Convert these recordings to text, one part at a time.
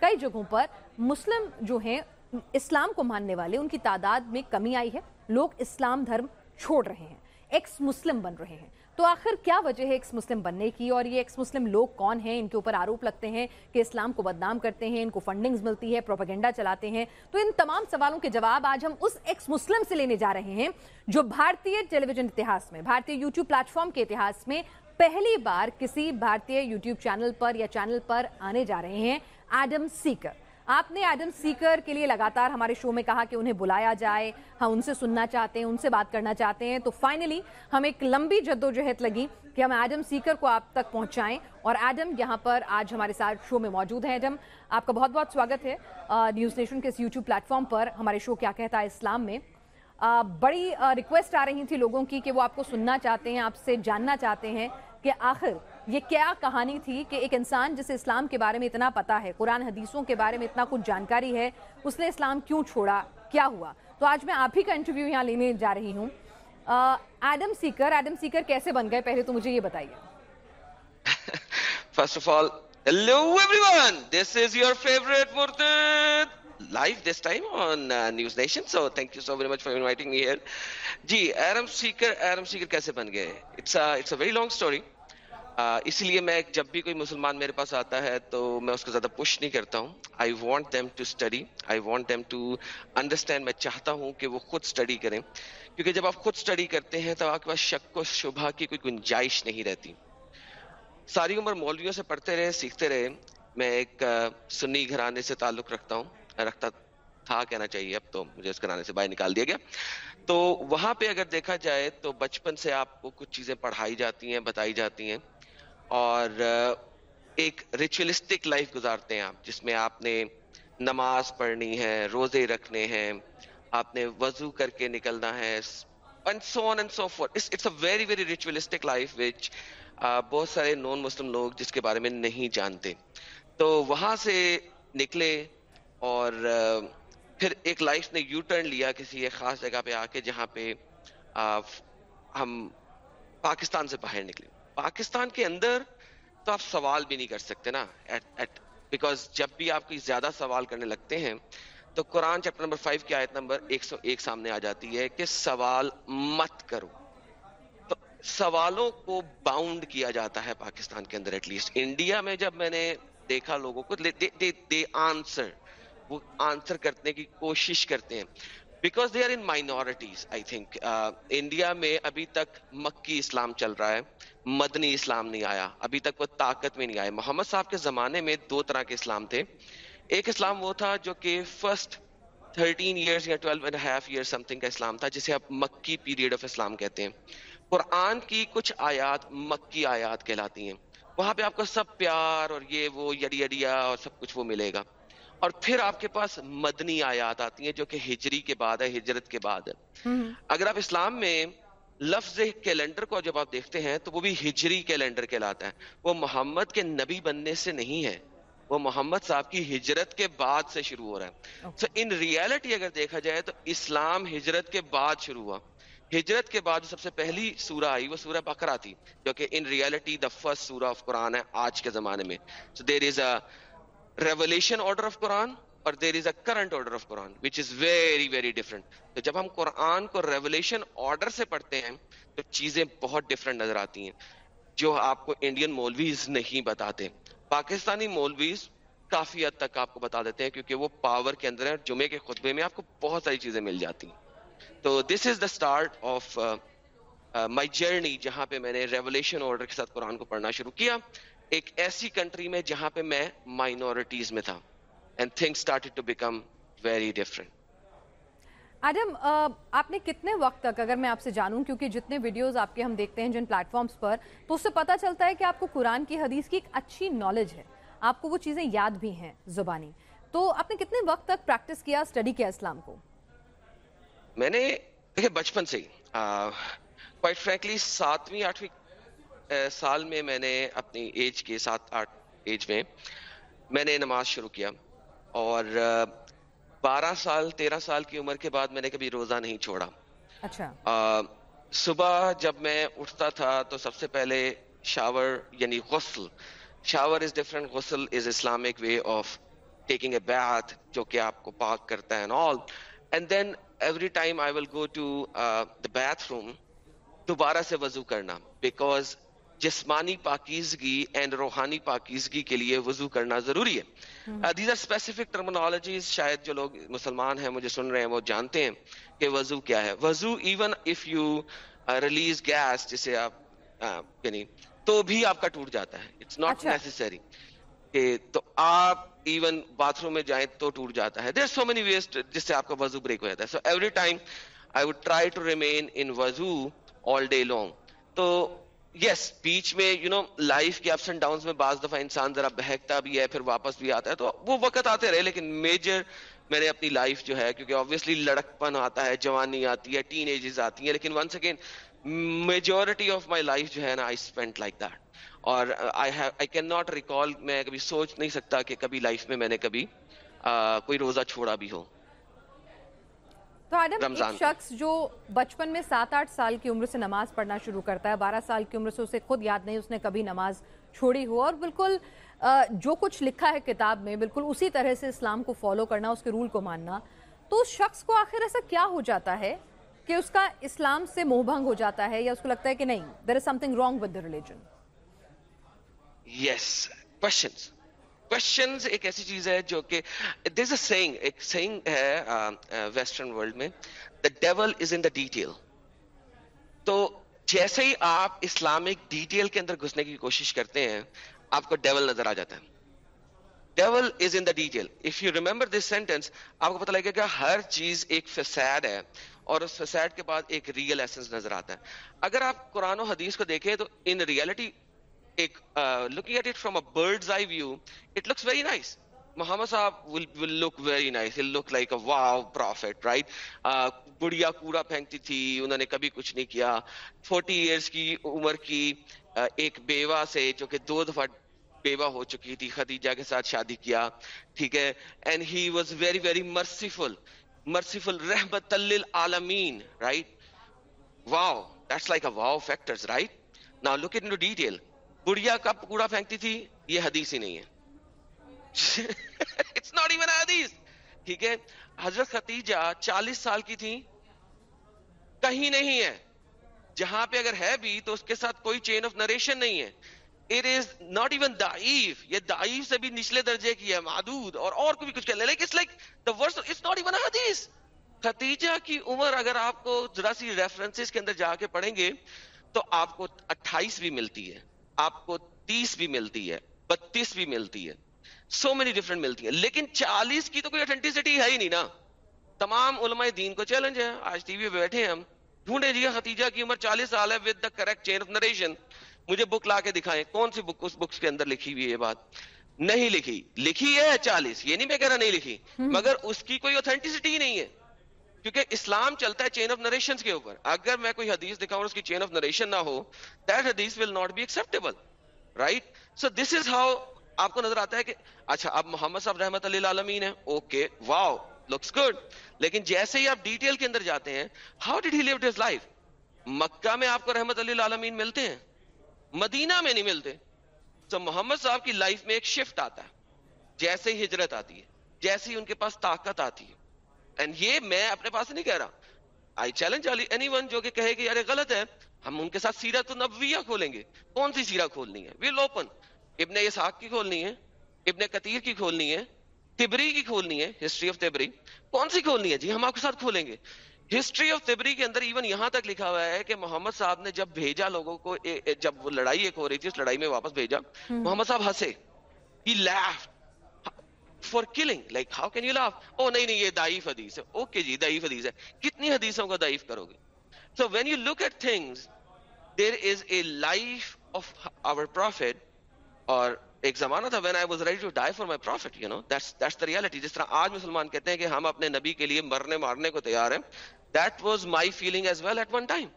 کئی جگہوں پر مسلم جو ہیں، اسلام کو ماننے والے، ان کی تعداد میں کمی آئی ہے۔ لوگ اسلام دھرم چھوڑ رہے ہیں، ایکس مسلم بن رہے ہیں۔ تو آخر کیا وجہ ہے ایکس مسلم بننے کی؟ اور یہ ایکس مسلم لوگ کون ہیں؟ ان کے اوپر آروپ لگتے ہیں کہ اسلام کو بدنام کرتے ہیں، ان کو فنڈنگز ملتی ہے پروپیگنڈا چلاتے ہیں۔ تو ان تمام سوالوں کے جواب آج ہم اس ایکس مسلم سے لینے جا رہے ہیں جو بھارتی ٹیلی ویژن اتہاس میں بھارتی یوٹیوب پلیٹ فارم کے اتہاس میں پہلی بار کسی بھارتی یوٹیوب چینل پر یا چینل پر آنے جا رہے ہیں۔ ایڈم سیکر آپ نے ایڈم سیکر کے لیے لگاتار ہمارے شو میں کہا کہ انہیں بلایا جائے ہم ان سے سننا چاہتے ہیں ان سے بات کرنا چاہتے ہیں تو فائنلی ہم ایک لمبی جدوجہد لگی کہ ہم ایڈم سیکر کو آپ تک پہنچائیں اور ایڈم یہاں پر آج ہمارے ساتھ شو میں موجود ہیں ایڈم آپ کا بہت بہت سواگت ہے نیوز نیشن کے اس یوٹیوب پلیٹ فارم پر ہمارے شو کیا کہتا ہے اسلام میں بڑی ریکویسٹ آ رہی تھی لوگوں کی کہ وہ آپ کو سننا چاہتے ہیں آپ سے جاننا چاہتے ہیں کہ آخر یہ کیا کہانی تھی کہ ایک انسان جسے اسلام کے بارے میں اتنا پتا ہے قرآن حدیثوں کے بارے میں اتنا کچھ جانکاری ہے اس نے اسلام کیوں چھوڑا؟ کیا ہوا؟ تو آج میں آپ ہی کا انٹرویو یہاں لینے جا رہی ہوں۔ ایڈم سیکر ایڈم سیکر کیسے بن گئے؟ پہلے تو مجھے یہ بتائیے۔ First of all hello everyone this is your favourite مرتد life this time on news nation so thank you so very much for inviting me here G Ji, seeker Seeker, seeker کیسے بن گئے؟ It's It's a, it's a very long. اس لیے میں جب بھی کوئی مسلمان میرے پاس آتا ہے تو میں اس کو زیادہ پش نہیں کرتا ہوں۔ I want them to study I want them to understand میں چاہتا ہوں کہ وہ خود اسٹڈی کریں۔ کیونکہ جب آپ خود اسٹڈی کرتے ہیں تو آپ کے پاس شک و شبہ کی کوئی گنجائش نہیں رہتی۔ ساری عمر مولویوں سے پڑھتے رہے، سیکھتے رہے۔ میں ایک سنی گھرانے سے تعلق رکھتا ہوں۔ رکھتا تھا کہنا چاہیے اب تو مجھے اس گھرانے سے باہر نکال دیا گیا۔ تو وہاں پہ اگر دیکھا جائے تو بچپن سے آپ کو کچھ چیزیں پڑھائی جاتی ہیں، بتائی جاتی ہیں۔ اور ایک ریچولسٹک لائف گزارتے ہیں آپ، جس میں آپ نے نماز پڑھنی ہے، روزے رکھنے ہیں، آپ نے وضو کر کے نکلنا ہے ویری ویری ریچولیسٹک لائف وچ بہت سارے نان مسلم لوگ جس کے بارے میں نہیں جانتے۔ تو وہاں سے نکلے اور پھر ایک لائف نے یو ٹرن لیا کسی ایک خاص جگہ پہ آ کے جہاں پہ ہم پاکستان سے باہر نکلے۔ پاکستان کے اندر تو آپ سوال بھی نہیں کر سکتے نا بیکاز جب بھی آپ کو زیادہ سوال کرنے لگتے ہیں، تو قرآن چیپٹر نمبر فائیو کی آیت نمبر ایک سو ایک سامنے آ جاتی ہے کہ سوال مت کرو۔ تو سوالوں کو باؤنڈ کیا جاتا ہے پاکستان کے اندر ایٹ لیسٹ انڈیا میں جب میں نے دیکھا لوگوں کو دے آنسر وہ آنسر کرنے کی کوشش کرتے ہیں۔ Because they are in minorities I think India میں ابھی تک مکی اسلام چل رہا ہے، مدنی اسلام نہیں آیا، ابھی تک وہ طاقت میں نہیں آیا۔ محمد صاحب کے زمانے میں دو طرح کے اسلام تھے۔ ایک اسلام وہ تھا جو کہ فرسٹ تھرٹین ایئرس یا twelve and half year something کا اسلام تھا، جسے آپ مکی پیریڈ آف اسلام کہتے ہیں۔ قرآن کی کچھ آیات مکی آیات کہلاتی ہیں۔ وہاں پہ آپ کو سب پیار اور یہ وہ یڑی اور سب کچھ وہ ملے گا۔ اور پھر آپ کے پاس مدنی آیات آتی ہیں جو کہ ہجری کے بعد ہے ہجرت کے بعد ہے اگر آپ اسلام میں لفظ کیلنڈر کو جب آپ دیکھتے ہیں تو وہ بھی ہجری کیلنڈر کہلاتا ہے۔ وہ محمد کے نبی بننے سے نہیں ہے۔ وہ محمد صاحب کی ہجرت کے بعد سے شروع ہو رہا ہے۔ سو ان ریالٹی اگر دیکھا جائے تو اسلام ہجرت کے بعد شروع ہوا۔ ہجرت کے بعد سب سے پہلی سورہ آئی وہ سورہ بقرہ تھی جو کہ ان ریالٹی دا فرسٹ سورہ آف قرآن ہے آج کے زمانے میں۔ So there is a revelation order of Quran اور there is a current order of Quran which is very very different تو جب ہم قرآن کو ریولیشن آرڈر سے پڑھتے ہیں تو چیزیں بہت ڈفرنٹ نظر آتی ہیں، جو آپ کو انڈین مولویز نہیں بتاتے۔ پاکستانی مولویز کافی حد تک آپ کو بتا دیتے ہیں کیونکہ وہ پاور کے اندر ہیں جمعے کے خطبے میں آپ کو بہت ساری چیزیں مل جاتی ہیں۔ تو this is the start of my journey جہاں پہ میں نے ریولیشن آرڈر کے ساتھ قرآن کو پڑھنا شروع کیا۔ ایک ایسی کنٹری میں جہاں پہ میں مائنورٹیز میں تھا and thing start to become very different Adam آپ نے کتنے وقت تک اگر میں آپ سے جانوں کیونکہ جتنے ویڈیوز آپ کے ہم دیکھتے ہیں جن پلیٹ فارمز پر تو اس سے پتہ چلتا ہے کہ آپ کو قرآن کی حدیث کی ایک اچھی نالج ہے۔ آپ کو وہ چیزیں یاد بھی ہیں زبانی۔ تو آپ نے کتنے وقت تک پریکٹس کیا اسٹڈی کیا اسلام کو؟ میں نے دیکھے بچپن سے ہی کوائٹ فرینکلی ساتویں آٹھویں سال میں میں نے اپنی ایج کے سات آٹھ ایج میں میں نے نماز شروع کیا اور بارہ سال تیرہ سال کی عمر کے بعد میں نے کبھی روزہ نہیں چھوڑا۔ اچھا۔ صبح جب میں اٹھتا تھا تو سب سے پہلے شاور یعنی غسل شاور از ڈفرنٹ غسل is Islamic way of taking a bath جو کہ آپ کو پاک کرتا ہے and all and then every time I will go to the bathroom دوبارہ سے وضو کرنا بیکاز جسمانی پاکیزگی اینڈ روحانی پاکیزگی کے لیے وضو کرنا ضروری ہے۔ دیز آر اسپیسیفک ٹرمنالوجیز شاید جو لوگ مسلمان ہیں مجھے سن رہے ہیں وہ جانتے ہیں کہ وضو کیا ہے۔ وضو even if you release gas جسے آپ یعنی تو بھی آپ کا ٹوٹ جاتا ہے۔ اٹس ناٹ نیسری کہ تو آپ ایون باتھ روم میں جائیں تو ٹوٹ جاتا ہے۔ دیر سو مینی ویسٹ جس سے آپ کا وضو بریک ہو جاتا ہے۔ So every time I would try to remain in وضو آل ڈے لانگ تو یس بیچ میں یو نو لائف کے اپس اینڈ ڈاؤن میں بعض دفعہ انسان ذرا بہکتا بھی ہے، پھر واپس بھی آتا ہے، تو وہ وقت آتے رہے، لیکن میجر میں نے اپنی لائف جو ہے، کیونکہ آبویسلی لڑک پن آتا ہے، جوانی آتی ہے ٹین ایجز آتی ہیں، لیکن once again majority of my life جو ہے نا آئی اسپینڈ لائک دیٹ اور آئی کین ناٹ ریکال میں کبھی سوچ نہیں سکتا کہ کبھی لائف میں میں نے کبھی uh, کوئی روزہ چھوڑا بھی ہو. تو آدم ایک شخص جو بچپن میں سات آٹھ سال کی عمر سے نماز پڑھنا شروع کرتا ہے بارہ سال کی عمر سے اسے خود یاد نہیں اس نے کبھی نماز چھوڑی ہو۔ اور بالکل جو کچھ لکھا ہے کتاب میں بالکل اسی طرح سے اسلام کو فالو کرنا اس کے رول کو ماننا تو اس شخص کو آخر ایسا کیا ہو جاتا ہے کہ اس کا اسلام سے موہ بھنگ ہو جاتا ہے یا اس کو لگتا ہے کہ نہیں there is something wrong with the religion yes questions questions ایک ایسی چیز ہے جو کہ دس اے سینگ ایک سینگ ہے ویسٹرن ورلڈ میں دا dual is in the detail تو جیسے ہی آپ اسلامک ڈیٹیل کے اندر گھسنے کی کوشش کرتے ہیں، آپ کو ڈیول نظر آ جاتا ہے۔ Devil is in the detail if you remember this sentence آپ کو پتا لگے گا ہر چیز ایک فساد ہے اور اس فساد کے بعد ایک ریئل ایسنس نظر آتا ہے۔ اگر آپ قرآن و حدیث کو دیکھیں تو ان ریئلٹی ایک looking at it from a bird's eye view it looks very nice محمد صاحب will look very nice will look like a wow prophet right بڑھیا کوڑا پھینکتی تھی، انہوں نے کبھی کچھ نہیں کیا. فورٹی ایئرس کی عمر کی ایک بیوہ سے، جو کہ دو دفعہ بیوہ ہو چکی تھی، خدیجہ کے ساتھ شادی کیا، ٹھیک ہے؟ And he was very very merciful merciful رحمت للعالمین right wow that's like a wow factors right now look in detail گڑیا کب کوڑا پھینکتی تھی، یہ حدیث ہی نہیں ہے۔ اٹس ناٹ ایون حدیث ٹھیک ہے، حضرت ختیجہ چالیس سال کی تھی کہیں نہیں ہے۔ جہاں پہ اگر ہے بھی تو اس کے ساتھ کوئی چین آف نریشن نہیں ہے۔ اٹ از ناٹ ایون دائف یہ دائف سے بھی نچلے درجے کی ہے، معدود اور اور کو بھی کچھ کہہ لے لیکن like the verse it's not even حدیث ختیجہ کی عمر اگر آپ کو ذرا سی ریفرنسز کے اندر جا کے پڑھیں گے تو آپ کو اٹھائیس بھی ملتی ہے۔ آپ کو تیس بھی ملتی ہے بتیس بھی ملتی ہے سو مینی ڈفرنٹ ملتی ہے لیکن چالیس کی تو کوئی اٹھنٹیسٹی ہے ہی نہیں نا۔ تمام علماء دین کو چیلنج ہے۔ آج ٹی وی پہ بیٹھے ہیں ہم۔ ڈھونڈے جی ختیجہ کی عمر چالیس سال ہے with the correct chain of narration مجھے بک لا کے دکھائیں۔ کون سی بک اس بکس کے اندر لکھی ہوئی ہے بات؟ نہیں لکھی۔ لکھی ہے چالیس۔ یہ نہیں میں کہہ رہا نہیں لکھی۔ مگر اس کی کوئی اوتھینٹسٹی ہی نہیں ہے۔ کیونکہ اسلام چلتا ہے چین آف نریشن کے اوپر۔ اگر میں کوئی حدیث دکھاؤں اس کی چین آف نریشن نہ ہو دیٹ حدیث will not be acceptable right so this is how آپ کو نظر آتا ہے کہ اچھا اب محمد صاحب رحمت اللہ عالمین ہے اوکے واؤ لکس گڈ لیکن جیسے ہی آپ ڈیٹیل کے اندر جاتے ہیں how did he live his life مکہ میں آپ کو رحمت اللہ عالمین ملتے ہیں، مدینہ میں نہیں ملتے۔ تو محمد صاحب کی لائف میں ایک شفٹ آتا ہے۔ جیسے ہی ہجرت آتی ہے، جیسے ہی ان کے پاس طاقت آتی ہے۔ اینڈ یہ میں اپنے پاس نہیں کہہ رہا۔ آئی چیلنج اینی ون جو کہ کہے کہ یار غلط ہے ہم ان کے ساتھ سیرت نبویہ کھولیں گے۔ کون سی سیرہ کھولنی ہے؟ ویل اوپن ابن اسحاق کی کھولنی ہے ابن کتیر کی کھولنی ہے تبری کی کھولنی ہے ہسٹری آف تبری۔ کون سی کھولنی ہے؟ جی ہم آپ کے ساتھ کھولیں گے۔ ہسٹری آف تبری کے اندر ایون یہاں تک لکھا ہوا ہے کہ محمد صاحب نے جب بھیجا لوگوں کو جب وہ لڑائی ایک ہو رہی تھی اس لڑائی میں واپس بھیجا محمد صاحب ہنسے۔ He left for killing like how can you laugh او نہیں نہیں یہ دائف حدیث ہے اوکے جی دائف حدیث ہے کتنی حدیثوں کا دائف کرو گے so when you look at things there is a life of our prophet اور ایک زمانہ تھا when I was ready to die for my prophet you know that's the reality جس طرح آج مسلمان کہتے ہیں کہ ہم اپنے نبی کے لیے مرنے مارنے کو تیار ہیں that was my feeling as well at one time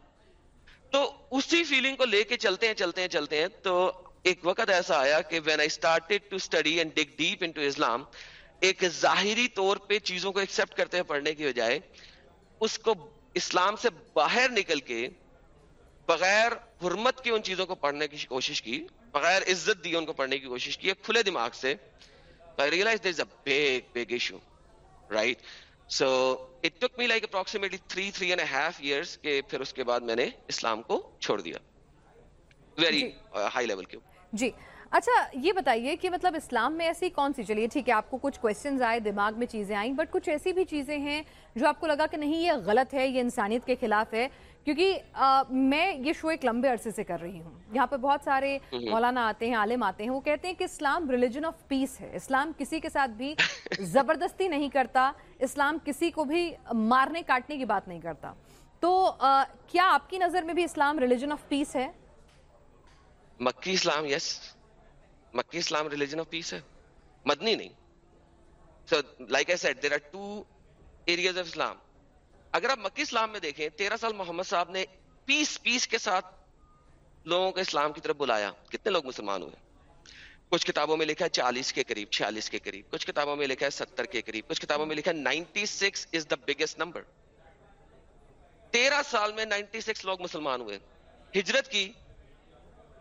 تو اسی فیلنگ کو لے کے چلتے ہیں چلتے ہیں چلتے ہیں تو ایک وقت ایسا آیا کہ when I started to study and dig deep into Islam ایک ظاہری طور پہ چیزوں کو ایکسپٹ کرتے ہیں پڑھنے کی بجائے اس کو اسلام سے باہر نکل کے بغیر حرمت کی ان چیزوں کو پڑھنے کی کوشش کی بغیر عزت دی ان کو پڑھنے کی کوشش کی کھلے دماغ سے I realized there's a big, big issue, right? So it took me like approximately three, three and a half years کہ پھر اس کے بعد میں نے اسلام کو چھوڑ دیا ویری ہائی لیول کے جی۔ اچھا یہ بتائیے کہ مطلب اسلام میں ایسی کون سی چلیے ٹھیک ہے آپ کو کچھ کوشچنز آئے دماغ میں چیزیں آئیں بٹ کچھ ایسی بھی چیزیں ہیں جو آپ کو لگا کہ نہیں یہ غلط ہے یہ انسانیت کے خلاف ہے کیونکہ میں یہ شو ایک لمبے عرصے سے کر رہی ہوں۔ یہاں پہ بہت سارے مولانا آتے ہیں عالم آتے ہیں وہ کہتے ہیں کہ اسلام ریلیجن آف پیس ہے۔ اسلام کسی کے ساتھ بھی زبردستی نہیں کرتا اسلام کسی کو بھی مارنے کاٹنے کی بات نہیں کرتا۔ تو کیا آپ کی نظر میں بھی اسلام ریلیجن آف پیس ہے؟ مکی اسلام یس مکی اسلام ریلیجن آف پیس ہے۔ مدنی نہیں۔ So like I said there are two areas of Islam اگر آپ مکی اسلام میں دیکھیں، تیرہ سال محمد صاحب نے پیس پیس کے ساتھ لوگوں کو اسلام کی طرف بلایا۔ کتنے لوگ مسلمان ہوئے؟ کچھ کتابوں میں لکھا ہے چالیس کے قریب، چھیالیس کے قریب۔ کچھ کتابوں میں لکھا ہے ستر کے قریب۔ کچھ کتابوں میں لکھا ہے ninety six is the biggest number تیرہ سال میں نائنٹی سکس لوگ مسلمان ہوئے۔ ہجرت کی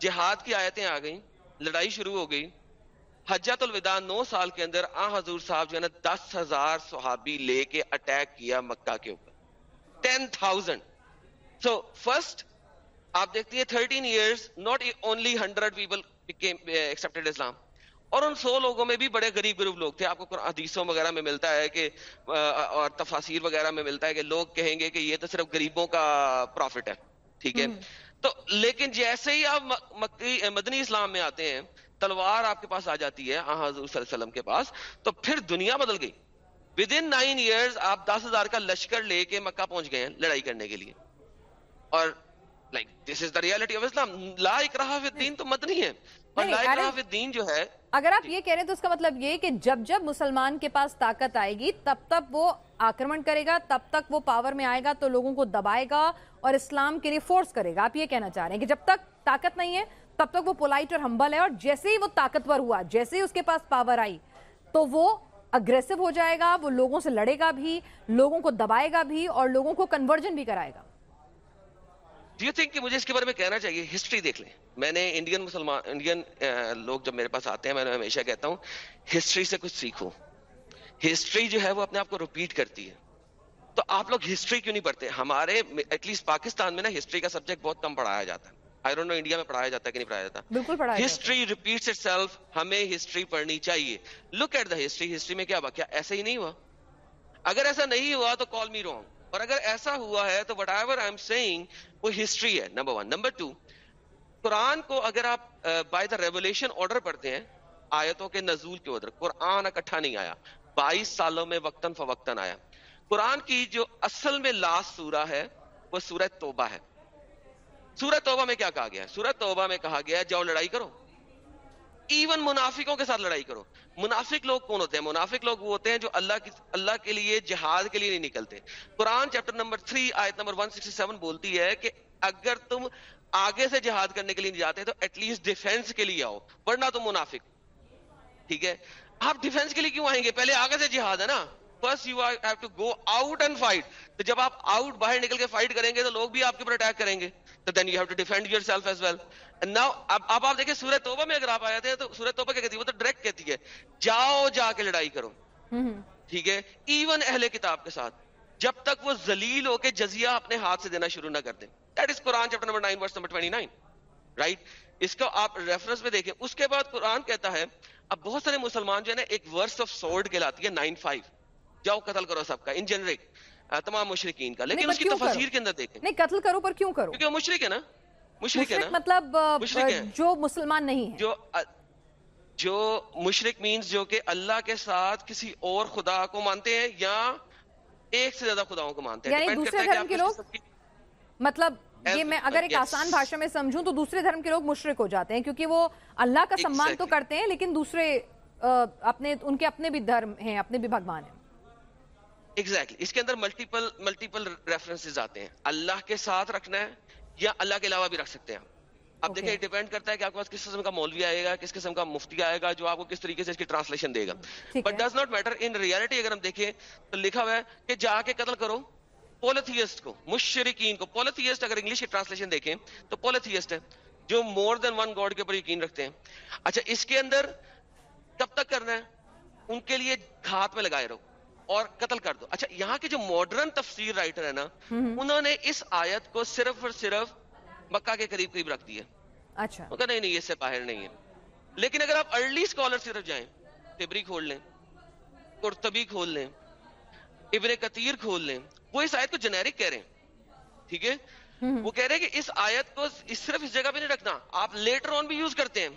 جہاد کی آیتیں آ گئیں، لڑائی شروع ہو گئی۔ حجت الوداع نو سال کے اندر آ حضور صاحب جو ہے نا، دس ہزار صحابی لے کے اٹیک کیا مکہ کے اوپر۔ ٹین تھاؤزینڈ سو فرسٹ آپ دیکھتی ہیں thirteen years not only hundred people accepted Islam اور ان سو لوگوں میں بھی بڑے غریب غریب لوگ تھے۔ آپ کو حدیثوں وغیرہ میں ملتا ہے کہ eh, اور تفاصیر وغیرہ میں ملتا ہے کہ لوگ کہیں گے کہ یہ تو صرف غریبوں کا پروفٹ ہے۔ ٹھیک ہے؟ تو لیکن جیسے ہی آپ مدنی اسلام میں آتے ہیں، تلوار آپ کے پاس آ جاتی ہے حضور صلی اللہ علیہ وسلم کے پاس، تو پھر دنیا بدل گئی۔ ود ان نائن ایئرز آپ دس ہزار کا لشکر لے کے مکہ پہنچ گئے ہیں لڑائی کرنے کے لیے۔ اور like this is the reality of Islam لا اکراہ فی الدین تو مدنی ہے اور لا اکراہ فی الدین جو ہے اگر آپ یہ کہہ رہے ہیں تو اس کا مطلب یہ کہ جب جب مسلمان کے پاس طاقت آئے گی تب تک وہ آکرمن کرے گا تب تک وہ پاور میں آئے گا تو لوگوں کو دبائے گا اور اسلام کے لیے فورس کرے گا۔ آپ یہ کہنا چاہ رہے ہیں کہ جب تک طاقت نہیں ہے تب تک وہ پولائٹ اور ہمبل ہے اور جیسے ہی وہ طاقتور ہوا جیسے ہی اس کے پاس پاور آئی تو وہ اگریسو ہو جائے گا وہ لوگوں سے لڑے گا بھی لوگوں کو دبائے گا بھی اور لوگوں کو کنورجن بھی کرائے گا۔ ڈیو تھنک کہ مجھے اس کے بارے میں کہنا چاہیے؟ ہسٹری دیکھ لیں۔ میں نے انڈین مسلمان انڈین لوگ جب میرے پاس آتے ہیں میں ہمیشہ کہتا ہوں ہسٹری سے کچھ سیکھو۔ ہسٹری جو ہے وہ اپنے آپ کو ریپیٹ کرتی ہے۔ تو آپ لوگ ہسٹری کیوں نہیں پڑھتے؟ ہمارے ایٹ لیسٹ پاکستان میں نا ہسٹری کا سبجیکٹ بہت کم پڑھایا جاتا ہے۔ آئی ڈونٹ نو انڈیا میں پڑھایا جاتا ہے کہ نہیں پڑھایا جاتا۔ بالکل ہسٹری ریپیٹس اٹ سیلف ہمیں ہسٹری پڑھنی چاہیے۔ Look at the history history میں کیا کیا ایسا ہی نہیں ہوا۔ اگر ایسا نہیں ہوا تو کال می رونگ اور اگر ایسا ہوا ہے تو whatever I am seeing وہ ہسٹری ہے نمبر ون نمبر ٹو قرآن کو اگر آپ بائی دا ریولیشن آرڈر پڑھتے ہیں، آیتوں کے نزول کے ادھر قرآن اکٹھا نہیں آیا. بائیس سالوں میں وقتاً فوقتاً آیا. قرآن کی جو اصل میں لاسٹ سورہ ہے، وہ سورہ توبہ ہے. سورہ توبہ میں کیا کہا گیا ہے؟ سورہ توبہ میں کہا گیا ہے، جاؤ لڑائی کرو. ایون منافقوں کے ساتھ لڑائی کرو. منافق لوگ کون ہوتے ہیں؟ منافق لوگ وہ ہوتے ہیں جو اللہ کی اللہ کے لیے جہاد کے لیے نہیں نکلتے۔ قرآن چیپٹر نمبر 3 آیت نمبر 167 بولتی ہے کہ اگر تم آگے سے جہاد کرنے کے لیے نہیں جاتے تو ایٹ لیسٹ ڈیفینس کے لیے آؤ، ورنہ تم منافق۔ ٹھیک ہے؟ آپ ڈیفینس کے لیے کیوں آئیں گے؟ پہلے آگے سے جہاد ہے نا۔ First you have to go out and fight تو جب آپ آؤٹ باہر نکل کے فائٹ کریں گے تو لوگ بھی آپ کے اوپر اٹیک کریں گے. تو then you have to defend yourself as well now اب اب آپ دیکھیں سورہ توبہ میں اگر آپ آئے تھے تو سورہ توبہ کیا کہتی ہے؟ وہ تو ڈائریکٹ کہتی ہے جاؤ جا کے لڑائی کرو. ٹھیک ہے؟ ایون اہل کتاب کے ساتھ جب تک وہ ذلیل ہو کے جزیہ اپنے ہاتھ سے دینا شروع نہ کر دیں. That is Quran chapter number 9 verse number 29 right اس کو آپ ریفرنس میں دیکھیں. اس کے بعد قرآن کہتا ہے اب بہت سارے مسلمان جو ہے نا ایک ورس آف سورڈ کہلاتی ہے 9 5 جاؤ قتل کرو سب کا ان جنرک تمام مشرقین کا۔ لیکن اس کی تفسیر کے اندر دیکھیں۔ نہیں قتل کرو پر کیوں کرو؟ کیونکہ وہ مشرق ہے نا۔ مشرق ہے نا۔ مطلب جو مسلمان نہیں ہے۔ جو جو مشرق مینز جو کہ اللہ کے ساتھ کسی اور خدا کو مانتے ہیں یا ایک سے زیادہ خداؤں کو مانتے ہیں۔ یعنی دوسرے دھرم کے لوگ؟ مطلب یہ میں اگر ایک آسان بھاشا میں سمجھوں تو دوسرے دھرم کے لوگ مشرق ہو جاتے ہیں کیونکہ وہ اللہ کا سمان تو کرتے ہیں لیکن دوسرے اپنے ان کے اپنے بھی دھرم ہیں اپنے بھی بھگوان ہیں۔ ایگزیکٹلی اس کے اندر ملٹیپل ملٹیپل ریفرنسز آتے ہیں۔ اللہ کے ساتھ رکھنا ہے یا اللہ کے علاوہ بھی رکھ سکتے ہیں اب دیکھیں ڈیپینڈ کرتا ہے کہ آپ کے پاس کس قسم کا مولوی آئے گا کس قسم کا مفتی آئے گا جو آپ کو کس طریقے سے اس کی ٹرانسلیشن دے گا۔ But does not matter in reality اگر ہم دیکھیں تو لکھا ہوا ہے کہ جا کے قتل کرو پولیتھیسٹ کو مشرقین کو۔ پولیتھیسٹ اگر انگلش کی ٹرانسلیشن دیکھیں تو پولیتھیسٹ ہے جو مور دین ون گاڈ کے اوپر یقین رکھتے ہیں۔ اچھا اس کے اندر کب تک کرنا ہے؟ ان کے لیے ہاتھ میں لگائے رہو۔ اور قتل کر دو۔ اچھا یہاں کے جو ماڈرن تفسیر رائٹر ہے نا انہوں نے اس آیت کو صرف اور صرف مکہ کے قریب قریب رکھ دیا اچھا۔ کہا نہیں نہیں اس سے باہر نہیں ہے۔ لیکن اگر آپ ارلی اسکالر صرف جائیں تبری کھول لیں قرطبی کھول لیں ابن کثیر کھول لیں وہ اس آیت کو جنیرک کہہ رہے ہیں۔ ٹھیک ہے؟ وہ کہہ رہے ہیں کہ اس آیت کو صرف اس جگہ پہ نہیں رکھنا آپ لیٹر آن بھی یوز کرتے ہیں۔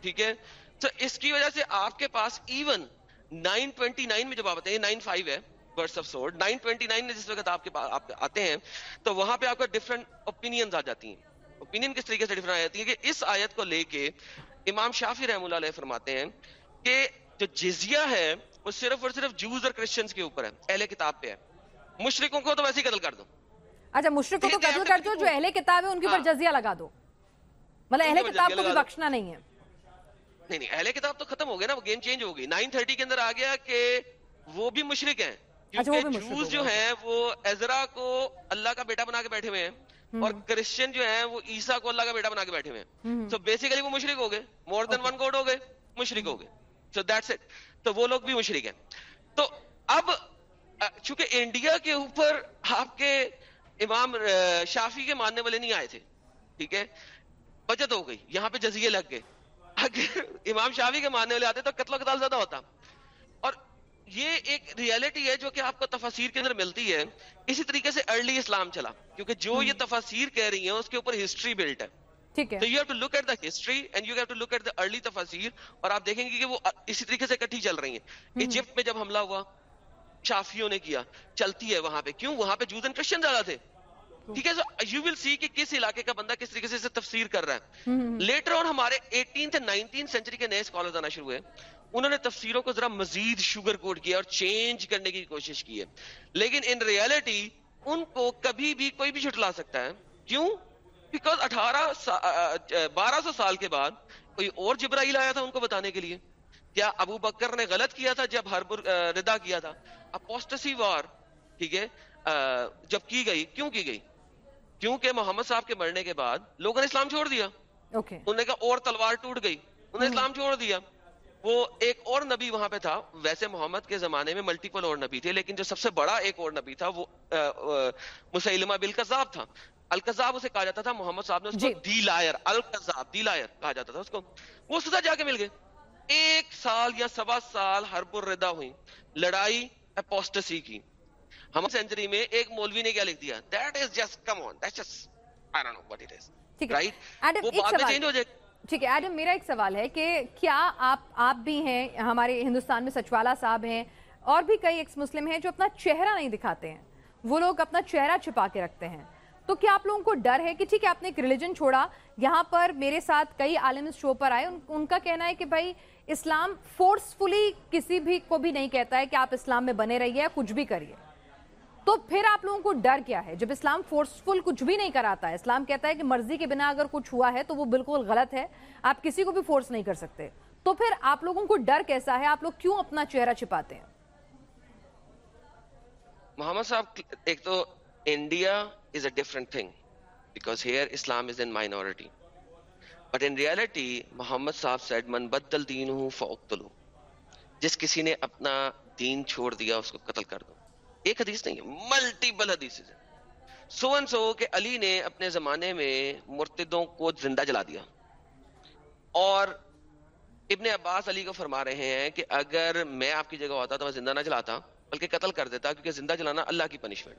ٹھیک ہے؟ تو اس کی وجہ سے آپ کے پاس ایون 929 میں جب آپ آتے ہیں 95 ہے برس آف سورڈ 929 میں جس وقت آپ کے پاس آپ آتے ہیں تو وہاں پہ آپ کا ڈفرنٹ اوپینینز آ جاتی ہیں۔ اوپینین کس طریقے سے ڈفرنٹ آ جاتی ہے کہ اس آیت کو لے کے امام شافی رحم اللہ علیہ فرماتے ہیں کہ جو جزیہ ہے وہ صرف اور صرف جوز اور کرسچنز کے اوپر ہے اہل کتاب پہ ہے۔ مشرقوں کو تو ویسے ہی قتل کر دو۔ اچھا مشرق کو قتل کر دو جو اہل کتاب ہے ان کے اوپر ہاں۔ جزیہ لگا دو۔ مطلب اہل کتاب کو بھی۔ بخشنا نہیں ہے۔ نہیں نہیں اہل کتاب تو ختم ہو گیا نا وہ گیم چینج ہو گئی۔ نائن تھرٹی کے اندر آ گیا کہ وہ بھی مشرق ہیں۔ اچھا، کیونکہ جوز جو گئے۔ ہیں وہ ایزرا کو اللہ کا بیٹا بنا کے بیٹھے ہوئے ہیں اور کرسچن جو ہیں وہ عیسیٰ کو اللہ کا بیٹا بنا کے بیٹھے ہوئے ہیں۔ سو بیسیکلی وہ مشرق ہو گئے۔ مور دین ون گوڈ ہو گئے مشرق ہو گئے۔ سو دیٹس اٹ تو وہ لوگ بھی مشرق ہیں۔ تو اب چونکہ انڈیا کے اوپر آپ کے امام شافی کے ماننے والے نہیں آئے تھے ٹھیک ہے؟ بچت ہو گئی۔ یہاں پہ جزیے لگ گئے۔ اگر امام شافی کے ماننے والے آتے تو قتل و قتال زیادہ ہوتا۔ اور یہ ایک ریالٹی ہے جو کہ آپ کو تفاسیر کے اندر ملتی ہے۔ اسی طریقے سے ارلی اسلام چلا۔ کیونکہ جو یہ تفاسیر کہہ رہی ہیں اس کے اوپر ہسٹری بلٹ ہے۔ تو you have to look at the history and you have to look at the early تفاسیر اور آپ دیکھیں گے کہ وہ اسی طریقے سے اکٹھی چل رہی ہیں۔ ایجپٹ میں جب حملہ ہوا شافیوں نے کیا چلتی ہے وہاں پہ۔ کیوں؟ وہاں پہ جوز اینڈ کرسچن زیادہ تھے۔ ٹھیک ہے یو ول سی کہ کس علاقے کا بندہ کس طریقے سے اسے تفسیر کر رہا ہے۔ لیٹر آن ہمارے ایٹینتھ نائنٹین سینچری کے نئے اسکالرز آنا شروع ہوئے۔ انہوں نے تفسیروں کو ذرا مزید شوگر کوٹ کیا اور چینج کرنے کی کوشش کی ہے۔ لیکن ان ریالٹی ان کو کبھی بھی کوئی بھی جھٹلا سکتا ہے۔ کیوں؟ بیکاز اٹھارہ بارہ سو سال کے بعد کوئی اور جبرائیل آیا تھا ان کو بتانے کے لیے۔ کیا ابو بکر نے غلط کیا تھا جب ہر ردا کیا تھا؟ اپوسٹسی وار ٹھیک ہے جب کی گئی کیوں کی گئی؟ کیونکہ محمد صاحب کے مرنے کے بعد لوگوں نے اسلام چھوڑ دیا۔ اوکے انہوں نے کہا اور تلوار ٹوٹ گئی۔ انہوں نے اسلام چھوڑ دیا۔ وہ ایک اور نبی وہاں پہ تھا۔ ویسے محمد کے زمانے میں ملٹیپل اور نبی تھے لیکن جو سب سے بڑا ایک اور نبی تھا وہ مسیلمہ بالکذاب تھا۔ الکذاب اسے کہا جاتا تھا۔ محمد صاحب نے اس کو جی۔ دی لائر الکذاب دی لائر کہا جاتا تھا اس کو۔ وہ سزا جا کے مل گئے۔ ایک سال یا سوا سال حرب الردا ہوئی۔ لڑائی اپوسٹسی کی۔ ہم سینچری میں ایک مولوی نے کیا لکھ دیا؟ That is just come on that just I don't know what it is right وہ بعد میں چینج ہو جائے. ٹھیک ہے. ایڈم میرا ایک سوال ہے کہ کیا آپ آپ بھی ہیں ہمارے ہندوستان میں سچوالا صاحب ہیں اور بھی کئی ایکس مسلم ہیں جو اپنا چہرہ نہیں دکھاتے ہیں۔ وہ لوگ اپنا چہرہ چھپا کے رکھتے ہیں۔ تو کیا آپ لوگوں کو ڈر ہے کہ ٹھیک ہے آپ نے ایک ریلیجن چھوڑا یہاں پر میرے ساتھ کئی عالم اس شو پر آئے ان, ان کا کہنا ہے کہ بھائی اسلام فورسفلی کسی بھی کو بھی نہیں کہتا ہے کہ آپ اسلام میں بنے رہیے یا کچھ بھی کریے۔ تو پھر آپ لوگوں کو ڈر کیا ہے؟ جب اسلام فورسفل کچھ بھی نہیں کراتا ہے، اسلام کہتا ہے کہ مرضی کے بنا اگر کچھ ہوا ہے تو وہ بالکل غلط ہے، آپ کسی کو بھی فورس نہیں کر سکتے۔ تو پھر آپ لوگوں کو ڈر کیسا ہے؟ آپ لوگ کیوں اپنا چہرہ چھپاتے ہیں؟ محمد صاحب، ایک تو India is a different thing because here Islam is in minority but in reality محمد صاحب سیڈ من بدل دین ہوں فوقتلو جس کسی نے اپنا دین چھوڑ دیا، اس کو قتل کر دو۔ ایک حدیث نہیں ہے ملٹیپل حدیث سو ان سو کہ علی نے اپنے زمانے میں مرتدوں کو زندہ جلا دیا۔ اور ابن عباس علی کو فرما رہے ہیں کہ اگر میں آپ کی جگہ ہوتا تو میں زندہ نہ جلاتا بلکہ قتل کر دیتا کیونکہ زندہ جلانا اللہ کی پنشمنٹ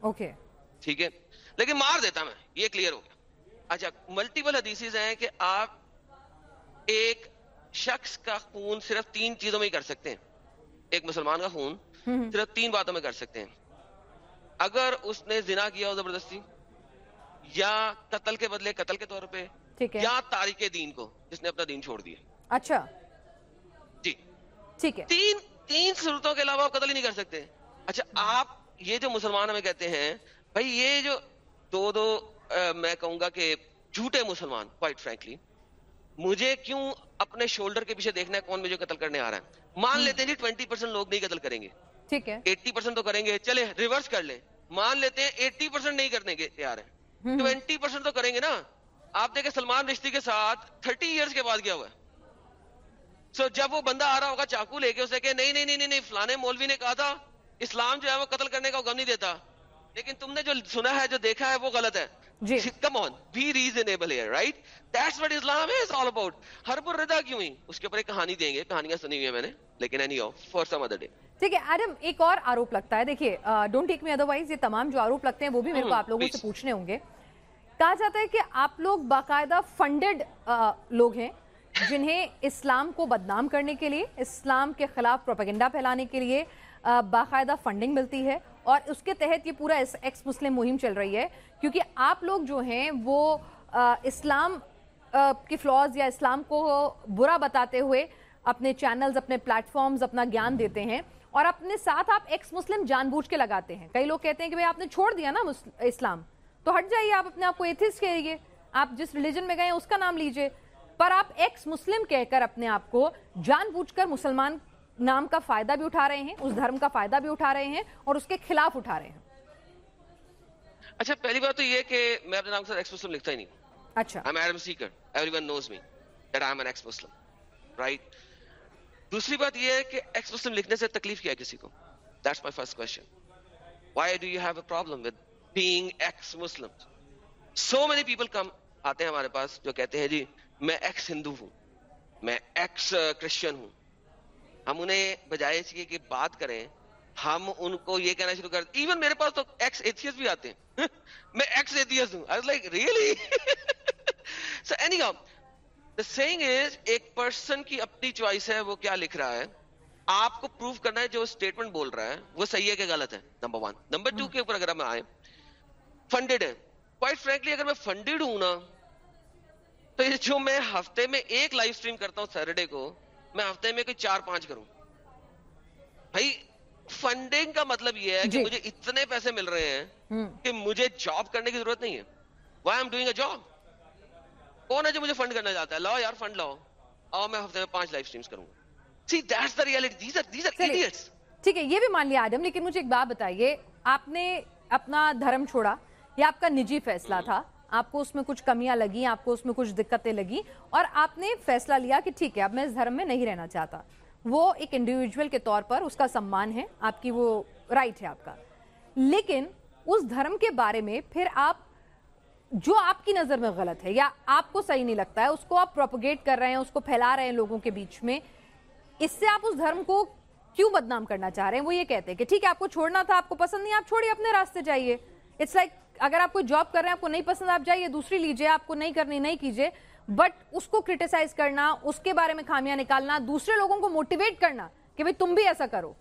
اوکے۔ ٹھیک ہے؟ لیکن مار دیتا میں یہ کلیئر ہو گیا۔ اچھا ملٹیپل حدیث ہیں کہ آپ ایک شخص کا خون صرف تین چیزوں میں ہی کر سکتے ہیں۔ ایک مسلمان کا خون صرف تین باتوں میں کر سکتے ہیں۔ اگر اس نے زنا کیا ہو زبردستی یا قتل کے بدلے قتل کے طور پہ یا تاریخ دین کو جس نے اپنا دین چھوڑ دیا۔ اچھا۔ جی۔ ٹھیک ہے۔ تین تین صورتوں کے علاوہ آپ قتل ہی نہیں کر سکتے۔ اچھا آپ یہ جو مسلمان ہمیں کہتے ہیں بھائی یہ جو دو دو میں کہوں گا کہ جھوٹے مسلمان کوائٹ فرینکلی مجھے کیوں اپنے شولڈر کے پیچھے دیکھنا ہے کون مجھے قتل کرنے آ رہا ہے؟ مان لیتے ہیں جی ٹوینٹی پرسینٹ لوگ نہیں قتل کریں گے۔ ٹھیک ہے۔ ایٹی پرسینٹ تو کریں گے۔ چلے ریورس کر لیں۔ مان لیتے ہیں ایٹی پرسینٹ نہیں کرنے کے تیار ہیں۔ ٹوینٹی پرسینٹ تو کریں گے نا۔ آپ دیکھیں سلمان رشتی کے ساتھ تھرٹی ایئرس کے بعد کیا ہوا ہے؟ سو جب وہ بندہ آ رہا ہوگا چاقو لے کے اسے کہ نہیں نہیں نہیں نہیں فلانے مولوی نے کہا تھا اسلام جو ہے وہ قتل کرنے کا غم نہیں دیتا۔ لیکن تم نے جو سنا ہے جو دیکھا ہے وہ غلط ہے۔ جی۔ کم آن بی ریزنیبل ہے right that's what Islam is all about ہر پر ردا کیوں ہی اس کے اوپر ایک کہانی دیں گے کہانیاں سنی ہوئی ہیں میں نے لیکن any of for some other day ٹھیک ہے ایڈم ایک اور آروپ لگتا ہے۔ دیکھیے ڈونٹ ٹیک می ادروائز یہ تمام جو آروپ لگتے ہیں وہ بھی میرے کو آپ لوگوں سے پوچھنے ہوں گے۔ کہا جاتا ہے کہ آپ لوگ باقاعدہ فنڈڈ لوگ ہیں جنہیں اسلام کو بدنام کرنے کے لیے اسلام کے خلاف پروپیگنڈا پھیلانے کے لیے باقاعدہ فنڈنگ ملتی ہے اور اس کے تحت یہ پورا ایکس مسلم مہم چل رہی ہے، کیونکہ آپ لوگ جو ہیں وہ اسلام کی فلاز یا اسلام کو برا بتاتے ہوئے اپنے چینلز اپنے پلیٹ فارمز اپنا گیان دیتے ہیں اور اپنے ساتھ آپ ایکس مسلم جان بوجھ کے لگاتے ہیں۔ کئی لوگ کہتے ہیں کہ بھائی آپ نے چھوڑ دیا نا اسلام، تو ہٹ جائیے آپ اپنے آپ کو ایتھس کہیے آپ جس ریلیجن میں گئے ہیں اس کا نام لیجیے۔ پر آپ ایکس مسلم کہہ کر اپنے آپ کو جان بوجھ کر مسلمان نام کا فائدہ بھی اٹھا رہے ہیں اس دھرم کا فائدہ بھی اٹھا رہے ہیں اور اس کے خلاف اٹھا رہے ہیں۔ اچھا پہلی بات تو یہ کہ میں اپنے نام سے ایکس مسلم لکھتا ہی نہیں اچھا۔ I'm Adam Seeker. Everyone knows me that I'm an ex Muslim right? دوسری بات یہ ہے کہ ایکس مسلم لکھنے سے تکلیف کیا کسی کو؟ That's my first question. Why do you have a problem with being ex Muslim? So many people come آتے ہیں ہمارے پاس جو کہتے ہیں جی میں ایکس ہندو ہوں میں ایکس کرسچن ہوں۔ ہم انہیں بجائے اس کہ بات کریں، ہم ان کو یہ کہنا شروع کر ایون میرے پاس تو ایکس ایتھیس بھی آتے ہیں۔ میں ایکس ایتھیس ہوں۔ I like really so any the thing is ایک پرسن کی اپنی چوائس ہے، وہ کیا لکھ رہا ہے؟ آپ کو پروف کرنا ہے جو اسٹیٹمنٹ بول رہا ہے۔ وہ صحیح ہے کہ غلط ہے؟ نمبر ون نمبر ٹو کے اوپر اگر ہم آئے فنڈیڈ ہے۔ کوائٹ فرینکلی اگر میں فنڈیڈ ہوں نا، تو جو میں ہفتے میں ایک لائف اسٹریم کرتا ہوں سیٹرڈے کو میں ہفتے میں کوئی چار پانچ کروں۔ بھائی فنڈنگ کا مطلب یہ ہے کہ جی۔ مجھے اتنے پیسے مل رہے ہیں کہ مجھے جاب کرنے کی ضرورت نہیں ہے۔ Why am doing a job کون ہے جو مجھے فنڈ کرنا چاہتا ہے؟ لاؤ یار فنڈ لاؤ۔ آؤ میں ہفتے میں پانچ لائف اسٹریمس کروں۔ See that's the reality these are these are idiots ٹھیک ہے یہ بھی مان لیا آدم لیکن مجھے ایک بات بتائیے۔ آپ نے اپنا دھرم چھوڑا یہ آپ کا نجی فیصلہ تھا۔ آپ کو اس میں کچھ کمیاں لگی آپ کو اس میں کچھ دقتیں لگی اور آپ نے فیصلہ لیا کہ ٹھیک ہے، اب میں اس دھرم میں نہیں رہنا چاہتا۔ وہ ایک انڈیویجول کے طور پر اس کا سمان ہے، آپ کی وہ رائٹ ہے آپ کا۔ لیکن اس دھرم کے بارے میں پھر آپ، جو آپ کی نظر میں غلط ہے یا آپ کو صحیح نہیں لگتا ہے، اس کو آپ پروپوگیٹ کر رہے ہیں، اس کو پھیلا رہے ہیں لوگوں کے بیچ میں، اس سے آپ اس دھرم کو کیوں بدنام کرنا چاہ رہے ہیں؟ وہ یہ کہتے ہیں کہ ٹھیک ہے، آپ کو چھوڑنا تھا، آپ کو پسند نہیں، آپ چھوڑیے، اپنے راستے جائیے۔ اٹس لائک اگر آپ کوئی جاب کر رہے ہیں آپ کو نہیں پسند آپ جائیے دوسری لیجیے آپ کو نہیں کرنی نہیں کیجیے بٹ اس کو کرٹیسائز کرنا اس کے بارے میں خامیاں نکالنا دوسرے لوگوں کو موٹیویٹ کرنا کہ بھئی تم بھی ایسا کرو۔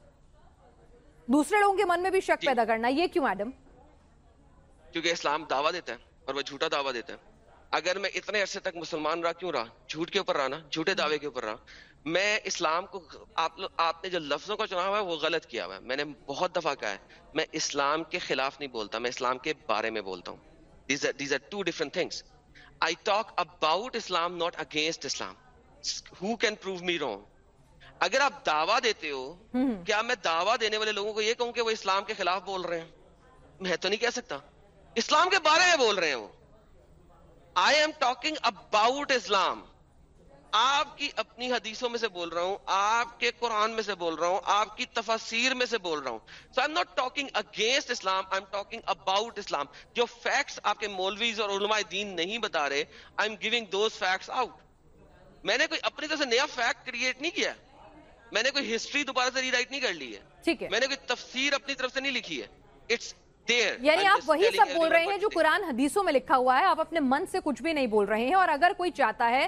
دوسرے لوگوں کے من میں بھی شک جی۔ پیدا کرنا یہ کیوں ایڈم کیونکہ اسلام دعویٰ دیتا ہے اور وہ جھوٹا دعویٰ دیتا ہے۔ اگر میں اتنے عرصے تک مسلمان رہا کیوں رہا؟ جھوٹ کے اوپر رہا نا جھوٹے دعوے کے اوپر رہا۔ میں اسلام کو آپ آپ نے جو لفظوں کا چنا ہوا ہے وہ غلط کیا ہوا ہے۔ میں نے بہت دفعہ کہا ہے میں اسلام کے خلاف نہیں بولتا میں اسلام کے بارے میں بولتا ہوں۔ These are two different things I talk about Islam not against Islam who can prove me wrong اگر آپ دعویٰ دیتے ہو کیا میں دعویٰ دینے والے لوگوں کو یہ کہوں کہ وہ اسلام کے خلاف بول رہے ہیں؟ میں تو نہیں کہہ سکتا۔ اسلام کے بارے میں بول رہے ہیں وہ۔ I am talking about Islam آپ کی اپنی حدیثوں میں سے بول رہا ہوں آپ کے قرآن میں سے بول رہا ہوں آپ کی تفاسیر میں سے بول رہا ہوں۔ So I am not talking against Islam I am talking about Islam جو فیکٹس آپ کے مولویز اور علماء دین نہیں بتا رہے I am giving those facts out میں نے کوئی اپنی طرف سے نیا فیکٹ کریٹ نہیں کیا۔ میں نے کوئی ہسٹری دوبارہ سے ری رائٹ نہیں کر لی ہے۔ میں نے کوئی تفسیر اپنی طرف سے نہیں لکھی ہے۔ اٹس یعنی آپ وہی سب بول رہے ہیں جو قرآن حدیثوں میں لکھا ہوا ہے آپ اپنے من سے کچھ بھی نہیں بول رہے ہیں اور اگر کوئی چاہتا ہے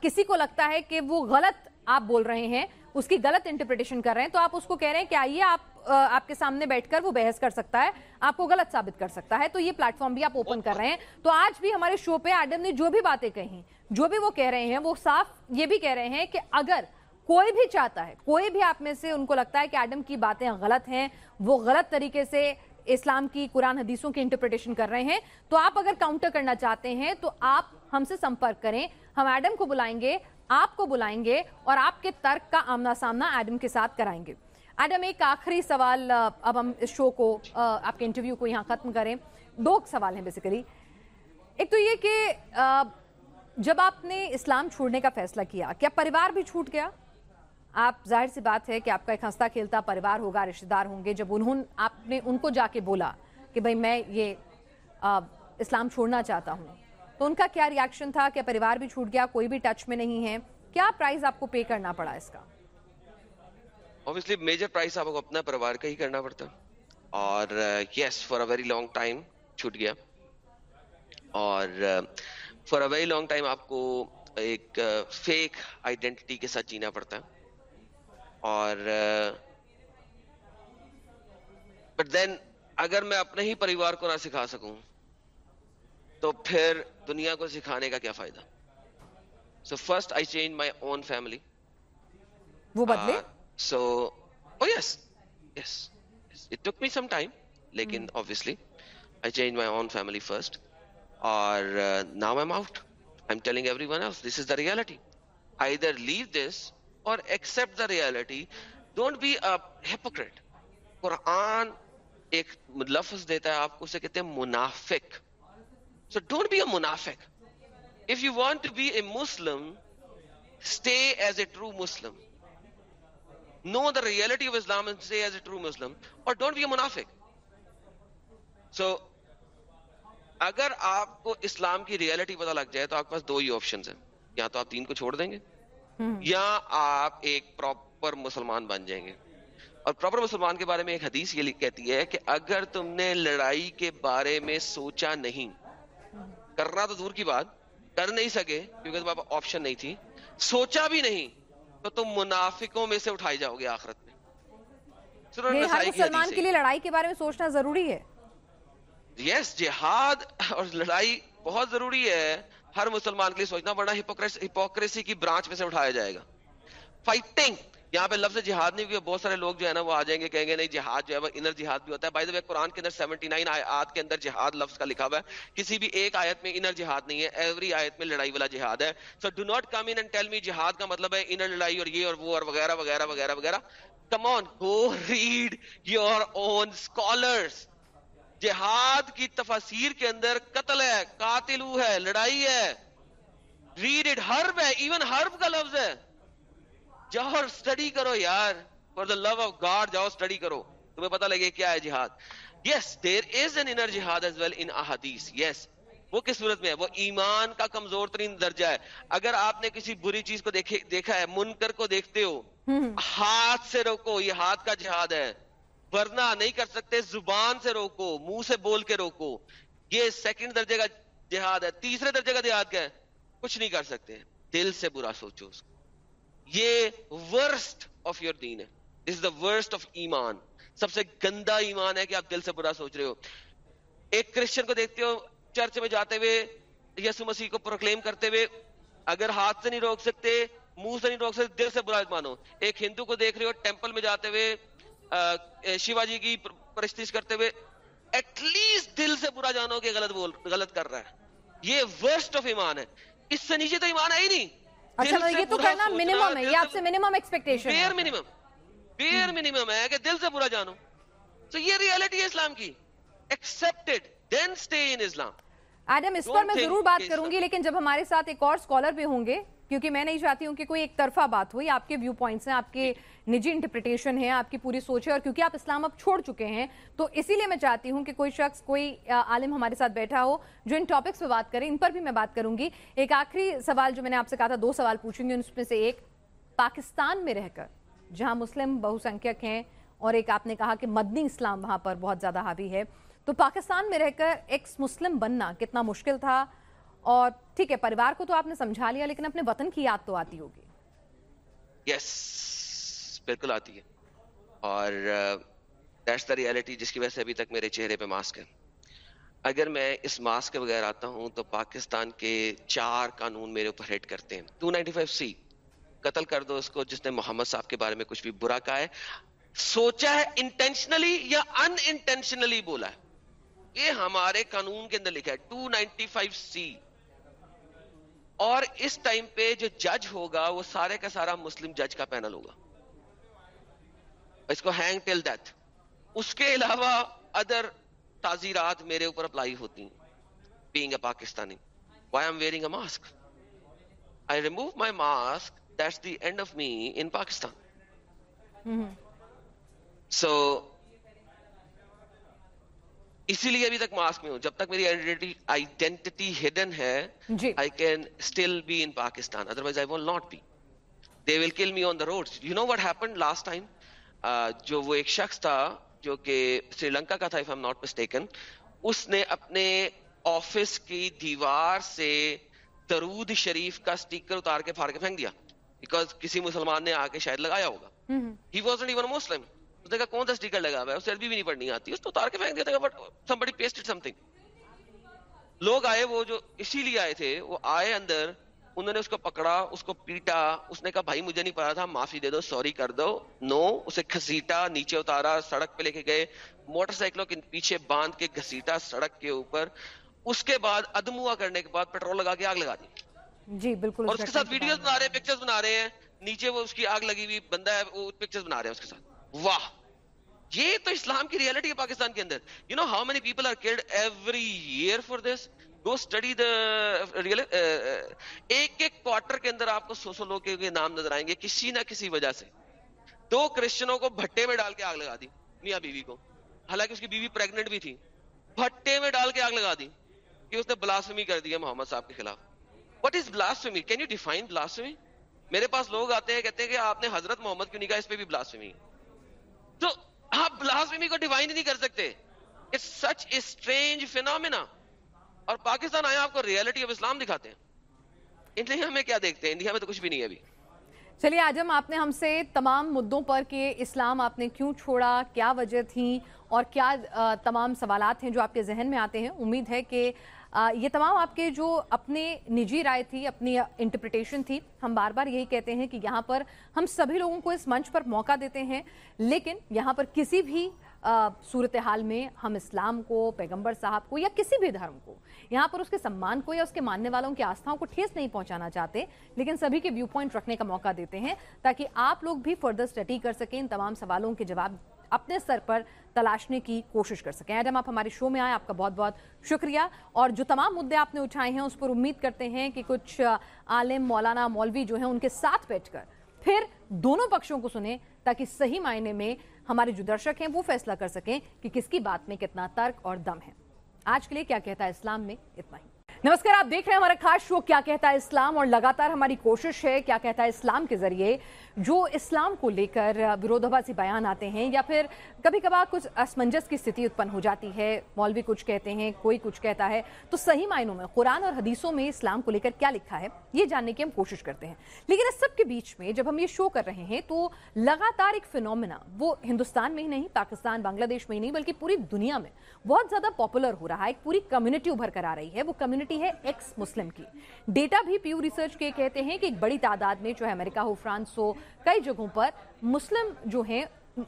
کسی کو لگتا ہے کہ وہ غلط آپ بول رہے ہیں اس کی غلط انٹرپریٹیشن کر رہے ہیں تو آپ اس کو کہہ رہے ہیں کہ آئیے آپ آپ کے سامنے بیٹھ کر وہ بحث کر سکتا ہے آپ کو غلط ثابت کر سکتا ہے تو یہ پلیٹ فارم بھی آپ اوپن کر رہے ہیں۔ تو آج بھی ہمارے شو پہ ایڈم نے جو بھی باتیں کہیں جو بھی وہ کہہ رہے ہیں وہ صاف یہ بھی کہہ رہے ہیں کہ اگر کوئی بھی چاہتا ہے کوئی بھی آپ میں سے ان کو لگتا ہے کہ ایڈم کی باتیں غلط ہیں وہ غلط طریقے سے اسلام کی قرآن حدیثوں کی انٹرپریٹیشن کر رہے ہیں، تو آپ اگر کاؤنٹر کرنا چاہتے ہیں، تو آپ ہم سے سمپرک کریں۔ ہم ایڈم کو بلائیں گے، آپ کو بلائیں گے اور آپ کے ترک کا آمنا سامنا ایڈم کے ساتھ کرائیں گے۔ ایڈم ایک آخری سوال اب ہم اس شو کو آپ کے انٹرویو کو یہاں ختم کریں۔ دو سوال ہیں بیسیکلی ایک تو یہ کہ جب آپ نے اسلام چھوڑنے کا فیصلہ کیا کیا پریوار بھی چھوٹ گیا؟ آپ ظاہر سی بات ہے کہ آپ کا ایک ہنستا کھیلتا پریوار ہوگا رشتہ دار ہوں گے جب انہوں آپ نے ان کو جا کے بولا کہ بھائی میں یہ آ, اسلام چھوڑنا چاہتا ہوں۔ تو ان کا کیا ریاکشن تھا کہ پریوار بھی چھوٹ گیا کوئی بھی ٹچ میں نہیں ہے؟ کیا پرائز آپ کو پے کرنا پڑا اس کا؟ Obviously میجر پرائز آپ کو اپنا پریوار کا ہی کرنا پڑتا۔ اور yes for a very long time چھوٹ گیا۔ اور for a very long time آپ کو ایک فیک آئیڈینٹی کے ساتھ جینا پڑتا۔ ہے اور بٹ دین اگر میں اپنے ہی پریوار کو نہ سکھا سکوں تو پھر دنیا کو سکھانے کا کیا فائدہ؟ So first I change my own family وہ بدلے؟ So yes yes it took me some time لیکن obviously I changed my own family first. or uh, now I'm out. I'm telling everyone else this is the reality. Either leave this or اور accept the reality don't be a hypocrite قرآن ایک لفظ دیتا ہے، آپ کو اسے کہتے ہیں منافق. سو ڈونٹ بی اے منافق. If you want to be a Muslim stay as a true Muslim no the reality of Islam stay as a true Muslim اور ڈونٹ بی اے منافق. سو اگر آپ کو اسلام کی ریالٹی پتہ لگ جائے تو آپ کے پاس دو ہی آپشن ہیں. یا تو آپ تین کو چھوڑ دیں گے یا آپ ایک پراپر مسلمان بن جائیں گے۔ اور پراپر مسلمان کے بارے میں ایک حدیث یہ کہتی ہے کہ اگر تم نے لڑائی کے بارے میں سوچا نہیں کرنا تو دور کی بات کر نہیں سکے کیونکہ تمہارے پاس آپشن نہیں تھی سوچا بھی نہیں تو تم منافقوں میں سے اٹھائی جاؤ گے آخرت میں۔ ہر مسلمان کے لیے لڑائی کے بارے میں سوچنا ضروری ہے۔ یس جہاد اور لڑائی بہت ضروری ہے۔ ہر مسلمان کے لیے سوچنا پڑنا ہپوکریسی کی برانچ میں سے اٹھایا جائے گا۔ فائٹنگ یہاں پہ لفظ جہاد نہیں، بہت سارے لوگ جو ہے نا وہ آ جائیں گے، کہیں گے نہیں، جہاد جو ہے وہ انر جہاد بھی ہوتا ہے۔ بائی قرآن کے اندر سیونٹی نائن آیات کے اندر جہاد لفظ کا لکھا ہوا ہے۔ کسی بھی ایک آیت میں انر جہاد نہیں ہے ایوری آیت میں لڑائی والا جہاد ہے۔ So do not come in tell me جہاد کا مطلب ہے انر لڑائی اور یہ اور وہ اور وغیرہ وغیرہ وغیرہ وغیرہ۔ Come on go read your own scholars جہاد کی تفاصیر کے اندر قتل ہے قاتل ہے لڑائی ہے۔ ریڈ اٹ ہرب ہے ایون ہرب کا لفظ ہے۔ جاؤ اور اسٹڈی کرو یار for the love of God جاؤ اسٹڈی کرو۔ تمہیں پتا لگے کیا ہے جہاد۔ Yes there is an inner جہاد ایز ویل ان احادیث یس وہ کس صورت میں ہے؟ وہ ایمان کا کمزور ترین درجہ ہے۔ اگر آپ نے کسی بری چیز کو دیکھا ہے منکر کو دیکھتے ہو ہاتھ سے روکو یہ ہاتھ کا جہاد ہے۔ ورنہ نہیں کر سکتے، زبان سے روکو، منہ سے بول کے روکو۔ یہ سیکنڈ درجے کا جہاد ہے، تیسرے درجے کا جہاد کیا ہے؟ کچھ نہیں کر سکتے۔ دل سے برا سوچو اس کو۔ یہ ورسٹ آف یور دین ہے۔ دس دا ورسٹ آف ایمان۔ سب سے گندا ایمان ہے کہ آپ دل سے برا سوچ رہے ہو۔ ایک کرسچن کو دیکھتے ہو، چرچ میں جاتے ہوئے، یسو مسیح کو پروکلیم کرتے ہوئے، اگر ہاتھ سے نہیں روک سکتے، منہ سے نہیں روک سکتے، دل سے برا مانو ایک ہندو کو دیکھ رہے ہو ٹیمپل میں جاتے ہوئے شیوا جی کی پرستش کرتے ہوئے ایٹ لیسٹ دل سے برا جانو کہ غلط بول غلط کر رہا ہے۔ یہ ورسٹ آف ایمان ہے۔ اس سے نیچے تو ایمان ہے ہی نہیں۔ اچھا یہ تو کرنا منیمم ہے۔ یہ آپ سے منیمم ایکسپیکٹیشن ہے۔ بیر منیمم بیر منیمم ہے کہ دل سے برا جانو۔ تو یہ ریالٹی ہے اسلام کی۔ ایکسپٹڈ دین سٹے ان اسلام ایڈم اس پر میں ضرور بات کروں گی لیکن جب ہمارے ساتھ ایک اور سکولر بھی ہوں گے کیونکہ میں نہیں چاہتی ہوں کہ کوئی ایک طرفہ بات ہوئی آپ کے ویو پوائنٹس ہیں آپ کے نجی انٹرپریٹیشن ہے، آپ کی پوری سوچ ہے اور کیونکہ آپ اسلام اب چھوڑ چکے ہیں، تو اسی لیے میں چاہتی ہوں کہ کوئی شخص، کوئی عالم ہمارے ساتھ بیٹھا ہو جو ان ٹاپکس پہ بات کرے، ان پر بھی میں بات کروں گی۔ ایک آخری سوال جو میں نے آپ سے کہا تھا، دو سوال پوچھوں گی اس میں سے ایک، پاکستان میں رہ کر، جہاں مسلم بہو سنکھیک ہیں اور ایک آپ نے کہا کہ مدنی اسلام وہاں پر بہت زیادہ حاوی ہے۔ تو پاکستان میں رہ کر ایکس مسلم بننا کتنا مشکل تھا؟ اور ٹھیک ہے، پریوار کو تو آپ نے سمجھا لیا، لیکن اپنے وطن کی یاد تو آتی ہوگی۔ یس بالکل آتی ہے۔ اور دیٹس دا ریالٹی جس کی وجہ سے ابھی تک میرے چہرے پہ ماسک ہے۔ اگر میں اس ماسک کے بغیر آتا ہوں تو پاکستان کے چار قانون میرے اوپر ہیٹ کرتے ہیں۔ ٹو نائنٹی فائیو سی، قتل کر دو اس کو، جس نے محمد صاحب کے بارے میں کچھ بھی برا کہا ہے۔ سوچا ہے انٹینشنلی یا ان انٹینشنلی بولا ہے۔ یہ ہمارے قانون کے اندر لکھا ہے۔ Two ninety five C. اور اس ٹائم پہ جو جج ہوگا وہ سارے کا سارا مسلم جج کا پینل ہوگا۔ اس کو ہینگ ٹل ڈیتھ اس کے علاوہ ادر تعزیرات میرے اوپر اپلائی ہوتی ہیں. Being a Pakistani why am wearing a mask I remove my mask that's the end of me in Pakistan so اسی لیے ابھی تک ماسک میں ہوں. جب تک میری آئیڈینٹی ہڈن ہے I can still be in Pakistan otherwise I will not be they will kill me on the road you know what happen last time جو وہ ایک شخص تھا جو کہ سری لنکا کا تھا اف ایم ناٹ مسٹیکن اس نے اپنے آفس کی دیوار سے درود شریف کا اسٹیکر اتار کے پھاڑ کے پھینک دیا۔ بیکاز کسی مسلمان نے آ کے شاید لگایا ہوگا۔ ہی واز ایون مسلم اس نے کہا کون سا اسٹیکر لگا ہوا ہے؟ اسے عربی بھی نہیں پڑھنی آتی۔ اس کو اتار کے پھینک دیا تھا بٹ سم بڑی پیسٹڈ سم تھنگ لوگ آئے وہ جو اسی لیے آئے تھے وہ آئے اندر انہوں نے اس کو پکڑا اس کو پیٹا اس نے کہا بھائی مجھے نہیں پتا تھا معافی دے دو سوری کر دو۔ نو اسے گھسیٹا نیچے اتارا سڑک پہ لے کے گئے۔ موٹر سائیکلوں کے پیچھے باندھ کے گھسیٹا سڑک کے اوپر۔ اس کے بعد ادموا کرنے کے بعد پیٹرول لگا کے آگ لگا دی۔ جی بالکل اور اس کے ساتھ ویڈیوز بنا رہے ہیں پکچرز بنا رہے ہیں۔ نیچے وہ اس کی آگ لگی ہوئی بندہ ہے وہ پکچرز بنا رہے ہیں اس کے ساتھ۔ واہ! یہ تو اسلام کی ریالٹی ہے پاکستان کے اندر۔ You know how many people are killed every year for this go study the real ایک ایک کوارٹر کے اندر آپ کو سو سو لوگ کے نام نظر آئیں گے کسی نہ کسی وجہ سے دو کرسچنوں کو بھٹے میں ڈال کے آگ لگا دی میاں بیوی کو حالانکہ اس کی بیوی پریگنٹ بھی تھی بھٹے میں ڈال کے آگ لگا دی کہ اس نے بلاسمی کر دیا محمد صاحب کے خلاف what is blasphemy can you define blasphemy میرے پاس لوگ آتے ہیں کہتے ہیں کہ آپ نے حضرت محمد کیوں نہیں کہا اس پہ بھی بلاسمی تو آپ بلاسمی کو ڈیفائن نہیں کر سکتے it's such a strange phenomena اور پاکستان آیا، آپ کو ریالٹی آف اسلام دکھاتے ہیں۔ انڈیا میں کیا دیکھتے ہیں؟ انڈیا میں تو کچھ بھی نہیں ہے ابھی۔ چلیے آجم آپ نے ہم سے تمام مدوں پر کہ اسلام آپ نے کیوں چھوڑا، کیا وجہ تھی اور کیا تمام سوالات ہیں جو آپ کے ذہن میں آتے ہیں۔ امید ہے کہ یہ تمام آپ کے جو اپنے نجی رائے تھی، اپنی انٹرپریٹیشن تھی، ہم بار بار یہی کہتے ہیں کہ یہاں پر ہم سبھی لوگوں کو اس منچ پر موقع دیتے ہیں، لیکن یہاں پر کسی بھی صورتحال میں ہم اسلام کو، پیغمبر صاحب کو یا کسی بھی دھرم کو یہاں پر اس کے سمان کو یا اس کے ماننے والوں کی آستھاؤں کو ٹھیس نہیں پہنچانا چاہتے، لیکن سبھی کے ویو پوائنٹ رکھنے کا موقع دیتے ہیں تاکہ آپ لوگ بھی فردر اسٹڈی کر سکیں ان تمام سوالوں کے جواب اپنے سر پر تلاشنے کی کوشش کر سکیں۔ ایڈم آپ ہمارے شو میں آئے، آپ کا بہت بہت شکریہ۔ اور جو تمام مدعے آپ نے اٹھائے ہیں، اس پر امید کرتے ہیں کہ کچھ عالم مولانا مولوی جو ہیں، ان کے ساتھ بیٹھ کر پھر دونوں پکشوں کو سنیں تاکہ صحیح معنی میں ہمارے جو درشک ہیں، وہ فیصلہ کر سکیں کہ کس کی بات میں کتنا ترک اور دم ہے۔ آج کے لیے کیا کہتا ہے اسلام میں؟ اتنا ہی۔ نمسکار، آپ دیکھ رہے ہیں ہمارا خاص شو، کیا کہتا ہے اسلام؟ اور لگاتار ہماری کوشش ہے، کیا کہتا ہے اسلام کے ذریعے جو اسلام کو لے کر ورودھباسی بیان آتے ہیں، یا پھر کبھی کبھار کچھ اسمنجس کی استھتی اتپن ہو جاتی ہے۔ مولوی کچھ کہتے ہیں، کوئی کچھ کہتا ہے۔ تو صحیح معنوں میں قرآن اور حدیثوں میں اسلام کو لے کر کیا لکھا ہے، یہ جاننے کی ہم کوشش کرتے ہیں۔ لیکن اس سب کے بیچ میں جب ہم یہ شو کر رہے ہیں، تو لگاتار ایک فنومنا وہ ہندوستان میں ہی نہیں، پاکستان، بنگلہ دیش میں ہی نہیں، بلکہ پوری دنیا میں بہت زیادہ پاپولر ہو رہا ہے، ایک پوری کمیونٹی ابھر کر آ رہی ہے۔ وہ کمیونٹی ہے ایکس مسلم کی۔ ڈیٹا بھی پیو ریسرچ کے کہتے ہیں کہ ایک بڑی تعداد میں چاہے امریکہ ہو، فرانس ہو، کئی جگہوں پر مسلم جو ہیں،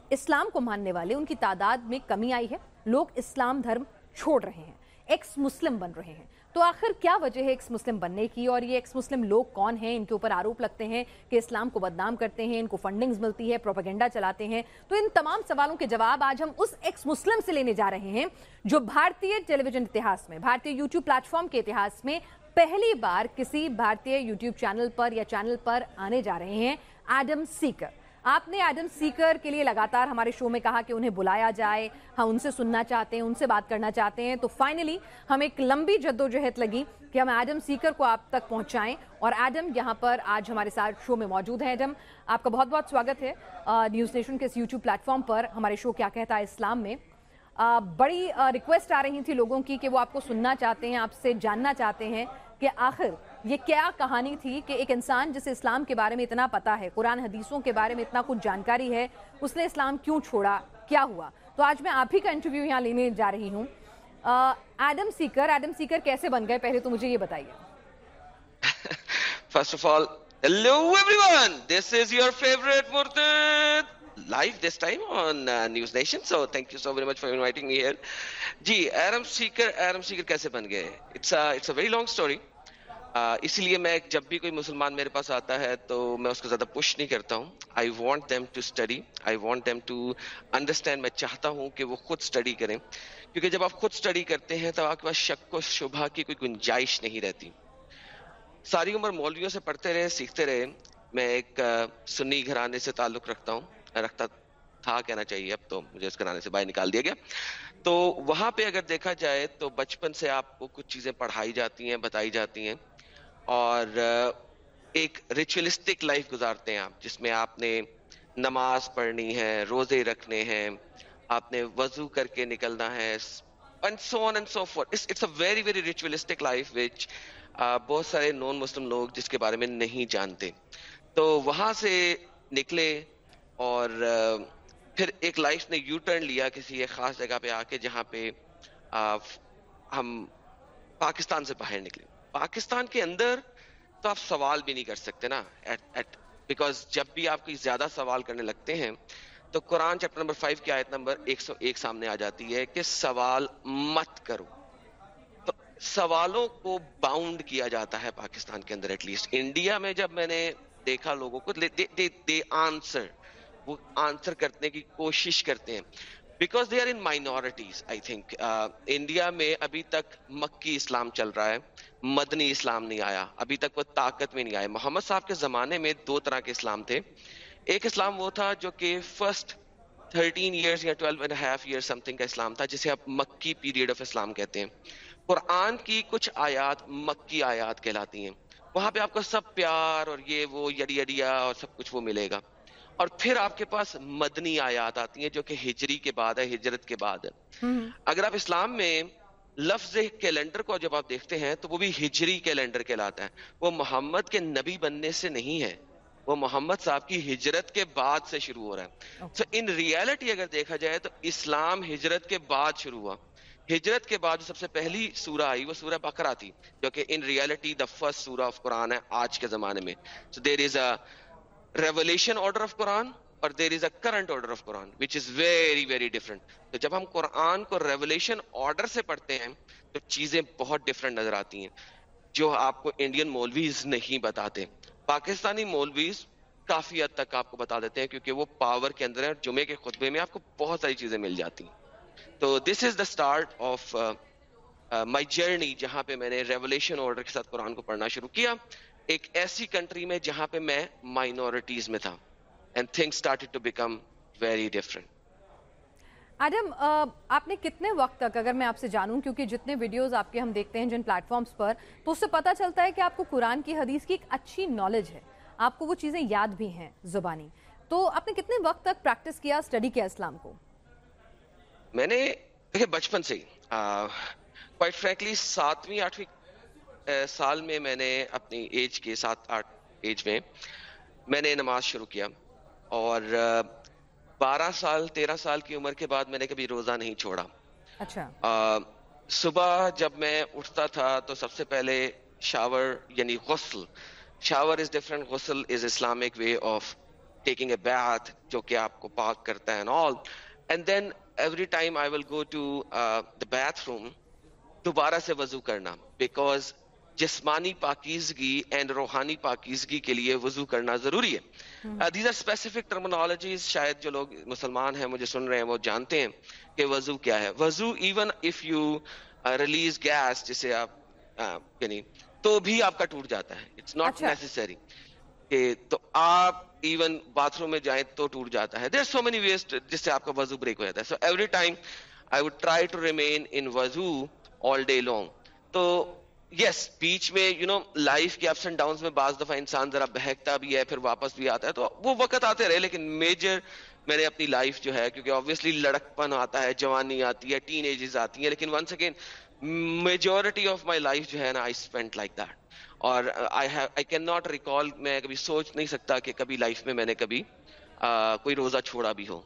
اسلام کو ماننے والے، ان کی تعداد میں کمی آئی ہے۔ لوگ اسلام دھرم چھوڑ رہے ہیں، ایکس مسلم بن رہے ہیں۔ تو آخر کیا وجہ ہے ایکس مسلم بننے کی؟ اور یہ ایکس مسلم لوگ کون ہیں؟ ان کے اوپر آروپ لگتے ہیں کہ اسلام کو بدنام کرتے ہیں، ان کو فنڈنگز ملتی ہے پروپیگنڈا چلاتے ہیں۔ تو ان تمام سوالوں کے جواب آج ہم اس ایکس مسلم سے لینے جا رہے ہیں جو بھارتی ٹیلی ویژن اتہاس میں، بھارتی یوٹیوب پلیٹ فارم کے اتہاس میں پہلی بار کسی بھارتی یوٹیوب چینل پر یا چینل پر آنے جا رہے ہیں ایڈم سیکر آپ نے ایڈم سیکر کے لیے لگاتار ہمارے شو میں کہا کہ انہیں بلایا جائے، ہم ان سے سننا چاہتے ہیں، ان سے بات کرنا چاہتے ہیں۔ تو فائنلی ہم ایک لمبی جد و جہد لگی کہ ہم ایڈم سیکر کو آپ تک پہنچائیں اور ایڈم یہاں پر آج ہمارے ساتھ شو میں موجود ہیں۔ ایڈم، آپ کا بہت بہت سواگت ہے۔ نیوز نیشن کے اس یوٹیوب پلیٹ فارم پر ہمارے شو کیا کہتا ہے اسلام میں۔ بڑی ریکویسٹ آ رہی تھی لوگوں کی کہ وہ آپ کو سننا چاہتے ہیں، آپ سے جاننا چاہتے ہیں کہ آخر یہ کیا کہانی تھی کہ ایک انسان جسے اسلام کے بارے میں اتنا پتا ہے، قرآن حدیثوں کے بارے میں اتنا کچھ جانکاری ہے، اس نے اسلام کیوں چھوڑا؟ کیا ہوا؟ تو آج میں آپ ہی کا انٹرویو یہاں لینے جا رہی ہوں۔ ایڈم سیکر ایڈم سیکر کیسے بن گئے؟ پہلے تو مجھے یہ بتائیے۔ First of all hello everyone this is your favourite مرتد life this time on news nation so thank you so very much for inviting me here جی ایرم سیکر ایرم سیکر کیسے بن گئے it's it's a very long story اس لیے میں جب بھی کوئی مسلمان میرے پاس آتا ہے تو میں اس کو زیادہ پش نہیں کرتا ہوں۔ I want them to study I want them to understand میں چاہتا ہوں کہ وہ خود اسٹڈی کریں۔ کیونکہ جب آپ خود اسٹڈی کرتے ہیں تو آپ کے پاس شک و شبہ کی کوئی گنجائش نہیں رہتی۔ ساری عمر مولویوں سے پڑھتے رہے، سیکھتے رہے۔ میں ایک سنی گھرانے سے تعلق رکھتا ہوں۔ رکھتا تھا کہنا چاہیے، اب تو مجھے اس کرانے سے باہر نکال دیا گیا۔ تو وہاں پہ اگر دیکھا جائے تو بچپن سے آپ کو کچھ چیزیں پڑھائی جاتی ہیں، بتائی جاتی ہیں۔ اور ایک ریچولسٹک لائف گزارتے ہیں آپ، جس میں آپ نے نماز پڑھنی ہے، روزے رکھنے ہیں، آپ نے وضو کر کے نکلنا ہے very very ritualistic life which بہت سارے نان مسلم لوگ جس کے بارے میں نہیں جانتے۔ تو وہاں سے نکلے اور پھر ایک لائف نے یو ٹرن لیا کسی ایک خاص جگہ پہ آ کے جہاں پہ ہم پاکستان سے باہر نکلے۔ پاکستان کے اندر تو آپ سوال بھی نہیں کر سکتے نا بیکاز جب بھی آپ کوئی زیادہ سوال کرنے لگتے ہیں، تو قرآن چیپٹر نمبر فائیو کی آیت نمبر ایک سو ایک سامنے آ جاتی ہے کہ سوال مت کرو۔ تو سوالوں کو باؤنڈ کیا جاتا ہے پاکستان کے اندر ایٹ لیسٹ انڈیا میں جب میں نے دیکھا لوگوں کو دے آنسر وہ آنسر کرنے کی کوشش کرتے ہیں۔ Because they are in minorities I think India میں ابھی تک مکی اسلام چل رہا ہے۔ مدنی اسلام نہیں آیا ابھی تک وہ طاقت میں نہیں آیا محمد صاحب کے زمانے میں دو طرح کے اسلام تھے۔ ایک اسلام وہ تھا جو کہ فرسٹ تھرٹین ایئرس یا twelve and half year something کا اسلام تھا جسے آپ مکی پیریڈ آف اسلام کہتے ہیں۔ قرآن کی کچھ آیات مکی آیات کہلاتی ہیں۔ وہاں پہ آپ کو سب پیار اور یہ وہ یڈی یڈیا اور سب کچھ وہ ملے گا۔ اور پھر آپ کے پاس مدنی آیات آتی ہیں جو کہ ہجری کے بعد ہے ہجرت کے بعد۔ ہے اگر آپ اسلام میں لفظ کیلنڈر کو جب آپ دیکھتے ہیں تو وہ بھی ہجری کیلنڈر کہلاتا ہے۔ وہ محمد کے نبی بننے سے نہیں ہے۔ وہ محمد صاحب کی ہجرت کے بعد سے شروع ہو رہا ہے۔ سو ان ریالٹی اگر دیکھا جائے تو اسلام ہجرت کے بعد شروع ہوا۔ ہجرت کے بعد جو سب سے پہلی سورہ آئی وہ سورہ بکرا تھی جو کہ ان ریالٹی دا فرسٹ سورہ آف قرآن ہے آج کے زمانے میں۔ So there is a revelation order of قرآن۔ اور there is a current order of Quran which is very very different تو جب ہم قرآن کو ریولیشن آرڈر سے پڑھتے ہیں، تو چیزیں بہت ڈفرنٹ نظر آتی ہیں، جو آپ کو انڈین مولویز نہیں بتاتے۔ پاکستانی مولویز کافی حد تک آپ کو بتا دیتے ہیں، کیونکہ وہ پاور کے اندر ہے جمعے کے خطبے میں آپ کو بہت ساری چیزیں مل جاتی ہیں۔ تو this is the start of my journey جہاں پہ میں نے ریولیشن آرڈر کے ساتھ قرآن کو پڑھنا شروع کیا۔ ایک ایسی کنٹری میں جہاں پہ میں مائنورٹیز میں تھا۔ And thing started to become very different Adam آپ نے کتنے وقت تک اگر میں آپ سے جانوں کیونکہ جتنے ویڈیوز آپ کے ہم دیکھتے ہیں جن پلیٹ فارمز پر تو اس سے پتہ چلتا ہے کہ آپ کو قرآن کی حدیث کی ایک اچھی نالج ہے آپ کو وہ چیزیں یاد بھی ہیں زبانی تو آپ نے کتنے وقت تک پریکٹس کیا اسٹڈی کیا اسلام کو میں نے بچپن سے کوائٹ فرینکلی ساتویں آٹھویں سال میں میں نے اپنی ایج کے سات آٹھ ایج میں میں نے نماز شروع کیا اور بارہ سال تیرہ سال کی عمر کے بعد میں نے کبھی روزہ نہیں چھوڑا۔ اچھا۔ صبح جب میں اٹھتا تھا تو سب سے پہلے شاور یعنی غسل۔ شاور از ڈفرنٹ غسل is Islamic way of taking a bath جو کہ آپ کو پاک کرتا ہے all and then every time I will go to the bathroom دوبارہ سے وضو کرنا۔ بیکاز جسمانی پاکیزگی اینڈ روحانی پاکیزگی کے لیے وضو کرنا ضروری ہے۔ دیز آر اسپیسیفک ٹرمنالوجیز شاید جو لوگ مسلمان ہیں مجھے سن رہے ہیں وہ جانتے ہیں کہ وضو کیا ہے۔ وضو even if you release gas جسے آپ یعنی تو بھی آپ کا ٹوٹ جاتا ہے۔ اٹس ناٹ نیسری کہ تو آپ ایون باتھ روم میں جائیں تو ٹوٹ جاتا ہے۔ دیر سو مینی ویسٹ جس سے آپ کا وضو بریک ہو جاتا ہے۔ So every time I would try to remain in وضو آل ڈے لانگ تو یس بیچ میں یو نو لائف کے اپس اینڈ ڈاؤن میں بعض دفعہ انسان ذرا بہکتا بھی ہے، پھر واپس بھی آتا ہے۔ تو وہ وقت آتے رہے، لیکن میجر میں نے اپنی لائف جو ہے، کیونکہ آبویسلی لڑک پن آتا ہے، جوانی آتی ہے ٹین ایجز آتی ہیں، لیکن once again majority of my life جو ہے نا آئی اسپینڈ لائک دیٹ اور آئی کین ناٹ ریکال میں کبھی سوچ نہیں سکتا کہ کبھی لائف میں میں نے کبھی کوئی روزہ چھوڑا بھی ہو۔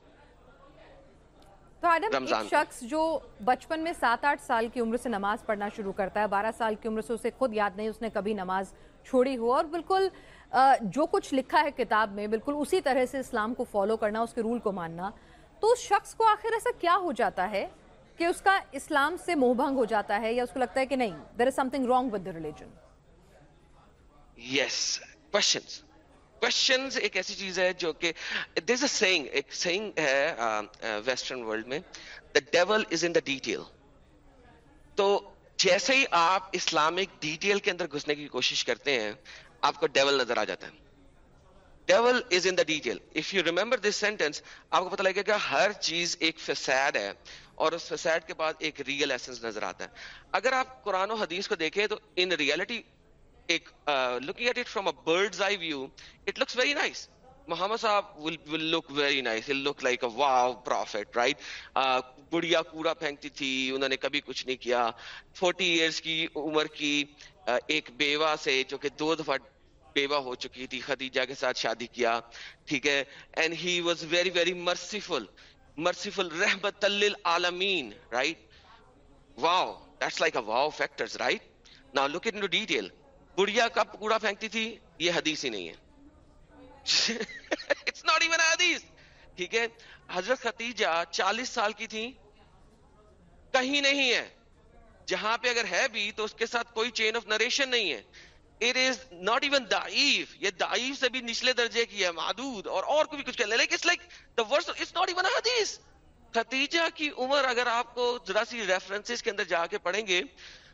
تو ایڈم ایک شخص جو بچپن میں سات آٹھ سال کی عمر سے نماز پڑھنا شروع کرتا ہے بارہ سال کی عمر سے اسے خود یاد نہیں اس نے کبھی نماز چھوڑی ہو۔ اور بالکل جو کچھ لکھا ہے کتاب میں بالکل اسی طرح سے اسلام کو فالو کرنا اس کے رول کو ماننا تو اس شخص کو آخر ایسا کیا ہو جاتا ہے کہ اس کا اسلام سے موہ بھنگ ہو جاتا ہے یا اس کو لگتا ہے کہ نہیں there is something wrong with the religion yes questions questions ایک ایسی چیز ہے جو کہ دیر اے سینگ ایک سینگ ہے ویسٹرن ورلڈ میں دا dual is in the detail تو جیسے ہی آپ اسلامک ڈیٹیل کے اندر گھسنے کی کوشش کرتے ہیں، آپ کو ڈیول نظر آ جاتا ہے۔ Devil is in the detail if you remember this sentence آپ کو پتا لگے گا ہر چیز ایک فساد ہے، اور اس فساد کے بعد ایک ریئل ایسنس نظر آتا ہے۔ اگر آپ قرآن و حدیث کو دیکھیں تو ان ریئلٹی ایک looking at it from a bird's eye view it looks very nice محمد صاحب will look very nice look like a wow prophet right گڑیا کوڑا پھینکتی تھی، انہوں نے کبھی کچھ نہیں کیا۔ فورٹی ایئرس کی عمر کی ایک بیوہ سے، جو کہ دو دفعہ بیوہ ہو چکی تھی، خدیجہ کے ساتھ شادی کیا، ٹھیک ہے؟ And he was very very merciful merciful رحمت للعالمین right wow that's like a wow factors right now look it detail گڑیا کب کوڑا پھینکتی تھی، یہ حدیث ہی نہیں ہے۔ اٹس ناٹ ایون حدیث ٹھیک ہے؟ حضرت ختیجہ چالیس سال کی تھی کہیں نہیں ہے۔ جہاں پہ اگر ہے بھی تو اس کے ساتھ کوئی چین آف نریشن نہیں ہے۔ اٹ از ناٹ ایون دائف یہ دائف سے بھی نچلے درجے کی ہے، معدود۔ اور اور کو بھی کچھ کہہ لیکن like the verse it's not even حدیث ختیجہ کی عمر اگر آپ کو ذرا سی ریفرنسز کے اندر جا کے پڑھیں گے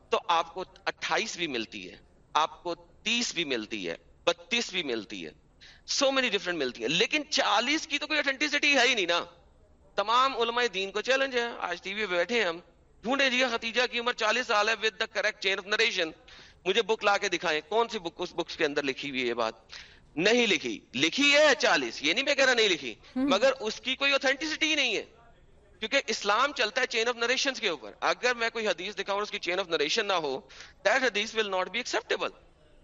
تو آپ کو اٹھائیس بھی ملتی ہے۔ آپ کو تیس بھی ملتی ہے بتیس بھی ملتی ہے سو مینی ڈفرنٹ ملتی ہے لیکن چالیس کی تو کوئی اتھینٹسٹی ہے ہی نہیں نا۔ تمام علماء دین کو چیلنج ہے۔ آج ٹی وی پہ بیٹھے ہیں ہم۔ ڈھونڈے جی ختیجہ کی عمر چالیس سال ہے with the correct chain of narration مجھے بک لا کے دکھائیں۔ کون سی بک اس بکس کے اندر لکھی ہوئی ہے یہ بات؟ نہیں لکھی۔ لکھی ہے چالیس یہ نہیں میں کہہ رہا نہیں لکھی۔ مگر اس کی کوئی اوتھینٹسٹی نہیں ہے۔ کیونکہ اسلام چلتا ہے چین آف نریشن کے اوپر۔ اگر میں کوئی حدیث دکھاؤں اس کی چین آف نریشن نہ ہو دیٹ حدیث will not be acceptable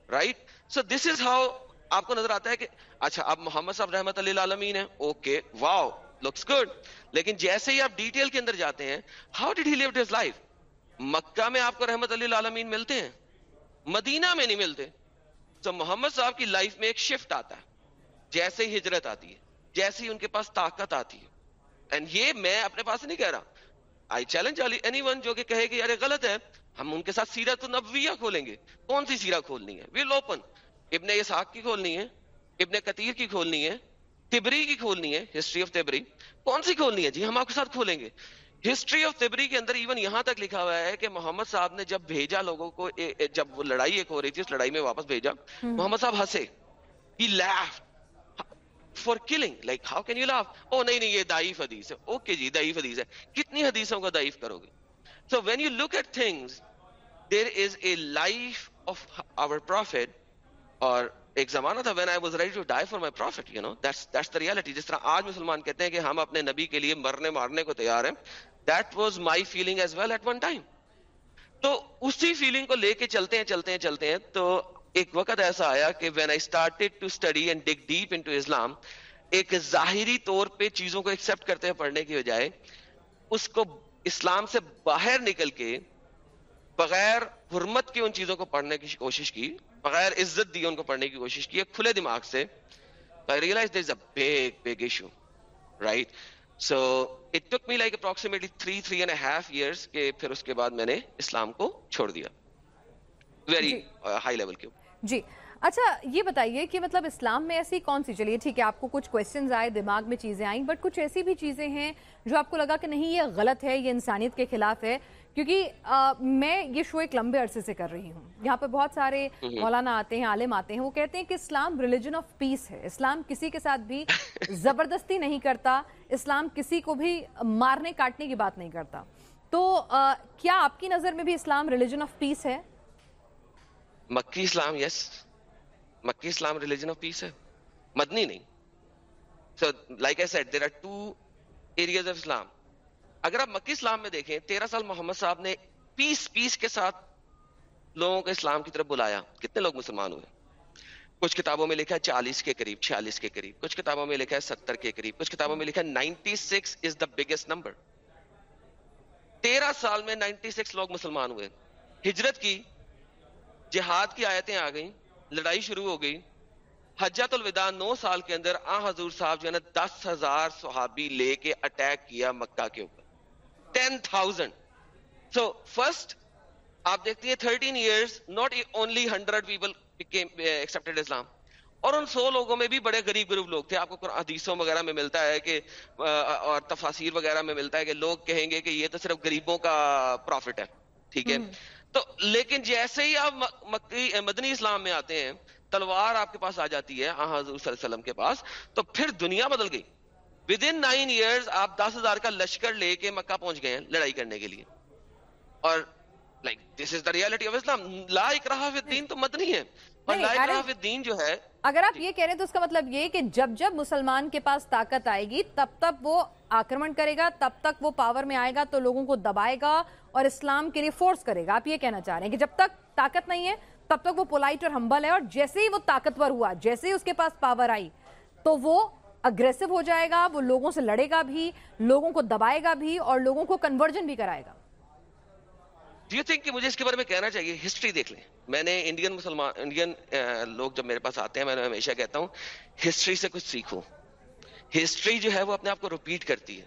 right so this is how آپ کو نظر آتا ہے کہ اچھا اب محمد صاحب رحمت اللہ عالمین ہے اوکے واؤ لکس گڈ لیکن جیسے ہی آپ ڈیٹیل کے اندر جاتے ہیں how did he live his life مکہ میں آپ کو رحمت اللہ عالمین ملتے ہیں، مدینہ میں نہیں ملتے۔ تو محمد صاحب کی لائف میں ایک شفٹ آتا ہے۔ جیسے ہی ہجرت آتی ہے، جیسے ہی ان کے پاس طاقت آتی ہے۔ اینڈ یہ میں اپنے پاس نہیں کہہ رہا۔ آئی چیلنج اینی ون جو کہ کہے کہ یار غلط ہے ہم ان کے ساتھ سیرت نبویہ کھولیں گے۔ کون سی سیرہ کھولنی ہے؟ ویل اوپن ابن اسحاق کی کھولنی ہے ابن کتیر کی کھولنی ہے تبری کی کھولنی ہے ہسٹری آف تبری۔ کون سی کھولنی ہے؟ جی ہم آپ کے ساتھ کھولیں گے۔ ہسٹری آف تبری کے اندر ایون یہاں تک لکھا ہوا ہے کہ محمد صاحب نے جب بھیجا لوگوں کو جب وہ لڑائی ایک ہو رہی تھی اس لڑائی میں واپس بھیجا محمد صاحب ہنسے۔ He left for killing like how can you laugh oh نہیں نہیں یہ دائف حدیث ہے اوکے جی دائف حدیث ہے کتنی حدیثوں کا دائف کرو گے so when you look at things there is a life of our prophet اور ایک زمانہ تھا when I was ready to die for my prophet you know that's that's the reality جس طرح آج مسلمان کہتے ہیں کہ ہم اپنے نبی کے لیے مرنے مارنے کو تیار ہیں that was my feeling as well at one time تو اسی فیلنگ کو لے کے چلتے ہیں چلتے ہیں چلتے ہیں، تو ایک وقت ایسا آیا کہ when I started to study and dig deep into اسلام ایک ظاہری طور پہ چیزوں کو ایکسپٹ کرتے ہیں پڑھنے کی بجائے اس کو اسلام سے باہر نکل کے بغیر حرمت کے ان چیزوں کو پڑھنے کی کوشش کی بغیر عزت دی ان کو پڑھنے کی کوشش کی کھلے دماغ سے realise there is a big big issue right so it took me like approximately three three and half years کے پھر اس کے بعد میں نے اسلام کو چھوڑ دیا ویری ہائی لیول کے جی۔ اچھا یہ بتائیے کہ مطلب اسلام میں ایسی کون سی چلیے ٹھیک ہے آپ کو کچھ کوشچنز آئے دماغ میں چیزیں آئیں بٹ کچھ ایسی بھی چیزیں ہیں جو آپ کو لگا کہ نہیں یہ غلط ہے یہ انسانیت کے خلاف ہے کیونکہ میں یہ شو ایک لمبے عرصے سے کر رہی ہوں۔ یہاں پہ بہت سارے مولانا آتے ہیں عالم آتے ہیں وہ کہتے ہیں کہ اسلام ریلیجن آف پیس ہے۔ اسلام کسی کے ساتھ بھی زبردستی نہیں کرتا اسلام کسی کو بھی مارنے کاٹنے کی بات نہیں کرتا۔ تو کیا آپ کی نظر میں بھی اسلام ریلیجن آف پیس ہے؟ مکی اسلام یس مکی اسلام ریلیجن آف پیس ہے۔ مدنی نہیں۔ So like I said there are two areas of اسلام اگر آپ مکی اسلام میں دیکھیں، تیرہ سال محمد صاحب نے پیس پیس کے ساتھ لوگوں کو اسلام کی طرف بلایا۔ کتنے لوگ مسلمان ہوئے؟ کچھ کتابوں میں لکھا ہے چالیس کے قریب، چھیالیس کے قریب۔ کچھ کتابوں میں لکھا ہے ستر کے قریب۔ کچھ کتابوں میں لکھا ہے ninety six is the biggest number تیرہ سال میں نائنٹی سکس لوگ مسلمان ہوئے۔ ہجرت کی جہاد کی آیتیں آ گئیں، لڑائی شروع ہو گئی۔ حجت الوداع نو سال کے اندر آ حضور صاحب جو ہے نا دس ہزار صحابی لے کے اٹیک کیا مکہ کے اوپر۔ ٹین تھاؤزینڈ سو فرسٹ آپ دیکھتی ہیں thirteen years not only hundred people accepted اسلام اور ان سو لوگوں میں بھی بڑے غریب غریب لوگ تھے۔ آپ کو حدیثوں وغیرہ میں ملتا ہے کہ eh, اور تفاصیر وغیرہ میں ملتا ہے کہ لوگ کہیں گے کہ یہ تو صرف غریبوں کا پروفٹ ہے۔ ٹھیک ہے؟ تو لیکن جیسے ہی آپ مدنی اسلام میں آتے ہیں، تلوار آپ کے پاس آ جاتی ہے حضور صلی اللہ علیہ وسلم کے پاس، تو پھر دنیا بدل گئی۔ ود ان نائن ایئرز آپ دس ہزار کا لشکر لے کے مکہ پہنچ گئے ہیں لڑائی کرنے کے لیے۔ اور like this is the reality of اسلام لا اکراہ فی الدین تو مدنی ہے۔ اور جو ہے اگر آپ یہ کہہ رہے ہیں تو اس کا مطلب یہ کہ جب جب مسلمان کے پاس طاقت آئے گی تب تک وہ آکرمن کرے گا تب تک وہ پاور میں آئے گا تو لوگوں کو دبائے گا اور اسلام کے لیے فورس کرے گا۔ آپ یہ کہنا چاہ رہے ہیں کہ جب تک طاقت نہیں ہے تب تک وہ پولائٹ اور ہمبل ہے اور جیسے ہی وہ طاقتور ہوا جیسے ہی اس کے پاس پاور آئی تو وہ اگریسو ہو جائے گا وہ لوگوں سے لڑے گا بھی لوگوں کو دبائے گا بھی اور لوگوں کو کنورجن بھی کرائے گا۔ ڈو یو تھنک کہ مجھے اس کے بارے میں کہنا چاہیے؟ ہسٹری دیکھ لیں۔ میں نے انڈین مسلمان انڈین لوگ جب میرے پاس آتے ہیں میں نے ہمیشہ کہتا ہوں ہسٹری سے کچھ سیکھو۔ ہسٹری جو ہے وہ اپنے آپ کو ریپیٹ کرتی ہے۔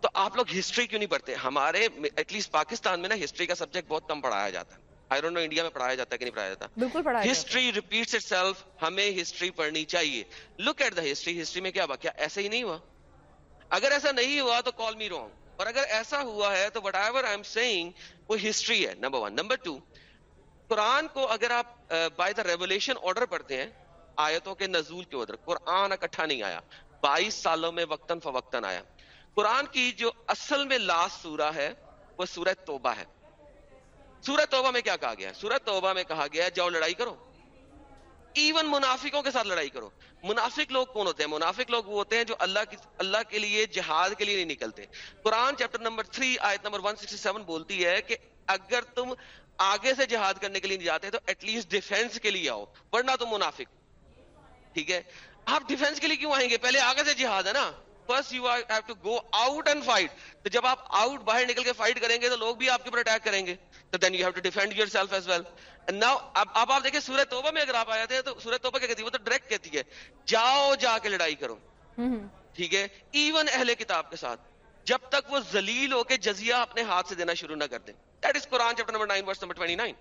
تو آپ لوگ ہسٹری کیوں نہیں پڑھتے؟ ہمارے ایٹ لیسٹ پاکستان میں نا ہسٹری کا سبجیکٹ بہت کم پڑھایا جاتا ہے۔ آئی ڈونٹ نو انڈیا میں پڑھایا جاتا ہے کہ نہیں پڑھایا جاتا۔ بالکل ہسٹری ریپیٹس اٹ سیلف ہمیں ہسٹری پڑھنی چاہیے۔ Look at the history history میں کیا ہوا کیا ایسا ہی نہیں ہوا۔ اگر ایسا نہیں ہوا تو کال می رونگ اور اگر ایسا ہوا ہے تو whatever I am seeing وہ ہسٹری ہے نمبر ون نمبر ٹو قرآن کو اگر آپ بائی دا ریولیشن آرڈر پڑھتے ہیں، آیتوں کے نزول کے ادھر قرآن اکٹھا نہیں آیا، بائیس سالوں میں وقتاً فوقتاً آیا. قرآن کی جو اصل میں لاسٹ سورہ ہے، وہ سورہ توبہ ہے. سورہ توبہ میں کیا کہا گیا ہے؟ سورہ توبہ میں کہا گیا ہے، جاؤ لڑائی کرو. ایون منافقوں کے ساتھ لڑائی کرو۔ منافق لوگ کون ہوتے ہیں؟ منافق لوگ وہ ہوتے ہیں جو اللہ کی اللہ کے لیے جہاد کے لیے نہیں نکلتے۔ قرآن چیپٹر نمبر 3 آیت نمبر 167 بولتی ہے کہ اگر تم آگے سے جہاد کرنے کے لیے نہیں جاتے تو ایٹ لیسٹ ڈیفینس کے لیے آؤ، ورنہ تم منافق۔ ٹھیک ہے؟ آپ ڈیفینس کے لیے کیوں آئیں گے؟ پہلے آگے سے جہاد ہے نا۔ First you have to go out and fight تو جب آپ آؤٹ باہر نکل کے فائٹ کریں گے تو لوگ بھی آپ کے اوپر اٹیک کریں گے۔ تو then you have to defend yourself as well now اب اب آپ دیکھیں سورہ توبہ میں اگر آپ آئے تھے تو سورہ توبہ کیا کہتی ہے؟ وہ تو ڈائریکٹ کہتی ہے جاؤ جا کے لڑائی کرو۔ ٹھیک ہے؟ ایون اہل کتاب کے ساتھ جب تک وہ ذلیل ہو کے جزیہ اپنے ہاتھ سے دینا شروع نہ کر دیں۔ That is Quran chapter number 9 verse number 29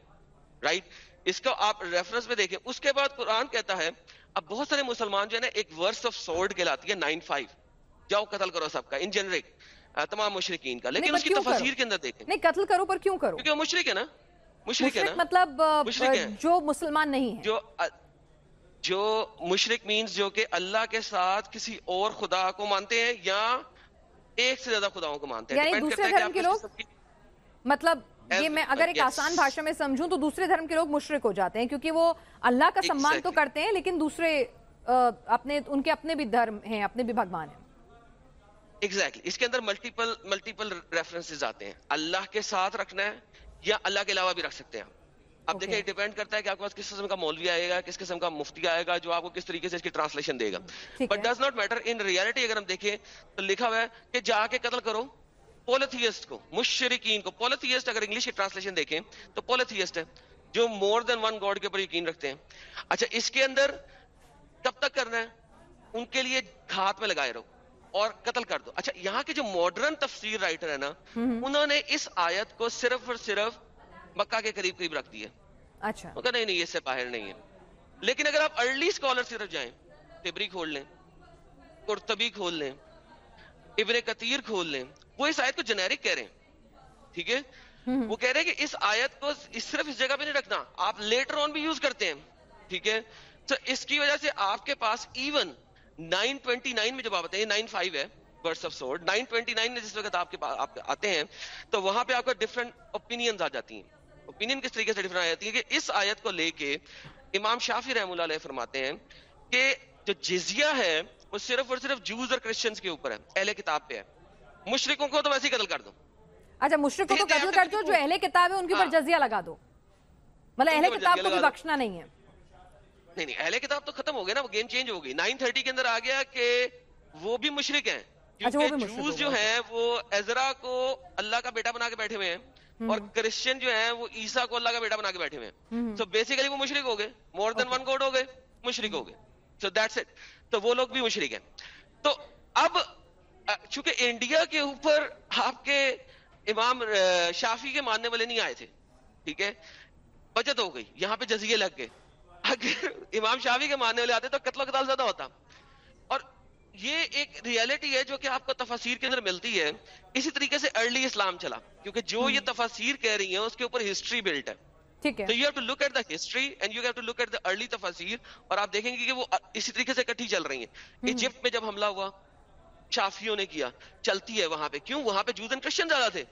right اس کا آپ ریفرنس میں دیکھیں۔ اس کے بعد قرآن کہتا ہے اب بہت سارے مسلمان جو ہے نا ایک ورس آف سورڈ کہلاتی ہے 9 5 جاؤ قتل کرو سب کا ان جنرک تمام مشرقین کا۔ لیکن اس کی تفسیر کے اندر دیکھیں۔ نہیں قتل کرو پر کیوں کرو؟ کیونکہ وہ مشرق ہے نا۔ مشرق ہے نا؟ مطلب جو مسلمان نہیں ہے جو جو مشرق مینز جو کہ اللہ کے ساتھ کسی اور خدا کو مانتے ہیں یا ایک سے زیادہ خداؤں کو مانتے ہیں۔ یعنی دوسرے دھرم کے لوگ مطلب یہ میں اگر ایک آسان بھاشا میں سمجھوں تو دوسرے دھرم کے لوگ مشرق ہو جاتے ہیں کیونکہ وہ اللہ کا سمان تو کرتے ہیں لیکن دوسرے اپنے ان کے اپنے بھی دھرم ہیں اپنے بھی بھگوان ہیں۔ ایگزیکٹلی اس کے اندر ملٹیپل ملٹیپل ریفرنسز آتے ہیں۔ اللہ کے ساتھ رکھنا ہے یا اللہ کے علاوہ بھی رکھ سکتے ہیں اب دیکھیں ڈیپینڈ کرتا ہے کہ آپ کے پاس کس قسم کا مولوی آئے گا کس قسم کا مفتی آئے گا جو آپ کو کس طریقے سے اس کی ٹرانسلیشن دے گا۔ But does not matter in reality اگر ہم دیکھیں تو لکھا ہوا ہے کہ جا کے قتل کرو پولیتھیسٹ کو مشرقین کو۔ پولیتھیسٹ اگر انگلش کی ٹرانسلیشن دیکھیں تو پولیتھیسٹ ہے جو مور دین ون گاڈ کے اوپر یقین رکھتے ہیں۔ اچھا اس کے اندر کب تک کرنا ہے؟ ان کے لیے ہاتھ میں لگائے رہو۔ اور قتل کر دو۔ اچھا یہاں کے جو ماڈرن تفسیر رائٹر ہے نا انہوں نے اس آیت کو صرف اور صرف مکہ کے قریب قریب رکھ دیا۔ اچھا۔ نہیں نہیں اس سے باہر نہیں ہے۔ لیکن اگر آپ ارلی اسکالر صرف جائیں تبری کھول لیں قرطبی کھول لیں ابن کثیر کھول لیں وہ اس آیت کو جنیرک کہہ رہے ہیں۔ ٹھیک ہے؟ وہ کہہ رہے ہیں کہ اس آیت کو صرف اس جگہ پہ نہیں رکھنا آپ لیٹر آن بھی یوز کرتے ہیں۔ ٹھیک ہے؟ تو اس کی وجہ سے آپ کے پاس ایون 929 میں جب آپ آتے ہیں 95 ہے برس آف سورڈ 929 میں جس وقت آپ کے آپ آتے ہیں تو وہاں پہ آپ کو ڈفرنٹ اوپینینز آ جاتی ہیں۔ اوپینین کس طریقے سے ڈفرنٹ آ جاتی ہے کہ اس آیت کو لے کے امام شافی رحم اللہ علیہ فرماتے ہیں کہ جو جزیہ ہے وہ صرف اور صرف جوز اور کرسچنز کے اوپر ہے اہل کتاب پہ ہے۔ مشرقوں کو تو ویسے ہی قتل کر دو۔ اچھا مشرقوں کو قتل کر دو جو اہل کتاب ہے ان کے اوپر ہاں۔ جزیہ لگا دو۔ مطلب اہل کتاب کو بھی بخشنا نہیں ہے۔ نہیں نہیں اہل کتاب تو ختم ہو گیا نا وہ گیم چینج ہو گئی۔ نائن تھرٹی کے اندر آ گیا کہ وہ بھی مشرق ہیں۔ اچھا، کیونکہ جوز جو ہیں وہ ایزرا کو اللہ کا بیٹا بنا کے بیٹھے ہوئے ہیں اور کرسچن جو ہیں وہ عیسا کو اللہ کا بیٹا بنا کے بیٹھے ہوئے ہیں۔ تو بیسیکلی وہ مشرق ہو گئے۔ مور دین ون گوڈ ہو گئے مشرق ہو گئے۔ سو دیٹس اٹ تو وہ لوگ بھی مشرق ہیں۔ تو اب چونکہ انڈیا کے اوپر آپ کے امام شافی کے ماننے والے نہیں آئے تھے ٹھیک ہے بچت ہو گئی۔ یہاں پہ جزیے لگ گئے۔ اگر امام شافی کے ماننے والے آتے تو قتل و قتال زیادہ ہوتا۔ اور یہ ایک ریالٹی ہے جو کہ آپ کو تفاسیر کے اندر ملتی ہے۔ اسی طریقے سے ارلی اسلام چلا۔ کیونکہ جو یہ تفاسیر کہہ رہی ہیں اس کے اوپر ہسٹری بلٹ ہے۔ تو you have to look at the history and you have to look at the early تفاصیر اور آپ دیکھیں گے کہ وہ اسی طریقے سے کٹھی چل رہی ہیں۔ ایجپٹ میں جب حملہ ہوا شافیوں نے کیا چلتی ہے وہاں پہ۔ کیوں؟ وہاں پہ جوز اینڈ کرسچن زیادہ تھے۔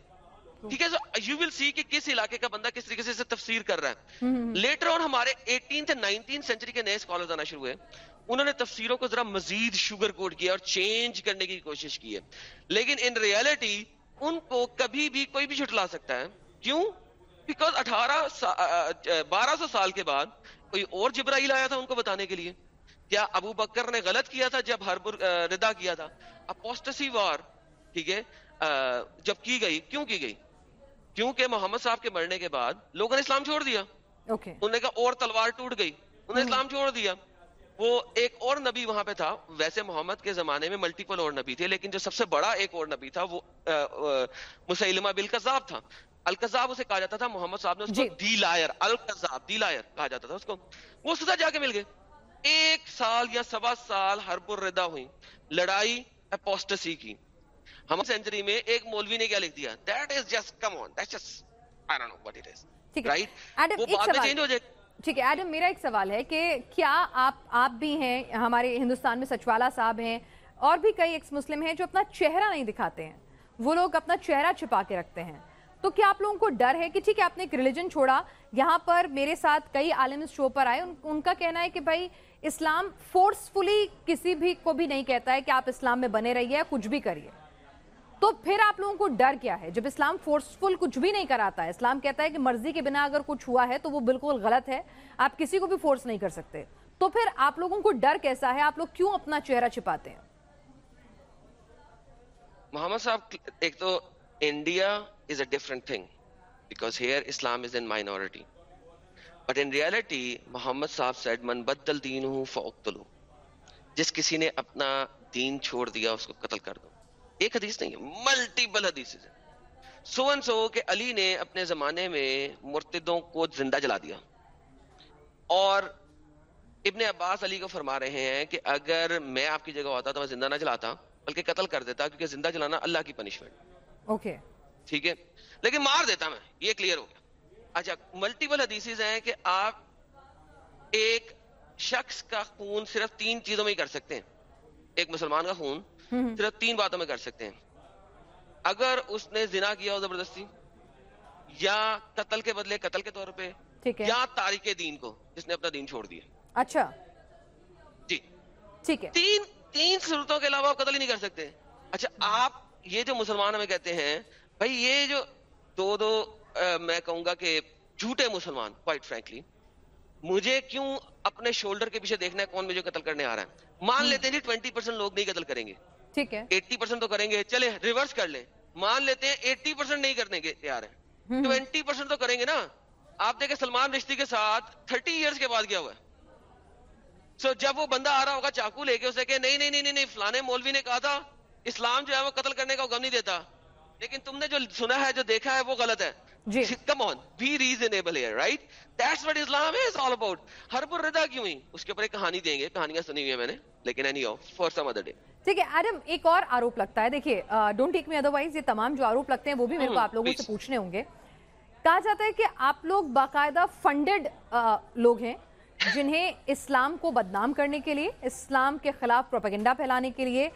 ٹھیک ہے یو ول سی کہ کس علاقے کا بندہ کس طریقے سے تفسیر کر رہا ہے لیٹر آن ہمارے ایٹین نائنٹین سینچری کے نئے اسکالر آنا شروع ہوئے انہوں نے تفسیروں کو ذرا مزید شوگر کوٹ کیا اور چینج کرنے کی کوشش کی ہے لیکن ان ریالٹی ان کو کبھی بھی کوئی بھی جھٹلا سکتا ہے کیوں بیکاز اٹھارہ بارہ سو سال کے بعد کوئی اور جبرائیل آیا تھا ان کو بتانے کے لیے کیا ابو بکر نے غلط کیا تھا جب ہر ردا کیا تھا اپوسٹسی وار ٹھیک ہے جب کی گئی کیوں کی گئی کیونکہ محمد صاحب کے مرنے کے بعد لوگوں نے اسلام چھوڑ دیا۔ انہوں نے کہا اور تلوار ٹوٹ گئی۔ انہوں نے اسلام چھوڑ دیا۔ وہ ایک اور نبی وہاں پہ تھا۔ ویسے محمد کے زمانے میں ملٹیپل اور نبی تھے لیکن جو سب سے بڑا ایک اور نبی تھا وہ مسلمہ بالکذاب تھا۔ القذاب اسے کہا جاتا تھا محمد صاحب نے اس کو دی لائر القذاب دی لائر کہا جاتا تھا اس کو۔ وہ سزا جا کے مل گئے۔ ایک سال یا سوا سال ہر ردا ہوئی لڑائی اپوسٹسی کی۔ ہم سینچری میں ایک مولوی نے کیا لکھ دیا؟ That is just come on that just I don't know what it is right وہ بعد میں چینج ہو جائے ٹھیک ہے. ایڈم میرا ایک سوال ہے کہ کیا آپ آپ بھی ہیں ہمارے ہندوستان میں سچوالا صاحب ہیں اور بھی کئی ایکس مسلم ہیں جو اپنا چہرہ نہیں دکھاتے ہیں۔ وہ لوگ اپنا چہرہ چھپا کے رکھتے ہیں۔ تو کیا آپ لوگوں کو ڈر ہے کہ ٹھیک ہے آپ نے ایک ریلیجن چھوڑا یہاں پر میرے ساتھ کئی عالم اس شو پر آئے ان کا کہنا ہے کہ بھائی اسلام فورسفلی کسی بھی کو بھی نہیں کہتا ہے کہ آپ اسلام میں بنے رہیے کچھ بھی کریے۔ تو پھر آپ لوگوں کو ڈر کیا ہے؟ جب اسلام فورسفل کچھ بھی نہیں کراتا ہے، اسلام کہتا ہے کہ مرضی کے بنا اگر کچھ ہوا ہے تو وہ بالکل غلط ہے، آپ کسی کو بھی فورس نہیں کر سکتے۔ تو پھر آپ لوگوں کو ڈر کیسا ہے؟ آپ لوگ کیوں اپنا چہرہ چھپاتے ہیں؟ محمد صاحب، ایک تو India is a different thing because here Islam is in minority but in reality محمد صاحب سیڈ من بدل دین ہوں فوقتلو جس کسی نے اپنا دین چھوڑ دیا، اس کو قتل کر دو۔ ایک حدیث نہیں ہے ملٹیپل حدیث سو ان سو کہ علی نے اپنے زمانے میں مرتدوں کو زندہ جلا دیا۔ اور ابن عباس علی کو فرما رہے ہیں کہ اگر میں آپ کی جگہ ہوتا تو میں زندہ نہ جلاتا بلکہ قتل کر دیتا کیونکہ زندہ جلانا اللہ کی پنشمنٹ اوکے۔ ٹھیک ہے؟ لیکن مار دیتا میں یہ کلیئر ہو گیا۔ اچھا ملٹیپل حدیث ہیں کہ آپ ایک شخص کا خون صرف تین چیزوں میں ہی کر سکتے ہیں۔ ایک مسلمان کا خون صرف تین باتوں میں کر سکتے ہیں۔ اگر اس نے زنا کیا ہو زبردستی یا قتل کے بدلے قتل کے طور پہ یا تاریخ دین کو جس نے اپنا دین چھوڑ دیا۔ اچھا۔ جی۔ ٹھیک ہے۔ تین تین صورتوں کے علاوہ قتل ہی نہیں کر سکتے۔ اچھا آپ یہ جو مسلمان ہمیں کہتے ہیں بھائی یہ جو دو دو میں کہوں گا کہ جھوٹے مسلمان کوائٹ فرینکلی مجھے کیوں اپنے شولڈر کے پیچھے دیکھنا ہے کون مجھے قتل کرنے آ رہا ہے؟ مان لیتے ہیں جی ٹوینٹی پرسینٹ لوگ نہیں قتل کریں گے۔ ٹھیک ہے۔ ایٹی پرسینٹ تو کریں گے۔ چلے ریورس کر لیں۔ مان لیتے ہیں ایٹی پرسینٹ نہیں کرنے کے تیار ہیں۔ ٹوینٹی پرسینٹ تو کریں گے نا۔ آپ دیکھیں سلمان رشتی کے ساتھ تھرٹی ایئرس کے بعد کیا ہوا ہے؟ سو جب وہ بندہ آ رہا ہوگا چاقو لے کے اسے کہ نہیں نہیں نہیں نہیں فلانے مولوی نے کہا تھا اسلام جو ہے وہ قتل کرنے کا حکم نہیں دیتا۔ لیکن تم نے جو سنا ہے جو دیکھا ہے وہ غلط ہے۔ جی۔ کم آن بی ریزنیبل ہے right that's what Islam is all about ہر پر ردا کیوں ہی اس کے اوپر ایک کہانی دیں گے کہانیاں سنی ہوئی ہیں میں نے لیکن any of for some other day ٹھیک ہے ایڈم ایک اور آروپ لگتا ہے۔ دیکھیے ڈونٹ ٹیک می ادروائز یہ تمام جو آروپ لگتے ہیں وہ بھی میرے کو آپ لوگوں سے پوچھنے ہوں گے۔ کہا جاتا ہے کہ آپ لوگ باقاعدہ فنڈڈ لوگ ہیں جنہیں اسلام کو بدنام کرنے کے لیے اسلام کے خلاف پروپیگنڈا پھیلانے کے لیے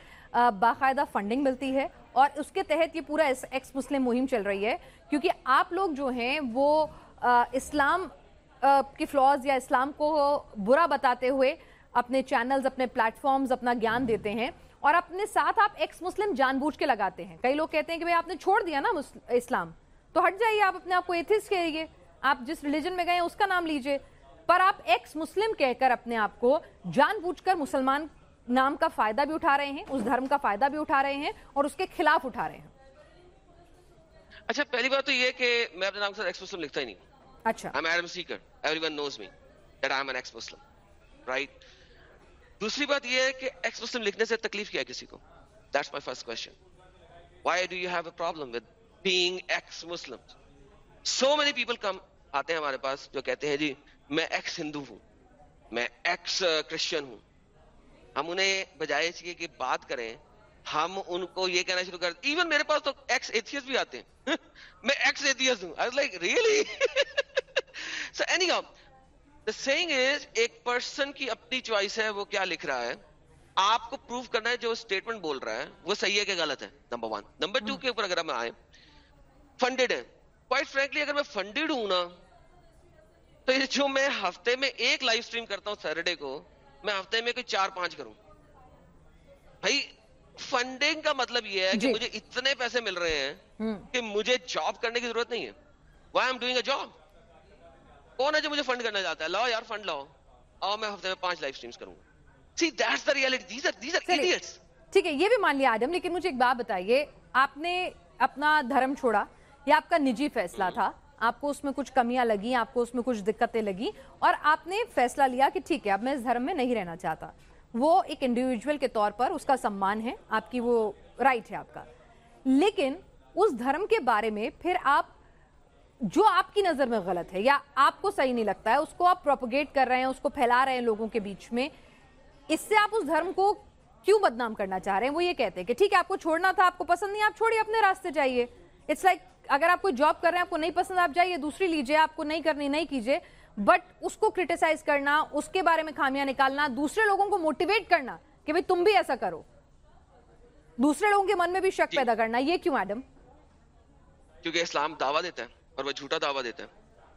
باقاعدہ فنڈنگ ملتی ہے۔ اور اس کے تحت یہ پورا ایکس مسلم مہم چل رہی ہے، کیونکہ آپ لوگ جو ہیں وہ اسلام کی فلاز یا اسلام کو برا بتاتے ہوئے اپنے چینلز اپنے پلیٹ فارمز اپنا گیان دیتے ہیں اور اپنے ساتھ آپ ایکس مسلم جان بوجھ کے لگاتے ہیں۔ کئی لوگ کہتے ہیں کہ بھائی آپ نے چھوڑ دیا نا اسلام، تو ہٹ جائیے آپ اپنے آپ کو ایتھس کہیے۔ آپ جس ریلیجن میں گئے اس کا نام لیجیے۔ پر آپ ایکس مسلم کہہ کر اپنے آپ کو جان بوجھ کر مسلمان نام کا فائدہ بھی اٹھا رہے ہیں اس دھرم کا فائدہ بھی اٹھا رہے ہیں اور اس کے خلاف اٹھا رہے ہیں۔ اچھا پہلی بات تو یہ کہ میں اپنے نام کے ساتھ ایکس مسلم لکھتا ہی نہیں اچھا۔ I'm Adam Seeker. Everyone knows me that I'm an ex-Muslim right? دوسری بات یہ ہے کہ ایکس مسلم لکھنے سے تکلیف کیا کسی کو؟ That's my first question. Why do you have a problem with being ex-Muslim So many people come آتے ہیں ہمارے پاس جو کہتے ہیں جی میں ایکس ہندو ہوں میں ایکس کرسچن ہوں۔ ہم انہیں بجائے چاہیے کہ بات کریں ہم ان کو یہ کہنا شروع کر ایون میرے پاس تو ایکس ایتھیس بھی آتے ہیں۔ میں ایکس ایتھیس ہوں۔ I like really So anyhow, the saying is ایک پرسن کی اپنی چوائس ہے وہ کیا لکھ رہا ہے؟ آپ کو پروف کرنا ہے جو اسٹیٹمنٹ بول رہا ہے۔ وہ صحیح ہے کہ غلط ہے؟ نمبر ون نمبر ٹو کے اوپر اگر ہم آئے فنڈیڈ ہے کوائٹ فرینکلی اگر میں فنڈیڈ ہوں نا تو جو میں ہفتے میں ایک لائف اسٹریم کرتا ہوں سیٹرڈے کو میں ہفتے میں کوئی چار پانچ کروں۔ بھائی فنڈنگ کا مطلب یہ ہے کہ جی۔ مجھے اتنے پیسے مل رہے ہیں کہ مجھے جاب کرنے کی ضرورت نہیں ہے۔ Why am doing a job کون ہے جو مجھے فنڈ کرنا چاہتا ہے؟ لاؤ یار فنڈ لاؤ۔ آؤ میں ہفتے میں پانچ لائف اسٹریمس کروں۔ گا see that's the reality these are these are چلیے ایڈیٹس ٹھیک ہے یہ بھی مان لیا آدم لیکن مجھے ایک بات بتائیے۔ آپ نے اپنا دھرم چھوڑا یہ آپ کا نجی فیصلہ تھا۔ آپ کو اس میں کچھ کمیاں لگی آپ کو اس میں کچھ دقتیں لگی اور آپ نے فیصلہ لیا کہ ٹھیک ہے، اب میں اس دھرم میں نہیں رہنا چاہتا۔ وہ ایک انڈیویجول کے طور پر اس کا سمان ہے، آپ کی وہ رائٹ ہے آپ کا۔ لیکن اس دھرم کے بارے میں پھر آپ، جو آپ کی نظر میں غلط ہے یا آپ کو صحیح نہیں لگتا ہے، اس کو آپ پروپوگیٹ کر رہے ہیں، اس کو پھیلا رہے ہیں لوگوں کے بیچ میں، اس سے آپ اس دھرم کو کیوں بدنام کرنا چاہ رہے ہیں؟ وہ یہ کہتے ہیں کہ ٹھیک ہے، آپ کو چھوڑنا تھا، آپ کو پسند نہیں، آپ چھوڑیے، اپنے راستے جائیے۔ اٹس لائک اگر آپ کوئی جاب کر رہے ہیں آپ کو نہیں پسند آپ جائیے دوسری لیجیے آپ کو نہیں کرنی نہیں کیجیے بٹ اس کو کرٹیسائز کرنا اس کے بارے میں خامیاں نکالنا دوسرے لوگوں کو موٹیویٹ کرنا کہ بھئی تم بھی ایسا کرو۔ دوسرے لوگوں کے من میں بھی شک پیدا کرنا یہ کیوں میڈم کیونکہ اسلام دعویٰ دیتا ہے اور وہ جھوٹا دعویٰ دیتا ہے۔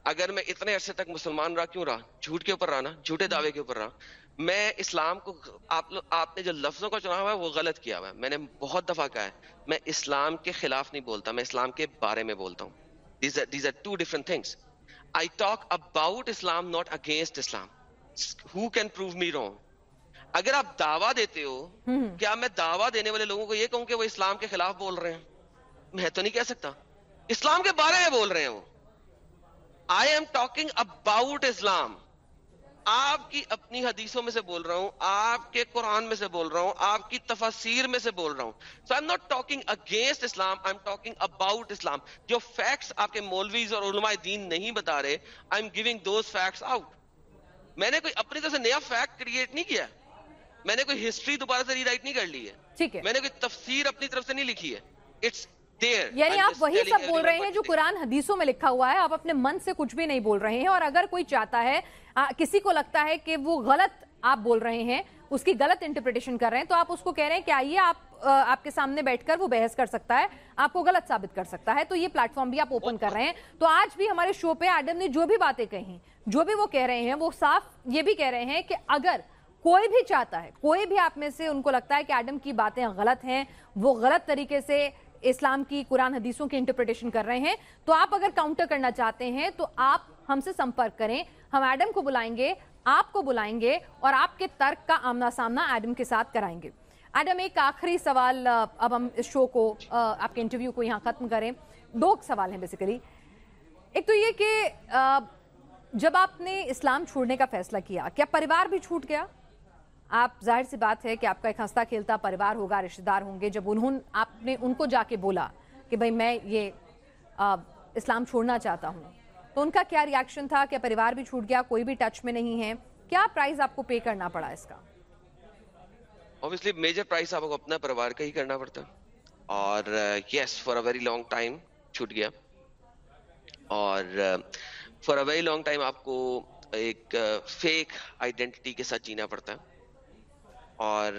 اگر میں اتنے عرصے تک مسلمان رہا کیوں رہا؟ جھوٹ کے اوپر رہا نا جھوٹے دعوے کے اوپر رہا۔ میں اسلام کو آپ نے جو لفظوں کا چنا ہوا ہے وہ غلط کیا ہوا ہے۔ میں نے بہت دفعہ کہا ہے میں اسلام کے خلاف نہیں بولتا میں اسلام کے بارے میں بولتا ہوں۔ These are two different things I talk about Islam not against Islam who can prove me wrong اگر آپ دعویٰ دیتے ہو کیا میں دعویٰ دینے والے لوگوں کو یہ کہوں کہ وہ اسلام کے خلاف بول رہے ہیں؟ میں تو نہیں کہہ سکتا۔ اسلام کے بارے میں بول رہے ہیں وہ۔ آئی ایم ٹاکنگ اباؤٹ اسلام آپ کی اپنی حدیثوں میں سے بول رہا ہوں آپ کے قرآن میں سے بول رہا ہوں آپ کی تفاسیر میں سے بول رہا ہوں۔ So I not talking against Islam I am talking about Islam جو فیکٹس آپ کے مولویز اور علماء دین نہیں بتا رہے I am giving those facts out میں نے کوئی اپنی طرف سے نیا فیکٹ کریٹ نہیں کیا۔ میں نے کوئی ہسٹری دوبارہ سے ری رائٹ نہیں کر لی ہے۔ میں نے کوئی تفسیر اپنی طرف سے نہیں لکھی ہے۔ اٹس یعنی آپ وہی سب بول رہے ہیں جو قرآن حدیثوں میں لکھا ہوا ہے آپ اپنے من سے کچھ بھی نہیں بول رہے ہیں اور اگر کوئی چاہتا ہے کسی کو لگتا ہے کہ وہ غلط آپ بول رہے ہیں اس کی غلط انٹرپریٹیشن کر رہے ہیں تو آپ اس کو کہہ رہے ہیں کہ آئیے آپ آپ کے سامنے بیٹھ کر وہ بحث کر سکتا ہے آپ کو غلط ثابت کر سکتا ہے تو یہ پلیٹ فارم بھی آپ اوپن کر رہے ہیں۔ تو آج بھی ہمارے شو پہ ایڈم نے جو بھی باتیں کہیں جو بھی وہ کہہ رہے ہیں وہ صاف یہ بھی کہہ رہے ہیں کہ اگر کوئی بھی چاہتا ہے کوئی بھی آپ میں سے ان کو لگتا ہے کہ ایڈم کی باتیں غلط ہیں وہ غلط طریقے سے اسلام کی قرآن حدیثوں کی انٹرپریٹیشن کر رہے ہیں، تو آپ اگر کاؤنٹر کرنا چاہتے ہیں، تو آپ ہم سے سمپرک کریں۔ ہم ایڈم کو بلائیں گے، آپ کو بلائیں گے اور آپ کے ترک کا آمنا سامنا ایڈم کے ساتھ کرائیں گے۔ ایڈم، ایک آخری سوال اب ہم اس شو کو آپ کے انٹرویو کو یہاں ختم کریں۔ دو سوال ہیں بیسیکلی ایک تو یہ کہ جب آپ نے اسلام چھوڑنے کا فیصلہ کیا کیا پریوار بھی چھوٹ گیا؟ آپ ظاہر سی بات ہے کہ آپ کا ایک ہنستا کھیلتا پریوار ہوگا، رشتہ دار ہوں گے۔ جب انہوں آپ نے ان کو جا کے بولا کہ بھائی میں یہ اسلام چھوڑنا چاہتا ہوں، تو ان کا کیا ریاکشن تھا کہ پریوار بھی چھوٹ گیا، کوئی بھی ٹچ میں نہیں ہے؟ کیا پرائز آپ کو پے کرنا پڑا اس کا؟ Obviously میجر پرائز آپ کو اپنا پریوار کا ہی کرنا پڑتا۔ اور yes for a very long time چھوٹ گیا۔ اور for a very long time آپ کو ایک فیک آئیڈینٹی کے ساتھ جینا پڑتا۔ ہے اور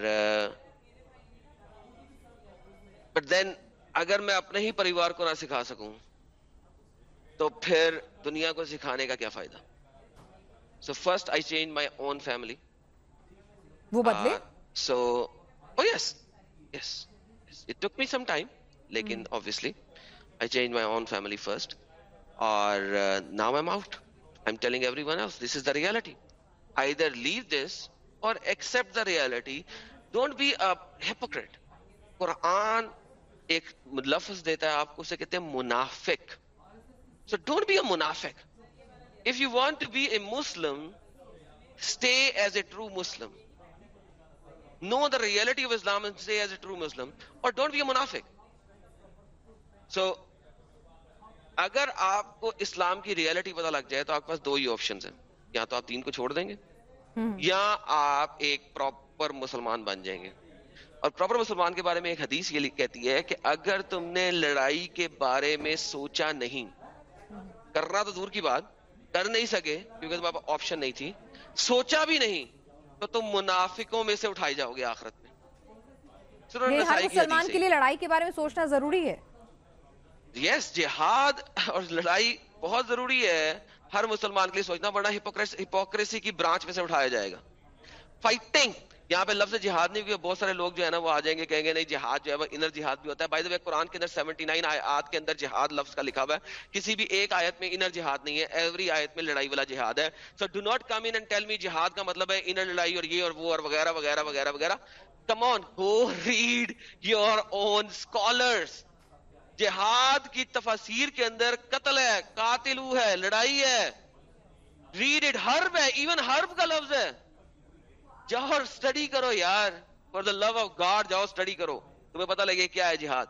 بٹ دین اگر میں اپنے ہی پریوار کو نہ سکھا سکوں تو پھر دنیا کو سکھانے کا کیا فائدہ؟ So first I change my own family وہ بدلے؟ So yes yes it took me some time لیکن obviously I changed my own family first. اور now I'm out. I'm telling everyone else this is the reality. Either leave this or اور accept the reality don't be a hypocrite قرآن ایک لفظ دیتا ہے، آپ کو اسے کہتے ہیں منافق. سو ڈونٹ بی اے منافق. If you want to be a Muslim stay as a true Muslim know the reality of Islam stay as a true Muslim اور ڈونٹ بی اے منافق. سو اگر آپ کو اسلام کی ریالٹی پتا لگ جائے تو آپ کے پاس دو ہی آپشن ہیں. یا تو آپ دین کو چھوڑ دیں گے یا آپ ایک پراپر مسلمان بن جائیں گے۔ اور پراپر مسلمان کے بارے میں ایک حدیث یہ کہتی ہے کہ اگر تم نے لڑائی کے بارے میں سوچا نہیں کرنا تو دور کی بات کر نہیں سکے کیونکہ تمہارے پاس آپشن نہیں تھی سوچا بھی نہیں تو تم منافقوں میں سے اٹھائی جاؤ گے آخرت میں۔ یہ ہر مسلمان کے لیے لڑائی کے بارے میں سوچنا ضروری ہے۔ یس جہاد اور لڑائی بہت ضروری ہے۔ ہر مسلمان کے لیے سوچنا ورنہ ہپوکریسی کی برانچ میں سے اٹھایا جائے گا۔ فائٹنگ یہاں پہ لفظ جہاد نہیں، کیونکہ بہت سارے لوگ جو ہے نا وہ آ جائیں گے، کہیں گے نہیں، جہاد جو ہے وہ انر جہاد بھی ہوتا ہے۔ بائی قرآن کے اندر 79 آیات کے اندر جہاد لفظ کا لکھا ہوا ہے۔ کسی بھی ایک آیت میں انر جہاد نہیں ہے ایوری آیت میں لڑائی والا جہاد ہے۔ So do not come in tell me جہاد کا مطلب ہے انر لڑائی اور یہ اور وہ اور وغیرہ وغیرہ وغیرہ وغیرہ۔ Come on go read your own scholars جہاد کی تفاسیر کے اندر قتل ہے قاتل ہے لڑائی ہے۔ ریڈ اٹ حرب ہے ایون حرب کا لفظ ہے۔ جاؤ اور اسٹڈی کرو یار for the love of God جاؤ اسٹڈی کرو۔ تمہیں پتہ لگے کیا ہے جہاد۔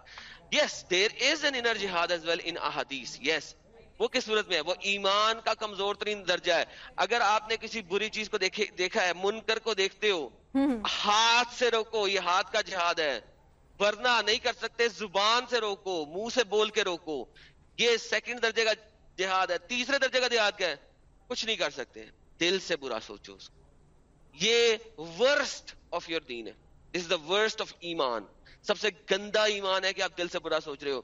Yes there is an inner jihad as well in احادیث یس وہ کس صورت میں ہے؟ وہ ایمان کا کمزور ترین درجہ ہے۔ اگر آپ نے کسی بری چیز کو دیکھے دیکھا ہے منکر کو دیکھتے ہو ہاتھ سے روکو یہ ہاتھ کا جہاد ہے۔ ورنہ نہیں کر سکتے، زبان سے روکو، منہ سے بول کے روکو۔ یہ سیکنڈ درجے کا جہاد ہے، تیسرے درجے کا جہاد کیا ہے؟ کچھ نہیں کر سکتے۔ دل سے برا سوچو اس کو۔ یہ ورسٹ آف یور دین ہے۔ دس دا ورسٹ آف ایمان۔ سب سے گندا ایمان ہے کہ آپ دل سے برا سوچ رہے ہو۔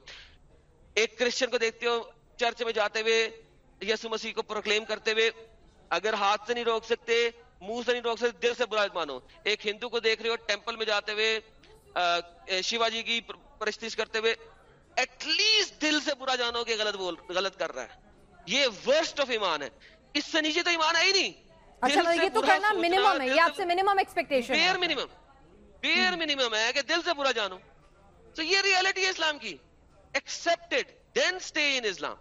ایک کرسچن کو دیکھتے ہو، چرچ میں جاتے ہوئے، یسو مسیح کو پروکلیم کرتے ہوئے، اگر ہاتھ سے نہیں روک سکتے، منہ سے نہیں روک سکتے، دل سے برا مانو ایک ہندو کو دیکھ رہے ہو ٹیمپل میں جاتے ہوئے شیوا جی کی پرستش کرتے ہوئے ایٹ لیسٹ دل سے برا جانو کہ غلط بول غلط کر رہا ہے۔ یہ ورسٹ آف ایمان ہے۔ اس سے نیچے تو ایمان ہے ہی نہیں۔ اچھا یہ تو برا کرنا سوچنا، منیمم ہے دل یہ آپ سے- سے منیمم ایکسپیکٹیشن ہے۔ بیر منیمم بیر منیمم ہے کہ دل سے برا جانو۔ تو یہ ریالٹی ہے اسلام کی۔ Accepted then stay in Islam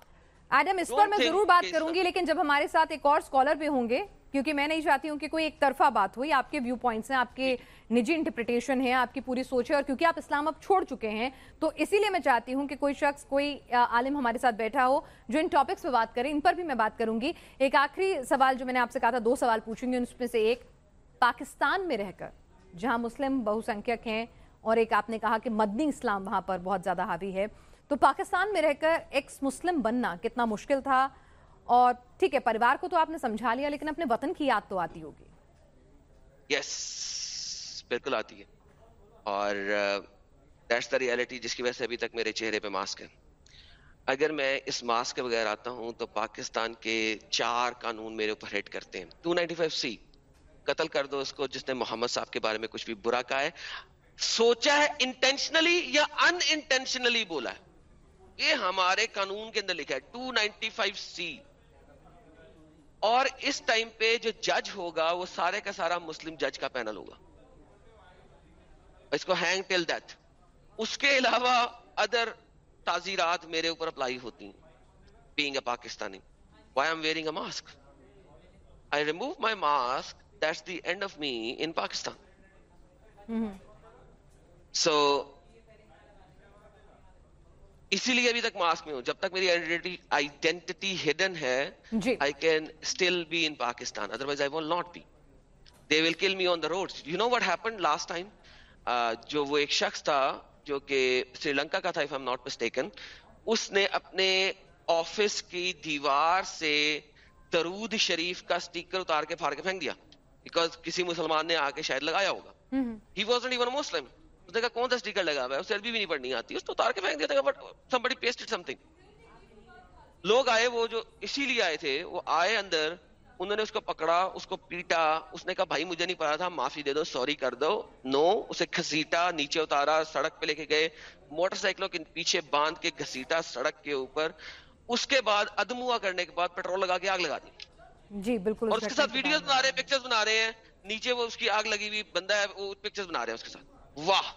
Adam اس پر میں ضرور بات کروں گی لیکن جب ہمارے ساتھ ایک اور سکولر بھی ہوں گے کیونکہ میں نہیں چاہتی ہوں کہ کوئی ایک طرفہ بات ہو یہ آپ کے ویو پوائنٹس ہیں، آپ کے نجی انٹرپریٹیشن ہے آپ کی پوری سوچ ہے، اور کیونکہ آپ اسلام اب چھوڑ چکے ہیں، تو اسی لیے میں چاہتی ہوں کہ کوئی شخص، کوئی عالم ہمارے ساتھ بیٹھا ہو جو ان ٹاپکس پہ بات کرے، ان پر بھی میں بات کروں گی۔ ایک آخری سوال جو میں نے آپ سے کہا تھا، دو سوال پوچھوں گی اس میں سے ایک، پاکستان میں رہ کر، جہاں مسلم بہو سنکھیک ہیں، اور ایک آپ نے کہا کہ مدنی اسلام وہاں پر بہت زیادہ حاوی ہے، تو پاکستان میں رہ کر ایکس مسلم بننا کتنا مشکل تھا؟ اور ٹھیک ہے، پریوار کو تو آپ نے سمجھا لیا، لیکن اپنے وطن کی یاد تو آتی ہوگی۔ یس بالکل آتی ہے۔ اور دیٹس دا ریالٹی جس کی وجہ سے ابھی تک میرے چہرے پہ ماسک ہے۔ اگر میں اس ماسک کے بغیر آتا ہوں تو پاکستان کے چار قانون میرے اوپر ہٹ کرتے ہیں۔ 295 سی، قتل کر دو اس کو، جس نے محمد صاحب کے بارے میں کچھ بھی برا کہا ہے۔ سوچا ہے انٹینشنلی یا ان انٹینشنلی بولا ہے۔ یہ ہمارے قانون کے اندر لکھا ہے۔ 295 سی۔ اور اس ٹائم پہ جو جج ہوگا وہ سارے کا سارا مسلم جج کا پینل ہوگا۔ اس کو ہینگ ٹل ڈیتھ اس کے علاوہ ادر تعزیرات میرے اوپر اپلائی ہوتی ہیں۔ Being a Pakistani. Why I'm wearing a mask I remove my mask that's the end of me in Pakistan so اسی لیے ابھی تک ماسک میں ہوں جب تک میری آئیڈینٹی ہڈن ہے I can still be in Pakistan. Otherwise, I will not be. They will kill me on the roads. You know what happened last time? Uh, جو وہ ایک شخص تھا جو کہ سری لنکا کا تھا if I'm not mistaken اس نے اپنے آفس کی دیوار سے درود شریف کا سٹیکر اتار کے پھاڑ کے پھینک دیا بیکاز کسی مسلمان نے آ کے شاید لگایا ہوگا ہی wasn't even a Muslim. اس نے کہا کون سا سٹیکر لگا؟ ہوا ہے اسے عربی بھی نہیں پڑھنی آتی اس نے اتار کے پھینک دیا تھا بٹ somebody pasted something. لوگ آئے وہ جو اسی لیے آئے تھے وہ آئے اندر انہوں نے اس کو پکڑا اس کو پیٹا اس نے کہا بھائی مجھے نہیں پتا تھا معافی دے دو سوری کر دو نو اسے گھسیٹا نیچے اتارا سڑک پہ لے کے گئے موٹر سائیکلوں کے پیچھے باندھ کے گھسیٹا سڑک کے اوپر اس کے بعد ادموا کرنے کے بعد پیٹرول لگا کے آگ لگا دی۔ جی بالکل اور اس کے ساتھ ویڈیوز بنا رہے ہیں پکچرز بنا رہے ہیں نیچے وہ اس کی آگ لگی ہوئی بندہ ہے وہ پکچرز بنا رہے ہیں اس کے ساتھ۔ واہ!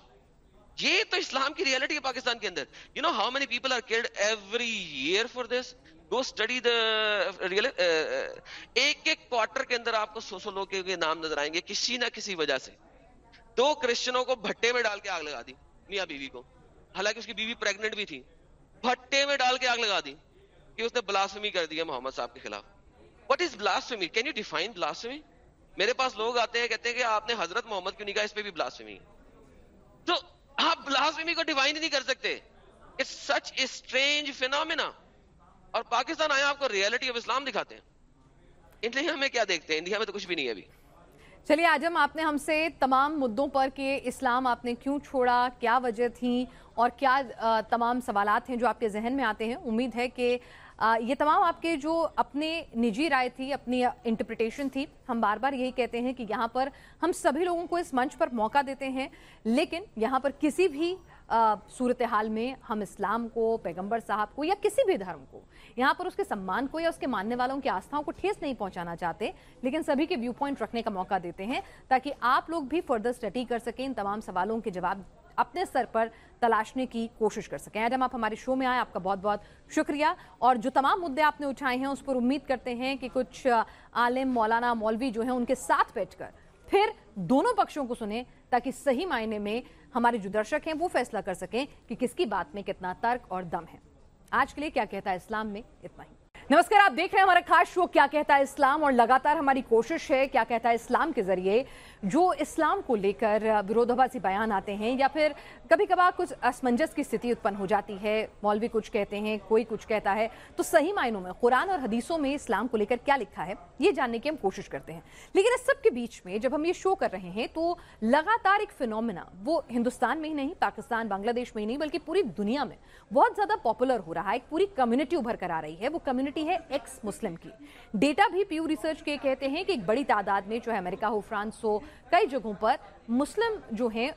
یہ تو اسلام کی ریالٹی ہے پاکستان کے اندر۔ You know how many people are killed every year for this go study the real ایک ایک کوارٹر کے اندر آپ کو سو سو لوگ کے نام نظر آئیں گے کسی نہ کسی وجہ سے۔ دو کرسچنوں کو بھٹے میں ڈال کے آگ لگا دی، میاں بیوی کو۔ حالانکہ اس کی بیوی پریگنٹ بھی تھی۔ بھٹے میں ڈال کے آگ لگا دی کہ اس نے بلاسفمی کر دیا محمد صاحب کے خلاف۔ What is blasphemy can you define blasphemy میرے پاس لوگ آتے ہیں، کہتے ہیں کہ آپ نے حضرت محمد کیوں نہیں کہا؟ اس پہ بھی بلاسفمی تو آپ بلاسفمی کو ڈیفائن ہی نہیں کر سکتے۔ اٹس سچ اسٹرینج فینومینا اور پاکستان آیا آپ کو ریئلٹی آف اسلام دکھاتے ہیں۔ انڈیا میں کیا دیکھتے ہیں؟ انڈیا میں تو کچھ بھی نہیں ہے ابھی۔ چلیے آجم آپ نے ہم سے تمام مدوں پر کہ اسلام آپ نے کیوں چھوڑا، کیا وجہ تھی اور کیا تمام سوالات ہیں جو آپ کے ذہن میں آتے ہیں۔ امید ہے کہ یہ تمام آپ کے جو اپنے نجی رائے تھی، اپنی انٹرپریٹیشن تھی، ہم بار بار یہی کہتے ہیں کہ یہاں پر ہم سبھی لوگوں کو اس منچ پر موقع دیتے ہیں، لیکن یہاں پر کسی بھی صورتحال میں ہم اسلام کو، پیغمبر صاحب کو یا کسی بھی دھرم کو، یہاں پر اس کے سمان کو یا اس کے ماننے والوں کی آستھاؤں کو ٹھیس نہیں پہنچانا چاہتے، لیکن سبھی کے ویو پوائنٹ رکھنے کا موقع دیتے ہیں تاکہ آپ لوگ بھی فردر سٹڈی کر سکیں ان تمام سوالوں کے جواب اپنے سر پر تلاشنے کی کوشش کر سکیں۔ ایڈم، آپ ہمارے شو میں آئے، آپ کا بہت بہت شکریہ۔ اور جو تمام مدعے آپ نے اٹھائے ہیں، اس پر امید کرتے ہیں کہ کچھ عالم مولانا مولوی جو ہیں، ان کے ساتھ بیٹھ کر پھر دونوں پکشوں کو سنیں، تاکہ صحیح معنی میں ہمارے جو درشک ہیں، وہ فیصلہ کر سکیں کہ کس کی بات میں کتنا ترک اور دم ہے۔ آج کے لیے کیا کہتا ہے اسلام میں؟ اتنا ہی۔ نمسکار، آپ دیکھ رہے ہیں ہمارا خاص شو، کیا کہتا ہے اسلام؟ اور لگاتار ہماری کوشش ہے، کیا کہتا ہے اسلام کے ذریعے جو اسلام کو لے کر ورودھباسی بیان آتے ہیں یا پھر کبھی کبھار کچھ اسمنجس کی استھتی اتپن ہو جاتی ہے۔ مولوی کچھ کہتے ہیں، کوئی کچھ کہتا ہے۔ تو صحیح معنوں میں قرآن اور حدیثوں میں اسلام کو لے کر کیا لکھا ہے، یہ جاننے کی ہم کوشش کرتے ہیں۔ لیکن اس سب کے بیچ میں جب ہم یہ شو کر رہے ہیں، تو لگاتار ایک فنومنا وہ ہندوستان میں ہی نہیں، پاکستان، بنگلہ دیش میں ہی نہیں، بلکہ پوری دنیا میں بہت زیادہ پاپولر ہو رہا ہے، ایک پوری کمیونٹی ابھر کر آ رہی ہے۔ وہ کمیونٹی ہے ایکس مسلم کی۔ ڈیٹا بھی پیو ریسرچ کے کہتے ہیں کہ ایک بڑی تعداد میں جو ہے امریکہ ہو، فرانس ہو، کئی جگہوں پر مسلم جو ہیں،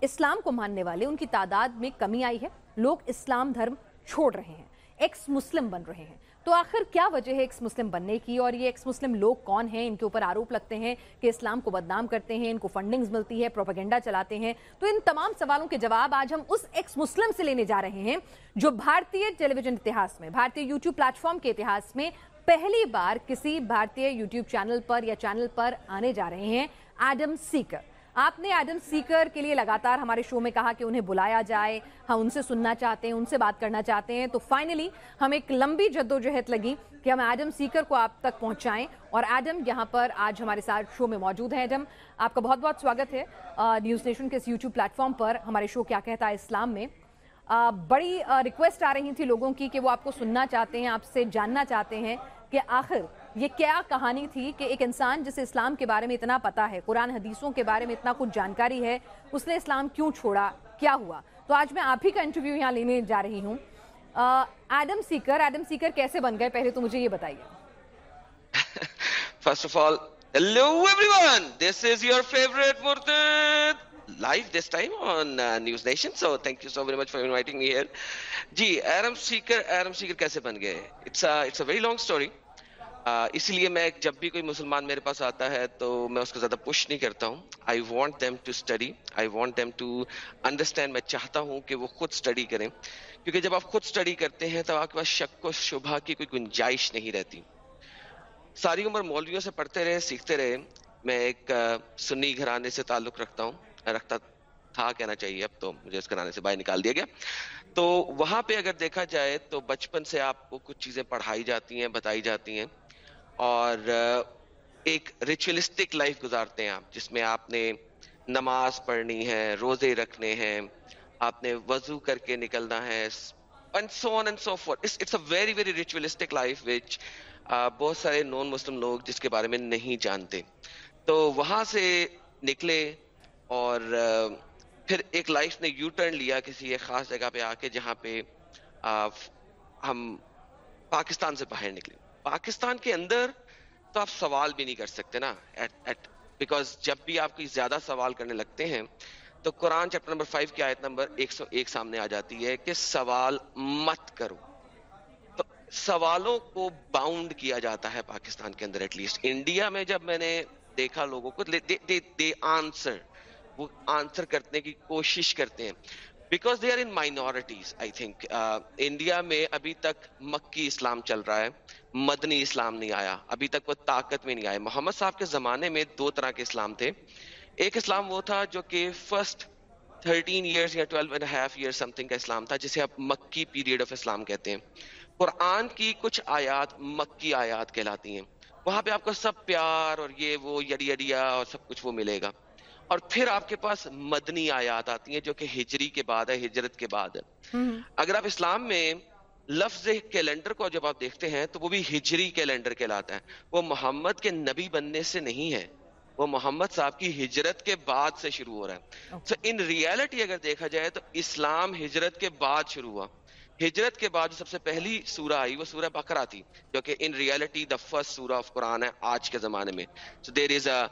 اسلام کو ماننے والے، ان کی تعداد میں کمی آئی ہے۔ لوگ اسلام دھرم چھوڑ رہے ہیں، ایکس مسلم بن رہے ہیں۔ تو آخر کیا وجہ ہے ایکس مسلم بننے کی؟ اور یہ ایکس مسلم لوگ کون ہیں؟ ان کے اوپر آروپ لگتے ہیں کہ اسلام کو بدنام کرتے ہیں، ان کو فنڈنگز ملتی ہے پروپیگنڈا چلاتے ہیں۔ تو ان تمام سوالوں کے جواب آج ہم اس ایکس مسلم سے لینے جا رہے ہیں جو بھارتی ٹیلی ویژن اتہاس میں بھارتی یوٹیوب پلیٹ فارم کے اتہاس میں پہلی بار کسی بھارتی یوٹیوب چینل پر یا چینل پر آنے جا رہے ہیں ایڈم سیکر آپ نے ایڈم سیکر کے لیے لگاتار ہمارے شو میں کہا کہ انہیں بلایا جائے، ہم ان سے سننا چاہتے ہیں، ان سے بات کرنا چاہتے ہیں۔ تو فائنلی ہم ایک لمبی جد و جہد لگی کہ ہم ایڈم سیکر کو آپ تک پہنچائیں اور ایڈم یہاں پر آج ہمارے ساتھ شو میں موجود ہیں۔ ایڈم، آپ کا بہت بہت سواگت ہے۔ نیوز نیشن کے اس یوٹیوب پلیٹ فارم پر ہمارے شو کیا کہتا ہے اسلام میں۔ بڑی ریکویسٹ آ رہی تھی لوگوں کی کہ وہ آپ کو سننا چاہتے ہیں، آپ سے جاننا چاہتے ہیں کہ آخر یہ کیا کہانی تھی کہ ایک انسان جسے اسلام کے بارے میں اتنا پتا ہے قرآن حدیثوں کے بارے میں اتنا کچھ جانکاری ہے اس نے اسلام کیوں چھوڑا؟ کیا ہوا؟ تو آج میں آپ ہی کا انٹرویو یہاں لینے جا رہی ہوں۔ ایڈم سیکر ایڈم سیکر کیسے بن گئے؟ پہلے تو مجھے یہ بتائیے۔ First of all hello everyone this is your favourite مرتد live this time on uh, News Nation. So thank you so very much for inviting me here. جی ایرم سیکر ایرم سیکر کیسے بن گئے؟ It's it's a very long story اس لیے میں جب بھی کوئی مسلمان میرے پاس آتا ہے تو میں اس کو زیادہ پش نہیں کرتا ہوں۔ I want them to study I want them to understand میں چاہتا ہوں کہ وہ خود اسٹڈی کریں۔ کیونکہ جب آپ خود اسٹڈی کرتے ہیں تو آپ کے پاس شک و شبہ کی کوئی گنجائش نہیں رہتی۔ ساری عمر مولویوں سے پڑھتے رہے، سیکھتے رہے۔ میں ایک سنی گھرانے سے تعلق رکھتا ہوں۔ رکھتا تھا کہنا چاہیے اب تو مجھے اس گھرانے سے باہر نکال دیا گیا۔ تو وہاں پہ اگر دیکھا جائے تو بچپن سے آپ کو کچھ چیزیں پڑھائی جاتی ہیں، بتائی جاتی ہیں۔ اور ایک ریچولسٹک لائف گزارتے ہیں آپ، جس میں آپ نے نماز پڑھنی ہے، روزے رکھنے ہیں، آپ نے وضو کر کے نکلنا ہے very very ritualistic life which بہت سارے نان مسلم لوگ جس کے بارے میں نہیں جانتے۔ تو وہاں سے نکلے اور پھر ایک لائف نے یو ٹرن لیا کسی ایک خاص جگہ پہ آ کے، جہاں پہ ہم پاکستان سے باہر نکلے۔ پاکستان کے اندر تو آپ سوال بھی نہیں کر سکتے نا بیکاز جب بھی آپ کوئی زیادہ سوال کرنے لگتے ہیں، تو قرآن چیپٹر نمبر فائیو کی آیت نمبر ایک سو ایک سامنے آ جاتی ہے کہ سوال مت کرو۔ تو سوالوں کو باؤنڈ کیا جاتا ہے پاکستان کے اندر ایٹ لیسٹ انڈیا میں جب میں نے دیکھا لوگوں کو دے آنسر وہ آنسر کرنے کی کوشش کرتے ہیں۔ Because they are in minorities I think India میں ابھی تک مکی اسلام چل رہا ہے، مدنی اسلام نہیں آیا۔ ابھی تک وہ طاقت میں نہیں آیا محمد صاحب کے زمانے میں دو طرح کے اسلام تھے۔ ایک اسلام وہ تھا جو کہ فرسٹ تھرٹین ایئرس یا twelve and half year something کا اسلام تھا، جسے آپ مکی پیریڈ آف اسلام کہتے ہیں۔ قرآن کی کچھ آیات مکی آیات کہلاتی ہیں۔ وہاں پہ آپ کو سب پیار اور یہ وہ یڈی یڈیا اور سب کچھ وہ ملے گا۔ اور پھر آپ کے پاس مدنی آیات آتی ہیں جو کہ ہجری کے بعد ہے ہجرت کے بعد ہے۔ اگر آپ اسلام میں لفظ کیلنڈر کو جب آپ دیکھتے ہیں تو وہ بھی ہجری کیلنڈر کہلاتا ہے۔ وہ محمد کے نبی بننے سے نہیں ہے۔ وہ محمد صاحب کی ہجرت کے بعد سے شروع ہو رہا ہے۔ سو ان ریالٹی اگر دیکھا جائے تو اسلام ہجرت کے بعد شروع ہوا۔ ہجرت کے بعد جو سب سے پہلی سورہ آئی وہ سورہ بکرا تھی جو کہ ان ریالٹی دا فرسٹ سورہ آف قرآن ہے آج کے زمانے میں۔ So there is a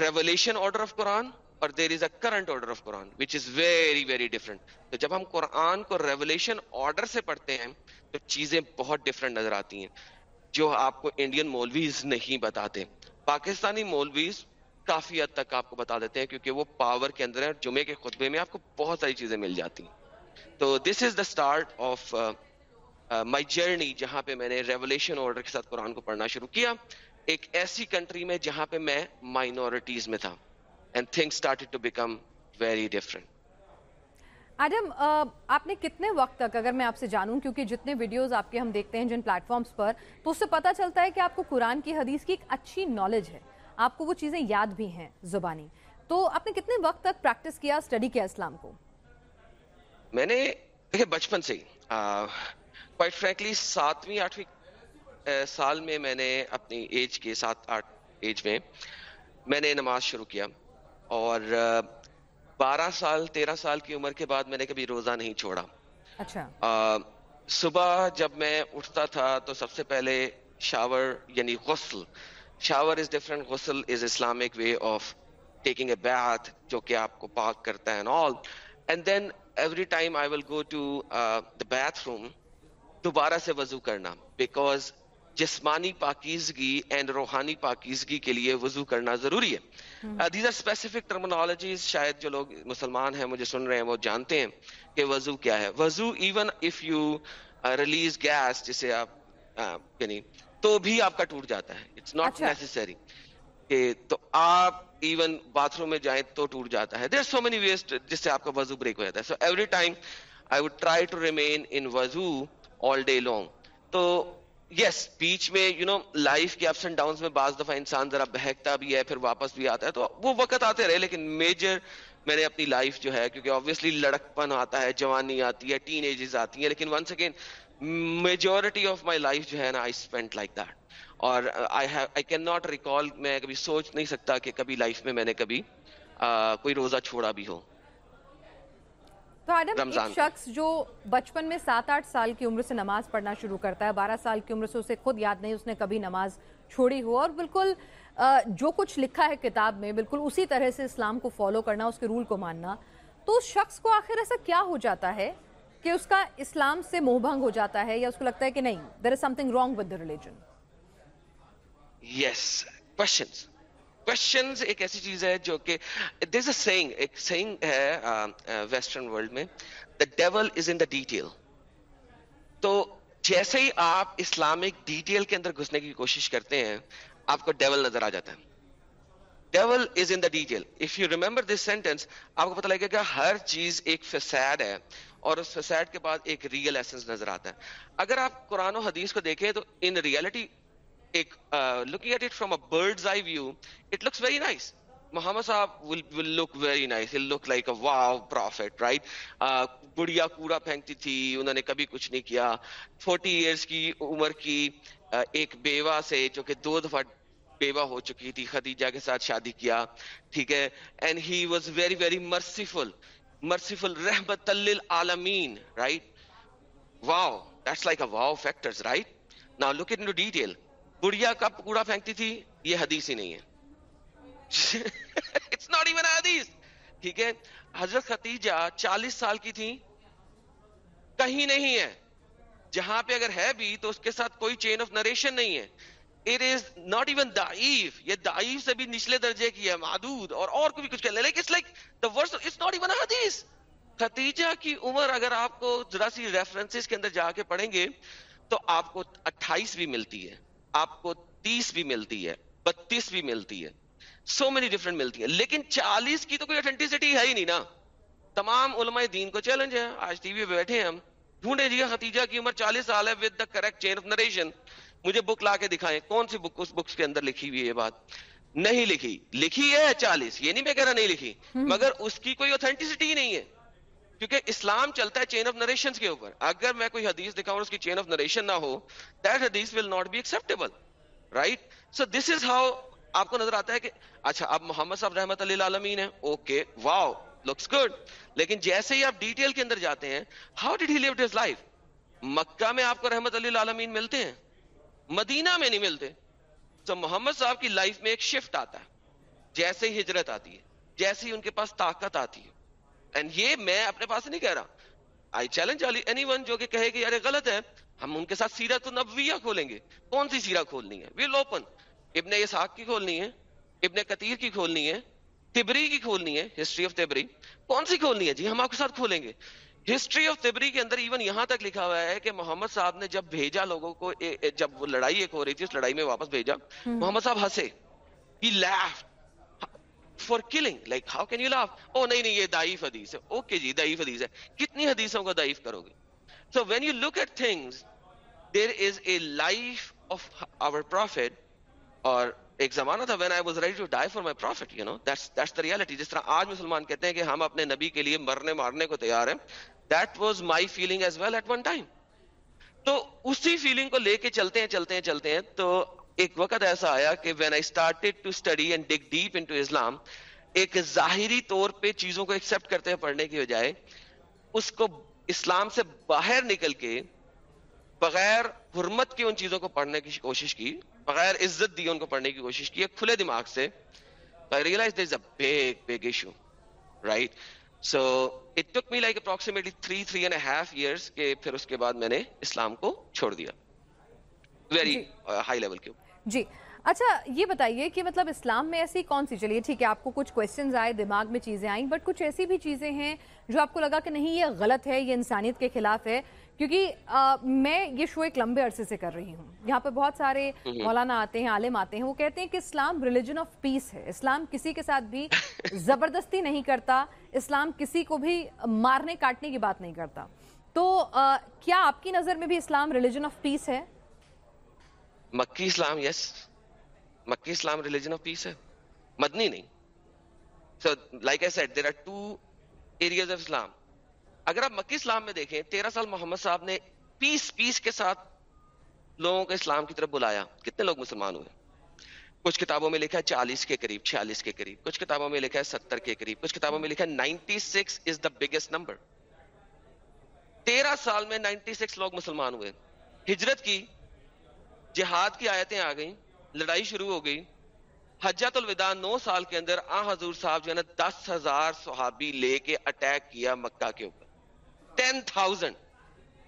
revelation order of Quran اور there is a current order of Quran which is very very different تو جب ہم قرآن کو ریولیشن آرڈر سے پڑھتے ہیں، تو چیزیں بہت ڈفرنٹ نظر آتی ہیں، جو آپ کو انڈین مولویز نہیں بتاتے۔ پاکستانی مولویز کافی حد تک آپ کو بتا دیتے ہیں، کیونکہ وہ پاور کے اندر ہے جمعے کے خطبے میں آپ کو بہت ساری چیزیں مل جاتی ہیں۔ تو this is the start of my journey جہاں پہ میں نے ریولیشن آرڈر کے ساتھ قرآن کو پڑھنا شروع کیا۔ ایک ایسی کنٹری میں جہاں پہ میں مائنورٹیز میں تھا and thing started to become very different Adam آپ نے کتنے وقت تک اگر میں آپ سے جانوں کیونکہ جتنے ویڈیوز آپ کے ہم دیکھتے ہیں جن پلیٹ فارمز پر تو اس سے پتہ چلتا ہے کہ آپ کو قرآن کی حدیث کی ایک اچھی نالج ہے. آپ کو وہ چیزیں یاد بھی ہیں زبانی. تو آپ نے کتنے وقت تک پریکٹس کیا اسٹڈی کیا اسلام کو؟ میں نے دیکھیں بچپن سے کوائٹ فرینکلی ساتویں آٹھویں سال میں میں نے اپنی ایج کے سات آٹھ ایج میں میں نے نماز شروع کیا اور بارہ سال تیرہ سال کی عمر کے بعد میں نے کبھی روزہ نہیں چھوڑا۔ اچھا۔ صبح جب میں اٹھتا تھا تو سب سے پہلے شاور یعنی غسل شاور از ڈفرنٹ غسل is Islamic way of taking a bath جو کہ آپ کو پاک کرتا ہے all and then every time I will go to the bathroom دوبارہ سے وضو کرنا بیکاز جسمانی پاکیزگی اینڈ روحانی پاکیزگی کے لیے وضو کرنا ضروری ہے۔ دیز آر اسپیسیفک ٹرمنالوجیز شاید جو لوگ مسلمان ہیں مجھے سن رہے ہیں وہ جانتے ہیں کہ وضو کیا ہے۔ وضو even if you release gas جسے آپ یعنی تو بھی آپ کا ٹوٹ جاتا ہے۔ اٹس ناٹ نیسری کہ تو آپ ایون باتھ روم میں جائیں تو ٹوٹ جاتا ہے۔ دیر سو مینی ویسٹ جس سے آپ کا وضو بریک ہو جاتا ہے۔ So every time I would try to remain in وضو آل ڈے لانگ تو یس بیچ میں یو نو لائف کے اپس اینڈ ڈاؤن میں بعض دفعہ انسان ذرا بہکتا بھی ہے، پھر واپس بھی آتا ہے، تو وہ وقت آتے رہے، لیکن میجر میں نے اپنی لائف جو ہے، کیونکہ آبویسلی لڑکپن آتا ہے، جوانی آتی ہے ٹین ایجز آتی ہیں، لیکن once again majority of my life جو ہے نا آئی اسپینڈ لائک دیٹ اور آئی کین ناٹ ریکال میں کبھی سوچ نہیں سکتا کہ کبھی لائف میں میں نے کبھی کوئی روزہ چھوڑا بھی ہو. تو ایڈم ایک شخص جو بچپن میں سات آٹھ سال کی عمر سے نماز پڑھنا شروع کرتا ہے بارہ سال کی عمر سے اسے خود یاد نہیں اس نے کبھی نماز چھوڑی ہو۔ اور بالکل جو کچھ لکھا ہے کتاب میں بالکل اسی طرح سے اسلام کو فالو کرنا اس کے رول کو ماننا تو اس شخص کو آخر ایسا کیا ہو جاتا ہے کہ اس کا اسلام سے موہ بھنگ ہو جاتا ہے یا اس کو لگتا ہے کہ نہیں there is something wrong with the religion yes questions questions ایک ایسی چیز ہے جو کہ دس اے سینگ ایک سینگ ہے ویسٹرن ورلڈ میں دا dual is in the detail تو جیسے ہی آپ اسلامک ڈیٹیل کے اندر گھسنے کی کوشش کرتے ہیں، آپ کو ڈیول نظر آ جاتا ہے۔ Devil is in the detail if you remember this sentence آپ کو پتہ لگے گا ہر چیز ایک فساد ہے اور اس فساد کے بعد ایک ریئل ایسنس نظر آتا ہے۔ اگر آپ قرآن و حدیث کو دیکھیں تو ان ریالٹی ایک looking at it from a bird's eye view it looks very nice Muhammad sahab will will look very nice will look like a wow prophet right گڑیا کوڑا پھینکتی تھی، انہوں نے کبھی کچھ نہیں کیا. فورٹی ایئرس کی عمر کی ایک بیوہ سے، جو کہ دو دفعہ بیوہ ہو چکی تھی، خدیجہ کے ساتھ شادی کیا، ٹھیک ہے؟ And he was very very merciful merciful رحمت للعالمین right wow that's like a wow factors right now look into detail گڑیا کب کوڑا پھینکتی تھی، یہ حدیث ہی نہیں ہے۔ اٹس ناٹ ایون حدیث ٹھیک ہے؟ حضرت ختیجہ چالیس سال کی تھی کہیں نہیں ہے۔ جہاں پہ اگر ہے بھی تو اس کے ساتھ کوئی چین آف نریشن نہیں ہے۔ اٹ از ناٹ ایون دائف یہ دائف سے بھی نچلے درجے کی ہے، معدود اور اور کو بھی کچھ کہہ لے لیکن like the verse it's not even حدیث ختیجہ کی عمر اگر آپ کو ذرا سی ریفرنسز کے اندر جا کے پڑھیں گے تو آپ کو اٹھائیس بھی ملتی ہے۔ آپ کو تیس بھی ملتی ہے بتیس بھی ملتی ہے سو مینی ڈفرنٹ ملتی ہے لیکن چالیس کی تو کوئی اتھینٹسٹی ہے ہی نہیں نا۔ تمام علماء دین کو چیلنج ہے۔ آج ٹی وی پہ بیٹھے ہم۔ ڈھونڈے جی ختیجہ کی عمر چالیس سال ہے with the correct chain of narration مجھے بک لا کے دکھائیں۔ کون سی بک اس بکس کے اندر لکھی ہوئی ہے یہ بات؟ نہیں لکھی۔ لکھی ہے چالیس یہ نہیں میں کہہ رہا نہیں لکھی۔ مگر اس کی کوئی اوتھینٹسٹی نہیں ہے۔ کیونکہ اسلام چلتا ہے چین آف نریشن کے اوپر۔ اگر میں کوئی حدیث دکھاؤں اس کی چین آف نریشن نہ ہو دیٹ حدیث will not be acceptable right so this is how آپ کو نظر آتا ہے کہ اچھا اب محمد صاحب رحمت علی عالمین ہے اوکے واؤ لکس گڈ لیکن جیسے ہی آپ ڈیٹیل کے اندر جاتے ہیں how did he live his life Mecca میں آپ کو رحمت علی عالمین ملتے ہیں، مدینہ میں نہیں ملتے۔ تو محمد صاحب کی لائف میں ایک شفٹ آتا ہے، جیسے ہی ہجرت آتی ہے، جیسے ہی ان کے پاس طاقت آتی ہے۔ اینڈ یہ میں اپنے پاس نہیں کہہ رہا۔ آئی چیلنج اینی ون جو کہ کہے کہ یار غلط ہے ہم ان کے ساتھ سیرت نبویہ کھولیں گے۔ کون سی سیرہ کھولنی ہے؟ ویل اوپن ابن اسحاق کی کھولنی ہے ابن کتیر کی کھولنی ہے تبری کی کھولنی ہے ہسٹری آف تبری۔ کون سی کھولنی ہے؟ جی ہم آپ کے ساتھ کھولیں گے۔ ہسٹری آف تبری کے اندر ایون یہاں تک لکھا ہوا ہے کہ محمد صاحب نے جب بھیجا لوگوں کو جب وہ لڑائی ایک ہو رہی تھی اس لڑائی میں واپس بھیجا محمد صاحب ہنسے۔ He left for killing like how can you laugh او نہیں نہیں یہ دائف حدیث ہے اوکے جی دائف حدیث ہے کتنی حدیثوں کو دائف کرو گے so when you look at things there is a life of our prophet اور ایک زمانہ تھا when I was ready to die for my prophet you know that's the reality جس طرح آج مسلمان کہتے ہیں کہ ہم اپنے نبی کے لیے مرنے مارنے کو تیار ہیں that was my feeling as well at one time تو اسی فیلنگ کو لے کے چلتے ہیں چلتے ہیں چلتے ہیں تو ایک وقت ایسا آیا کہ when I started to study and dig deep into Islam ایک ظاہری طور پہ چیزوں کو ایکسپٹ کرتے ہیں پڑھنے کی بجائے اس کو اسلام سے باہر نکل کے بغیر حرمت کی ان چیزوں کو پڑھنے کی کوشش کی بغیر عزت دی ان کو پڑھنے کی کوشش کی کھلے دماغ سے realize there is a big big issue right so it took me like approximately three three and half years کے پھر اس کے بعد میں نے اسلام کو چھوڑ دیا ویری ہائی لیول کے اوپر۔ جی۔ اچھا یہ بتائیے کہ مطلب اسلام میں ایسی کون سی چلیے ٹھیک ہے آپ کو کچھ کوشچنز آئے دماغ میں چیزیں آئیں بٹ کچھ ایسی بھی چیزیں ہیں جو آپ کو لگا کہ نہیں یہ غلط ہے یہ انسانیت کے خلاف ہے۔ کیونکہ میں یہ شو ایک لمبے عرصے سے کر رہی ہوں۔ یہاں پہ بہت سارے مولانا آتے ہیں عالم آتے ہیں وہ کہتے ہیں کہ اسلام ریلیجن آف پیس ہے۔ اسلام کسی کے ساتھ بھی زبردستی نہیں کرتا اسلام کسی کو بھی مارنے کاٹنے کی بات نہیں کرتا۔ تو کیا آپ کی نظر میں بھی اسلام ریلیجن آف پیس ہے؟ مکی اسلام یس مکی اسلام ریلیجن آف پیس ہے۔ مدنی نہیں۔ So like a set there are two areas of Islam اگر آپ مکی اسلام میں دیکھیں، تیرہ سال محمد صاحب نے پیس پیس کے ساتھ لوگوں کو اسلام کی طرف بلایا۔ کتنے لوگ مسلمان ہوئے؟ کچھ کتابوں میں لکھا ہے چالیس کے قریب، چھیالیس کے قریب۔ کچھ کتابوں میں لکھا ہے ستر کے قریب۔ کچھ کتابوں میں لکھا ہے ninety six is the biggest number تیرہ سال میں نائنٹی سکس لوگ مسلمان ہوئے۔ ہجرت کی جہاد کی آیتیں آ گئیں، لڑائی شروع ہو گئی۔ حجت الوداع نو سال کے اندر آ حضور صاحب جو ہے نا دس ہزار صحابی لے کے اٹیک کیا مکہ کے اوپر۔ ٹین تھاؤزینڈ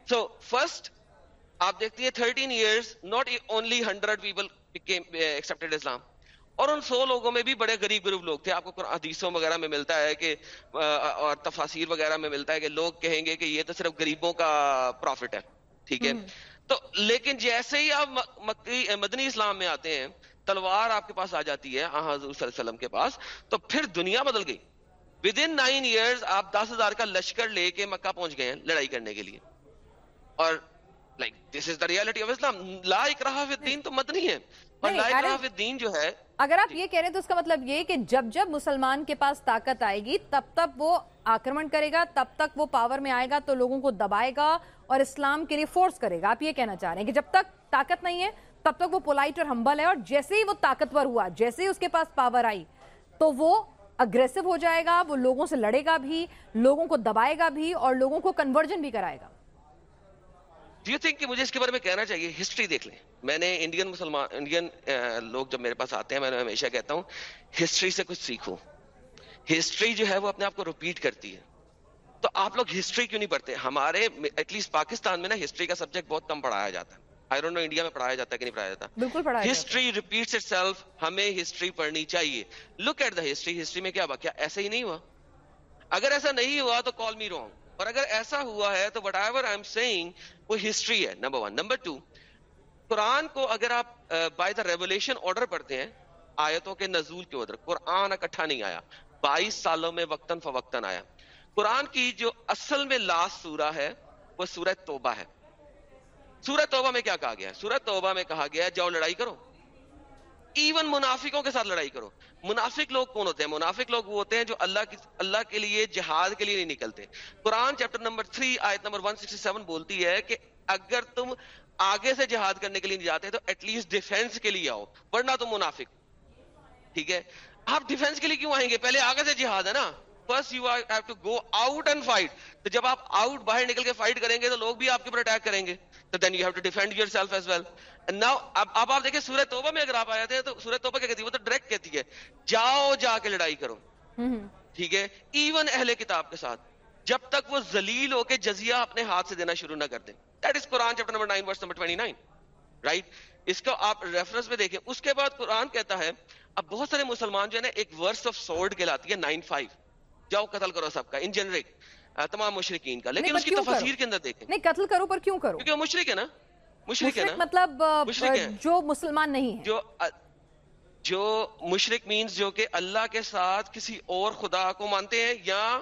سو فرسٹ آپ دیکھتی ہیں thirteen years not only hundred people accepted Islam اور ان سو لوگوں میں بھی بڑے غریب غریب لوگ تھے۔ آپ کو حدیثوں وغیرہ میں ملتا ہے کہ اور تفاصیر وغیرہ میں ملتا ہے کہ لوگ کہیں گے کہ یہ تو صرف غریبوں کا پروفٹ ہے۔ ٹھیک ہے؟ تو لیکن جیسے ہی آپ مدنی اسلام میں آتے ہیں، تلوار آپ کے پاس آ جاتی ہے حضور صلی اللہ علیہ وسلم کے پاس، تو پھر دنیا بدل گئی۔ ود ان نائن ایئرز آپ دس ہزار کا لشکر لے کے مکہ پہنچ گئے ہیں لڑائی کرنے کے لیے۔ اور like this is the reality of Islam لا اکراہ فی الدین تو مدنی ہے اور لا اکراہ فی الدین جو ہے اگر آپ یہ کہہ رہے ہیں تو اس کا مطلب یہ کہ جب جب مسلمان کے پاس طاقت آئے گی تب تب وہ آکرمن کرے گا تب تک وہ پاور میں آئے گا تو لوگوں کو دبائے گا اور اسلام کے لیے فورس کرے گا آپ یہ کہنا چاہ رہے ہیں کہ جب تک طاقت نہیں ہے تب تک وہ پولائٹ اور ہمبل ہے اور جیسے ہی وہ طاقتور ہوا جیسے ہی اس کے پاس پاور آئی تو وہ اگریسو ہو جائے گا وہ لوگوں سے لڑے گا بھی لوگوں کو دبائے گا بھی اور لوگوں کو کنورجن بھی کرائے گا ڈو یو تھنک کہ مجھے اس کے بارے میں کہنا چاہیے؟ ہسٹری دیکھ لیں۔ میں نے انڈین مسلمان انڈین لوگ جب میرے پاس آتے ہیں میں ہمیشہ کہتا ہوں ہسٹری سے کچھ سیکھو۔ ہسٹری جو ہے وہ اپنے آپ کو ریپیٹ کرتی ہے۔ تو آپ لوگ ہسٹری کیوں نہیں پڑھتے؟ ہمارے ایٹ لیسٹ پاکستان میں نا ہسٹری کا سبجیکٹ بہت کم پڑھایا جاتا ہے۔ آئی ڈونٹ نو انڈیا میں پڑھایا جاتا ہے کہ نہیں پڑھایا جاتا۔ بالکل ہسٹری ریپیٹس اٹ سیلف ہمیں ہسٹری پڑھنی چاہیے۔ Look at the history history میں کیا کیا ایسا ہی نہیں ہوا؟ اگر ایسا نہیں ہوا تو کال می رونگ اور اگر ایسا ہوا ہے تو whatever I am seeing وہ ہسٹری ہے نمبر ون نمبر ٹو قرآن کو اگر آپ بائی دا ریولیشن آرڈر پڑھتے ہیں، آیتوں کے نزول کے ادھر قرآن اکٹھا نہیں آیا. بائیس سالوں میں وقتاً فوقتاً آیا. قرآن کی جو اصل میں لاسٹ سورہ ہے، وہ سورہ توبہ ہے. سورہ توبہ میں کیا کہا گیا سورہ توبہ میں کہا گیا جاؤ لڑائی کرو. ایون منافقوں کے ساتھ لڑائی کرو۔ منافق لوگ کون ہوتے ہیں؟ منافق لوگ وہ ہوتے ہیں جو اللہ کی اللہ کے لیے جہاد کے لیے نہیں نکلتے۔ قرآن چیپٹر نمبر 3 آیت نمبر 167 بولتی ہے کہ اگر تم آگے سے جہاد کرنے کے لیے نہیں جاتے تو ایٹ لیسٹ ڈیفینس کے لیے آؤ، ورنہ تم منافق۔ ٹھیک ہے؟ آپ ڈیفینس کے لیے کیوں آئیں گے؟ پہلے آگے سے جہاد ہے نا۔ First you have to go out and fight تو جب آپ آؤٹ باہر نکل کے فائٹ کریں گے تو لوگ بھی آپ کے اوپر اٹیک کریں گے۔ تو then you have to defend yourself as well now اب اب آپ دیکھیں سورہ توبہ میں اگر آپ آئے تھے تو سورہ توبہ کیا کہتی ہے وہ تو ڈائریکٹ کہتی ہے جاؤ جا کے لڑائی کرو ٹھیک ہے ایون اہل کتاب کے ساتھ جب تک وہ ذلیل ہو کے جزیہ اپنے ہاتھ سے دینا شروع نہ کر دیں that is Quran chapter number 9 verse number 29 right اس کو آپ ریفرنس میں دیکھیں اس کے بعد قرآن کہتا ہے اب بہت سارے مسلمان جو ہے نا ایک ورس آف سورڈ کہلاتی ہے 9 5 جاؤ قتل کرو سب کا ان جنرک تمام مشرقین کا لیکن اس کی تفسیر کے اندر دیکھیں۔ نہیں قتل کرو پر کیوں کرو؟ کیونکہ وہ مشرق ہے نا؟ مشرق ہے نا؟ مطلب جو مسلمان نہیں ہے۔ جو جو مشرق مینز جو کہ اللہ کے ساتھ کسی اور خدا کو مانتے ہیں یا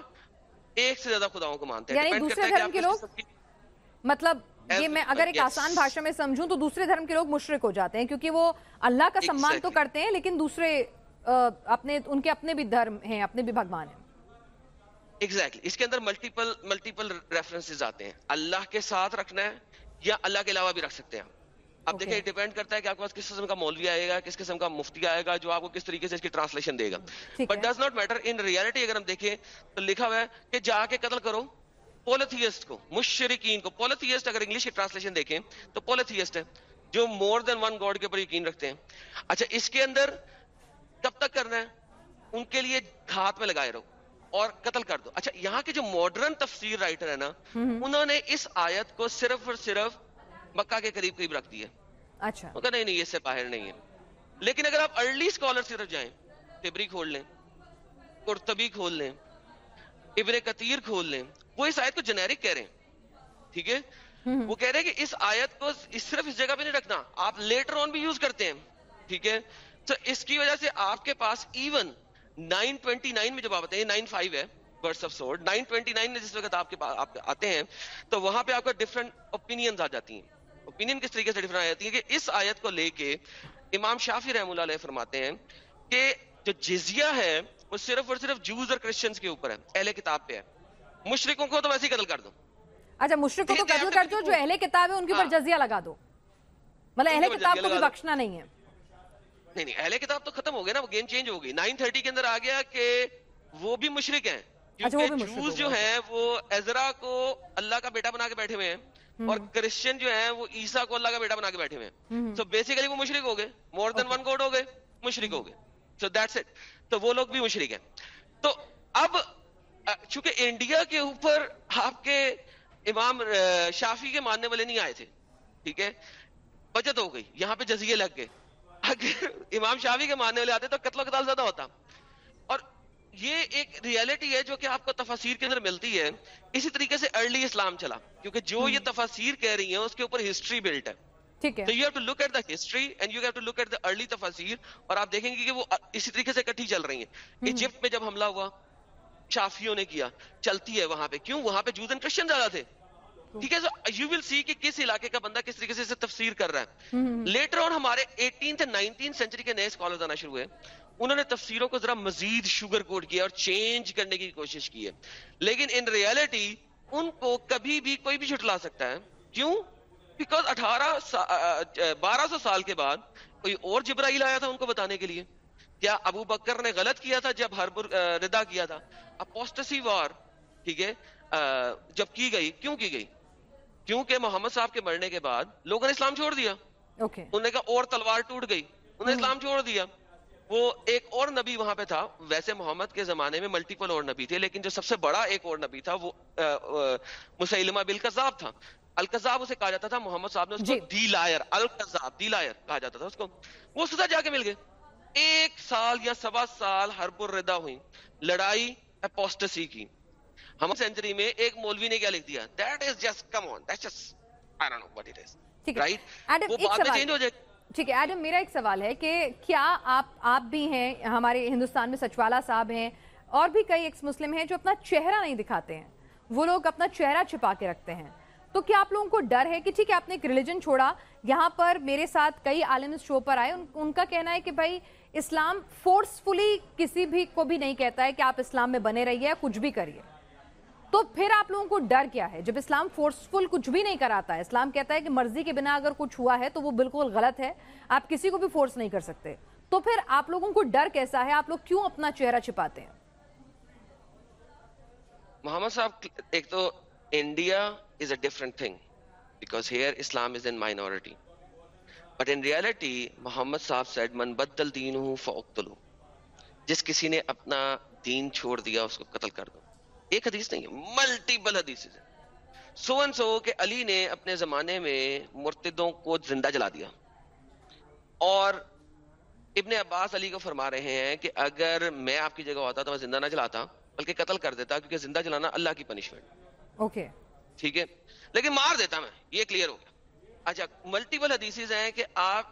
ایک سے زیادہ خداؤں کو مانتے ہیں۔ یعنی دوسرے دھرم کے لوگ؟ مطلب یہ میں اگر ایک آسان بھاشا میں سمجھوں تو دوسرے دھرم کے لوگ مشرق ہو جاتے ہیں کیونکہ وہ اللہ کا سمان تو کرتے ہیں لیکن دوسرے اپنے ان کے اپنے بھی دھرم ہیں اپنے بھی بھگوان ہیں۔ ایگزیکٹلی اس کے اندر ملٹیپل ملٹیپل ریفرنسز آتے ہیں. اللہ کے ساتھ رکھنا ہے یا اللہ کے علاوہ بھی رکھ سکتے ہیں اب دیکھیں ڈیپینڈ کرتا ہے کہ آپ کے پاس کس قسم کا مولوی آئے گا کس قسم کا مفتی آئے گا جو آپ کو کس طریقے سے اس کی ٹرانسلیشن دے گا. But does not matter in reality اگر ہم دیکھیں تو لکھا ہوا ہے کہ جا کے قتل کرو پولیتھیسٹ کو مشرقین کو. پولیتھیسٹ اگر انگلش کی ٹرانسلیشن دیکھیں تو پولیتھیسٹ ہے جو مور دین ون گاڈ کے اوپر یقین رکھتے ہیں. اچھا اس کے اندر کب تک کرنا ہے؟ ان کے لیے ہاتھ میں لگائے رہو. اور قتل کر دو۔ اچھا یہاں کے جو ماڈرن تفسیر رائٹر ہے نا انہوں نے اس آیت کو صرف اور صرف مکہ کے قریب قریب رکھ دیا اچھا۔ نہیں نہیں اس سے باہر نہیں ہے۔ لیکن اگر آپ ارلی اسکالر کی طرف جائیں تبری کھول لیں قرطبی کھول لیں ابن کتیر کھول لیں وہ اس آیت کو جنیرک کہہ رہے ہیں۔ ٹھیک ہے؟ وہ کہہ رہے ہیں کہ اس آیت کو صرف اس جگہ پہ نہیں رکھنا آپ لیٹر آن بھی یوز کرتے ہیں۔ ٹھیک ہے؟ تو اس کی وجہ سے آپ کے پاس ایون 929 میں جب آپ آتے ہیں 95 ہے برس آف سورڈ 929 میں جس وقت آپ کے آپ آتے ہیں تو وہاں پہ آپ کا ڈفرنٹ اوپینینز آ جاتی ہیں۔ اوپینین کس طریقے سے ڈفرنٹ آ جاتی ہے کہ اس آیت کو لے کے امام شافی رحم اللہ علیہ فرماتے ہیں کہ جو جزیہ ہے وہ صرف اور صرف جوز اور کرسچنز کے اوپر ہے اہل کتاب پہ ہے۔ مشرقوں کو تو ویسے ہی قتل کر دو۔ اچھا مشرقوں کو قتل کر دو جو اہل کتاب ہے ان کے اوپر ہاں۔ جزیہ لگا دو۔ مطلب اہل کتاب کو بھی بخشنا نہیں ہے۔ نہیں نہیں۔ اہل کتاب تو ختم ہو گیا نا وہ گیم چینج ہو گئی۔ نائن تھرٹی کے اندر آ گیا کہ وہ بھی مشرق ہیں۔ اچھا، کیونکہ جوز جو ہیں وہ ازرا کو اللہ کا بیٹا بنا کے بیٹھے ہوئے ہیں اور کرسچن جو ہیں وہ عیسا کو اللہ کا بیٹا بنا کے بیٹھے ہوئے ہیں۔ تو بیسیکلی وہ مشرق ہو گئے۔ مور دین ون گوڈ ہو گئے۔ مشرق ہو گئے۔ سو دیٹس اٹ تو وہ لوگ بھی مشرق ہیں۔ تو اب چونکہ انڈیا کے اوپر آپ کے امام شافی کے ماننے والے نہیں آئے تھے ٹھیک ہے بچت ہو گئی۔ یہاں پہ جزیے لگ گئے۔ اگر امام شافی کے ماننے والے آتے تو قتل و قتال زیادہ ہوتا۔ اور یہ ایک ریالٹی ہے جو کہ آپ کو تفاسیر کے اندر ملتی ہے۔ اسی طریقے سے ارلی اسلام چلا۔ کیونکہ جو یہ تفاسیر کہہ رہی ہیں اس کے اوپر ہسٹری بلٹ ہے۔ تو you have to look at the history and you have to look at the early تفاسیر اور آپ دیکھیں گے کہ وہ اسی طریقے سے کٹھی چل رہی ہیں۔ ایجپٹ میں جب حملہ ہوا شافیوں نے کیا چلتی ہے وہاں پہ۔ کیوں؟ وہاں پہ جوز اینڈ کرسچن زیادہ تھے۔ ٹھیک ہے یو ول سی کہ کس علاقے کا بندہ کس طریقے سے تفسیر کر رہا ہے۔ لیٹر آن ہمارے ایٹین نائنٹین سینچری کے نئے اسکالر آنا شروع ہوئے۔ انہوں نے تفسیروں کو ذرا مزید شوگر کوٹ کیا اور چینج کرنے کی کوشش کی ہے۔ لیکن ان ریالٹی ان کو کبھی بھی کوئی بھی چھٹلا سکتا ہے۔ کیوں؟ بیکاز اٹھارہ بارہ سو سال کے بعد کوئی اور جبرائیل آیا تھا ان کو بتانے کے لیے۔ کیا ابو بکر نے غلط کیا تھا جب ہر ردا کیا تھا؟ اپوسٹسی وار ٹھیک ہے جب کی گئی کیوں کی گئی؟ کیونکہ محمد صاحب کے مرنے کے بعد لوگوں نے اسلام چھوڑ دیا۔ انہوں نے کہا اور تلوار ٹوٹ گئی۔ انہوں نے اسلام چھوڑ دیا۔ وہ ایک اور نبی وہاں پہ تھا۔ ویسے محمد کے زمانے میں ملٹیپل اور نبی تھے لیکن جو سب سے بڑا ایک اور نبی تھا وہ مسلمہ بالکذاب تھا۔ القذاب اسے کہا جاتا تھا محمد صاحب نے اس کو جی۔ دی لائر القذاب دی لائر کہا جاتا تھا اس کو۔ وہ سزا جا کے مل گئے۔ ایک سال یا سوا سال حرب الردا ہوئی لڑائی اپوسٹسی کی۔ ہم سینچری میں ایک مولوی نے کیا لکھ دیا؟ That is just come on that just I don't know what it is right وہ چینج ہو جائے ٹھیک ہے. ایڈم میرا ایک سوال ہے کہ کیا آپ آپ بھی ہیں ہمارے ہندوستان میں سچوالا صاحب ہیں اور بھی کئی ایکس مسلم ہیں جو اپنا چہرہ نہیں دکھاتے ہیں۔ وہ لوگ اپنا چہرہ چھپا کے رکھتے ہیں۔ تو کیا آپ لوگوں کو ڈر ہے کہ ٹھیک ہے آپ نے ایک ریلیجن چھوڑا یہاں پر میرے ساتھ کئی عالم اس شو پر آئے ان کا کہنا ہے کہ بھائی اسلام فورسفلی کسی بھی کو بھی نہیں کہتا ہے کہ آپ اسلام میں بنے رہیے کچھ بھی کریے۔ تو پھر آپ لوگوں کو ڈر کیا ہے؟ جب اسلام فورسفل کچھ بھی نہیں کراتا ہے، اسلام کہتا ہے کہ مرضی کے بنا اگر کچھ ہوا ہے تو وہ بالکل غلط ہے، آپ کسی کو بھی فورس نہیں کر سکتے۔ تو پھر آپ لوگوں کو ڈر کیسا ہے؟ آپ لوگ کیوں اپنا چہرہ چھپاتے ہیں؟ محمد صاحب، ایک تو India is a different thing because here Islam is in minority but in reality Muhammad sahab said من بدل دین ہوں فوقتلو جس کسی نے اپنا دین چھوڑ دیا، اس کو قتل کر دو۔ ایک حدیث نہیں ہے ملٹیپل حدیث ہے سو ان سو کہ علی نے اپنے زمانے میں مرتدوں کو زندہ جلا دیا۔ اور ابن عباس علی کو فرما رہے ہیں کہ اگر میں آپ کی جگہ ہوتا تو میں زندہ نہ جلاتا بلکہ قتل کر دیتا کیونکہ زندہ جلانا اللہ کی پنشمنٹ اوکے۔ ٹھیک ہے؟ لیکن مار دیتا میں یہ کلیئر ہو گیا۔ اچھا ملٹیپل حدیث ہیں کہ آپ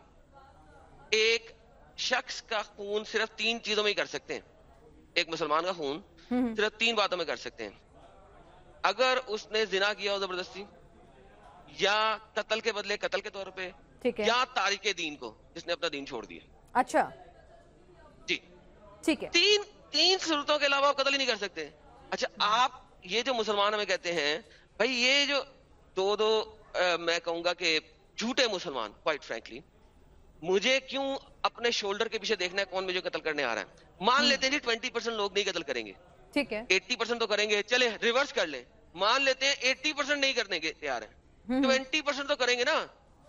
ایک شخص کا خون صرف تین چیزوں میں ہی کر سکتے ہیں۔ ایک مسلمان کا خون صرف تین باتوں میں کر سکتے ہیں۔ اگر اس نے زنا کیا ہو زبردستی یا قتل کے بدلے قتل کے طور پہ یا تاریخ دین کو جس نے اپنا دین چھوڑ دیا۔ اچھا۔ جی۔ ٹھیک ہے۔ تین تین صورتوں کے علاوہ قتل ہی نہیں کر سکتے۔ اچھا آپ یہ جو مسلمان ہمیں کہتے ہیں بھائی یہ جو دو دو میں کہوں گا کہ جھوٹے مسلمان کوائٹ فرینکلی مجھے کیوں اپنے شولڈر کے پیچھے دیکھنا ہے کون مجھے قتل کرنے آ رہا ہے؟ مان لیتے ہیں جی ٹوینٹی پرسینٹ لوگ نہیں قتل کریں گے۔ ٹھیک ہے۔ ایٹی پرسینٹ تو کریں گے۔ چلے ریورس کر لیں۔ مان لیتے ہیں ایٹی پرسینٹ نہیں کرنے کے تیار ہیں۔ ٹوینٹی پرسینٹ تو کریں گے نا۔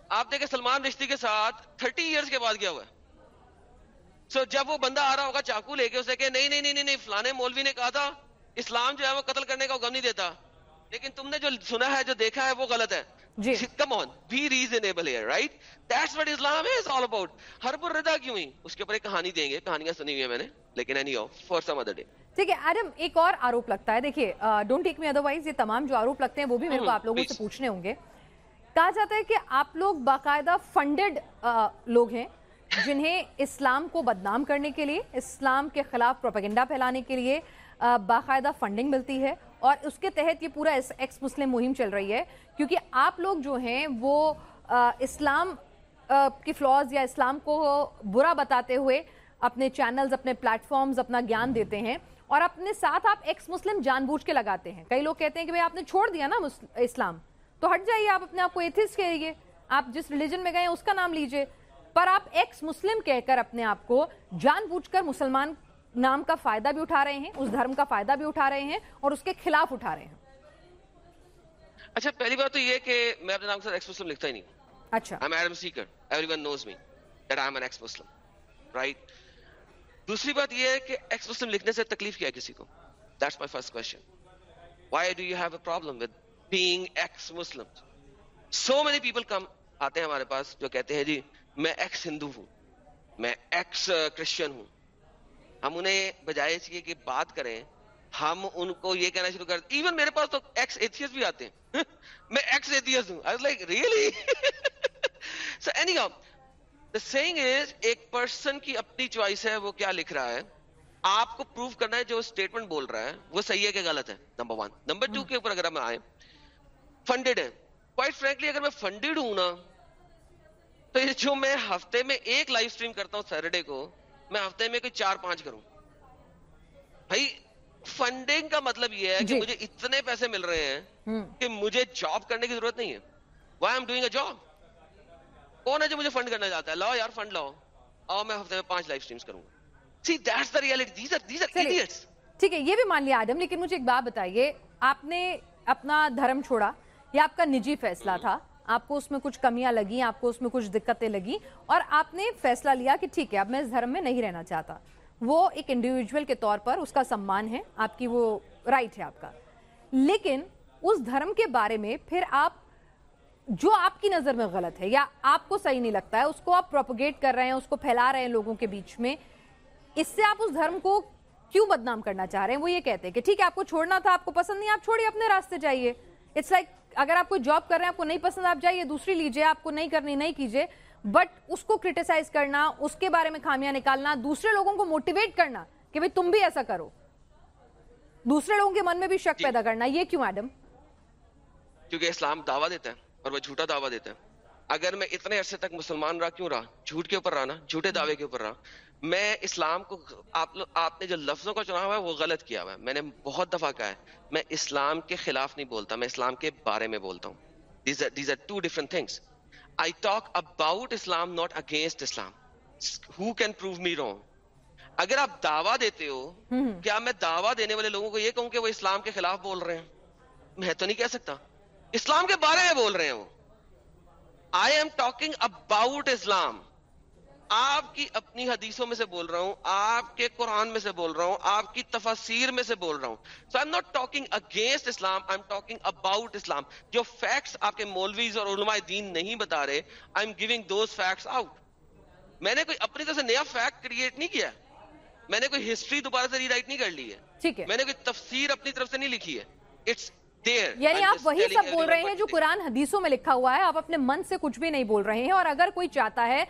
آپ دیکھیں سلمان رشتی کے ساتھ تھرٹی ایئرس کے بعد کیا ہوا ہے؟ سو جب وہ بندہ آ رہا ہوگا چاقو لے کے اسے کہ نہیں نہیں نہیں نہیں فلانے مولوی نے کہا تھا اسلام جو ہے وہ قتل کرنے کا حکم نہیں دیتا۔ لیکن تم نے جو سنا ہے جو دیکھا ہے وہ غلط ہے۔ کم آن بی ریزنیبل ہے right that's what Islam is all about ہر پر ردا کیوں ہی؟ اس کے اوپر ایک کہانی دیں گے۔ کہانیاں سنی ہوئی ہیں میں نے لیکن any of for some other day ٹھیک ہے ایڈم ایک اور آروپ لگتا ہے۔ دیکھیے ڈونٹ ٹیک می ادروائز یہ تمام جو آروپ لگتے ہیں وہ بھی میرے کو آپ لوگوں سے پوچھنے ہوں گے۔ کہا جاتا ہے کہ آپ لوگ باقاعدہ فنڈڈ لوگ ہیں جنہیں اسلام کو بدنام کرنے کے لیے اسلام کے خلاف پروپیگنڈا پھیلانے کے لیے باقاعدہ فنڈنگ ملتی ہے اور اس کے تحت یہ پورا ایکس مسلم مہم چل رہی ہے۔ کیونکہ آپ لوگ جو ہیں وہ اسلام کی فلاز یا اسلام کو برا بتاتے ہوئے اپنے چینلز اپنے پلیٹ فارمز اپنا گیان دیتے ہیں۔ اور اپنے ساتھ آپ ایکس مسلم جان بوجھ کے لگاتے ہیں۔ کئی لوگ کہتے ہیں کہ آپ نے چھوڑ دیا نا اسلام۔ تو ہٹ جائیے آپ اپنے آپ کو ایتھس کہیے۔ آپ جس ریلیجن میں گئے ہیں اس کا نام لیجیے۔ پر آپ ایکس مسلم کہہ کر اپنے آپ کو جان بوجھ کر مسلمان نام کا فائدہ بھی اٹھا رہے ہیں اس دھرم کا فائدہ بھی اٹھا رہے ہیں اور اس کے خلاف اٹھا رہے ہیں۔ اچھا پہلی بات تو یہ کہ میں اپنے نام کے ساتھ ایکس مسلم لکھتا ہی نہیں اچھا۔ I'm Adam Seeker. Everyone knows me that I'm an ex-Muslim right? دوسری بات یہ ہے کہ ایکس مسلم لکھنے سے تکلیف کیا کسی کو؟ That's my first question. Why do you have a problem with being ex-Muslim So many people come آتے ہیں ہمارے پاس جو کہتے ہیں جی میں ایکس ہندو ہوں، میں ایکس کرسچن uh, ہوں۔ ہم انہیں بجائے اس کہ بات کریں، ہم ان کو یہ کہنا شروع کر ایون میرے پاس تو ایکس ایتھیس بھی آتے ہیں۔ میں ایکس ایتھیس ہوں۔ I like really so anyhow the thing is ایک پرسن کی اپنی چوائس ہے وہ کیا لکھ رہا ہے آپ کو پروف کرنا ہے جو اسٹیٹمنٹ بول رہا ہے وہ صحیح ہے کہ غلط ہے نمبر ون نمبر ٹو کے اوپر اگر ہم آئے فنڈیڈ ہے کوائٹ فرینکلی اگر میں فنڈیڈ ہوں نا تو یہ جو میں ہفتے میں ایک لائف سٹریم کرتا ہوں سیٹرڈے کو میں ہفتے میں کوئی چار پانچ کروں بھائی فنڈنگ کا مطلب یہ ہے کہ۔ مجھے اتنے پیسے مل رہے ہیں کہ مجھے جاب کرنے کی ضرورت نہیں ہے why I'm doing a job کون ہے جو مجھے فنڈ کرنا چاہتا ہے؟ لاؤ یار فنڈ لاؤ۔ آؤ میں ہفتے میں پانچ لائف سٹریمز کروں گا۔ See that's the reality these are these are idiots ٹھیک ہے یہ بھی مان لیا آدم لیکن مجھے ایک بات بتائیے آپ نے اپنا دھرم چھوڑا؟ یہ آپ کا نجی فیصلہ تھا۔ آپ کو اس میں کچھ کمیاں لگی آپ کو اس میں کچھ دقتیں لگی اور آپ نے فیصلہ لیا کہ ٹھیک ہے اب میں اس دھرم میں نہیں رہنا چاہتا۔ وہ ایک انڈیویجول کے طور پر اس کا سمان ہے آپ کی وہ رائٹ ہے آپ کا۔ لیکن اس دھرم کے بارے میں پھر آپ جو آپ کی نظر میں غلط ہے یا آپ کو صحیح نہیں لگتا ہے اس کو آپ پروپوگیٹ کر رہے ہیں اس کو پھیلا رہے ہیں لوگوں کے بیچ میں اس سے آپ اس دھرم کو کیوں بدنام کرنا چاہ رہے ہیں؟ وہ یہ کہتے ہیں کہ ٹھیک ہے آپ کو چھوڑنا تھا آپ کو پسند نہیں آپ چھوڑیے اپنے راستے جائیے۔ اٹس لائک اگر آپ کوئی جاب کر رہے ہیں آپ کو نہیں پسند آپ جائیے دوسری لیجیے آپ کو نہیں کرنی نہیں کیجیے بٹ اس کو کرٹیسائز کرنا اس کے بارے میں خامیاں نکالنا دوسرے لوگوں کو موٹیویٹ کرنا کہ بھئی تم بھی ایسا کرو۔ دوسرے لوگوں کے من میں بھی شک جی۔ پیدا کرنا یہ کیوں ایڈم کیونکہ اسلام دعویٰ دیتا ہے۔ اور وہ جھوٹا دعویٰ دیتا ہے اگر میں اتنے عرصے تک مسلمان رہا کیوں رہا؟ جھوٹ کے اوپر رہا نا؟ جھوٹے دعوے کے اوپر رہا۔ میں اسلام کو آپ آپ نے جو لفظوں کا چنا ہوا ہے وہ غلط کیا ہوا ہے۔ میں نے بہت دفعہ کہا ہے میں اسلام کے خلاف نہیں بولتا میں اسلام کے بارے میں بولتا ہوں۔ These are two different things I talk about Islam not against Islam who can prove me wrong اگر آپ دعویٰ دیتے ہو کیا میں دعویٰ دینے والے لوگوں کو یہ کہوں کہ وہ اسلام کے خلاف بول رہے ہیں؟ میں تو نہیں کہہ سکتا۔ اسلام کے بارے میں بول رہے ہیں وہ I am talking about Islam آپ کی اپنی حدیثوں میں سے بول رہا ہوں آپ کے قرآن میں سے بول رہا ہوں آپ کی تفاصیر میں سے بول رہا ہوں۔ So I not talking against Islam I am talking about Islam جو فیکٹس آپ کے مولویز اور علماء دین نہیں بتا رہے I am giving those facts out میں نے کوئی اپنی طرف سے نیا فیکٹ کریٹ نہیں کیا۔ میں نے کوئی ہسٹری دوبارہ سے ری رائٹ نہیں کر لی ہے۔ میں نے کوئی تفسیر اپنی طرف سے نہیں لکھی ہے۔ اٹس یعنی آپ وہی سب بول رہے ہیں جو قرآن حدیثوں میں لکھا ہوا ہے آپ اپنے من سے کچھ بھی نہیں بول رہے ہیں اور اگر کوئی چاہتا ہے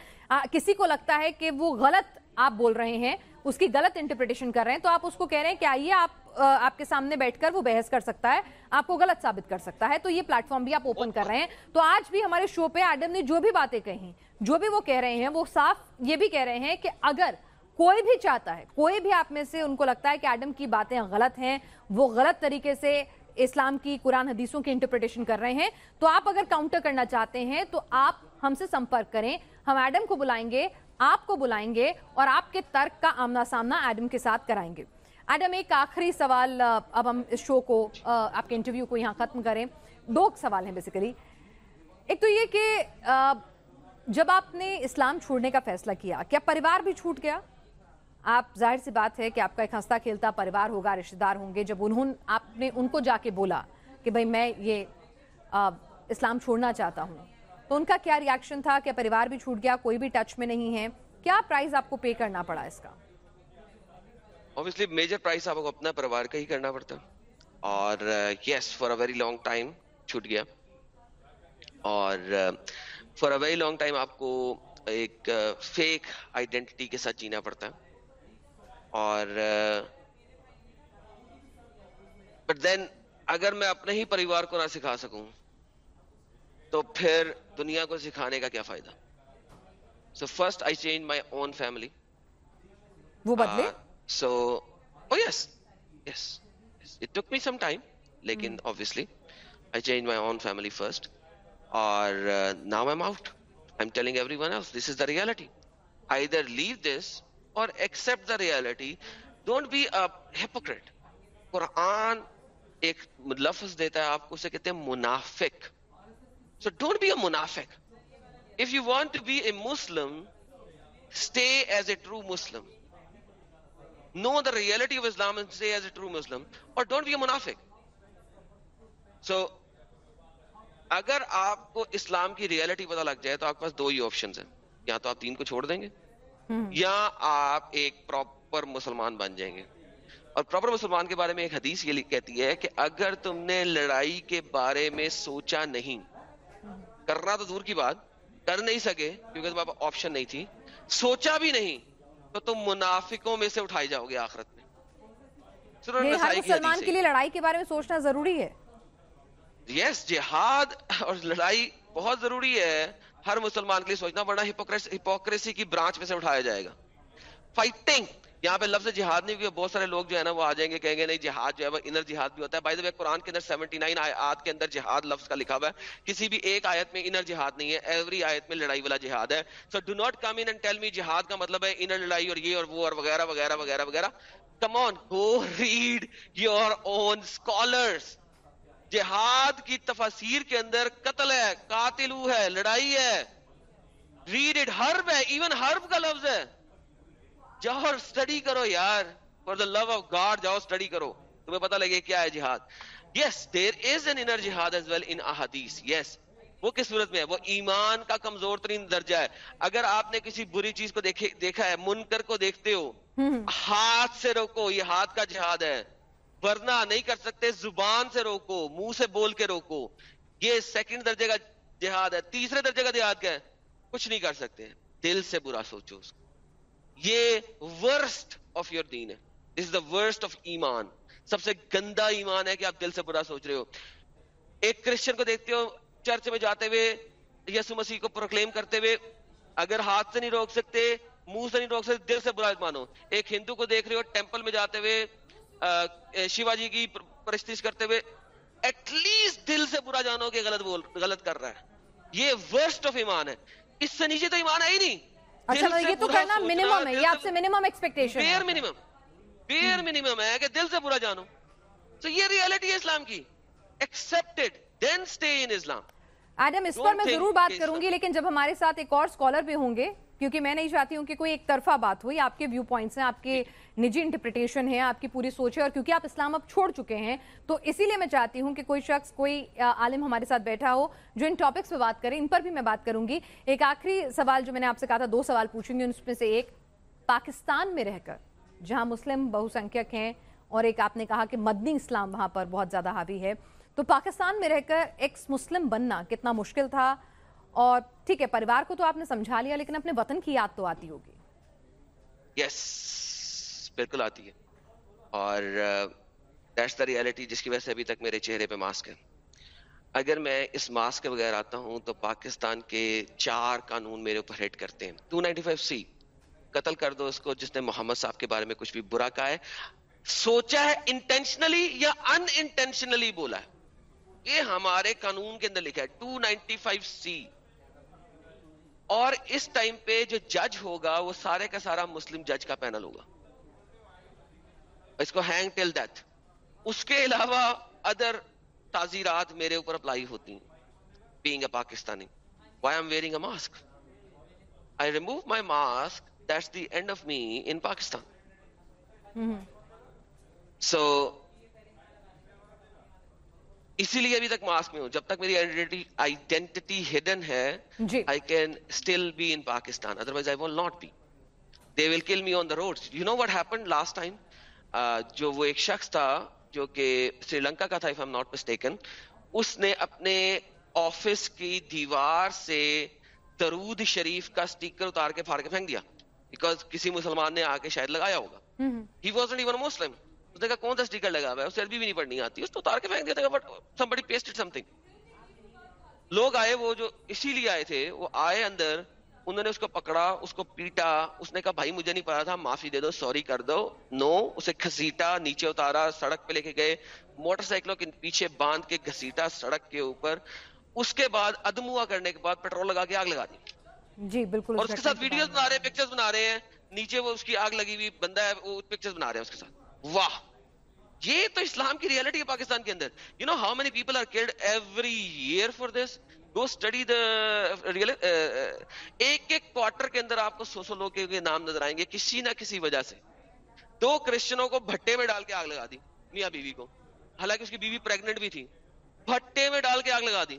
کسی کو لگتا ہے کہ وہ غلط آپ بول رہے ہیں اس کی غلط انٹرپریٹیشن کر رہے ہیں تو آپ اس کو کہہ رہے ہیں کہ آئیے آپ آپ کے سامنے بیٹھ کر وہ بحث کر سکتا ہے آپ کو غلط ثابت کر سکتا ہے تو یہ پلیٹ فارم بھی آپ اوپن کر رہے ہیں۔ تو آج بھی ہمارے شو پہ ایڈم نے جو بھی باتیں کہیں جو بھی وہ کہہ رہے ہیں وہ صاف یہ بھی کہہ رہے ہیں کہ اگر کوئی بھی چاہتا ہے کوئی بھی آپ میں سے ان کو لگتا ہے کہ ایڈم کی باتیں غلط ہیں وہ غلط طریقے سے اسلام کی قرآن حدیثوں کی انٹرپریٹیشن کر رہے ہیں، تو آپ اگر کاؤنٹر کرنا چاہتے ہیں، تو آپ ہم سے سمپرک کریں۔ ہم ایڈم کو بلائیں گے، آپ کو بلائیں گے اور آپ کے ترک کا آمنا سامنا ایڈم کے ساتھ کرائیں گے۔ ایڈم ایک آخری سوال، اب ہم اس شو کو آپ کے انٹرویو کو یہاں ختم کریں۔ دو سوال ہیں بیسیکلی ایک تو یہ کہ جب آپ نے اسلام چھوڑنے کا فیصلہ کیا کیا پریوار بھی چھوٹ گیا؟ آپ ظاہر سی بات ہے کہ آپ کا ایک ہنستا کھیلتا پریوار ہوگا رشتہ دار ہوں گے۔ جب انہوں آپ نے ان کو جا کے بولا کہ بھائی میں یہ اسلام چھوڑنا چاہتا ہوں، تو ان کا کیا ریاکشن تھا؟ کہ پریوار بھی چھوٹ گیا؟ کوئی بھی ٹچ میں نہیں ہے۔ کیا پرائز آپ کو پے کرنا پڑا اس کا؟ Obviously میجر پرائز آپ کو اپنا پریوار کا ہی کرنا پڑتا۔ اور yes for a very long time چھوٹ گیا۔ اور for a very long time آپ کو ایک فیک آئیڈینٹی کے ساتھ جینا پڑتا۔ ہے اور بٹ دین اگر میں اپنے ہی پریوار کو نہ سکھا سکوں تو پھر دنیا کو سکھانے کا کیا فائدہ؟ So first I change my own family وہ بدلے؟ So yes yes it took me some time لیکن obviously I change my own family first اور now am out I am telling everyone this is the reality either leave this or accept the reality don't be hypocrite قرآن ایک لفظ دیتا ہے، آپ کو اسے کہتے ہیں منافق. سو ڈونٹ بی اے منافق. If you want to be a Muslim stay as a true Muslim know the reality of Islam stay as a true Muslim or don't be اے منافق. سو اگر آپ کو اسلام کی ریالٹی پتا لگ جائے تو آپ کے پاس دو ہی آپشن ہیں۔ یا تو آپ تین کو چھوڑ دیں گے یا آپ ایک پراپر مسلمان بن جائیں گے۔ اور پراپر مسلمان کے بارے میں ایک حدیث یہ کہتی ہے کہ اگر تم نے لڑائی کے بارے میں سوچا نہیں کرنا تو دور کی بات کر نہیں سکے کیونکہ تمہارے پاس آپشن نہیں تھی سوچا بھی نہیں تو تم منافقوں میں سے اٹھائی جاؤ گے آخرت میں۔ ہر مسلمان کے لیے لڑائی کے بارے میں سوچنا ضروری ہے۔ یس جہاد اور لڑائی بہت ضروری ہے۔ ہر مسلمان کے لیے سوچنا پڑنا ہپوکریسی کی برانچ میں سے اٹھایا جائے گا۔ فائٹنگ یہاں پہ لفظ جہاد نہیں، کیونکہ بہت سارے لوگ جو ہے نا وہ آ جائیں گے، کہیں گے نہیں، جہاد جو ہے وہ انر جہاد بھی ہوتا ہے۔ بائی دا قرآن کے اندر سیونٹی نائن آیات کے اندر جہاد لفظ کا لکھا ہوا ہے۔ کسی بھی ایک آیت میں انر جہاد نہیں ہے ایوری آیت میں لڑائی والا جہاد ہے۔ So do not come and tell me جہاد کا مطلب ہے انر لڑائی اور یہ اور وہ اور وغیرہ وغیرہ وغیرہ وغیرہ۔ Come on go read your own scholars جہاد کی تفاصیر کے اندر قتل ہے قاتلو ہے لڑائی ہے۔ ریڈ اٹ ہرب ہے ایون ہرب کا لفظ ہے۔ جاؤ اور اسٹڈی کرو یار۔ For the love of God جاؤ اسٹڈی کرو۔ تمہیں پتا لگے کیا ہے جہاد۔ Yes there is an inner jihad as well in احادیث یس وہ کس صورت میں ہے؟ وہ ایمان کا کمزور ترین درجہ ہے۔ اگر آپ نے کسی بری چیز کو دیکھے دیکھا ہے منکر کو دیکھتے ہو ہاتھ سے روکو یہ ہاتھ کا جہاد ہے۔ ورنہ نہیں کر سکتے، زبان سے روکو، منہ سے بول کے روکو۔ یہ سیکنڈ درجے کا جہاد ہے، تیسرے درجے کا جہاد کیا ہے؟ کچھ نہیں کر سکتے۔ دل سے برا سوچو اس کو۔ یہ ورسٹ آف یور دین ہے۔ دا ورسٹ آف ایمان۔ سب سے گندا ایمان ہے کہ آپ دل سے برا سوچ رہے ہو۔ ایک کرسچن کو دیکھتے ہو، چرچ میں جاتے ہوئے، یسو مسیح کو پروکلیم کرتے ہوئے، اگر ہاتھ سے نہیں روک سکتے، منہ سے نہیں روک سکتے، دل سے برا مانو ایک ہندو کو دیکھ رہے ہو ٹیمپل میں جاتے ہوئے شیوا جی کی پرستش کرتے ہوئے ایٹ لیسٹ دل سے برا جانو کہ غلط بول غلط کر رہا ہے۔ یہ ورسٹ آف ایمان ہے۔ اس سے نیچے تو ایمان ہے ہی نہیں۔ اچھا یہ تو منیمم ہے یہ آپ سے minimum expectation bar minimum bar minimum ہے کہ دل سے برا جانو۔ تو یہ ریالٹی ہے اسلام کی۔ ایکسپٹڈ دین سٹے ان اسلام ایڈم اس پر میں ضرور بات کروں گی لیکن جب ہمارے ساتھ ایک اور سکولر بھی ہوں گے کیونکہ میں نہیں چاہتی ہوں کہ کوئی ایک طرفہ بات ہوئی آپ کے ویو پوائنٹس ہیں آپ کے نجی انٹرپریٹیشن ہے آپ کی پوری سوچ ہے اور کیونکہ آپ اسلام اب چھوڑ چکے ہیں تو اسی لیے میں چاہتی ہوں کہ کوئی شخص کوئی عالم ہمارے ساتھ بیٹھا ہو جو ان ٹاپکس پہ بات کرے ان پر بھی میں بات کروں گی ایک آخری سوال جو میں نے آپ سے کہا تھا دو سوال پوچھوں گی ان میں سے ایک پاکستان میں رہ کر جہاں مسلم بہو سنکھیک ہیں اور ایک آپ نے کہا کہ مدنی اسلام وہاں پر بہت زیادہ حاوی ہے تو پاکستان میں رہ کر ایکس مسلم بننا کتنا مشکل تھا اور ٹھیک ہے، پریوار کو تو آپ نے سمجھا لیا، لیکن اپنے وطن کی یاد تو آتی ہوگی۔ یس، بالکل آتی ہے۔ اور دیٹس دا ریالٹی جس کی وجہ سے ابھی تک میرے چہرے پہ ماسک ہے۔ اگر میں اس ماسک کے بغیر آتا ہوں تو پاکستان کے چار قانون میرے اوپر ہٹ کرتے ہیں۔ ٹو نائنٹی فائیو سی، قتل کر دو اس کو جس نے محمد صاحب کے بارے میں کچھ بھی برا کہا ہے۔ سوچا ہے انٹینشنلی یا ان انٹینشنلی بولا ہے۔ یہ ہمارے قانون کے اندر لکھا ہے ٹو نائنٹی فائیو سی اور اس ٹائم پہ جو جج ہوگا وہ سارے کا سارا مسلم جج کا پینل ہوگا۔ اس کو ہینگ ٹل ڈیتھ اس کے علاوہ ادر تعزیرات میرے اوپر اپلائی ہوتی ہیں being a Pakistani why I'm wearing a mask I remove my mask that's the end of me in Pakistan so اسی لیے ابھی تک ماسک میں ہوں۔ جب تک میری آئیڈینٹی ہڈن ہے I can still be in Pakistan other I will not be they will kill me on the road you know what happen last time جو وہ ایک شخص تھا جو کہ سری لنکا کا تھا اف ایم ناٹ مسٹیکن اس نے اپنے آفس کی دیوار سے درود شریف کا اسٹیکر اتار کے پھاڑ کے پھینک دیا۔ بیکاز کسی مسلمان نے آ کے شاید لگایا ہوگا۔ ہی واز ایون مسلم اس نے کہا کون سا اسٹیکر لگا ہوا ہے؟ اسے عربی بھی نہیں پڑھنی آتی۔ اس کو اتار کے پھینک دیا تھا بٹ سم بڑی پیسٹڈ سم تھنگ لوگ آئے وہ جو اسی لیے آئے تھے وہ آئے اندر انہوں نے اس کو پکڑا اس کو پیٹا اس نے کہا بھائی مجھے نہیں پتا تھا معافی دے دو سوری کر دو۔ نو اسے گھسیٹا نیچے اتارا سڑک پہ لے کے گئے۔ موٹر سائیکلوں کے پیچھے باندھ کے گھسیٹا سڑک کے اوپر۔ اس کے بعد ادموا کرنے کے بعد پیٹرول لگا کے آگ لگا دی۔ جی بالکل اور اس کے ساتھ ویڈیوز بنا رہے ہیں پکچرز بنا رہے ہیں۔ نیچے وہ اس کی آگ لگی ہوئی بندہ ہے وہ پکچرز بنا رہے ہیں اس کے ساتھ۔ واہ۔ یہ تو اسلام کی ریالٹی ہے پاکستان کے اندر۔ You know how many people are killed every year for this go study the ایک ایک کوارٹر کے اندر آپ کو سو سو لوگ کے نام نظر آئیں گے کسی نہ کسی وجہ سے۔ دو کرسچنوں کو بھٹے میں ڈال کے آگ لگا دی، میاں بیوی کو۔ حالانکہ اس کی بیوی پریگنٹ بھی تھی۔ بھٹے میں ڈال کے آگ لگا دی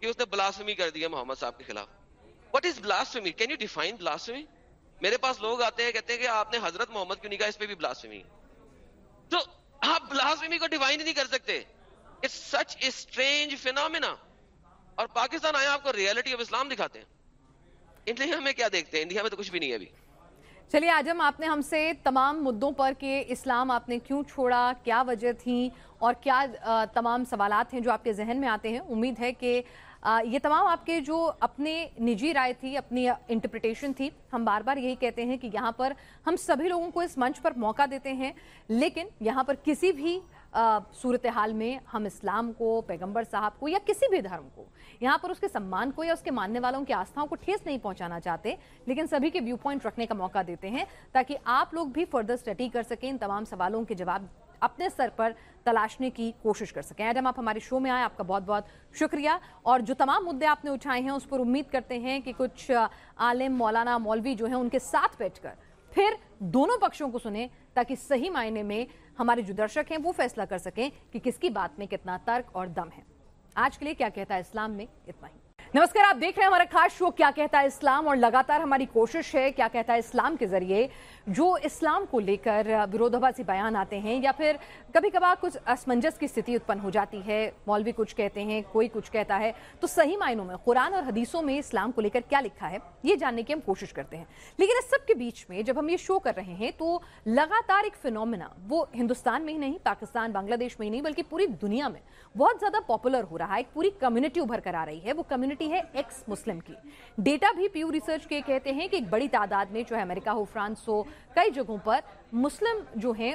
کہ اس نے بلاسفمی کر دیا محمد صاحب کے خلاف۔ What is blasphemy can you define blasphemy میرے پاس لوگ آتے ہیں، کہتے ہیں کہ آپ نے حضرت محمد کیوں نہیں کہا؟ اس پہ بھی بلاسفمی تو آپ بلاسمی کو ڈیفائن نہیں کر سکتے. اٹس سچ اسٹرینج فینومینا اور پاکستان آیا آپ کو ریالٹی آف اسلام دکھاتے ہیں. انڈیا میں کیا دیکھتے ہیں؟ انڈیا میں تو کچھ بھی نہیں ہے ابھی. چلیے آجم آپ نے ہم سے تمام مدوں پر کہ اسلام آپ نے کیوں چھوڑا، کیا وجہ تھی اور کیا تمام سوالات ہیں جو آپ کے ذہن میں آتے ہیں. امید ہے کہ یہ تمام آپ کے جو اپنے نجی رائے تھی، اپنی انٹرپریٹیشن تھی، ہم بار بار یہی کہتے ہیں کہ یہاں پر ہم سبھی لوگوں کو اس منچ پر موقع دیتے ہیں، لیکن یہاں پر کسی بھی صورتحال میں ہم اسلام کو، پیغمبر صاحب کو یا کسی بھی دھرم کو، یہاں پر اس کے سمان کو یا اس کے ماننے والوں کی آستھاؤں کو ٹھیس نہیں پہنچانا چاہتے، لیکن سبھی کے ویو پوائنٹ رکھنے کا موقع دیتے ہیں تاکہ آپ لوگ بھی فردر اسٹڈی کر سکیں ان تمام سوالوں کے جواب اپنے سر پر تلاشنے کی کوشش کر سکیں۔ ایڈم، آپ ہمارے شو میں آئے، آپ کا بہت بہت شکریہ۔ اور جو تمام مدعے آپ نے اٹھائے ہیں، اس پر امید کرتے ہیں کہ کچھ عالم مولانا مولوی جو ہیں، ان کے ساتھ بیٹھ کر پھر دونوں پکشوں کو سنیں، تاکہ صحیح معنی میں ہمارے جو درشک ہیں، وہ فیصلہ کر سکیں کہ کس کی بات میں کتنا ترک اور دم ہے۔ آج کے لیے کیا کہتا ہے اسلام میں؟ اتنا ہی۔ نمسکار، آپ دیکھ رہے ہیں ہمارا خاص شو، کیا کہتا ہے اسلام؟ اور لگاتار ہماری کوشش ہے، کیا کہتا ہے اسلام کے ذریعے؟ جو اسلام کو لے کر ودھاباسی بیان آتے ہیں یا پھر کبھی کبھار کچھ اسمنجس کی استھتی اتپن ہو جاتی ہے، مولوی کچھ کہتے ہیں، کوئی کچھ کہتا ہے، تو صحیح معنوں میں قرآن اور حدیثوں میں اسلام کو لے کر کیا لکھا ہے؟ یہ جاننے کی ہم کوشش کرتے ہیں۔ لیکن اس سب کے بیچ میں جب ہم یہ شو کر رہے ہیں، تو لگاتار ایک فنومنا وہ ہندوستان میں ہی نہیں، پاکستان، بنگلہ دیش میں ہی نہیں، بلکہ پوری دنیا میں بہت زیادہ پاپولر ہو رہا ہے، ایک پوری کمیونٹی ابھر کر آ رہی ہے۔ وہ کمیونٹی ہے ایکس مسلم کی۔ ڈیٹا بھی پیو ریسرچ کے کہتے ہیں کہ ایک بڑی تعداد میں، چاہے امریکہ ہو، فرانس ہو کئی جگہوں پر مسلم جو ہیں،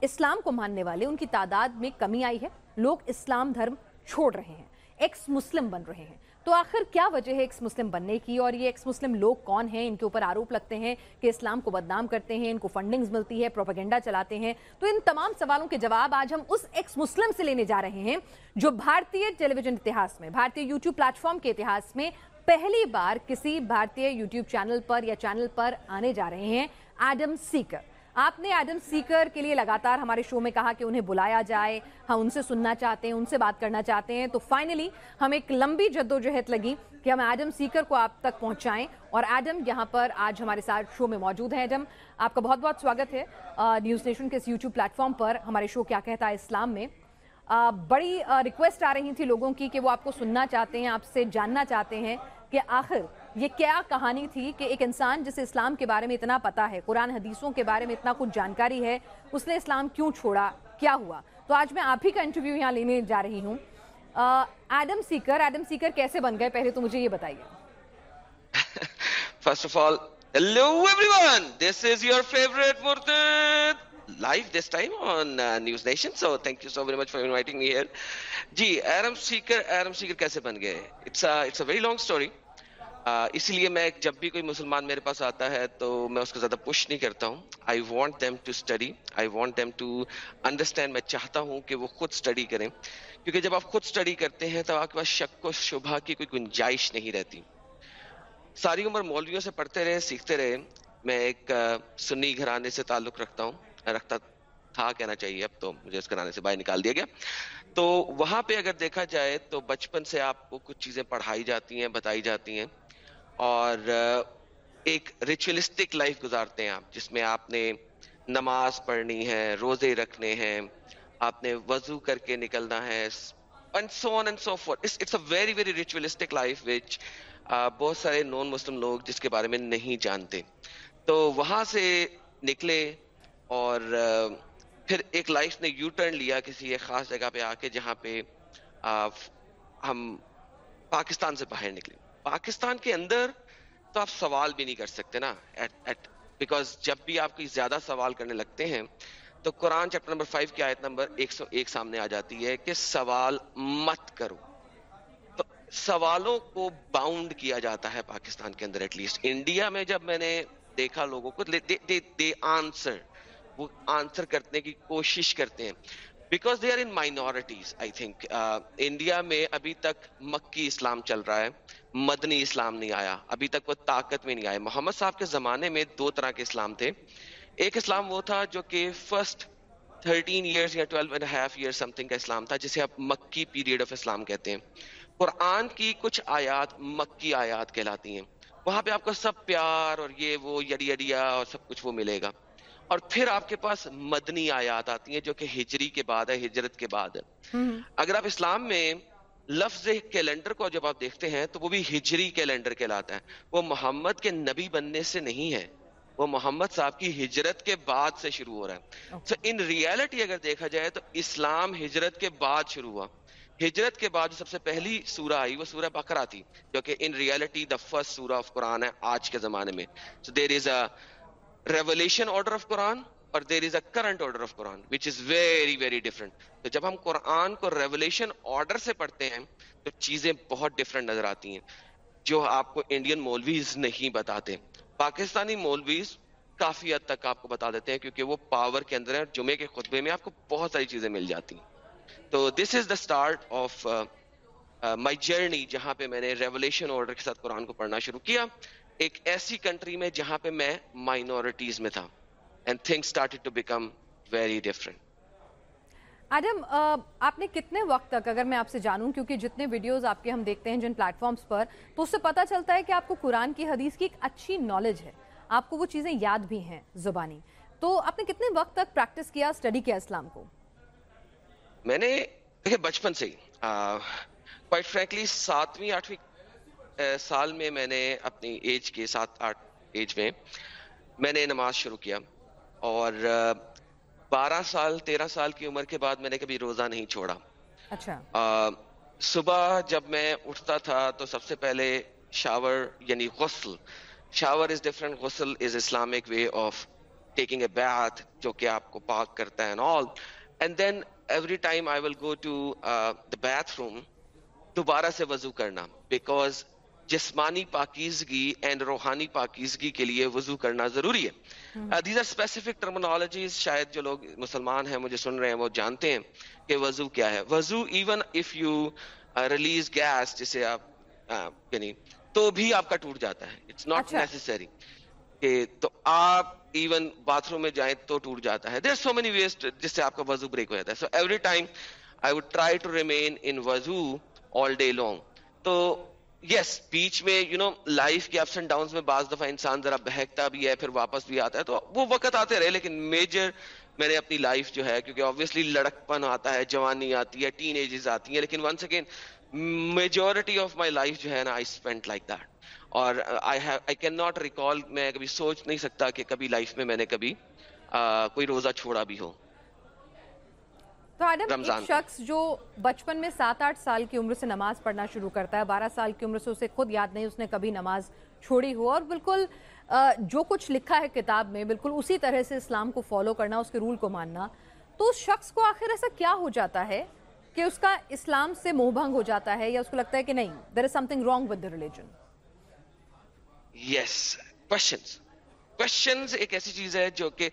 اسلام کو ماننے والے، ان کی تعداد میں کمی آئی ہے۔ لوگ اسلام دھرم چھوڑ رہے ہیں، ایکس مسلم بن رہے ہیں۔ تو آخر کیا وجہ ہے ایکس مسلم بننے کی؟ اور یہ ایکس مسلم لوگ کون ہیں؟ ان کے اوپر آروپ لگتے ہیں کہ اسلام کو بدنام کرتے ہیں، ان کو فنڈنگز ملتی ہے پروپیگنڈا چلاتے ہیں۔ تو ان تمام سوالوں کے جواب آج ہم اس ایکس مسلم سے لینے جا رہے ہیں جو بھارتی ٹیلی ویژن اتہاس میں بھارتی یوٹیوب پلیٹ فارم کے اتہاس میں پہلی بار کسی بھارتی یوٹیوب چینل پر یا چینل پر آنے جا رہے ہیں۔ ایڈم سیکر آپ نے ایڈم سیکر کے لیے لگاتار ہمارے شو میں کہا کہ انہیں بلایا جائے، ہم ان سے سننا چاہتے ہیں، ان سے بات کرنا چاہتے ہیں۔ تو فائنلی ہم ایک لمبی جدوجہد لگی کہ ہم ایڈم سیکر کو آپ تک پہنچائیں۔ اور ایڈم یہاں پر آج ہمارے ساتھ شو میں موجود ہیں۔ ایڈم آپ کا بہت بہت سواگت ہے۔ نیوز نیشن کے اس یوٹیوب پلیٹفارم پر ہمارے شو کیا کہتا ہے اسلام میں۔ بڑی ریکویسٹ آ رہی تھی لوگوں کی کہ وہ آپ کو سننا چاہتے ہیں، آپ سے جاننا چاہتے ہیں کہ آخر یہ کیا کہانی تھی کہ ایک انسان جسے اسلام کے بارے میں اتنا پتا ہے قرآن حدیثوں کے بارے میں اتنا کچھ جانکاری ہے اس نے اسلام کیوں چھوڑا کیا ہوا تو آج میں آپ ہی کا انٹرویو یہاں لینے جا رہی ہوں ایڈم سیکر ایڈم سیکر کیسے بن گئے پہلے تو مجھے یہ بتائیے first of all hello everyone this is your favourite مرتد live this time on uh, News Nation. So thank you so very much for inviting me here. Ji, Aram Seeker, Aram Seeker kaise ban gaye? It's a, it's a very long story. اسی لیے میں جب بھی کوئی مسلمان میرے پاس آتا ہے تو میں اس کو زیادہ پش نہیں کرتا ہوں۔ I want them to study I want them to understand میں چاہتا ہوں کہ وہ خود اسٹڈی کریں۔ کیونکہ جب آپ خود اسٹڈی کرتے ہیں تو آپ کے پاس شک و شبہ کی کوئی گنجائش نہیں رہتی۔ ساری عمر مولویوں سے پڑھتے رہے، سیکھتے رہے۔ میں ایک سنی گھرانے سے تعلق رکھتا ہوں۔ رکھتا تھا کہنا چاہیے اب تو مجھے اس گھرانے سے باہر نکال دیا گیا۔ تو وہاں پہ اگر دیکھا جائے تو بچپن سے آپ کو کچھ چیزیں پڑھائی جاتی ہیں، بتائی جاتی ہیں۔ اور ایک ریچولسٹک لائف گزارتے ہیں آپ، جس میں آپ نے نماز پڑھنی ہے، روزے رکھنے ہیں، آپ نے وضو کر کے نکلنا ہے very very realistic life which بہت سارے نان مسلم لوگ جس کے بارے میں نہیں جانتے۔ تو وہاں سے نکلے اور پھر ایک لائف نے یو ٹرن لیا کسی ایک خاص جگہ پہ آ کے، جہاں پہ ہم پاکستان سے باہر نکلے۔ پاکستان کے اندر تو آپ سوال بھی نہیں کر سکتے نا بیکاز جب بھی آپ کو زیادہ سوال کرنے لگتے ہیں، تو قرآن چیپٹر نمبر فائیو کی آیت نمبر ایک سو ایک سامنے آ جاتی ہے کہ سوال مت کرو۔ تو سوالوں کو باؤنڈ کیا جاتا ہے پاکستان کے اندر ایٹ لیسٹ انڈیا میں جب میں نے دیکھا لوگوں کو دے آنسر وہ آنسر کرنے کی کوشش کرتے ہیں۔ Because they are in minorities I think India میں ابھی تک مکی اسلام چل رہا ہے۔ مدنی اسلام نہیں آیا ابھی تک وہ طاقت میں نہیں آئے۔ محمد صاحب کے زمانے میں دو طرح کے اسلام تھے۔ ایک اسلام وہ تھا جو کہ فرسٹ 13 ایئرس یا 12 and half year something کا اسلام تھا جسے آپ مکی پیریڈ آف اسلام کہتے ہیں۔ قرآن کی کچھ آیات مکی آیات کہلاتی ہیں۔ وہاں پہ آپ کو سب پیار اور یہ وہ یڑی یڑیا اور سب کچھ وہ ملے گا۔ اور پھر آپ کے پاس مدنی آیات آتی ہیں جو کہ ہجری کے بعد ہے ہجرت کے بعد ہے۔ اگر آپ اسلام میں لفظ کیلنڈر کو جب آپ دیکھتے ہیں تو وہ بھی ہجری کیلنڈر کہلاتا ہے۔ وہ محمد کے نبی بننے سے نہیں ہے۔ وہ محمد صاحب کی ہجرت کے بعد سے شروع ہو رہا ہے۔ سو ان ریالٹی اگر دیکھا جائے تو اسلام ہجرت کے بعد شروع ہوا۔ ہجرت کے بعد جو سب سے پہلی سورہ آئی وہ سورہ بکرا تھی جو کہ ان ریالٹی دا فرسٹ سورہ آف قرآن ہے آج کے زمانے میں۔ So there is a revelation order of Quran اور there is a current order of Quran which is very very different تو جب ہم قرآن کو ریولیشن آرڈر سے پڑھتے ہیں، تو چیزیں بہت ڈفرنٹ نظر آتی ہیں، جو آپ کو انڈین مولویز نہیں بتاتے۔ پاکستانی مولویز کافی حد تک آپ کو بتا دیتے ہیں، کیونکہ وہ پاور کے اندر ہیں اور جمعے کے خطبے میں آپ کو بہت ساری چیزیں مل جاتی ہیں۔ تو this is the start of my journey جہاں پہ میں نے ریولیشن آرڈر کے ساتھ قرآن کو پڑھنا شروع کیا۔ ایک ایسی کنٹری میں جہاں پہ میں مائنورٹیز میں تھا۔ and things started to become very different. Adam آپ نے کتنے وقت تک اگر میں آپ سے جانوں کیونکہ جتنے ویڈیوز آپ کے ہم دیکھتے ہیں جن پلیٹ پر تو اس سے پتہ چلتا ہے کہ آپ کو قرآن کی حدیث کی ایک اچھی نالج ہے آپ کو وہ چیزیں یاد بھی ہیں زبانی تو آپ نے کتنے وقت تک پریکٹس کیا اسٹڈی کیا اسلام کو میں نے دیکھیں بچپن سے ہی فرینکلی ساتویں آٹھویں سال میں میں نے اپنی ایج کے سات آٹھ ایج میں میں نے نماز شروع کیا اور بارہ سال تیرہ سال کی عمر کے بعد میں نے کبھی روزہ نہیں چھوڑا۔ اچھا۔ صبح جب میں اٹھتا تھا تو سب سے پہلے شاور یعنی غسل۔ شاور از ڈفرنٹ غسل is Islamic way of taking a bath جو کہ آپ کو پاک کرتا ہے then every time I will go to the bathroom دوبارہ سے وضو کرنا۔ بیکاز جسمانی پاکیزگی اینڈ روحانی پاکیزگی کے لیے وضو کرنا ضروری ہے۔ دیز آر اسپیسیفک ٹرمنالوجیز شاید جو لوگ مسلمان ہیں مجھے سن رہے ہیں وہ جانتے ہیں کہ وضو کیا ہے۔ وضو even if you release gas جسے آپ uh, یعنی تو بھی آپ کا ٹوٹ جاتا ہے۔ اٹس ناٹ نیسری کہ تو آپ ایون باتھ روم میں جائیں تو ٹوٹ جاتا ہے۔ دیر سو مینی ویز جس سے آپ کا وضو بریک ہو جاتا ہے۔ So every time I would try to remain in وضو آل ڈے لانگ تو یس بیچ میں یو نو لائف کے اپس اینڈ ڈاؤن میں بعض دفعہ انسان ذرا بہکتا بھی ہے، پھر واپس بھی آتا ہے، تو وہ وقت آتے رہے، لیکن میجر میں نے اپنی لائف جو ہے، کیونکہ آبویسلی لڑکپن آتا ہے، جوانی آتی ہے ٹین ایجز آتی ہیں، لیکن once again majority of my life جو ہے نا آئی اسپینڈ لائک دیٹ اور آئی کین ناٹ ریکال میں کبھی سوچ نہیں سکتا کہ کبھی لائف میں میں نے کبھی uh, کوئی روزہ چھوڑا بھی ہو. تو آدم ایک شخص جو بچپن میں سات آٹھ سال کی عمر سے نماز پڑھنا شروع کرتا ہے بارہ سال کی عمر سے اسے خود یاد نہیں اس نے کبھی نماز چھوڑی ہو۔ اور بالکل جو کچھ لکھا ہے کتاب میں بالکل اسی طرح سے اسلام کو فالو کرنا اس کے رول کو ماننا تو اس شخص کو آخر ایسا کیا ہو جاتا ہے کہ اس کا اسلام سے موہ بھنگ ہو جاتا ہے یا اس کو لگتا ہے کہ نہیں there is something wrong with the religion yes questions ایک ایسی چیز ہے جو کہ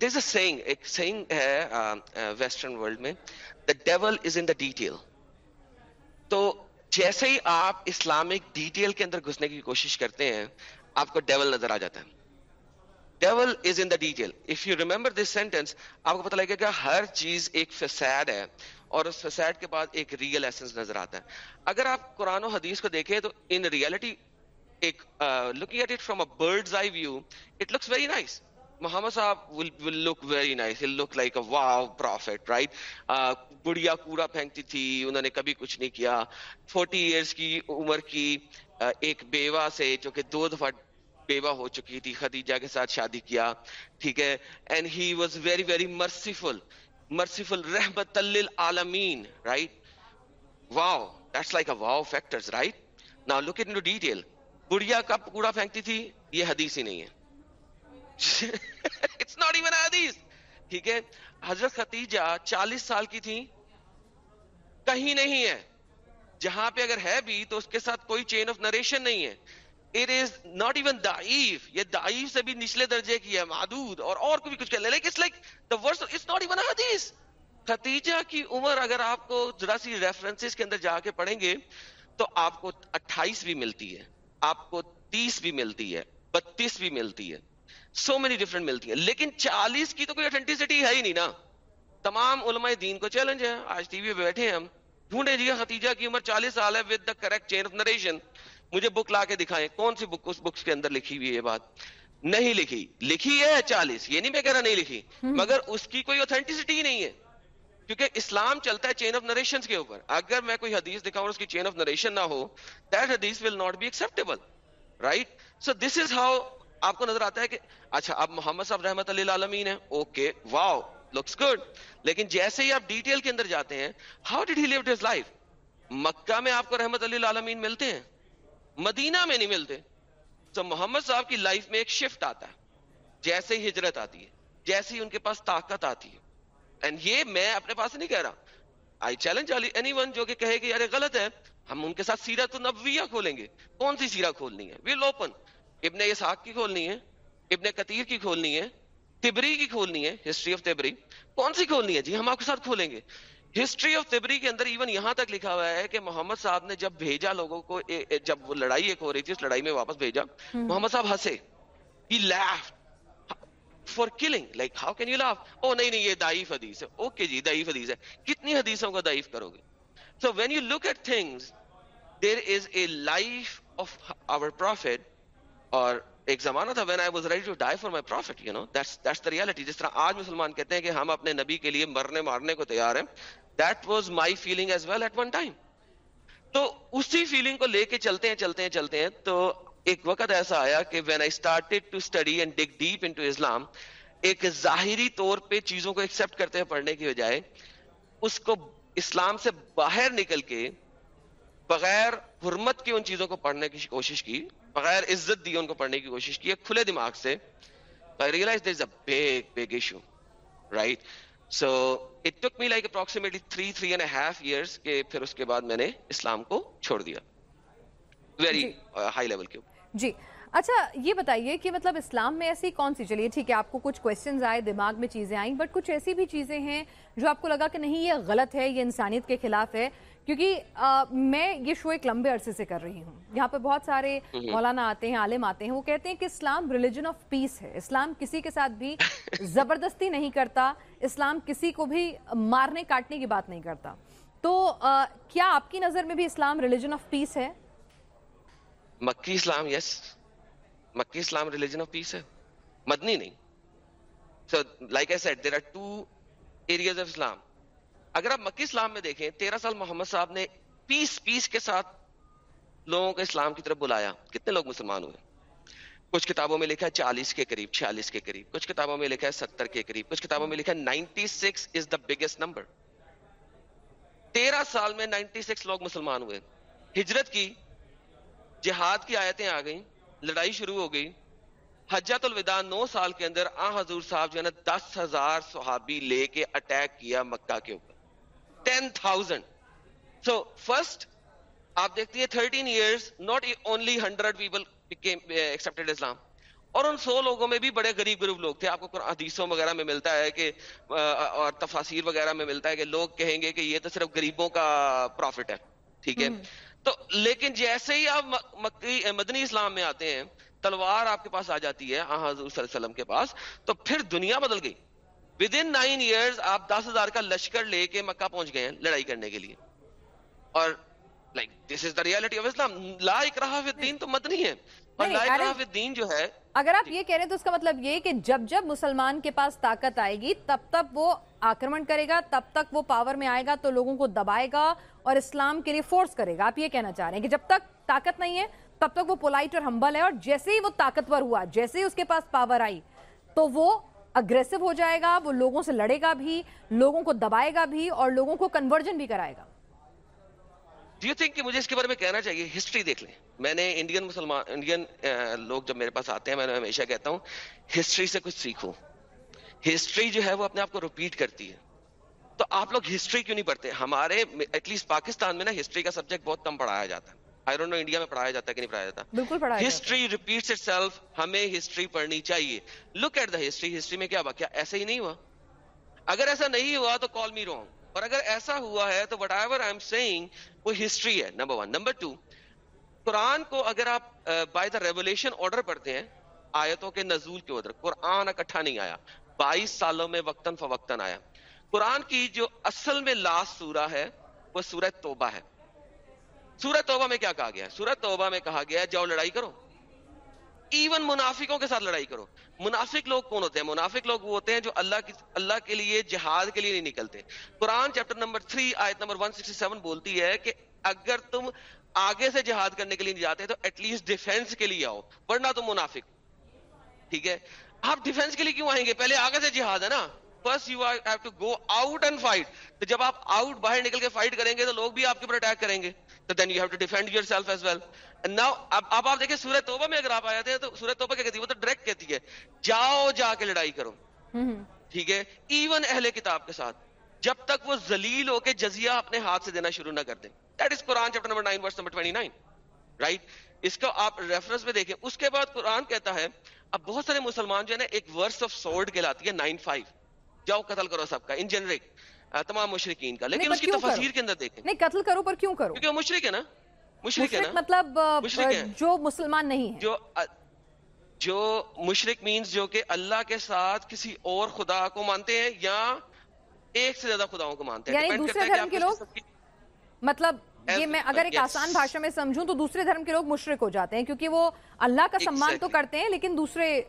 دس اے سینگ ایک سینگ ہے ویسٹرن ورلڈ میں دا dual is in the detail تو جیسے ہی آپ اسلامک ڈیٹیل کے اندر گھسنے کی کوشش کرتے ہیں، آپ کو ڈیول نظر آ جاتا ہے۔ Devil is in the detail if you remember this sentence آپ کو پتہ لگے گا ہر چیز ایک فساد ہے اور اس فساد کے بعد ایک ریئل ایسنس نظر آتا ہے۔ اگر آپ قرآن و حدیث کو دیکھیں تو ان ریئلٹی ایک looking at it from a bird's eye view it looks very nice Muhammad صاحب will will look very nice he'll look like a wow prophet right بڑھیا کوڑا پھینکتی تھی، انہوں نے کبھی کچھ نہیں کیا۔ 40 ایئرس کی عمر کی ایک بیوہ سے، جو کہ دو دفعہ بیوہ ہو چکی تھی، خدیجہ کے ساتھ شادی کیا، ٹھیک ہے؟ And he was very very merciful merciful رحمت للعالمین right wow that's like a wow factors right now look it detail گڑیا کب کوڑا پھینکتی تھی، یہ حدیث ہی نہیں ہے۔ اٹس ناٹ ایون حدیث ٹھیک ہے؟ حضرت ختیجہ چالیس سال کی تھی کہیں نہیں ہے۔ جہاں پہ اگر ہے بھی تو اس کے ساتھ کوئی چین آف نریشن نہیں ہے۔ اٹ از ناٹ ایون دائف یہ دائف سے بھی نچلے درجے کی ہے، معدود اور اور کو بھی کچھ کہہ لے۔ لیکن like the verse it's not even حدیث ختیجہ کی عمر اگر آپ کو ذرا سی ریفرنسز کے اندر جا کے پڑھیں گے تو آپ کو اٹھائیس بھی ملتی ہے۔ آپ کو تیس بھی ملتی ہے بتیس بھی ملتی ہے سو مینی ڈفرنٹ ملتی ہے لیکن چالیس کی تو کوئی اتھینٹیسٹی ہے ہی نہیں نا۔ تمام علماء دین کو چیلنج ہے۔ آج ٹی وی پہ بیٹھے ہیں ہم۔ ڈھونڈے جی ختیجہ کی عمر چالیس سال ہے with the correct chain of narration مجھے بک لا کے دکھائیں۔ کون سی بک اس بکس کے اندر لکھی ہوئی یہ بات؟ نہیں لکھی۔ لکھی ہے چالیس۔ یہ نہیں میں کہہ رہا نہیں لکھی۔ مگر اس کی کوئی اوتھینٹسٹی نہیں ہے۔ کیونکہ اسلام چلتا ہے چین آف نریشن کے اوپر۔ اگر میں کوئی حدیث دکھاؤں اس کی چین آف نریشن نہ ہو دیٹ حدیث will not be acceptable right so this is how آپ کو نظر آتا ہے کہ اچھا اب محمد صاحب رحمت اللہ عالمین ہیں اوکے واو لکس گڈ لیکن جیسے ہی آپ ڈیٹیل کے اندر جاتے ہیں how did he live his life Mecca میں آپ کو رحمت اللہ عالمین ملتے ہیں، مدینہ میں نہیں ملتے۔ تو محمد صاحب کی لائف میں ایک شفٹ آتا ہے۔ جیسے ہی ہجرت آتی ہے، جیسے ہی ان کے پاس طاقت آتی ہے۔ اینڈ یہ میں اپنے پاس نہیں کہہ رہا۔ آئی چیلنج اینی ون جو کہ کہے کہ یار غلط ہے ہم ان کے ساتھ سیرت النبویہ کھولیں گے۔ کون سی سیرا کھولنی ہے؟ ویل اوپن ابن اسحاق کی کھولنی ہے ابن قطیر کی کھولنی ہے تبری کی کھولنی ہے ہسٹری آف تبری۔ کون سی کھولنی ہے؟ جی ہم آپ کے ساتھ کھولیں گے۔ ہسٹری آف تبری کے اندر ایون یہاں تک لکھا ہوا ہے کہ محمد صاحب نے جب بھیجا لوگوں کو جب وہ لڑائی ایک ہو رہی تھی اس لڑائی میں واپس بھیجا محمد صاحب ہنسے۔ He left for killing like how can you laugh او نہیں نہیں یہ دائف حدیث ہے اوکے جی دائف حدیث ہے کتنی حدیثوں کو دائف کرو گے so when you look at things there is a life of our prophet اور ایک زمانہ تھا when I was ready to die for my prophet you know that's the reality جس طرح آج مسلمان کہتے ہیں کہ ہم اپنے نبی کے لیے مرنے مارنے کو تیار ہیں that was my feeling as well at one time تو اسی فیلنگ کو لے کے چلتے ہیں چلتے ہیں چلتے ہیں تو ایک وقت ایسا آیا کہ when I started to study and dig deep into Islam ایک ظاہری طور پہ چیزوں کو ایکسپٹ کرتے ہیں پڑھنے کی بجائے اس کو اسلام سے باہر نکل کے بغیر حرمت کی ان چیزوں کو پڑھنے کی کوشش کی بغیر عزت دی ان کو پڑھنے کی کوشش کی کھلے دماغ سے realise there is a big big issue right so it took me like approximately three three and half years کے پھر اس کے بعد میں نے اسلام کو چھوڑ دیا ویری ہائی لیول کے جی۔ اچھا یہ بتائیے کہ مطلب اسلام میں ایسی کون سی چلیے ٹھیک ہے آپ کو کچھ کوشچنز آئے دماغ میں چیزیں آئیں بٹ کچھ ایسی بھی چیزیں ہیں جو آپ کو لگا کہ نہیں یہ غلط ہے یہ انسانیت کے خلاف ہے کیونکہ میں یہ شو ایک لمبے عرصے سے کر رہی ہوں۔ یہاں پہ بہت سارے مولانا آتے ہیں عالم آتے ہیں وہ کہتے ہیں کہ اسلام ریلیجن آف پیس ہے۔ اسلام کسی کے ساتھ بھی زبردستی نہیں کرتا اسلام کسی کو بھی مارنے کاٹنے کی بات نہیں کرتا۔ تو کیا آپ کی نظر میں بھی اسلام ریلیجن آف پیس ہے؟ مکی اسلام یس مکی اسلام ریلیجن آف پیس ہے. مدنی نہیں. So like I said there are two areas of Islam اگر آپ مکی اسلام میں دیکھیں، تیرہ سال محمد صاحب نے پیس پیس کے ساتھ لوگوں کو اسلام کی طرف بلایا. کتنے لوگ مسلمان ہوئے؟ کچھ کتابوں میں لکھا ہے چالیس کے قریب، چھیالیس کے قریب. کچھ کتابوں میں لکھا ہے ستر کے قریب. کچھ کتابوں میں لکھا ہے ninety six is the biggest number تیرہ سال میں نائنٹی سکس لوگ مسلمان ہوئے. ہجرت کی جہاد کی آیتیں آ گئیں، لڑائی شروع ہو گئی۔ حجت الوداع نو سال کے اندر آ حضور صاحب جو ہے نا دس ہزار صحابی لے کے اٹیک کیا مکہ کے اوپر۔ ٹین تھاؤزینڈ سو فرسٹ آپ دیکھتی ہیں thirteen years not only hundred people accepted Islam اور ان سو لوگوں میں بھی بڑے غریب غریب لوگ تھے۔ آپ کو حدیثوں وغیرہ میں ملتا ہے کہ اور تفاصیر وغیرہ میں ملتا ہے کہ لوگ کہیں گے کہ یہ تو صرف غریبوں کا پروفٹ ہے۔ ٹھیک ہے؟ تو لیکن جیسے ہی آپ مدنی اسلام میں آتے ہیں تلوار آپ کے پاس آ جاتی ہے حضور صلی اللہ علیہ وسلم کے پاس تو پھر دنیا بدل گئی۔ ود ان نائن ایئرز آپ دس ہزار کا لشکر لے کے مکہ پہنچ گئے ہیں لڑائی کرنے کے لیے۔ اور like this is the reality of Islam لا اکراہ فی الدین تو مدنی ہے اور لا اکراہ فی الدین جو ہے اگر آپ یہ کہہ رہے ہیں تو اس کا مطلب یہ کہ جب جب مسلمان کے پاس طاقت آئے گی تب تب وہ آکرمن کرے گا تب تک وہ پاور میں آئے گا تو لوگوں کو دبائے گا اور اسلام کے لیے فورس کرے گا۔ آپ یہ کہنا چاہ رہے ہیں کہ جب تک طاقت نہیں ہے تب تک وہ پولائٹ اور ہمبل ہے اور جیسے ہی وہ طاقتور ہوا جیسے ہی اس کے پاس پاور آئی تو وہ اگریسو ہو جائے گا وہ لوگوں سے لڑے گا بھی لوگوں کو دبائے گا بھی اور لوگوں کو کنورجن بھی کرائے گا۔ ڈو یو تھنک کہ مجھے اس کے بارے میں کہنا چاہیے؟ ہسٹری دیکھ لیں۔ میں نے انڈین مسلمان انڈین لوگ جب میرے پاس آتے ہیں میں ہمیشہ کہتا ہوں ہسٹری سے کچھ سیکھو۔ ہسٹری جو ہے وہ اپنے آپ کو ریپیٹ کرتی ہے۔ تو آپ لوگ ہسٹری کیوں نہیں پڑھتے؟ ہمارے ایٹ لیسٹ پاکستان میں نا ہسٹری کا سبجیکٹ بہت کم پڑھایا جاتا ہے۔ آئی ڈونٹ نو انڈیا میں پڑھایا جاتا ہے کہ نہیں پڑھایا جاتا۔ بالکل ہسٹری ریپیٹس اٹ سیلف ہمیں ہسٹری پڑھنی چاہیے۔ Look at the history history میں کیا کیا ایسا ہی نہیں ہوا؟ اگر ایسا نہیں ہوا تو کال می رونگ اور اگر ایسا ہوا ہے تو whatever I am seeing وہ ہسٹری ہے نمبر ون نمبر ٹو قرآن کو اگر آپ بائی دا ریولیشن آرڈر پڑھتے ہیں، آیتوں کے نزول کے ادھر قرآن اکٹھا نہیں آیا. بائیس سالوں میں وقتاً فوقتاً آیا. قرآن کی جو اصل میں لاسٹ سورہ ہے، وہ سورہ توبہ ہے. سورہ توبہ میں کیا کہا گیا سورہ توبہ میں کہا گیا جاؤ لڑائی کرو. ایون منافقوں کے ساتھ لڑائی کرو۔ منافق لوگ کون ہوتے ہیں؟ منافق لوگ وہ ہوتے ہیں جو اللہ کی اللہ کے لیے جہاد کے لیے نہیں نکلتے۔ قرآن چیپٹر نمبر 3 آیت نمبر 167 بولتی ہے کہ اگر تم آگے سے جہاد کرنے کے لیے نہیں جاتے تو ایٹ لیسٹ ڈیفینس کے لیے آؤ، ورنہ تم منافق۔ ٹھیک ہے؟ آپ ڈیفینس کے لیے کیوں آئیں گے؟ پہلے آگے سے جہاد ہے نا۔ First you have to go out and fight تو جب آپ آؤٹ باہر نکل کے فائٹ کریں گے تو لوگ بھی آپ کے اوپر اٹیک کریں گے۔ تو then you have to defend yourself as well now اب اب آپ دیکھیں سورہ توبہ میں اگر آپ آئے تھے تو سورہ توبہ کیا کہتی ہے وہ تو ڈائریکٹ کہتی ہے جاؤ جا کے لڑائی کرو۔ ٹھیک ہے؟ ایون اہل کتاب کے ساتھ۔ جب تک وہ ذلیل ہو کے جزیہ اپنے ہاتھ سے دینا شروع نہ کر دیں۔ That is Quran chapter number 9 verse number 29 right اس کو آپ ریفرنس میں دیکھیں۔ اس کے بعد قرآن کہتا ہے اب بہت سارے مسلمان جو ہے نا ایک ورس آف سورڈ کہلاتی ہے 9 5 جاؤ قتل کرو سب کا ان جنرک تمام مشرقین کا۔ لیکن اس کی تفسیر کے اندر دیکھیں۔ نہیں قتل کرو پر کیوں کرو؟ کیونکہ وہ مشرق ہے نا۔ مشرق ہے نا؟ مطلب جو مسلمان نہیں ہے۔ جو جو مشرق مینز جو کہ اللہ کے ساتھ کسی اور خدا کو مانتے ہیں یا ایک سے زیادہ خداؤں کو مانتے ہیں۔ یعنی دوسرے دھرم کے لوگ مطلب یہ میں اگر ایک. آسان بھاشا میں سمجھوں تو دوسرے دھرم کے لوگ مشرق ہو جاتے ہیں کیونکہ وہ اللہ کا سمان تو. کرتے ہیں لیکن دوسرے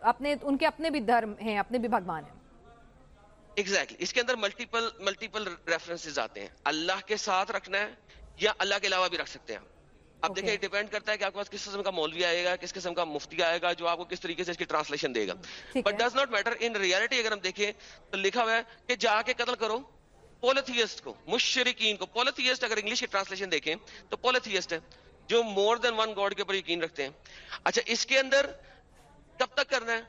اپنے ان کے اپنے بھی دھرم ہیں اپنے بھی بھگوان ہیں۔ ایگزیکٹلی اس کے اندر ملٹیپل ملٹیپل ریفرنسز آتے ہیں۔ اللہ کے ساتھ رکھنا ہے یا اللہ کے علاوہ بھی رکھ سکتے ہیں اب Okay. دیکھیں ڈیپینڈ کرتا ہے کہ آپ کے پاس کس قسم کا مولوی آئے گا کس قسم کا مفتی آئے گا جو آپ کو کس طریقے سے اس کی ٹرانسلیشن دے گا۔ But does not matter in reality اگر ہم دیکھیں تو لکھا ہوا ہے کہ جا کے قتل کرو پولیتھیسٹ کو مشرقین کو۔ پولیتھیسٹ اگر انگلش کی ٹرانسلیشن دیکھیں تو پولیتھیسٹ ہے جو مور دین ون گاڈ کے اوپر یقین رکھتے ہیں۔ اچھا اس کے اندر کب تک کرنا ہے؟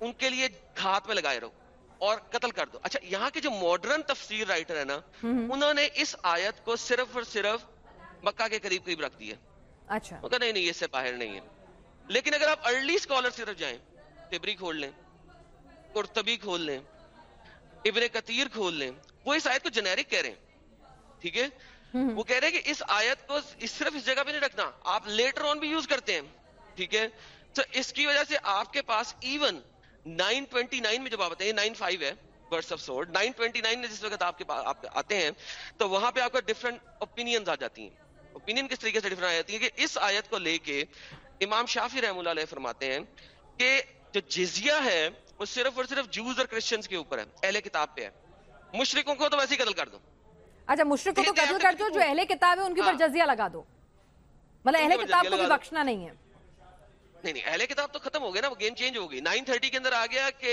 ان کے لیے ہاتھ میں لگائے رہو۔ اور قتل کر دو۔ اچھا یہاں کے جو ماڈرن تفسیر رائٹر ہے نا انہوں نے اس آیت کو صرف اور صرف مکہ کے قریب قریب رکھ دیا اچھا۔ وہ کہا نہیں نہیں اس سے باہر نہیں ہے۔ لیکن اگر آپ ارلی اسکالر کی طرف جائیں تبری کھول لیں قرطبی کھول لیں ابن کثیر کھول لیں وہ اس آیت کو جنیرک کہہ رہے ہیں۔ ٹھیک ہے؟ وہ کہہ رہے ہیں کہ اس آیت کو صرف اس جگہ پہ نہیں رکھنا آپ لیٹر آن بھی یوز کرتے ہیں۔ ٹھیک ہے؟ تو اس کی وجہ سے آپ کے پاس ایون 929 میں جب آپ آتے ہیں 95 ہے برس آف سورڈ 929 میں جس وقت آپ کے پاس آپ آتے ہیں تو وہاں پہ آپ کا ڈفرنٹ اوپینینز آ جاتی ہیں۔ اوپینین کس طریقے سے ڈفرنٹ آ جاتی ہے کہ اس آیت کو لے کے امام شافی رحم اللہ علیہ فرماتے ہیں کہ جو جزیہ ہے وہ صرف اور صرف جوز اور کرسچنز کے اوپر ہے اہل کتاب پہ ہے۔ مشرقوں کو تو ویسے ہی قتل کر دو۔ اچھا مشرق کو تو قتل کر دو جو اہل کتاب ہے ان کے اوپر ہاں۔ جزیہ لگا دو۔ مطلب اہل کتاب کو بھی۔ بخشنا نہیں ہے۔ نہیں نہیں. اہل کتاب تو ختم ہو گیا نا وہ گیم چینج ہو گئی. نائن تھرٹی کے اندر آ گیا کہ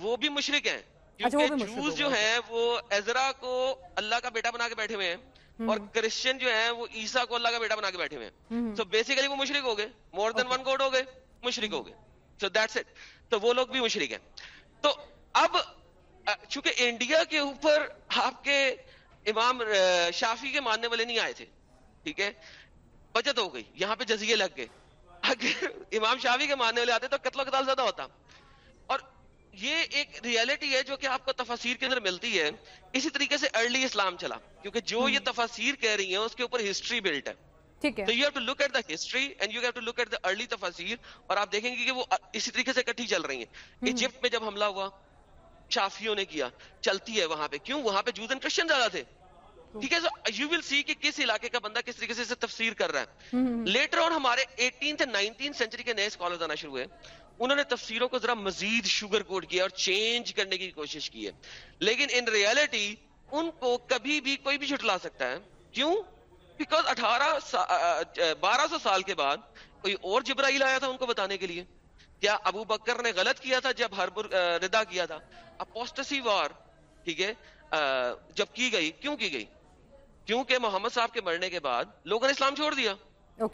وہ بھی مشرق ہیں. اچھا، کیونکہ جوز جو گئے۔ ہیں وہ ezra کو اللہ کا بیٹا بنا کے بیٹھے ہوئے ہیں اور کرسچن جو ہیں وہ عیسیٰ کو اللہ کا بیٹا بنا کے بیٹھے ہوئے ہیں. تو بیسیکلی وہ مشرق ہو گئے. مور دین ون گوڈ ہو گئے. مشرق ہو گئے. سو دیٹس اٹ تو وہ لوگ بھی مشرق ہیں. تو اب چونکہ انڈیا کے اوپر آپ کے امام شافی کے ماننے والے نہیں آئے تھے ٹھیک ہے بچت ہو گئی. یہاں پہ جزیے لگ گئے. اگر امام شافی کے ماننے والے آتے تو قتل و قتال زیادہ ہوتا۔ اور یہ ایک ریالٹی ہے جو کہ آپ کو تفاسیر کے اندر ملتی ہے۔ اسی طریقے سے ارلی اسلام چلا کیونکہ جو یہ تفاسیر کہہ رہی ہیں اس کے اوپر ہسٹری بلٹ ہے۔ ٹھیک ہے۔ تو you have to look at the history and you have to look at the early تفاسیر اور آپ دیکھیں گے کہ وہ اسی طریقے سے اکٹھی چل رہی ہیں۔ ایجپٹ میں جب حملہ ہوا شافیوں نے کیا چلتی ہے وہاں پہ۔ کیوں؟ وہاں پہ جوز اینڈ کرسچن زیادہ تھے۔ ٹھیک ہے یو ول سی کہ کس علاقے کا بندہ کس طریقے سے اسے تفسیر کر رہا ہے لیٹر آن ہمارے ایٹینتھ نائنٹین سینچری کے نئے اسکالر آنا شروع ہوئے انہوں نے تفسیروں کو ذرا مزید شوگر کوٹ کیا اور چینج کرنے کی کوشش کی ہے لیکن ان ریالٹی ان کو کبھی بھی کوئی بھی جھٹلا سکتا ہے کیوں بیکاز اٹھارہ بارہ سو سال کے بعد کوئی اور جبرائیل آیا تھا ان کو بتانے کے لیے کیا ابو بکر نے غلط کیا تھا جب ہر ردا کیا تھا اپوسٹسی وار ٹھیک ہے جب کی گئی کیوں کی گئی کیونکہ محمد صاحب کے مرنے کے بعد لوگوں نے اسلام چھوڑ دیا۔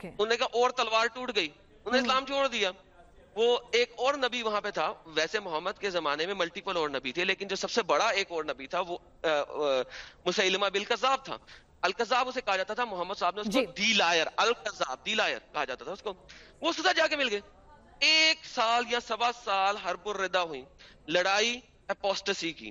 انہوں نے کہا اور تلوار ٹوٹ گئی۔ انہوں نے اسلام چھوڑ دیا۔ وہ ایک اور نبی وہاں پہ تھا۔ ویسے محمد کے زمانے میں ملٹیپل اور نبی تھے لیکن جو سب سے بڑا ایک اور نبی تھا وہ مسیلمہ بالکذاب تھا۔ الکذاب اسے کہا جاتا تھا محمد صاحب نے اس کو جی۔ دی لائر الکذاب دی لائر کہا جاتا تھا اس کو۔ وہ سزا جا کے مل گئے ایک سال یا سوا سال حرب الردا ہوئی۔ لڑائی اپوسٹسی کی۔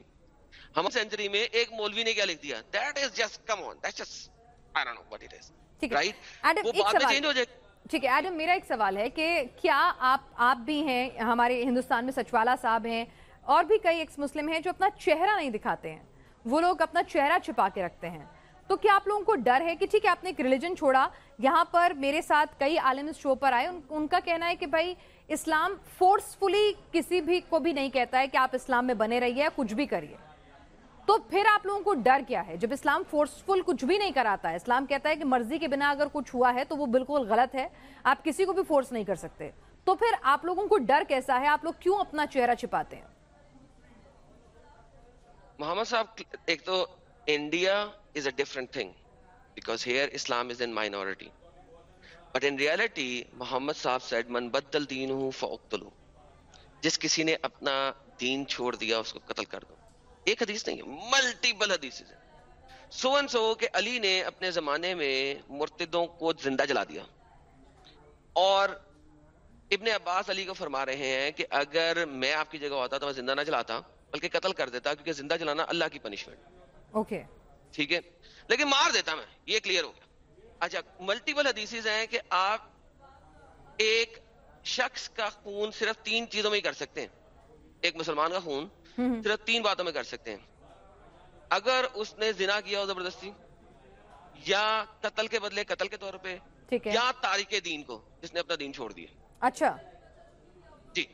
ہم سینچری میں ایک مولوی نے کیا لکھ دیا؟ That is just come on that just I don't know what it is right وہ بعد میں چینج ہو جائے. ٹھیک ہے. ایڈم میرا ایک سوال ہے کہ کیا آپ آپ بھی ہیں ہمارے ہندوستان میں سچوالا صاحب ہیں اور بھی کئی ایکس مسلم ہیں جو اپنا چہرہ نہیں دکھاتے ہیں۔ وہ لوگ اپنا چہرہ چھپا کے رکھتے ہیں۔ تو کیا آپ لوگوں کو ڈر ہے کہ ٹھیک ہے آپ نے ایک ریلیجن چھوڑا یہاں پر میرے ساتھ کئی عالم اس شو پر آئے ان, کا کہنا ہے کہ بھائی اسلام فورسفلی کسی بھی کو بھی نہیں کہتا ہے کہ آپ اسلام میں بنے رہیے کچھ بھی کریے۔ تو پھر آپ لوگوں کو ڈر کیا ہے؟ جب اسلام فورسفل کچھ بھی نہیں کراتا ہے، اسلام کہتا ہے کہ مرضی کے بنا اگر کچھ ہوا ہے تو وہ بالکل غلط ہے، آپ کسی کو بھی فورس نہیں کر سکتے۔ تو پھر آپ لوگوں کو ڈر کیسا ہے؟ آپ لوگ کیوں اپنا چہرہ چھپاتے ہیں؟ محمد صاحب، ایک تو India is a different thing because here Islam is in minority but in reality Muhammad صاحب سیڈ من بدل دین ہوں فوقتلو جس کسی نے اپنا دین چھوڑ دیا، اس کو قتل کر دو۔ ایک حدیث نہیں ہے ملٹیپل حدیث ہے سو ان سو کہ علی نے اپنے زمانے میں مرتدوں کو زندہ جلا دیا۔ اور ابن عباس علی کو فرما رہے ہیں کہ اگر میں آپ کی جگہ ہوتا تو میں زندہ نہ جلاتا بلکہ قتل کر دیتا کیونکہ زندہ جلانا اللہ کی پنشمنٹ اوکے۔ ٹھیک ہے؟ لیکن مار دیتا میں یہ کلیئر ہو گیا۔ اچھا ملٹیپل حدیثز ہیں کہ آپ ایک شخص کا خون صرف تین چیزوں میں ہی کر سکتے ہیں۔ ایک مسلمان کا خون صرف تین باتوں میں کر سکتے ہیں۔ اگر اس نے زنا کیا ہو زبردستی یا قتل کے بدلے قتل کے طور پہ یا تاریخ دین کو جس نے اپنا دین چھوڑ دیا۔ اچھا۔ جی۔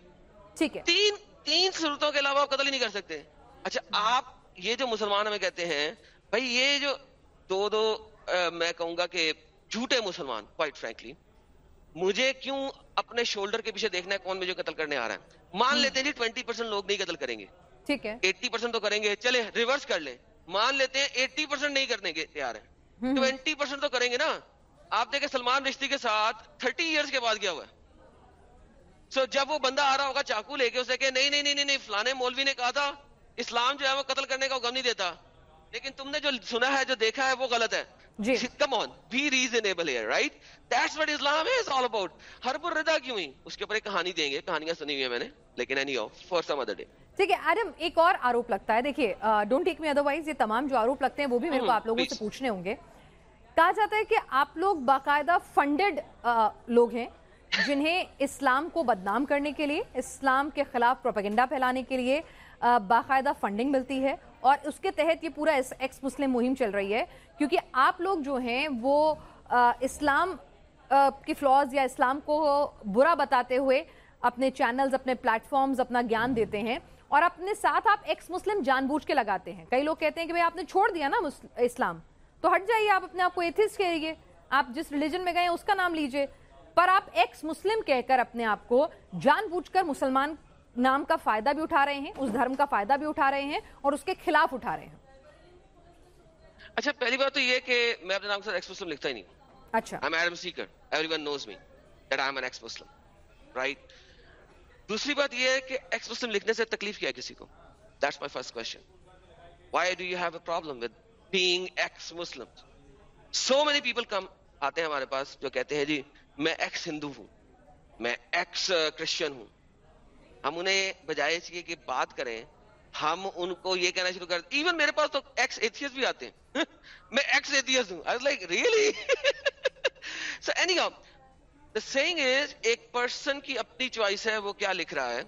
ٹھیک ہے۔ تین تین صورتوں کے علاوہ وہ قتل ہی نہیں کر سکتے۔ اچھا آپ یہ جو مسلمان ہمیں کہتے ہیں بھائی یہ جو دو دو میں کہوں گا کہ جھوٹے مسلمان کوائٹ فرینکلی مجھے کیوں اپنے شولڈر کے پیچھے دیکھنا ہے کون مجھے قتل کرنے آ رہا ہے؟ مان لیتے ہیں جی ٹوینٹی پرسینٹ لوگ نہیں قتل کریں گے۔ ٹھیک ہے۔ ایٹی پرسینٹ تو کریں گے۔ چلے ریورس کر لیں۔ مان لیتے ہیں ایٹی پرسینٹ نہیں کرنے کے تیار ہیں۔ ٹوینٹی پرسینٹ تو کریں گے نا۔ آپ دیکھیں سلمان رشتی کے ساتھ تھرٹی ایئرس کے بعد کیا ہوا ہے؟ سو جب وہ بندہ آ رہا ہوگا چاقو لے کے اسے کہ نہیں نہیں نہیں نہیں فلانے مولوی نے کہا تھا اسلام جو ہے وہ قتل کرنے کا غم نہیں دیتا۔ لیکن تم نے جو سنا ہے جو دیکھا ہے وہ غلط ہے۔ جی۔ کم آن بی ریزنیبل ہے right that's what Islam is all about کیوں اس کے اوپر ایک کہانی دیں گے کہانیاں سنی ہوئی ہیں میں نے لیکن any for some other day ٹھیک ہے ایڈم ایک اور آروپ لگتا ہے۔ دیکھیے ڈونٹ ٹیک می ادروائز یہ تمام جو آروپ لگتے ہیں وہ بھی میرے کو آپ لوگوں سے. پوچھنے ہوں گے۔ کہا جاتا ہے کہ آپ لوگ باقاعدہ فنڈڈ لوگ ہیں جنہیں اسلام کو بدنام کرنے کے لیے اسلام کے خلاف پروپیگنڈا پھیلانے کے لیے باقاعدہ فنڈنگ ملتی ہے اور اس کے تحت یہ پورا ایکس مسلم مہم چل رہی ہے، کیونکہ آپ لوگ جو ہیں وہ اسلام کی فلاز یا اسلام کو برا بتاتے ہوئے اپنے چینلز اپنے پلیٹ فارمز اپنا گیان دیتے ہیں اور اپنے ساتھ آپ ایکس مسلم جان بوجھ کے لگاتے ہیں۔ کئی لوگ کہتے ہیں کہ بھئی آپ نے چھوڑ دیا نا اسلام، تو ہٹ جائیے آپ اپنے آپ کو ایتھسٹ کہیے۔ آپ جس ریلیجن میں گئے ہیں اس کا نام لیجیے۔ پر آپ ایکس مسلم کہہ کر اپنے آپ کو جان بوجھ کر مسلمان نام کا فائدہ بھی اٹھا رہے ہیں اس دھرم کا فائدہ بھی اٹھا رہے ہیں اور اس کے خلاف اٹھا رہے ہیں اچھا پہلی بات تو یہ کہ میں اپنے نام سے ایکس مسلم لکھتا ہی نہیں اچھا I'm Adam Seeker. Everyone knows me that I'm an ex-Muslim. Right? دوسری بات یہ ہے کہ ایکس مسلم لکھنے سے تکلیف کیا ہے کسی کو That's my first question. Why do you have a problem with being ex-Muslim? So many people come آتے ہیں ہمارے پاس جو کہتے ہیں جی میں ایکس ہندو ہوں میں ایکس کرسچن ہوں ہم انہیں بجائے اس کے کہ بات کریں ہم ان کو یہ کہنا شروع کر ایون میرے پاس تو ایکس ایتھیس بھی آتے ہیں۔ میں ایکس ایتھیس ہوں۔ Like really so any the seeing is ایک پرسن کی اپنی چوائس ہے وہ کیا لکھ رہا ہے؟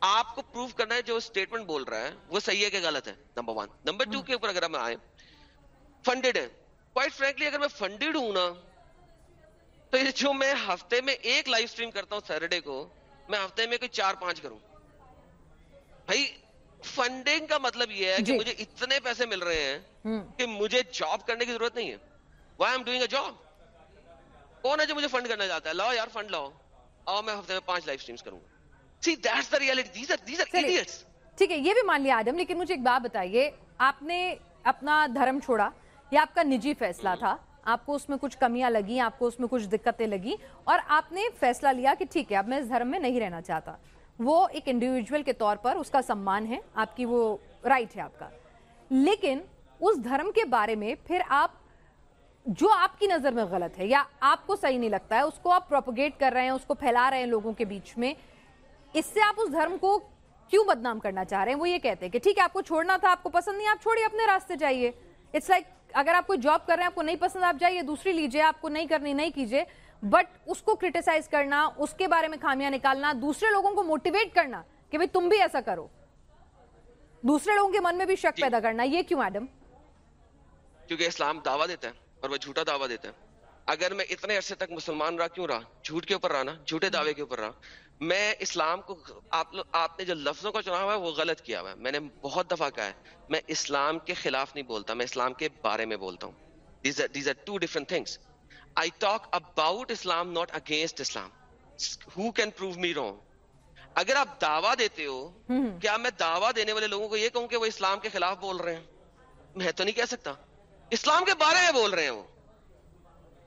آپ کو پروف کرنا ہے جو اسٹیٹمنٹ بول رہا ہے وہ صحیح ہے کہ غلط ہے؟ نمبر ون نمبر ٹو کے اوپر اگر ہم آئے فنڈیڈ ہے کوائٹ فرینکلی اگر میں فنڈیڈ ہوں نا تو جو میں ہفتے میں ایک لائیو اسٹریم کرتا ہوں سیٹرڈے کو میں ہفتے میں کوئی چار پانچ کروں۔ بھائی فنڈنگ کا مطلب یہ ہے کہ جی۔ مجھے اتنے پیسے مل رہے ہیں کہ مجھے جاب کرنے کی ضرورت نہیں ہے۔ Why am doing a job کون ہے جو مجھے فنڈ کرنا چاہتا ہے؟ لاؤ یار فنڈ لاؤ۔ آؤ میں ہفتے میں پانچ لائف اسٹریمس کروں۔ گا see that's the reality these are these are idiots ٹھیک ہے یہ بھی مان لیا آدم لیکن مجھے ایک بات بتائیے۔ آپ نے اپنا دھرم چھوڑا یہ آپ کا نجی فیصلہ تھا۔ آپ کو اس میں کچھ کمیاں لگی، آپ کو اس میں کچھ دقتیں لگی اور آپ نے فیصلہ لیا کہ ٹھیک ہے، اب میں اس دھرم میں نہیں رہنا چاہتا۔ وہ ایک انڈیویجول کے طور پر اس کا سمان ہے، آپ کی وہ رائٹ ہے آپ کا۔ لیکن اس دھرم کے بارے میں پھر آپ، جو آپ کی نظر میں غلط ہے یا آپ کو صحیح نہیں لگتا ہے، اس کو آپ پروپگیٹ کر رہے ہیں، اس کو پھیلا رہے ہیں لوگوں کے بیچ میں، اس سے آپ اس دھرم کو کیوں بدنام کرنا چاہ رہے ہیں؟ وہ یہ کہتے ہیں کہ ٹھیک ہے، آپ کو چھوڑنا تھا، آپ کو پسند نہیں، آپ چھوڑیے، اپنے راستے جائیے۔ اٹس لائک اگر آپ کوئی جاب کر رہے ہیں آپ کو نہیں پسند آپ جائیے دوسری لیجیے آپ کو نہیں کرنی نہیں کیجیے۔ بٹ اس کو کرٹیسائز کرنا اس کے بارے میں خامیاں نکالنا دوسرے لوگوں کو موٹیویٹ کرنا کہ بھئی تم بھی ایسا کرو۔ دوسرے لوگوں کے من میں بھی شک پیدا کرنا یہ کیوں ایڈم کیونکہ اسلام دعویٰ دیتا ہے اور وہ جھوٹا دعویٰ دیتا ہے۔ اگر میں اتنے عرصے تک مسلمان رہا کیوں رہا؟ جھوٹ کے اوپر رہا نا جھوٹے دعوے کے اوپر رہا۔ میں اسلام کو آپ لوگ آپ نے جو لفظوں کا چنا ہوا ہے وہ غلط کیا ہوا ہے۔ میں نے بہت دفعہ کہا ہے میں اسلام کے خلاف نہیں بولتا میں اسلام کے بارے میں بولتا ہوں۔ These are two different things I talk about Islam not against Islam who can prove me wrong اگر آپ دعویٰ دیتے ہو کیا میں دعویٰ دینے والے لوگوں کو یہ کہوں کہ وہ اسلام کے خلاف بول رہے ہیں؟ میں تو نہیں کہہ سکتا۔ اسلام کے بارے میں بول رہے ہیں وہ۔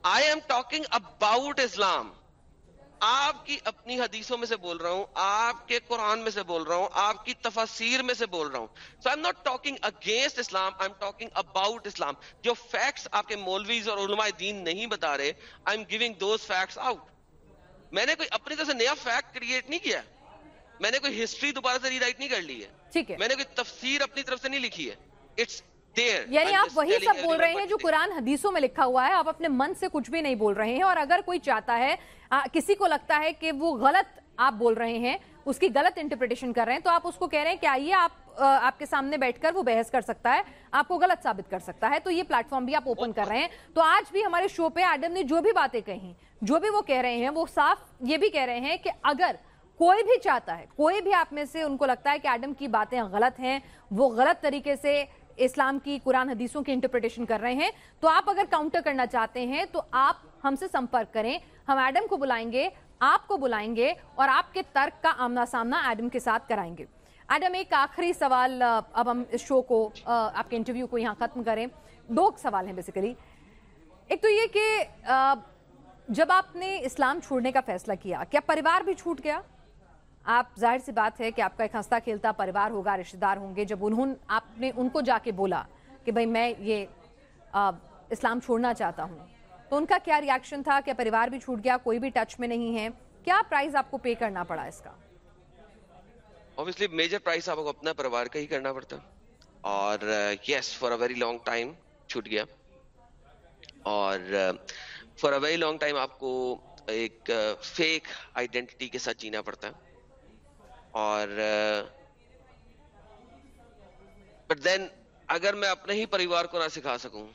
I am talking about Islam آپ کی اپنی حدیثوں میں سے بول رہا ہوں آپ کے قرآن میں سے بول رہا ہوں آپ کی تفاسیر میں سے بول رہا ہوں۔ So I am not talking against Islam I am talking about Islam جو فیکٹس آپ کے مولویز اور علماء دین نہیں بتا رہے I am giving those facts out میں نے کوئی اپنی طرف سے نیا فیکٹ کریٹ نہیں کیا۔ میں نے کوئی ہسٹری دوبارہ سے ری رائٹ نہیں کر لی ہے۔ میں نے کوئی تفسیر اپنی طرف سے نہیں لکھی ہے۔ اٹس. یعنی آپ وہی سب بول رہے ہیں جو. قرآن حدیثوں میں لکھا ہوا ہے آپ اپنے من سے کچھ بھی نہیں بول رہے ہیں اور اگر کوئی چاہتا ہے کسی کو لگتا ہے کہ وہ غلط آپ بول رہے ہیں اس کی غلط انٹرپریٹیشن کر رہے ہیں تو آپ اس کو کہہ رہے ہیں کہ آئیے آپ آپ کے سامنے بیٹھ کر وہ بحث کر سکتا ہے آپ کو غلط ثابت کر سکتا ہے تو یہ پلیٹ فارم بھی آپ اوپن کر رہے ہیں تو آج بھی ہمارے شو پہ ایڈم نے جو بھی باتیں کہیں جو بھی وہ کہہ رہے ہیں وہ صاف یہ بھی کہہ رہے ہیں کہ اگر کوئی بھی چاہتا ہے کوئی بھی آپ میں سے ان کو لگتا ہے کہ ایڈم کی باتیں غلط ہیں وہ غلط طریقے سے اسلام کی قرآن حدیثوں کی انٹرپریٹیشن کر رہے ہیں، تو آپ اگر کاؤنٹر کرنا چاہتے ہیں، تو آپ ہم سے سمپرک کریں۔ ہم ایڈم کو بلائیں گے، آپ کو بلائیں گے اور آپ کے ترک کا آمنا سامنا ایڈم کے ساتھ کرائیں گے۔ ایڈم ایک آخری سوال اب ہم اس شو کو آپ کے انٹرویو کو یہاں ختم کریں۔ دو سوال ہیں بیسیکلی ایک تو یہ کہ جب آپ نے اسلام چھوڑنے کا فیصلہ کیا کیا پریوار بھی چھوٹ گیا؟ آپ ظاہر سی بات ہے کہ آپ کا ایک ہنستا کھیلتا پریوار ہوگا رشتہ دار ہوں گے۔ جب انہوں آپ نے ان کو جا کے بولا کہ بھئی میں یہ آ، اسلام چھوڑنا چاہتا ہوں تو ان کا کیا ریاکشن تھا کیا پریوار بھی چھوٹ گیا کوئی بھی ٹچ میں نہیں ہے؟ کیا پرائز آپ کو پے کرنا پڑا اس کا؟ Obviously میجر پرائس آپ کو اپنا پریوار کا ہی کرنا پڑتا۔ اور yes for a very long time چھوٹ گیا۔ اور for a very long time آپ کو ایک فیک آئیڈینٹی کے ساتھ جینا پڑتا۔ ہے اور بٹ دین اگر میں اپنے ہی پریوار کو نہ سکھا سکوں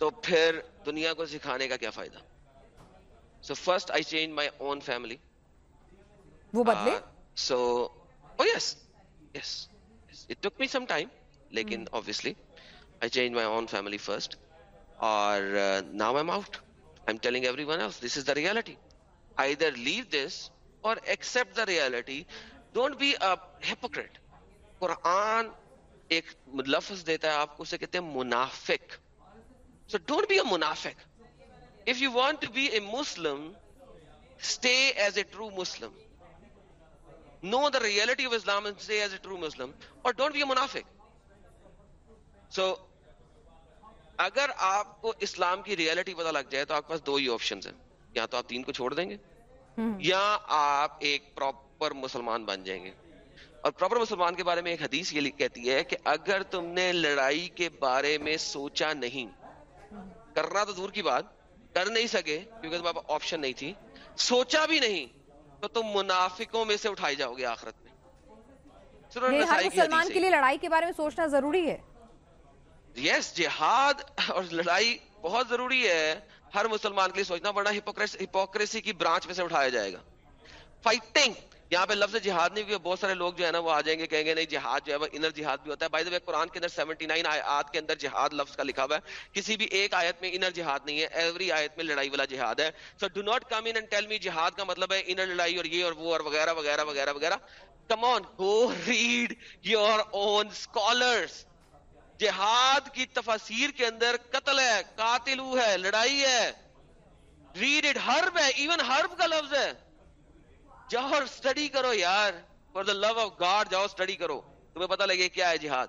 تو پھر دنیا کو سکھانے کا کیا فائدہ؟ So first I change my own family وہ بدلے؟ So yes yes it took me some time لیکن obviously I change my own family first اور now I'm out I am telling everyone all this is the reality I either leave this or accept the reality don't be a hypocrite Quran ایک لفظ دیتا ہے، آپ کو اسے کہتے ہیں منافق. سو ڈونٹ بی اے منافق. If you want to be a Muslim stay as a true Muslim know the reality of Islam stay as a true Muslim or don't be اے منافق. سو اگر آپ کو اسلام کی ریالٹی پتا لگ جائے تو آپ کے پاس دو ہی آپشن ہیں۔ یا تو آپ تین کو چھوڑ دیں گے یا آپ ایک پراپر مسلمان بن جائیں گے۔ اور پراپر مسلمان کے بارے میں ایک حدیث یہ کہتی ہے کہ اگر تم نے لڑائی کے بارے میں سوچا نہیں کرنا تو دور کی بات کر نہیں سکے کیونکہ تمہارے پاس آپشن نہیں تھی۔ سوچا بھی نہیں تو تم منافقوں میں سے اٹھائے جاؤ گے آخرت میں۔ ہر مسلمان کے لیے لڑائی کے بارے میں سوچنا ضروری ہے۔ یس جہاد اور لڑائی بہت ضروری ہے۔ ہر مسلمان کے لیے سوچنا ورنہ ہپوکریسی کی برانچ میں سے اٹھایا جائے گا۔ فائٹنگ یہاں پہ لفظ جہاد نہیں بھی بہت سارے لوگ جو ہے نا وہ آ جائیں گے، کہیں گے نہیں، جہاد جو ہے وہ انر جہاد بھی ہوتا ہے۔ بائی دا وے قرآن کے اندر 79 آیات کے اندر جہاد لفظ کا لکھا ہوا ہے۔ کسی بھی ایک آیت میں انر جہاد نہیں ہے ایوری آیت میں لڑائی والا جہاد ہے۔ So do not come in and tell me جہاد کا مطلب ہے انر لڑائی اور یہ اور وہ اور وغیرہ وغیرہ وغیرہ وغیرہ۔ Come on go read your own scholars جہاد کی تفاسیر کے اندر قتل ہے قاتلو ہے لڑائی ہے۔ ریڈ اٹ حرب ہے ایون حرب کا لفظ ہے۔ جاؤ اور اسٹڈی کرو یار for the love of God جاؤ اسٹڈی کرو۔ تمہیں پتہ لگے کیا ہے جہاد؟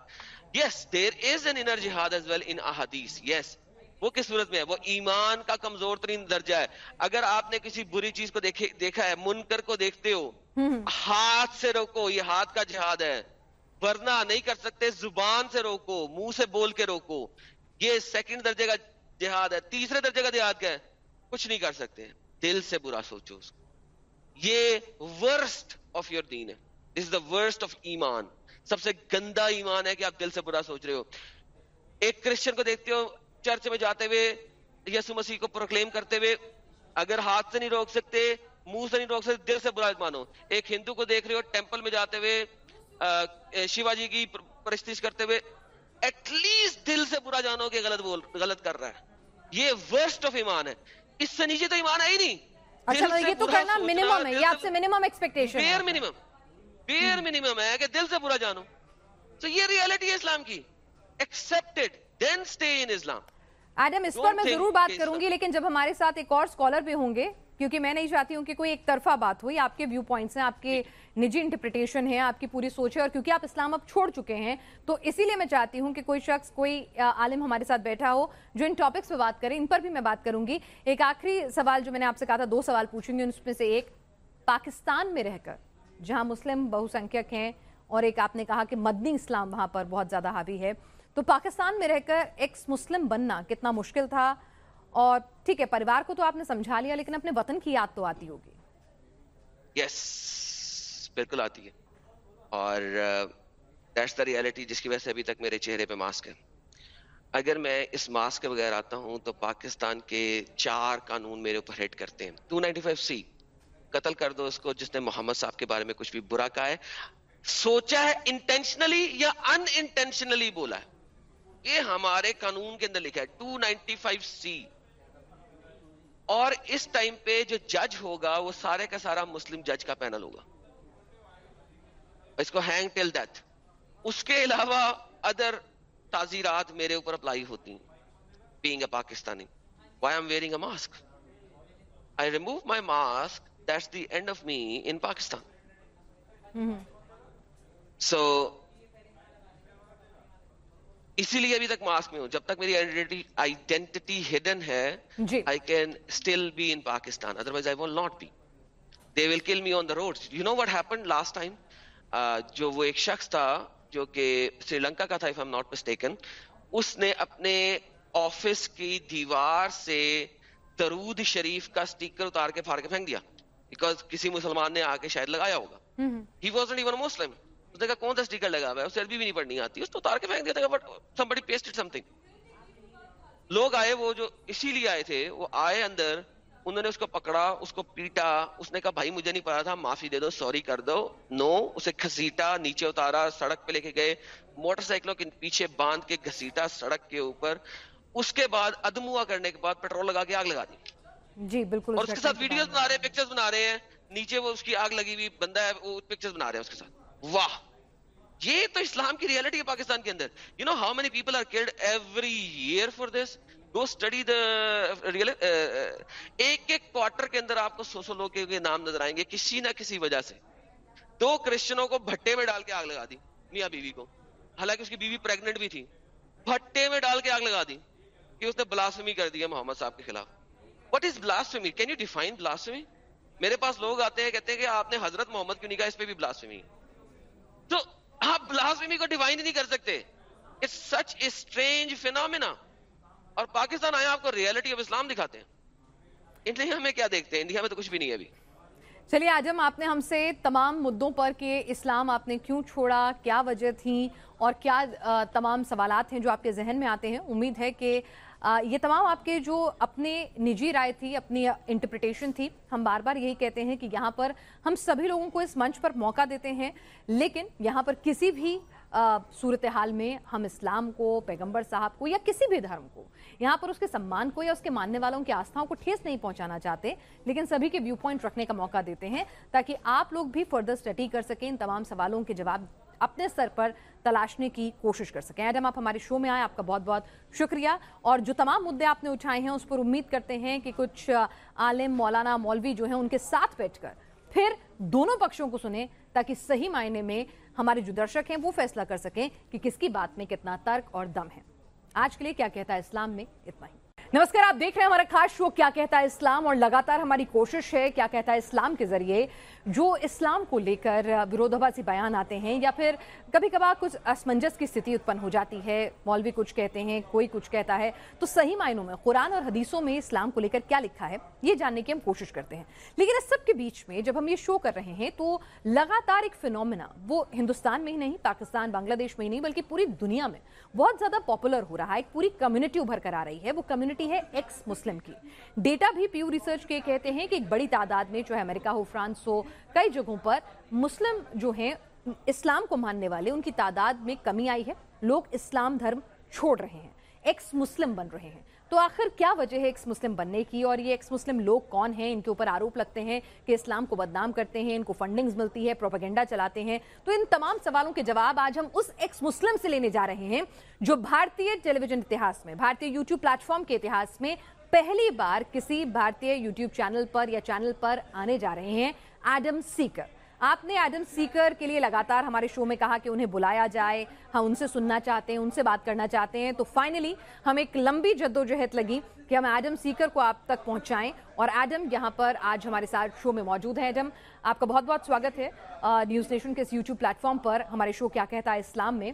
Yes there is an inner jihad as well in احادیث یس وہ کس صورت میں ہے؟ وہ ایمان کا کمزور ترین درجہ ہے۔ اگر آپ نے کسی بری چیز کو دیکھے دیکھا ہے منکر کو دیکھتے ہو ہاتھ سے روکو یہ ہاتھ کا جہاد ہے۔ ورنہ نہیں کر سکتے، زبان سے روکو، منہ سے بول کے روکو۔ یہ سیکنڈ درجے کا جہاد ہے، تیسرے درجے کا جہاد کیا ہے؟ کچھ نہیں کر سکتے۔ دل سے برا سوچو اس کو۔ یہ ورسٹ آف یور دین ہے۔ دس دا ورسٹ آف ایمان۔ سب سے گندا ایمان ہے کہ آپ دل سے برا سوچ رہے ہو۔ ایک کرسچن کو دیکھتے ہو، چرچ میں جاتے ہوئے، یسو مسیح کو پروکلیم کرتے ہوئے، اگر ہاتھ سے نہیں روک سکتے، منہ سے نہیں روک سکتے، دل سے برا مانو ایک ہندو کو دیکھ رہے ہو ٹیمپل میں جاتے ہوئے شیوا جی کی پرستش کرتے ہوئے ایٹ لیسٹ دل سے برا جانو کہ غلط بول غلط کر رہا ہے۔ یہ ورسٹ آف ایمان ہے۔ اس سے نیچے تو ایمان ہے ہی نہیں۔ اچھا یہ تو کرنا منیمم ہے یہ آپ سے منیمم ایکسپیکٹیشن ہے۔ بیئر منیمم بیئر منیمم ہے کہ دل سے برا جانو۔ تو یہ ریالٹی ہے اسلام کی۔ ایکسپٹڈ دین سٹے ان اسلام ایڈم اس پر میں ضرور بات کروں گی لیکن جب ہمارے ساتھ ایک اور سکولر بھی ہوں گے کیونکہ میں نہیں چاہتی ہوں کہ کوئی ایک طرفہ بات ہوئی آپ کے ویو پوائنٹس ہیں آپ کے نجی انٹرپریٹیشن ہے آپ کی پوری سوچ ہے اور کیونکہ آپ اسلام اب چھوڑ چکے ہیں تو اسی لیے میں چاہتی ہوں کہ کوئی شخص کوئی عالم ہمارے ساتھ بیٹھا ہو جو ان ٹاپکس پہ بات کرے ان پر بھی میں بات کروں گی۔ ایک آخری سوال جو میں نے آپ سے کہا تھا دو سوال پوچھوں گی ان میں سے ایک پاکستان میں رہ کر جہاں مسلم بہو سنکھیک ہیں اور ایک آپ نے کہا کہ مدنی اسلام وہاں پر بہت زیادہ حاوی ہے تو پاکستان میں رہ کر ایکس مسلم بننا کتنا مشکل تھا؟ اور ٹھیک ہے، پریوار کو تو آپ نے سمجھا لیا، لیکن اپنے وطن کی یاد تو آتی ہوگی۔ یس بالکل آتی ہے۔ اور دیٹس دا ریالٹی جس کی وجہ سے ابھی تک میرے چہرے پہ ماسک ہے۔ اگر میں اس ماسک کے بغیر آتا ہوں تو پاکستان کے چار قانون میرے اوپر ہٹ کرتے ہیں۔ ٹو نائنٹی فائیو سی، قتل کر دو اس کو جس نے محمد صاحب کے بارے میں کچھ بھی برا کہا ہے۔ سوچا ہے انٹینشنلی یا ان انٹینشنلی بولا ہے۔ یہ ہمارے قانون کے اندر لکھا ہے۔ ٹو نائنٹی فائیو سی اور اس ٹائم پہ جو جج ہوگا وہ سارے کا سارا مسلم جج کا پینل ہوگا۔ اس کو ہینگ ٹل ڈیتھ اس کے علاوہ ادر تعزیرات میرے اوپر اپلائی ہوتی ہیں۔ Being a Pakistani why I'm wearing a mask I remove my mask that's the end of me in Pakistan so اسی لیے ابھی تک ماسک میں ہوں۔ جب تک میری آئیڈینٹی ہڈن ہے I can still be in Pakistan otherwise I will not be they will kill me on the road you know what happen last time جو وہ ایک شخص تھا جو کہ سری لنکا کا تھا اف ایم ناٹ مسٹیکن اس نے اپنے آفس کی دیوار سے درود شریف کا سٹیکر اتار کے پھاڑ کے پھینک دیا۔ بیکاز کسی مسلمان نے آ کے شاید لگایا ہوگا۔ ہی واز ایون مسلم اس نے کہا کون سا سٹیکر لگا ہوا ہے؟ اسے عربی بھی نہیں پڑھنی آتی۔ اس تو اتار کے پھینک دیا تھا بٹ سم بڑی پیسٹڈ سم تھنگ لوگ آئے وہ جو اسی لیے آئے تھے وہ آئے اندر انہوں نے اس کو پکڑا اس کو پیٹا اس نے کہا بھائی مجھے نہیں پتا تھا معافی دے دو سوری کر دو نو اسے گھسیٹا نیچے اتارا سڑک پہ لے کے گئے۔ موٹر سائیکلوں کے پیچھے باندھ کے گھسیٹا سڑک کے اوپر۔ اس کے بعد ادموا کرنے کے بعد پیٹرول لگا کے آگ لگا دی۔ جی بالکل اور اس کے ساتھ ویڈیوز بنا رہے ہیں پکچرز بنا رہے ہیں۔ نیچے وہ اس کی آگ لگی ہوئی بندہ ہے وہ پکچرز بنا رہے ہیں اس کے ساتھ۔ واہ! یہ تو اسلام کی ریالٹی ہے پاکستان کے اندر. You know how many people are killed every year for this go study the real ایک ایک کوارٹر کے اندر آپ کو سو سو لوگ کے نام نظر آئیں گے کسی نہ کسی وجہ سے. دو کرسچنوں کو بھٹے میں ڈال کے آگ لگا دی. میاں بیوی کو. حالانکہ اس کی بیوی پریگنٹ بھی تھی. بھٹے میں ڈال کے آگ لگا دی کہ اس نے بلاسفمی کر دیا محمد صاحب کے خلاف. What is blasphemy can you define blasphemy میرے پاس لوگ آتے ہیں، کہتے ہیں کہ آپ نے حضرت محمد کیوں نہیں کہا؟ اس پہ بھی بلاسفمی تو آپ بلاسفمی کو ڈیفائن نہیں کر سکتے. اٹس سچ اسٹرینج فینومینا اور پاکستان آیا آپ کو ریالٹی آف اسلام دکھاتے ہیں. انڈیا میں کیا دیکھتے ہیں؟ انڈیا میں تو کچھ بھی نہیں ہے ابھی. چلیے آجم آپ نے ہم سے تمام مدوں پر کہ اسلام آپ نے کیوں چھوڑا، کیا وجہ تھی اور کیا تمام سوالات ہیں جو آپ کے ذہن میں آتے ہیں. امید ہے کہ یہ تمام آپ کے جو اپنے نجی رائے تھی، اپنی انٹرپریٹیشن تھی، ہم بار بار یہی کہتے ہیں کہ یہاں پر ہم سبھی لوگوں کو اس منچ پر موقع دیتے ہیں، لیکن یہاں پر کسی بھی صورتحال میں ہم اسلام کو، پیغمبر صاحب کو یا کسی بھی دھرم کو، یہاں پر اس کے سمان کو یا اس کے ماننے والوں کے آستھاؤں کو ٹھیس نہیں پہنچانا چاہتے، لیکن سبھی کے ویو پوائنٹ رکھنے کا موقع دیتے ہیں تاکہ آپ لوگ بھی فردر سٹڈی کر سکیں ان تمام سوالوں کے جواب اپنے سر پر تلاشنے کی کوشش کر سکیں۔ ایڈم، آپ ہمارے شو میں آئے، آپ کا بہت بہت شکریہ۔ اور جو تمام مدعے آپ نے اٹھائے ہیں، اس پر امید کرتے ہیں کہ کچھ عالم مولانا مولوی جو ہیں، ان کے ساتھ بیٹھ کر پھر دونوں پکشوں کو سنیں، تاکہ صحیح معنی میں ہمارے جو درشک ہیں، وہ فیصلہ کر سکیں کہ کس کی بات میں کتنا ترک اور دم ہے۔ آج کے لیے کیا کہتا ہے اسلام میں؟ اتنا ہی۔ نمسکار، آپ دیکھ رہے ہیں ہمارا خاص شو، کیا کہتا ہے اسلام؟ اور لگاتار ہماری کوشش ہے، کیا کہتا ہے اسلام کے ذریعے جو اسلام کو لے کر ورودھباسی بیان آتے ہیں، یا پھر کبھی کبھار کچھ اسمنجس کی استھتی اتپن ہو جاتی ہے۔ مولوی کچھ کہتے ہیں، کوئی کچھ کہتا ہے۔ تو صحیح معنوں میں، قرآن اور حدیثوں میں اسلام کو لے کر کیا لکھا ہے؟ یہ جاننے کی ہم کوشش کرتے ہیں۔ لیکن اس سب کے بیچ میں جب ہم یہ شو کر رہے ہیں، تو لگاتار ایک فنومنا وہ ہندوستان میں ہی نہیں، پاکستان، بنگلہ دیش میں ہی نہیں، بلکہ پوری دنیا میں بہت زیادہ پاپولر ہو رہا ہے، ایک پوری کمیونٹی ابھر کر آ رہی ہے۔ وہ کمیونٹی ہے ایکس مسلم کی۔ ڈیٹا بھی پیو ریسرچ کے کہتے ہیں کہ ایک بڑی تعداد میں چاہے امریکہ ہو فرانس ہو، کئی جگہوں پر مسلم جو ہیں، اسلام کو ماننے والے، ان کی تعداد میں کمی آئی ہے۔ لوگ اسلام دھرم چھوڑ رہے ہیں ایکس مسلم بن رہے ہیں۔ تو آخر کیا وجہ ہے ایکس مسلم بننے کی؟ اور یہ ایکس مسلم لوگ کون ہیں؟ ان کے اوپر آروپ لگتے ہیں کہ اسلام کو بدنام کرتے ہیں، ان کو فنڈنگز ملتی ہے پروپیگنڈا چلاتے ہیں۔ تو ان تمام سوالوں کے جواب آج ہم اس ایکس مسلم سے لینے جا رہے ہیں جو بھارتی ٹیلی ویژن اتہاس میں بھارتی یوٹیوب پلیٹ فارم کے اتہاس میں پہلی بار کسی بھارتی یوٹیوب چینل پر یا چینل پر آنے جا رہے ہیں ایڈم سیکر آپ نے ایڈم سیکر کے لیے لگاتار ہمارے شو میں کہا کہ انہیں بلایا جائے، ہم ان سے سننا چاہتے ہیں، ان سے بات کرنا چاہتے ہیں۔ تو فائنلی ہم ایک لمبی جد و جہد لگی کہ ہم ایڈم سیکر کو آپ تک پہنچائیں۔ اور ایڈم یہاں پر آج ہمارے ساتھ شو میں موجود ہے ایڈم آپ کا بہت بہت سواگت ہے۔ نیوز نیشن کے اس یوٹیوب پلیٹ فارم پر ہمارے شو کیا کہتا ہے اسلام میں۔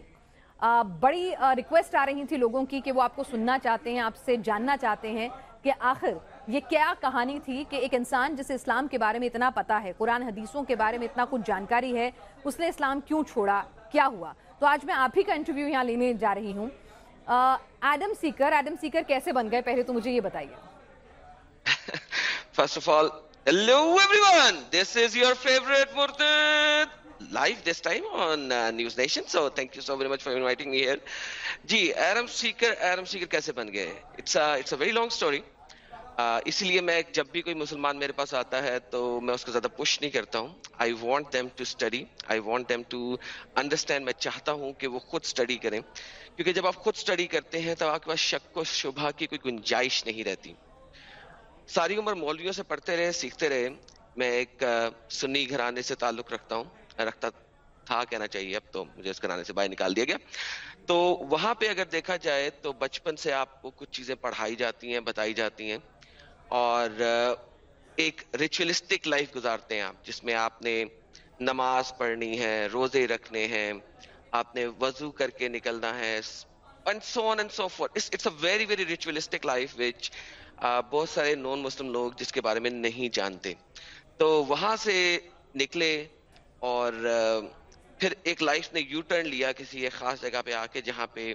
بڑی ریکویسٹ آ رہی تھی لوگوں کی کہ وہ آپ کو سننا چاہتے ہیں، آپ سے جاننا چاہتے ہیں کہ آخر یہ کیا کہانی تھی کہ ایک انسان جسے اسلام کے بارے میں اتنا پتا ہے، قرآن حدیثوں کے بارے میں اتنا کچھ جانکاری ہے، اس نے اسلام کیوں چھوڑا؟ کیا ہوا؟ تو آج میں آپ ہی کا انٹرویو یہاں لینے جا رہی ہوں۔ ایڈم سیکر ایڈم سیکر کیسے بن گئے؟ پہلے تو مجھے یہ بتائیے۔ First of all hello everyone this is your favourite مرتد life this time on News Nation so thank you so very much for inviting me here جی ایرم سیکر ایرم سیکر کیسے بن گئے it's it's a very long story اس لیے میں جب بھی کوئی مسلمان میرے پاس آتا ہے تو میں اس کو زیادہ پش نہیں کرتا ہوں۔ I want them to study I want them to understand میں چاہتا ہوں کہ وہ خود اسٹڈی کریں۔ کیونکہ جب آپ خود اسٹڈی کرتے ہیں تو آپ کے پاس شک و شبہ کی کوئی گنجائش نہیں رہتی۔ ساری عمر مولویوں سے پڑھتے رہے، سیکھتے رہے۔ میں ایک سنی گھرانے سے تعلق رکھتا ہوں۔ رکھتا تھا کہنا چاہیے اب تو، مجھے اس گھرانے سے باہر نکال دیا گیا۔ تو وہاں پہ اگر دیکھا جائے تو بچپن سے آپ کو کچھ چیزیں پڑھائی جاتی ہیں، بتائی جاتی ہیں۔ اور ایک ریچولسٹک لائف گزارتے ہیں آپ، جس میں آپ نے نماز پڑھنی ہے، روزے رکھنے ہیں، آپ نے وضو کر کے نکلنا ہے very very ritualistic life which بہت سارے نان مسلم لوگ جس کے بارے میں نہیں جانتے۔ تو وہاں سے نکلے اور پھر ایک لائف نے یو ٹرن لیا کسی ایک خاص جگہ پہ آ کے، جہاں پہ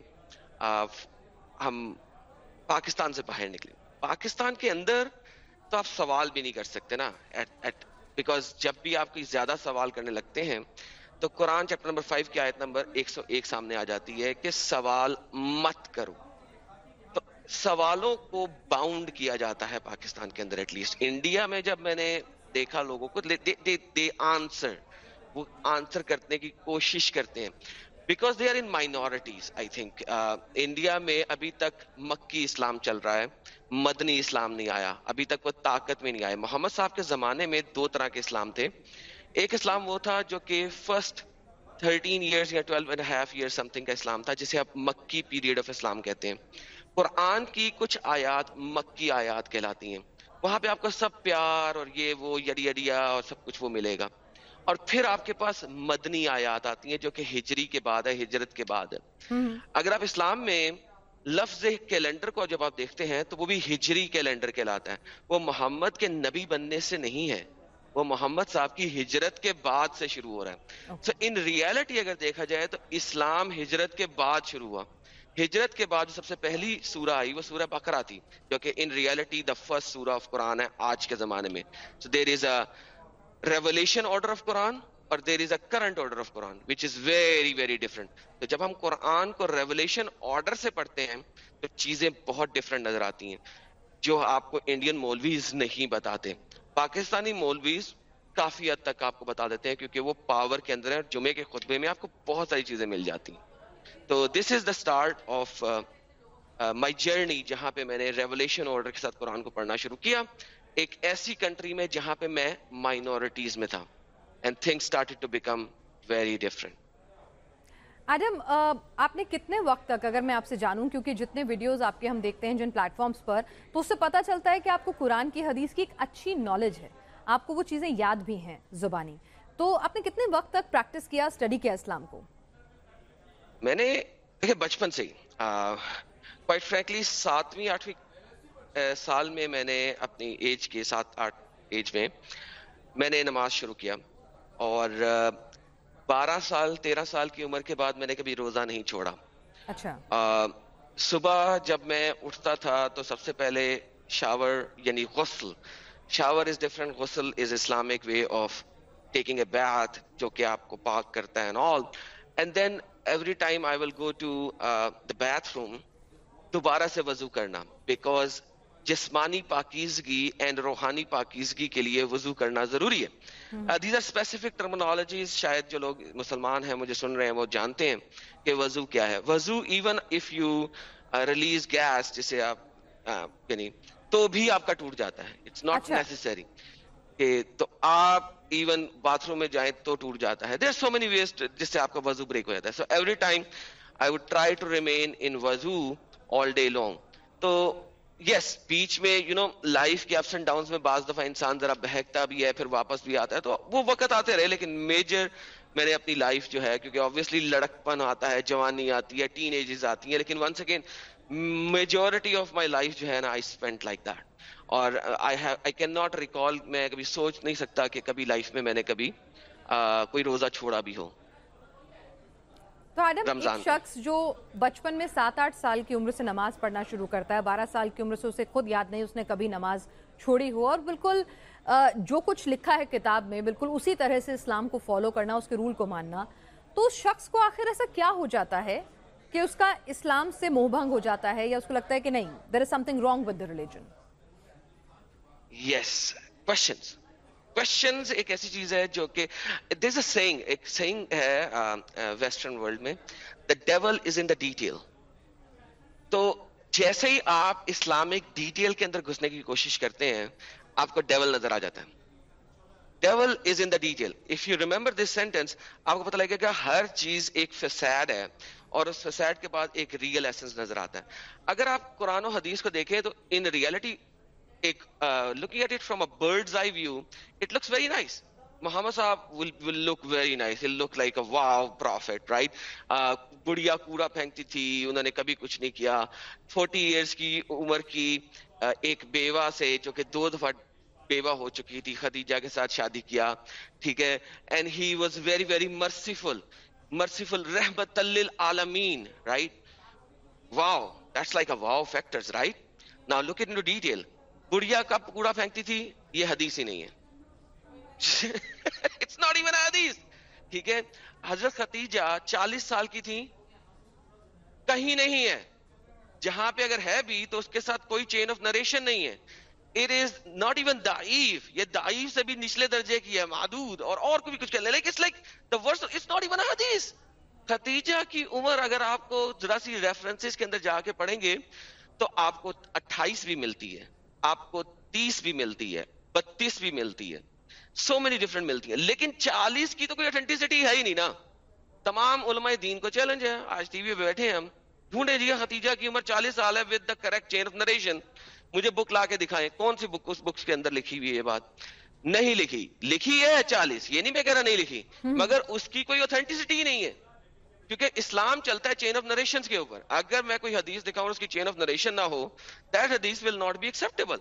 ہم پاکستان سے باہر نکلے۔ پاکستان کے اندر تو آپ سوال بھی نہیں کر سکتے نا بیکاز جب بھی آپ کوئی زیادہ سوال کرنے لگتے ہیں، تو قرآن چیپٹر نمبر فائیو کی آیت نمبر ایک سو ایک سامنے آ جاتی ہے کہ سوال مت کرو۔ تو سوالوں کو باؤنڈ کیا جاتا ہے پاکستان کے اندر ایٹ لیسٹ انڈیا میں جب میں نے دیکھا لوگوں کو دے آنسر وہ آنسر کرنے کی کوشش کرتے ہیں۔ Because they are in minorities I think India میں ابھی تک مکی اسلام چل رہا ہے مدنی اسلام نہیں آیا ابھی تک وہ طاقت میں نہیں آیا محمد صاحب کے زمانے میں دو طرح کے اسلام تھے. ایک اسلام وہ تھا جو کہ فرسٹ تھرٹین ایئرس یا twelve and half year something کا اسلام تھا، جسے آپ مکی پیریڈ آف اسلام کہتے ہیں۔ قرآن کی کچھ آیات مکی آیات کہلاتی ہیں۔ وہاں پہ آپ کو سب پیار اور یہ وہ یڈی یڈیا اور سب کچھ وہ ملے گا۔ اور پھر آپ کے پاس مدنی آیات آتی ہیں جو کہ ہجری کے بعد ہے ہجرت کے بعد ہے۔ اگر آپ اسلام میں لفظ کیلنڈر کو جب آپ دیکھتے ہیں تو وہ بھی ہجری کیلنڈر کہلاتا ہے۔ وہ محمد کے نبی بننے سے نہیں ہے۔ وہ محمد صاحب کی ہجرت کے بعد سے شروع ہو رہا ہے۔ تو ان ریالٹی اگر دیکھا جائے تو اسلام ہجرت کے بعد شروع ہوا۔ ہجرت کے بعد جو سب سے پہلی سورہ آئی وہ سورہ بکرا تھی جو کہ ان ریالٹی دا فرسٹ سورہ آف قرآن ہے آج کے زمانے میں۔ So there is a revelation order of Quran اور there is a current order of Quran which is very very different تو جب ہم قرآن کو ریولیشن آرڈر سے پڑھتے ہیں تو چیزیں بہت ڈفرنٹ نظر آتی ہیں، جو آپ کو انڈین مولویز نہیں بتاتے۔ پاکستانی مولویز کافی حد تک آپ کو بتا دیتے ہیں کیونکہ وہ پاور کے اندر ہے جمعے کے خطبے میں آپ کو بہت ساری چیزیں مل جاتی ہیں۔ تو this is the start of my journey جہاں پہ میں نے ریولیشن آرڈر کے ساتھ قرآن کو پڑھنا شروع کیا۔ ایک ایسی کنٹری میں جہاں پہ میں مائنورٹیز میں تھا and thing started to become very different Adam آپ نے کتنے وقت تک اگر میں آپ سے جانوں کیونکہ جتنے ویڈیوز آپ کے ہم دیکھتے ہیں جن پلیٹ فارمز پر تو اس سے پتا چلتا ہے کہ آپ کو قرآن کی حدیث کی ایک اچھی نالج ہے۔ آپ کو وہ چیزیں یاد بھی ہیں زبانی۔ تو آپ نے کتنے وقت تک پریکٹس کیا اسٹڈی کیا اسلام کو؟ میں نے بچپن سے ہی کوائٹ فرینکلی ساتویں آٹھویں سال میں میں نے اپنی ایج کے سات آٹھ ایج میں میں نے نماز شروع کیا اور بارہ سال تیرہ سال کی عمر کے بعد میں نے کبھی روزہ نہیں چھوڑا۔ اچھا۔ صبح جب میں اٹھتا تھا تو سب سے پہلے شاور یعنی غسل شاور از ڈفرنٹ غسل is Islamic way of taking a bath جو کہ آپ کو پاک کرتا ہے all and then every time I will go to the bathroom دوبارہ سے وضو کرنا بیکاز جسمانی پاکیزگی اینڈ روحانی پاکیزگی کے لیے وضو کرنا ضروری ہے۔ دیز آر اسپیسیفک ٹرمنالوجیز شاید جو لوگ مسلمان ہیں مجھے سن رہے ہیں وہ جانتے ہیں کہ وضو کیا ہے۔ وضو even if you release gas جسے آپ یعنی تو بھی آپ کا ٹوٹ جاتا ہے۔ اٹس ناٹ نیسری کہ تو آپ ایون باتھ روم میں جائیں تو ٹوٹ جاتا ہے۔ دیر سو مینی ویسٹ جس سے آپ کا وضو بریک ہو جاتا ہے۔ So every time I would try to remain in وضو آل ڈے لانگ تو یس بیچ میں یو نو لائف کے اپس اینڈ ڈاؤن میں بعض دفعہ انسان ذرا بہکتا بھی ہے، پھر واپس بھی آتا ہے، تو وہ وقت آتے رہے، لیکن میجر میں نے اپنی لائف جو ہے، کیونکہ آبویسلی لڑکپن آتا ہے، جوانی آتی ہے ٹین ایجز آتی ہیں، لیکن once again majority of my life جو ہے نا آئی اسپینڈ لائک دیٹ اور آئی کین ناٹ ریکال میں کبھی سوچ نہیں سکتا کہ کبھی لائف میں میں نے کبھی uh, کوئی روزہ چھوڑا بھی ہو. تو آدم ایک شخص جو بچپن میں سات آٹھ سال کی عمر سے نماز پڑھنا شروع کرتا ہے بارہ سال کی عمر سے اسے خود یاد نہیں اس نے کبھی نماز چھوڑی ہو۔ اور بالکل جو کچھ لکھا ہے کتاب میں بالکل اسی طرح سے اسلام کو فالو کرنا اس کے رول کو ماننا تو اس شخص کو آخر ایسا کیا ہو جاتا ہے کہ اس کا اسلام سے موہ بھنگ ہو جاتا ہے یا اس کو لگتا ہے کہ نہیں there is something wrong with the religion yes questions questions ایک ایسی چیز ہے جو کہ دیر اے سینگ ایک سینگ ہے ویسٹرن ورلڈ میں دا dual is in the detail تو جیسے ہی آپ اسلامک ڈیٹیل کے اندر گھسنے کی کوشش کرتے ہیں، آپ کو ڈیول نظر آ جاتا ہے۔ Devil is in the detail if you remember this sentence آپ کو پتہ لگے گا ہر چیز ایک فساد ہے اور اس فساد کے بعد ایک ریئل ایسنس نظر آتا ہے۔ اگر آپ قرآن و حدیث کو دیکھیں تو ان ریئلٹی ایک looking at it from a bird's eye view it looks very nice Muhammad صاحب will will look very nice will look like a wow prophet right بڑھیا کوڑا پھینکتی تھی، انہوں نے کبھی کچھ نہیں کیا. فورٹی ایئرس کی عمر کی ایک بیوہ سے، جو کہ دو دفعہ بیوہ ہو چکی تھی، خدیجہ کے ساتھ شادی کیا، ٹھیک ہے؟ And he was very very merciful merciful رحمت للعالمین right wow that's like a wow factors right now look in detail گڑیا کب کوڑا پھینکتی تھی، یہ حدیث ہی نہیں ہے۔ اٹس ناٹ ایون حدیث ٹھیک ہے؟ حضرت ختیجہ چالیس سال کی تھی کہیں نہیں ہے۔ جہاں پہ اگر ہے بھی تو اس کے ساتھ کوئی چین آف نریشن نہیں ہے۔ اٹ از ناٹ ایون دائف یہ دائف سے بھی نچلے درجے کی ہے، معدود اور اور کو بھی کچھ کہہ لے۔ لیکن like the verse it's not even حدیث ختیجہ کی عمر اگر آپ کو ذرا سی ریفرنسز کے اندر جا کے پڑھیں گے تو آپ کو اٹھائیس بھی ملتی ہے۔ آپ کو تیس بھی ملتی ہے بتیس بھی ملتی ہے سو مینی ڈفرنٹ ملتی ہے لیکن چالیس کی تو کوئی اتھینٹسٹی ہے ہی نہیں نا۔ تمام علماء دین کو چیلنج ہے۔ آج ٹی وی پہ بیٹھے ہیں ہم۔ ڈھونڈے جی ختیجہ کی عمر چالیس سال ہے with the correct chain of narration مجھے بک لا کے دکھائیں۔ کون سی بک اس بکس کے اندر لکھی ہوئی یہ بات؟ نہیں لکھی۔ لکھی ہے چالیس۔ یہ نہیں میں کہہ رہا نہیں لکھی۔ مگر اس کی کوئی اوتھینٹسٹی نہیں ہے۔ کیونکہ اسلام چلتا ہے چین آف نریشن کے اوپر۔ اگر میں کوئی حدیث دکھاؤں اس کی چین آف نریشن نہ ہو دیٹ حدیث will not be acceptable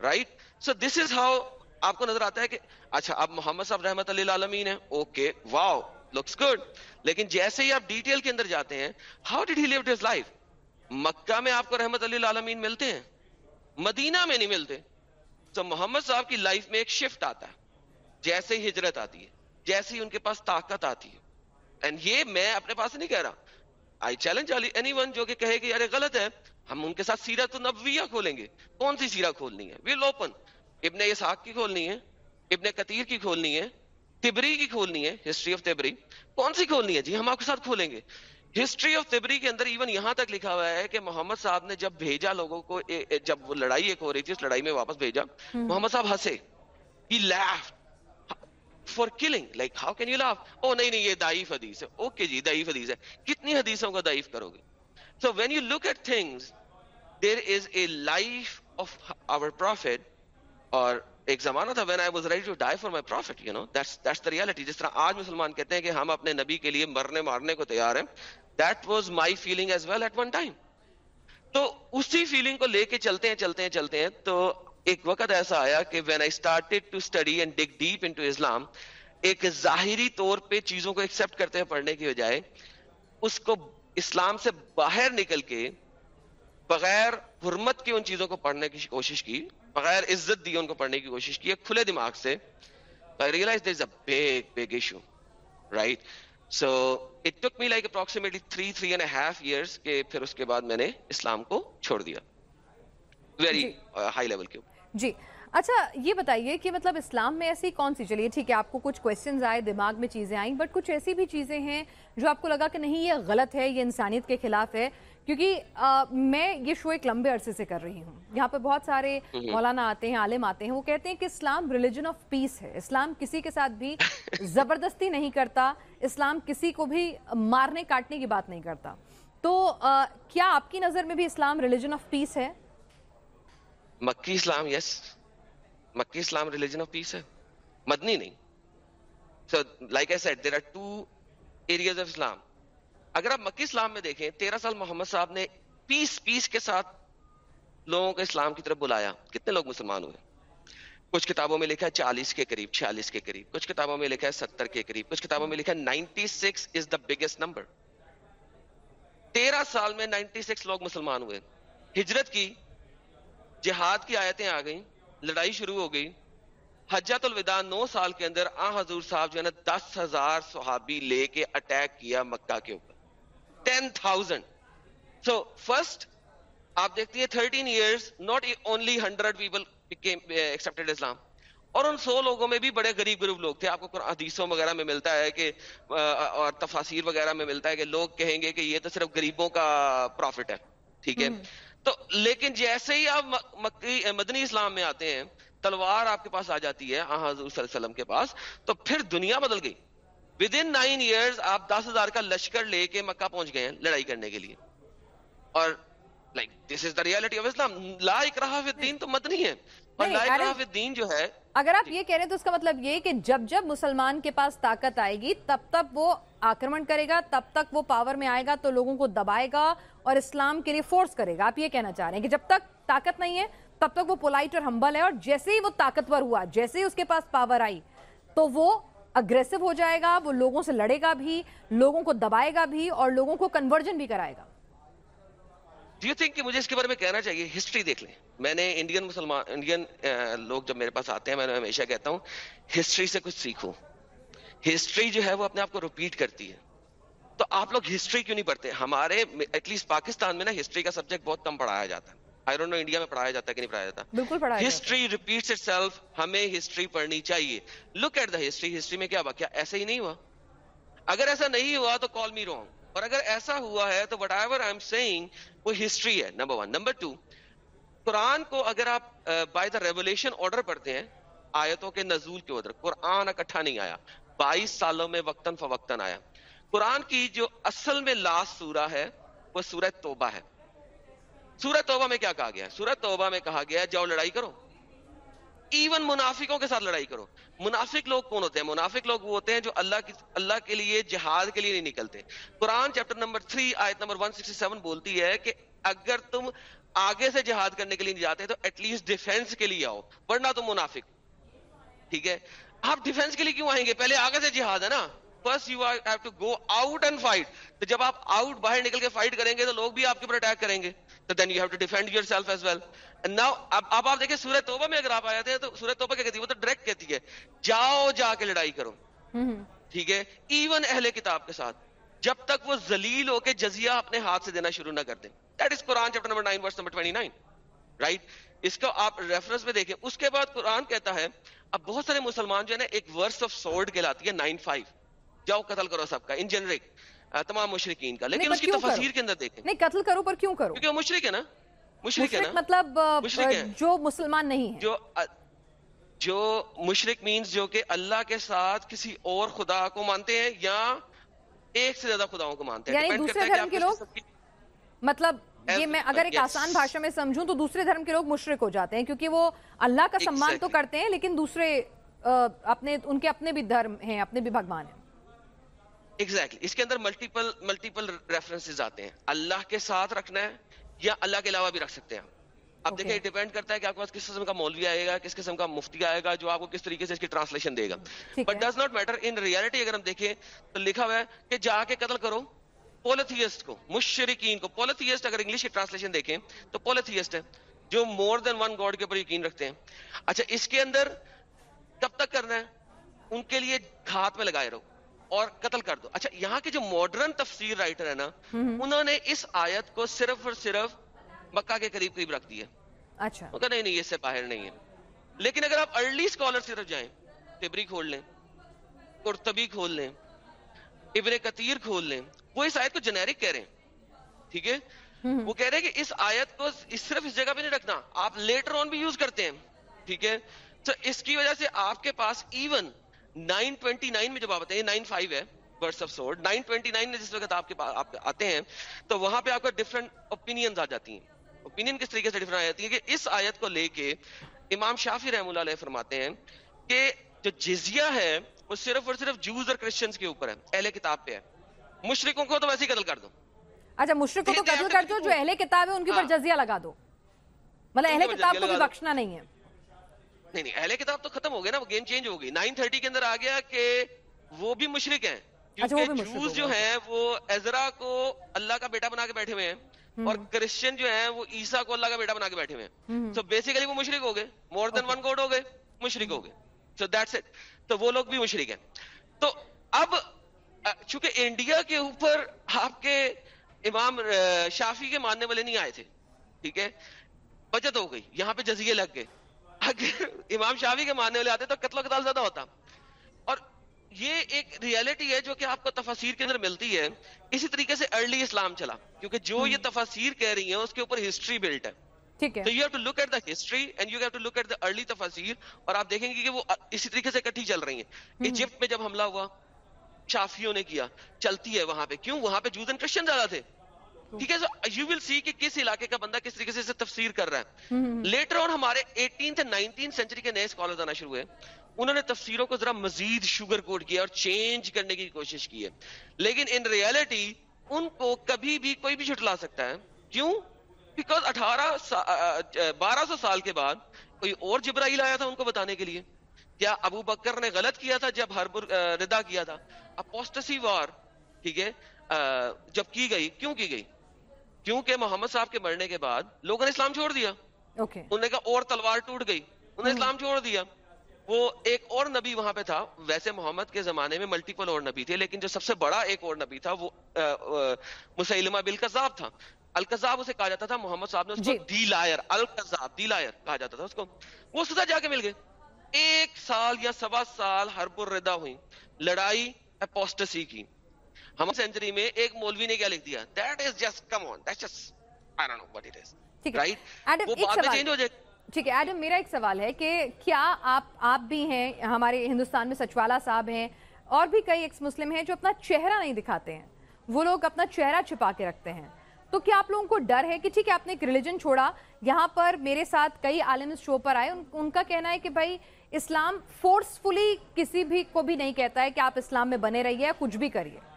right so this is how آپ کو نظر آتا ہے کہ اچھا اب محمد صاحب رحمت اللہ عالمین ہے اوکے واؤ لکس گڈ لیکن جیسے ہی آپ ڈیٹیل کے اندر جاتے ہیں how did he live his life Mecca میں آپ کو رحمت اللہ عالمین ملتے ہیں، مدینہ میں نہیں ملتے۔ تو محمد صاحب کی لائف میں ایک شفٹ آتا ہے۔ جیسے ہی ہجرت آتی ہے، جیسے ہی ان کے پاس طاقت آتی ہے۔ اینڈ یہ میں اپنے پاس نہیں کہہ رہا۔ آئی چیلنج اینی ون جو کہ کہے کہ یار غلط ہے ہم ان کے ساتھ سیرت نبویہ کھولیں گے۔ کون سی سیرہ کھولنی ہے؟ ویل اوپن ابن اسحاق کی کھولنی ہے ابن کتیر کی کھولنی ہے تبری کی کھولنی ہے ہسٹری آف تبری۔ کون سی کھولنی ہے؟ جی ہم آپ کے ساتھ کھولیں گے۔ ہسٹری آف تبری کے اندر ایون یہاں تک لکھا ہوا ہے کہ محمد صاحب نے جب بھیجا لوگوں کو جب وہ لڑائی ایک ہو رہی تھی اس لڑائی میں واپس بھیجا محمد صاحب ہنسے۔ He left for killing like how can you laugh او نہیں نہیں یہ دائف حدیث ہے اوکے جی دائف حدیث ہے کتنی حدیثوں کو دائف کرو گے so when you look at things there is a life of our prophet اور ایک زمانہ تھا when I was ready to die for my prophet you know that's the reality جس طرح آج مسلمان کہتے ہیں کہ ہم اپنے نبی کے لیے مرنے مارنے کو تیار ہیں that was my feeling as well at one time تو اسی فیلنگ کو لے کے چلتے ہیں چلتے ہیں چلتے ہیں تو ایک وقت ایسا آیا کہ when I started to study and dig deep into Islam ایک ظاہری طور پہ چیزوں کو ایکسپٹ کرتے ہیں پڑھنے کی بجائے اس کو اسلام سے باہر نکل کے بغیر حرمت کی ان چیزوں کو پڑھنے کی کوشش کی بغیر عزت دی ان کو پڑھنے کی کوشش کی کھلے دماغ سے realize there is a big big issue right so it took me like approximately three three and half years کے پھر اس کے بعد میں نے اسلام کو چھوڑ دیا ویری ہائی لیول کے اوپر۔ جی۔ اچھا یہ بتائیے کہ مطلب اسلام میں ایسی کون سی چلیے ٹھیک ہے آپ کو کچھ کوشچنز آئے دماغ میں چیزیں آئیں بٹ کچھ ایسی بھی چیزیں ہیں جو آپ کو لگا کہ نہیں یہ غلط ہے یہ انسانیت کے خلاف ہے کیونکہ میں یہ شو ایک لمبے عرصے سے کر رہی ہوں۔ یہاں پہ بہت سارے مولانا آتے ہیں عالم آتے ہیں وہ کہتے ہیں کہ اسلام ریلیجن آف پیس ہے۔ اسلام کسی کے ساتھ بھی زبردستی نہیں کرتا اسلام کسی کو بھی مارنے کاٹنے کی بات نہیں کرتا۔ تو کیا آپ کی نظر میں بھی اسلام ریلیجن آف پیس ہے؟ مکی اسلام یس مکی اسلام ریلیجن آف پیس ہے۔ مدنی نہیں۔ So, like I said, there are two areas of Islam. اگر آپ مکی اسلام میں دیکھیں تیرہ سال محمد صاحب نے پیس پیس کے ساتھ لوگوں کو اسلام کی طرف بلایا۔ کتنے لوگ مسلمان ہوئے؟ کچھ کتابوں میں لکھا ہے چالیس کے قریب چھیالیس کے قریب۔ کچھ کتابوں میں لکھا ہے ستر کے قریب۔ کچھ کتابوں میں لکھا ہے ninety six is the biggest number تیرہ سال میں نائنٹی سکس لوگ مسلمان ہوئے۔ ہجرت کی جہاد کی آیتیں آ گئیں، لڑائی شروع ہو گئی۔ حجت الوداع نو سال کے اندر آ حضور صاحب جو ہے نا دس ہزار صحابی لے کے اٹیک کیا مکہ کے اوپر۔ ٹین تھاؤزینڈ سو فرسٹ آپ دیکھتی ہیں thirteen years not only hundred people accepted Islam اور ان سو لوگوں میں بھی بڑے غریب غریب لوگ تھے۔ آپ کو حدیثوں وغیرہ میں ملتا ہے کہ uh, اور تفاصیر وغیرہ میں ملتا ہے کہ لوگ کہیں گے کہ یہ تو صرف غریبوں کا پروفٹ ہے۔ ٹھیک ہے؟ تو لیکن جیسے ہی آپ مدنی اسلام میں آتے ہیں تلوار آپ کے پاس آ جاتی ہے حضور صلی اللہ علیہ وسلم کے پاس تو پھر دنیا بدل گئی۔ ود ان نائن ایئرز آپ دس ہزار کا لشکر لے کے مکہ پہنچ گئے ہیں لڑائی کرنے کے لیے۔ اور like this is the reality of Islam لا اکراہ فی الدین تو مدنی ہے۔ اور لا اکراہ فی الدین جو ہے اگر آپ یہ کہہ رہے ہیں تو اس کا مطلب یہ کہ جب جب مسلمان کے پاس طاقت آئے گی تب تب وہ آکرمن کرے گا تب تک وہ پاور میں آئے گا تو لوگوں کو دبائے گا اور اسلام کے لیے فورس کرے گا۔ آپ یہ کہنا چاہ رہے ہیں کہ جب تک طاقت نہیں ہے تب تک وہ پولائٹ اور ہمبل ہے اور جیسے ہی وہ طاقتور ہوا جیسے ہی اس کے پاس پاور آئی تو وہ اگریسو ہو جائے گا وہ لوگوں سے لڑے گا بھی لوگوں کو دبائے گا بھی اور لوگوں کو کنورجن بھی کرائے گا۔ ڈیو تھنک کہ مجھے اس کے بارے میں کہنا چاہیے؟ ہسٹری دیکھ لیں۔ میں نے انڈین مسلمان انڈین لوگ جب میرے پاس آتے ہیں میں ہمیشہ کہتا ہوں ہسٹری سے کچھ سیکھو۔ ہسٹری جو ہے وہ اپنے آپ کو ریپیٹ کرتی ہے۔ تو آپ لوگ ہسٹری کیوں نہیں پڑھتے؟ ہمارے ایٹ لیسٹ پاکستان میں نا ہسٹری کا سبجیکٹ بہت کم پڑھایا جاتا ہے۔ آئی ڈونٹ نو انڈیا میں پڑھایا جاتا ہے کہ نہیں پڑھایا جاتا۔ بالکل ہسٹری ریپیٹس اٹ سیلف ہمیں ہسٹری پڑھنی چاہیے۔ Look at the history history میں کیا ہوا کیا ایسا ہی نہیں ہوا۔ اگر ایسا نہیں ہوا تو کال می رونگ اور اگر ایسا ہوا ہے تو whatever I am seeing وہ ہسٹری ہے number one number two Quran کو اگر آپ بائی دا ریولیشن آرڈر پڑھتے ہیں، آیتوں کے نزول کے ادھر قرآن اکٹھا نہیں آیا، بائیس سالوں میں وقتاً فوقتاً آیا۔ قرآن کی جو اصل میں لاسٹ سورہ ہے، وہ سورہ توبہ ہے۔ سورہ توبہ میں کیا کہا گیا سورہ توبہ میں کہا گیا جاؤ لڑائی کرو۔ ایون منافقوں کے ساتھ لڑائی کرو۔ منافق لوگ کون ہوتے ہیں؟ منافق لوگ وہ ہوتے ہیں جو اللہ کی اللہ کے لیے جہاد کے لیے نہیں نکلتے۔ قرآن چیپٹر نمبر 3 آیت نمبر 167 بولتی ہے کہ اگر تم آگے سے جہاد کرنے کے لیے نہیں جاتے تو ایٹ لیسٹ ڈیفینس کے لیے آؤ، ورنہ تم منافق۔ ٹھیک ہے؟ آپ ڈیفینس کے لیے کیوں آئیں گے؟ پہلے آگے سے جہاد ہے نا۔ First you have to go out and fight تو جب آپ آؤٹ باہر نکل کے فائٹ کریں گے تو لوگ بھی آپ کے اوپر اٹیک کریں گے۔ تو then you have to defend yourself as well now اب اب آپ دیکھیں سورہ توبہ میں اگر آپ آئے تھے تو سورہ توبہ کیا کہتی ہے وہ تو ڈائریکٹ کہتی ہے جاؤ جا کے لڑائی کرو۔ ٹھیک ہے؟ ایون اہل کتاب کے ساتھ جب تک وہ ذلیل ہو کے جزیہ اپنے ہاتھ سے دینا شروع نہ کر دیں۔ That is Quran chapter number 9 verse number 29 right اس کو آپ ریفرنس میں دیکھیں۔ اس کے بعد قرآن کہتا ہے اب بہت سارے مسلمان جو ہے نا ایک ورس آف سورڈ کہلاتی ہے 9 5 جاؤ قتل کرو سب کا ان جنرک تمام مشرقین کا۔ لیکن اس کی تفسیر کے اندر دیکھیں۔ نہیں قتل کرو پر کیوں کرو؟ کیونکہ وہ مشرق ہے نا۔ مشرق ہے نا؟ مطلب جو مسلمان نہیں ہے۔ جو جو مشرق مینز جو کہ اللہ کے ساتھ کسی اور خدا کو مانتے ہیں یا ایک سے زیادہ خداؤں کو مانتے ہیں۔ یعنی دوسرے دھرم کے لوگ مطلب یہ میں اگر ایک آسان بھاشا میں سمجھوں تو دوسرے دھرم کے لوگ مشرق ہو جاتے ہیں کیونکہ وہ اللہ کا سمان تو کرتے ہیں لیکن دوسرے اپنے ان کے اپنے بھی دھرم ہیں اپنے بھی بھگوان ہیں۔ ایگزیکٹلی اس کے اندر ملٹیپل ملٹیپل ریفرنسز آتے ہیں۔ اللہ کے ساتھ رکھنا ہے یا اللہ کے علاوہ بھی رکھ سکتے ہیں۔ اب دیکھیں ڈیپینڈ کرتا ہے کہ آپ کے پاس کس قسم کا مولوی آئے گا کس قسم کا مفتی آئے گا جو آپ کو کس طریقے سے اس کی ٹرانسلیشن دے گا۔ But does not matter in reality اگر ہم دیکھیں تو لکھا ہوا ہے کہ جا کے قتل کرو پولیتھیسٹ کو مشرقین کو۔ پولیتھیسٹ اگر انگلش کی ٹرانسلیشن دیکھیں تو پولیتھیسٹ ہے جو مور دین ون گاڈ کے اوپر یقین رکھتے ہیں۔ اچھا اس کے اندر کب تک کرنا ہے؟ ان کے لیے ہاتھ میں لگائے رہو۔ اور قتل کر دو۔ اچھا یہاں کے جو ماڈرن تفسیر رائٹر ہے نا انہوں نے اس آیت کو صرف اور صرف مکہ کے قریب قریب رکھ دیا اچھا۔ نہیں نہیں اس سے باہر نہیں ہے۔ لیکن اگر آپ ارلی اسکالر صرف جائیں تبری کھول لیں قرطبی کھول لیں ابن کثیر کھول لیں وہ اس آیت کو جنیرک کہہ رہے ہیں۔ ٹھیک ہے؟ وہ کہہ رہے ہیں کہ اس آیت کو صرف اس جگہ پہ نہیں رکھنا آپ لیٹر آن بھی یوز کرتے ہیں۔ ٹھیک ہے؟ تو اس کی وجہ سے آپ کے پاس ایون 929 میں جب آپ آتے ہیں 95 ہے برس آف سورڈ 929 میں جس وقت آپ کے پاس آپ آتے ہیں تو وہاں پہ آپ کا ڈفرنٹ اوپینینز آ جاتی ہیں۔ اوپینین کس طریقے سے ڈفرنٹ آ جاتی ہیں کہ اس آیت کو لے کے امام شافی رحم اللہ علیہ فرماتے ہیں کہ جو جزیہ ہے وہ صرف اور صرف جوز اور کرسچنز کے اوپر ہے اہل کتاب پہ ہے۔ مشرقوں کو تو ویسے ہی قتل کر دو۔ اچھا مشرق کو تو قتل کر دو جو اہل کتاب ہے ان کے اوپر ہاں۔ جزیہ لگا دو۔ مطلب اہل کتاب کو بھی بخشنا نہیں ہے۔ نہیں نہیں اہل کتاب تو ختم ہو گیا نا وہ گیم چینج ہو گئی۔ نائن تھرٹی کے اندر آ گیا کہ وہ بھی مشرق ہیں۔ اچھا، کیونکہ جوز جو۔ ہیں وہ ازرا کو اللہ کا بیٹا بنا کے بیٹھے ہوئے ہیں اور کرسچن جو ہیں وہ عیسیٰ کو اللہ کا بیٹا بنا کے بیٹھے ہوئے ہیں۔ سو بیسیکلی وہ مشرق ہو گئے۔ مور دین ون گوڈ ہو گئے مشرق ہو گئے۔ سو دیٹس اٹ تو وہ لوگ بھی مشرق ہیں۔ تو اب چونکہ انڈیا کے اوپر آپ کے امام شافی کے ماننے والے نہیں آئے تھے ٹھیک ہے بچت ہو گئی یہاں پہ جزیے لگ گئے۔ اگر امام شافی کے ماننے والے آتے تو قتل و قتال زیادہ ہوتا۔ اور یہ ایک ریالٹی ہے جو کہ آپ کو تفاسیر کے اندر ملتی ہے۔ اسی طریقے سے ارلی اسلام چلا۔ کیونکہ جو یہ تفاسیر کہہ رہی ہیں اس کے اوپر ہسٹری بلٹ ہے۔ تو you have to look at the history and you have to look at the early تفاسیر اور آپ دیکھیں گے کہ وہ اسی طریقے سے اکٹھی چل رہی ہیں۔ ایجپٹ میں جب حملہ ہوا شافیوں نے کیا چلتی ہے وہاں پہ۔ کیوں؟ وہاں پہ جوز اینڈ کرسچن زیادہ تھے۔ ٹھیک ہے یو ول سی کہ کس علاقے کا بندہ کس طریقے سے اسے تفسیر کر رہا ہے۔ لیٹر اور ہمارے ایٹینتھ نائنٹین سینچری کے نئے اسکالر آنا شروع ہوئے۔ انہوں نے تفسیروں کو ذرا مزید شوگر کوٹ کیا اور چینج کرنے کی کوشش کی ہے۔ لیکن ان ریالٹی ان کو کبھی بھی کوئی بھی جھٹلا سکتا ہے۔ کیوں؟ بیکاز اٹھارہ بارہ سو سال کے بعد کوئی اور جبرائیل آیا تھا ان کو بتانے کے لیے۔ کیا ابو بکر نے غلط کیا تھا جب ہر ردا کیا تھا؟ اپوسٹسی وار ٹھیک ہے جب کی گئی کیوں کی گئی؟ کیونکہ محمد صاحب کے مرنے کے بعد لوگوں نے اسلام چھوڑ دیا۔ انہوں نے کہا اور تلوار ٹوٹ گئی۔ انہوں نے اسلام چھوڑ دیا۔ وہ ایک اور نبی وہاں پہ تھا۔ ویسے محمد کے زمانے میں ملٹیپل اور نبی تھے لیکن جو سب سے بڑا ایک اور نبی تھا وہ مسیلمہ بالکذاب تھا۔ الکذاب اسے کہا جاتا تھا محمد صاحب نے اس کو جی۔ دی لائر الکذاب دی لائر کہا جاتا تھا اس کو۔ وہ سزا جا کے مل گئے۔ ایک سال یا سوا سال حرب الردا ہوئی لڑائی اپوسٹسی کی۔ ہم سینچری میں ایک مولوی نے کیا لکھ دیا؟ That is just come on that just I don't know what it is right وہ سوال. چینج ہو جائے ٹھیک ہے. ایڈم میرا ایک سوال ہے کہ کیا آپ آپ بھی ہیں ہمارے ہندوستان میں سچوالا صاحب ہیں اور بھی کئی ایکس مسلم ہیں جو اپنا چہرہ نہیں دکھاتے ہیں۔ وہ لوگ اپنا چہرہ چھپا کے رکھتے ہیں۔ تو کیا آپ لوگوں کو ڈر ہے کہ ٹھیک ہے آپ نے ایک ریلیجن چھوڑا یہاں پر میرے ساتھ کئی عالم اس شو پر آئے ان, ان کا کہنا ہے کہ بھائی اسلام فورسفلی کسی بھی کو بھی نہیں کہتا ہے کہ آپ اسلام میں بنے رہیے کچھ بھی کریے۔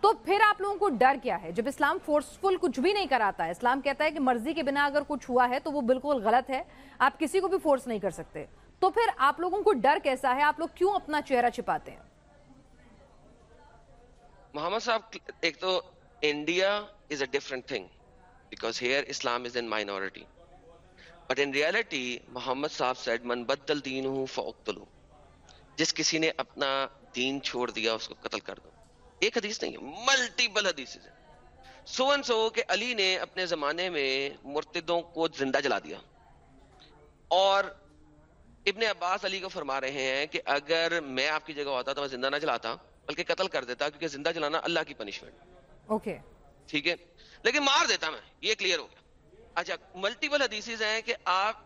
تو پھر آپ لوگوں کو ڈر کیا ہے؟ جب اسلام فورسفل کچھ بھی نہیں کراتا ہے، اسلام کہتا ہے کہ مرضی کے بنا اگر کچھ ہوا ہے تو وہ بالکل غلط ہے، آپ کسی کو بھی فورس نہیں کر سکتے۔ تو پھر آپ لوگوں کو ڈر کیسا ہے؟ آپ لوگ کیوں اپنا چہرہ چھپاتے ہیں؟ محمد صاحب، ایک تو India is a different thing because here Islam is in minority but in reality Muhammad صاحب سیڈ من بدل دین ہوں فوقتلو جس کسی نے اپنا دین چھوڑ دیا، اس کو قتل کر دو۔ ایک حدیث نہیں ہے ملٹیپل حدیث ہے سو ان سو کہ علی نے اپنے زمانے میں مرتدوں کو زندہ جلا دیا۔ اور ابن عباس علی کو فرما رہے ہیں کہ اگر میں آپ کی جگہ ہوتا تو میں زندہ نہ جلاتا بلکہ قتل کر دیتا کیونکہ زندہ جلانا اللہ کی پنشمنٹ اوکے۔ ٹھیک ہے؟ لیکن مار دیتا میں یہ کلیئر ہو گیا۔ اچھا ملٹیپل حدیثز ہیں کہ آپ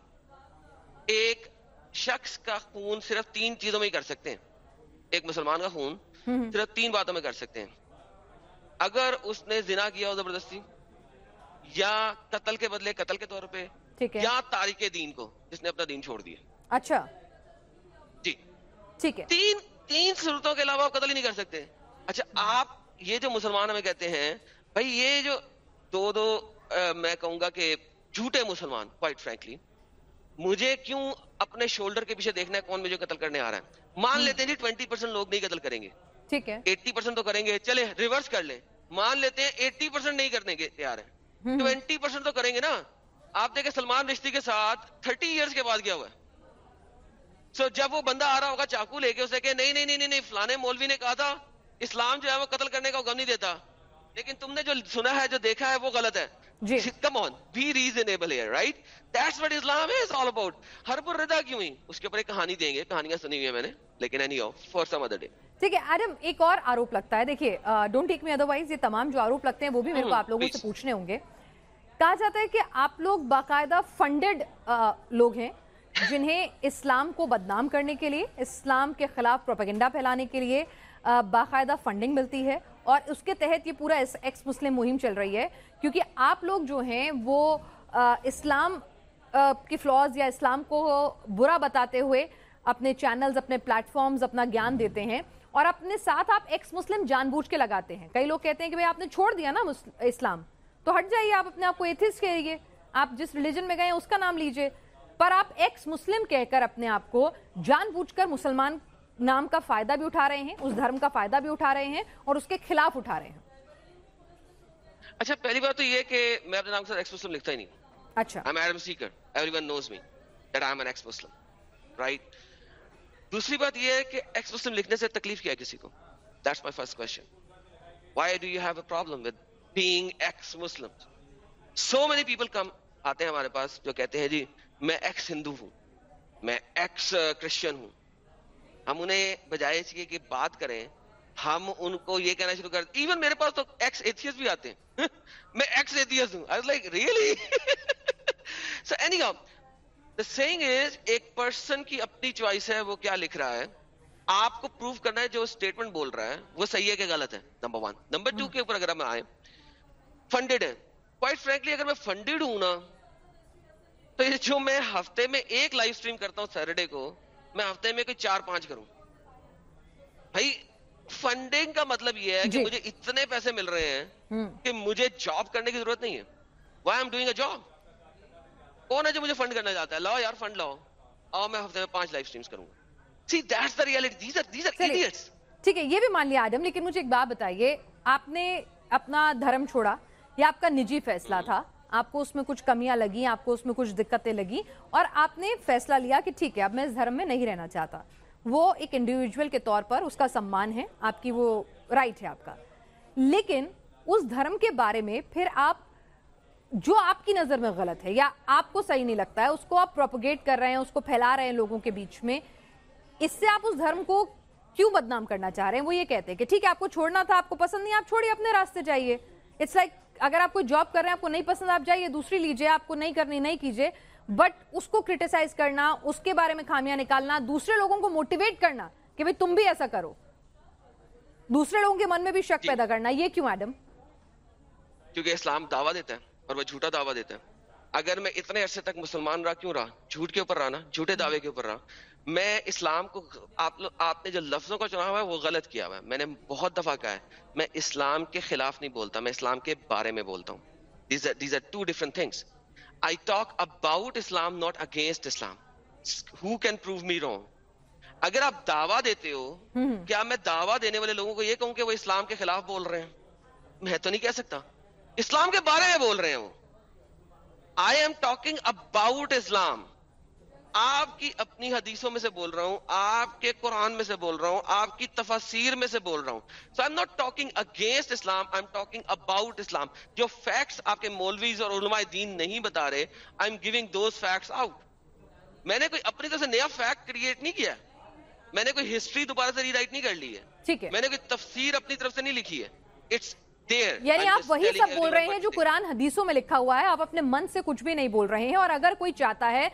ایک شخص کا خون صرف تین چیزوں میں ہی کر سکتے ہیں۔ ایک مسلمان کا خون صرف تین باتوں میں کر سکتے ہیں۔ اگر اس نے زنا کیا ہو زبردستی یا قتل کے بدلے قتل کے طور پہ یا تاریخ دین کو جس نے اپنا دین چھوڑ دیا۔ اچھا۔ جی۔ ٹھیک ہے۔ تین تین صورتوں کے علاوہ آپ قتل ہی نہیں کر سکتے۔ اچھا آپ یہ جو مسلمان ہمیں کہتے ہیں بھائی یہ جو دو دو میں کہوں گا کہ جھوٹے مسلمان کوائٹ فرینکلی مجھے کیوں اپنے شولڈر کے پیچھے دیکھنا ہے کون مجھے قتل کرنے آ رہا ہے؟ مان لیتے ہیں جی ٹوینٹی پرسینٹ لوگ نہیں قتل کریں گے۔ ٹھیک ہے۔ ایٹی پرسینٹ تو کریں گے۔ چلے ریورس کر لیں۔ مان لیتے ہیں ایٹی پرسینٹ نہیں کرنے کے تیار ہیں۔ ٹوینٹی پرسینٹ تو کریں گے نا۔ آپ دیکھیں سلمان رشتی کے ساتھ تھرٹی ایئرس کے بعد کیا ہوا ہے؟ سو جب وہ بندہ آ رہا ہوگا چاقو لے کے اسے کہ نہیں نہیں نہیں نہیں فلانے مولوی نے کہا تھا اسلام جو ہے وہ قتل کرنے کا حکم نہیں دیتا۔ لیکن تم نے جو سنا ہے جو دیکھا ہے وہ غلط ہے۔ کم آن بی ریزنیبل ہے right that's what Islam is all about ہر پر ردا کیوں ہوئی اس کے اوپر ایک کہانی دیں گے۔ کہانیاں سنی ہوئی ہیں میں نے لیکن any for some other day ٹھیک ہے ایڈم ایک اور آروپ لگتا ہے۔ دیکھیے ڈونٹ ٹیک می ادروائز یہ تمام جو آروپ لگتے ہیں وہ بھی میرے کو آپ لوگوں سے پوچھنے ہوں گے۔ کہا جاتا ہے کہ آپ لوگ باقاعدہ فنڈڈ لوگ ہیں جنہیں اسلام کو بدنام کرنے کے لیے اسلام کے خلاف پروپیگنڈا پھیلانے کے لیے باقاعدہ فنڈنگ ملتی ہے۔ اور اس کے تحت یہ پورا ایکس مسلم مہم چل رہی ہے۔ کیونکہ آپ لوگ جو ہیں وہ اسلام کی فلاز یا اسلام کو برا بتاتے ہوئے اپنے چینلز اپنے پلیٹفارمز اپنا گیان دیتے ہیں۔ اور اپنے ساتھ آپ ایکس مسلم جان بوجھ کے لگاتے ہیں کئی لوگ کہتے ہیں کہ بھائی آپ نے چھوڑ دیا نا اسلام تو ہٹ جائیے آپ اپنے آپ کو ایتھسٹ کہیے آپ جس ریلیجن میں گئے ہیں اس کا نام لیجیے پر آپ ایکس مسلم کہہ کر اپنے آپ کو جان بوجھ کر مسلمان نام کا فائدہ بھی اٹھا رہے ہیں اس دھرم کا فائدہ بھی اٹھا رہے ہیں اور اس کے خلاف اٹھا رہے ہیں اچھا پہلی بات تو یہ کہ میں اپنے نام سے ایکس مسلم لکھتا ہی نہیں اچھا I'm Adam Seeker. Everyone knows me that I'm an ex-Muslim. Right? دوسری بات یہ ہے کہ ایکس مسلم لکھنے سے تکلیف کیا ہے کسی کو؟ That's my first question. Why do you have a problem with being ex-Muslim? So many people come آتے ہیں ہمارے پاس جو کہتے ہیں جی میں ایکس ہندو ہوں، میں ایکس کرسچن uh, ہوں۔ ہم انہیں بجائے اس کے کہ بات کریں، ہم ان کو یہ کہنا شروع کر ایون میرے پاس تو ایکس ایتھیس بھی آتے ہیں۔ میں ایکس ایتھیس ہوں۔ Like really so any the thing is ایک پرسن کی اپنی چوائس ہے وہ کیا لکھ رہا ہے آپ کو پروف کرنا ہے جو اسٹیٹمنٹ بول رہا ہے وہ صحیح ہے کہ غلط ہے؟ نمبر ون نمبر ٹو کے اوپر اگر ہم آئے فنڈیڈ ہے۔ کوائٹ فرینکلی اگر میں فنڈیڈ ہوں نا تو یہ جو میں ہفتے میں ایک لائف سٹریم کرتا ہوں سیٹرڈے کو میں ہفتے میں کوئی چار پانچ کروں۔ بھائی فنڈنگ کا مطلب یہ ہے کہ جی۔ مجھے اتنے پیسے مل رہے ہیں کہ مجھے جاب کرنے کی ضرورت نہیں ہے۔ Why I'm doing a job کون ہے جو مجھے فنڈ کرنا چاہتا ہے؟ لاؤ یار فنڈ لاؤ۔ آؤ میں ہفتے میں پانچ لائف سٹریمز کروں گا۔ See that's the reality these are these چلیے ایڈیٹس ٹھیک ہے یہ بھی مان لیا آدم لیکن مجھے ایک بات بتائیے آپ نے اپنا دھرم چھوڑا؟ یہ آپ کا نجی فیصلہ تھا۔ آپ کو اس میں کچھ کمیاں لگی آپ کو اس میں کچھ دقتیں لگی اور آپ نے فیصلہ لیا کہ ٹھیک ہے اب میں اس دھرم میں نہیں رہنا چاہتا۔ وہ ایک انڈیویجول کے طور پر اس کا سمان ہے آپ کی وہ رائٹ ہے آپ کا۔ لیکن اس دھرم کے بارے میں پھر آپ جو آپ کی نظر میں غلط ہے یا آپ کو صحیح نہیں لگتا ہے، اس کو آپ پروپگیٹ کر رہے ہیں، اس کو پھیلا رہے ہیں لوگوں کے بیچ میں، اس سے آپ اس دھرم کو کیوں بدنام کرنا چاہ رہے ہیں؟ وہ یہ کہتے ہیں کہ ٹھیک ہے، آپ کو چھوڑنا تھا، آپ کو پسند نہیں، آپ چھوڑیے، اپنے راستے جائیے۔ اٹس لائک اگر آپ کوئی جاب کر رہے ہیں، آپ کو نہیں پسند، آپ جائیے، دوسری لیجیے آپ کو نہیں کرنی، نہیں کیجیے بٹ اس کو کرٹیسائز کرنا، اس کے بارے میں خامیاں نکالنا، دوسرے لوگوں کو موٹیویٹ کرنا کہ بھئی تم بھی ایسا کرو۔ دوسرے لوگوں کے من میں بھی شک پیدا کرنا، یہ کیوں ایڈم کیونکہ اسلام دعویٰ دیتا ہے۔ اور وہ جھوٹا دعویٰ دیتا ہے اگر میں اتنے عرصے تک مسلمان رہا کیوں رہا؟ جھوٹ کے اوپر رہا نا جھوٹے دعوے کے اوپر رہا۔ میں اسلام کو آپ لوگ آپ نے جو لفظوں کا چنا ہوا ہے وہ غلط کیا ہوا ہے۔ میں نے بہت دفعہ کہا ہے میں اسلام کے خلاف نہیں بولتا میں اسلام کے بارے میں بولتا ہوں۔ These are two different things I talk about Islam not against Islam who can prove me wrong اگر آپ دعویٰ دیتے ہو کیا میں دعویٰ دینے والے لوگوں کو یہ کہوں کہ وہ اسلام کے خلاف بول رہے ہیں؟ میں تو نہیں کہہ سکتا۔ اسلام کے بارے میں بول رہے ہیں وہ I am talking about Islam آپ کی اپنی حدیثوں میں سے بول رہا ہوں آپ کے قرآن میں سے بول رہا ہوں آپ کی تفاسیر میں سے بول رہا ہوں۔ So I am not talking against Islam I am talking about Islam جو فیکٹس آپ کے مولویز اور علماء دین نہیں بتا رہے I am giving those facts out میں نے کوئی اپنی طرف سے نیا فیکٹ کریٹ نہیں کیا۔ میں نے کوئی ہسٹری دوبارہ سے ری رائٹ نہیں کر لی ہے۔ ٹھیک ہے۔ میں نے کوئی تفسیر اپنی طرف سے نہیں لکھی ہے۔ اٹس یعنی آپ وہی سب بول رہے ہیں جو قرآن حدیثوں میں لکھا ہوا ہے آپ اپنے من سے کچھ بھی نہیں بول رہے ہیں اور اگر کوئی چاہتا ہے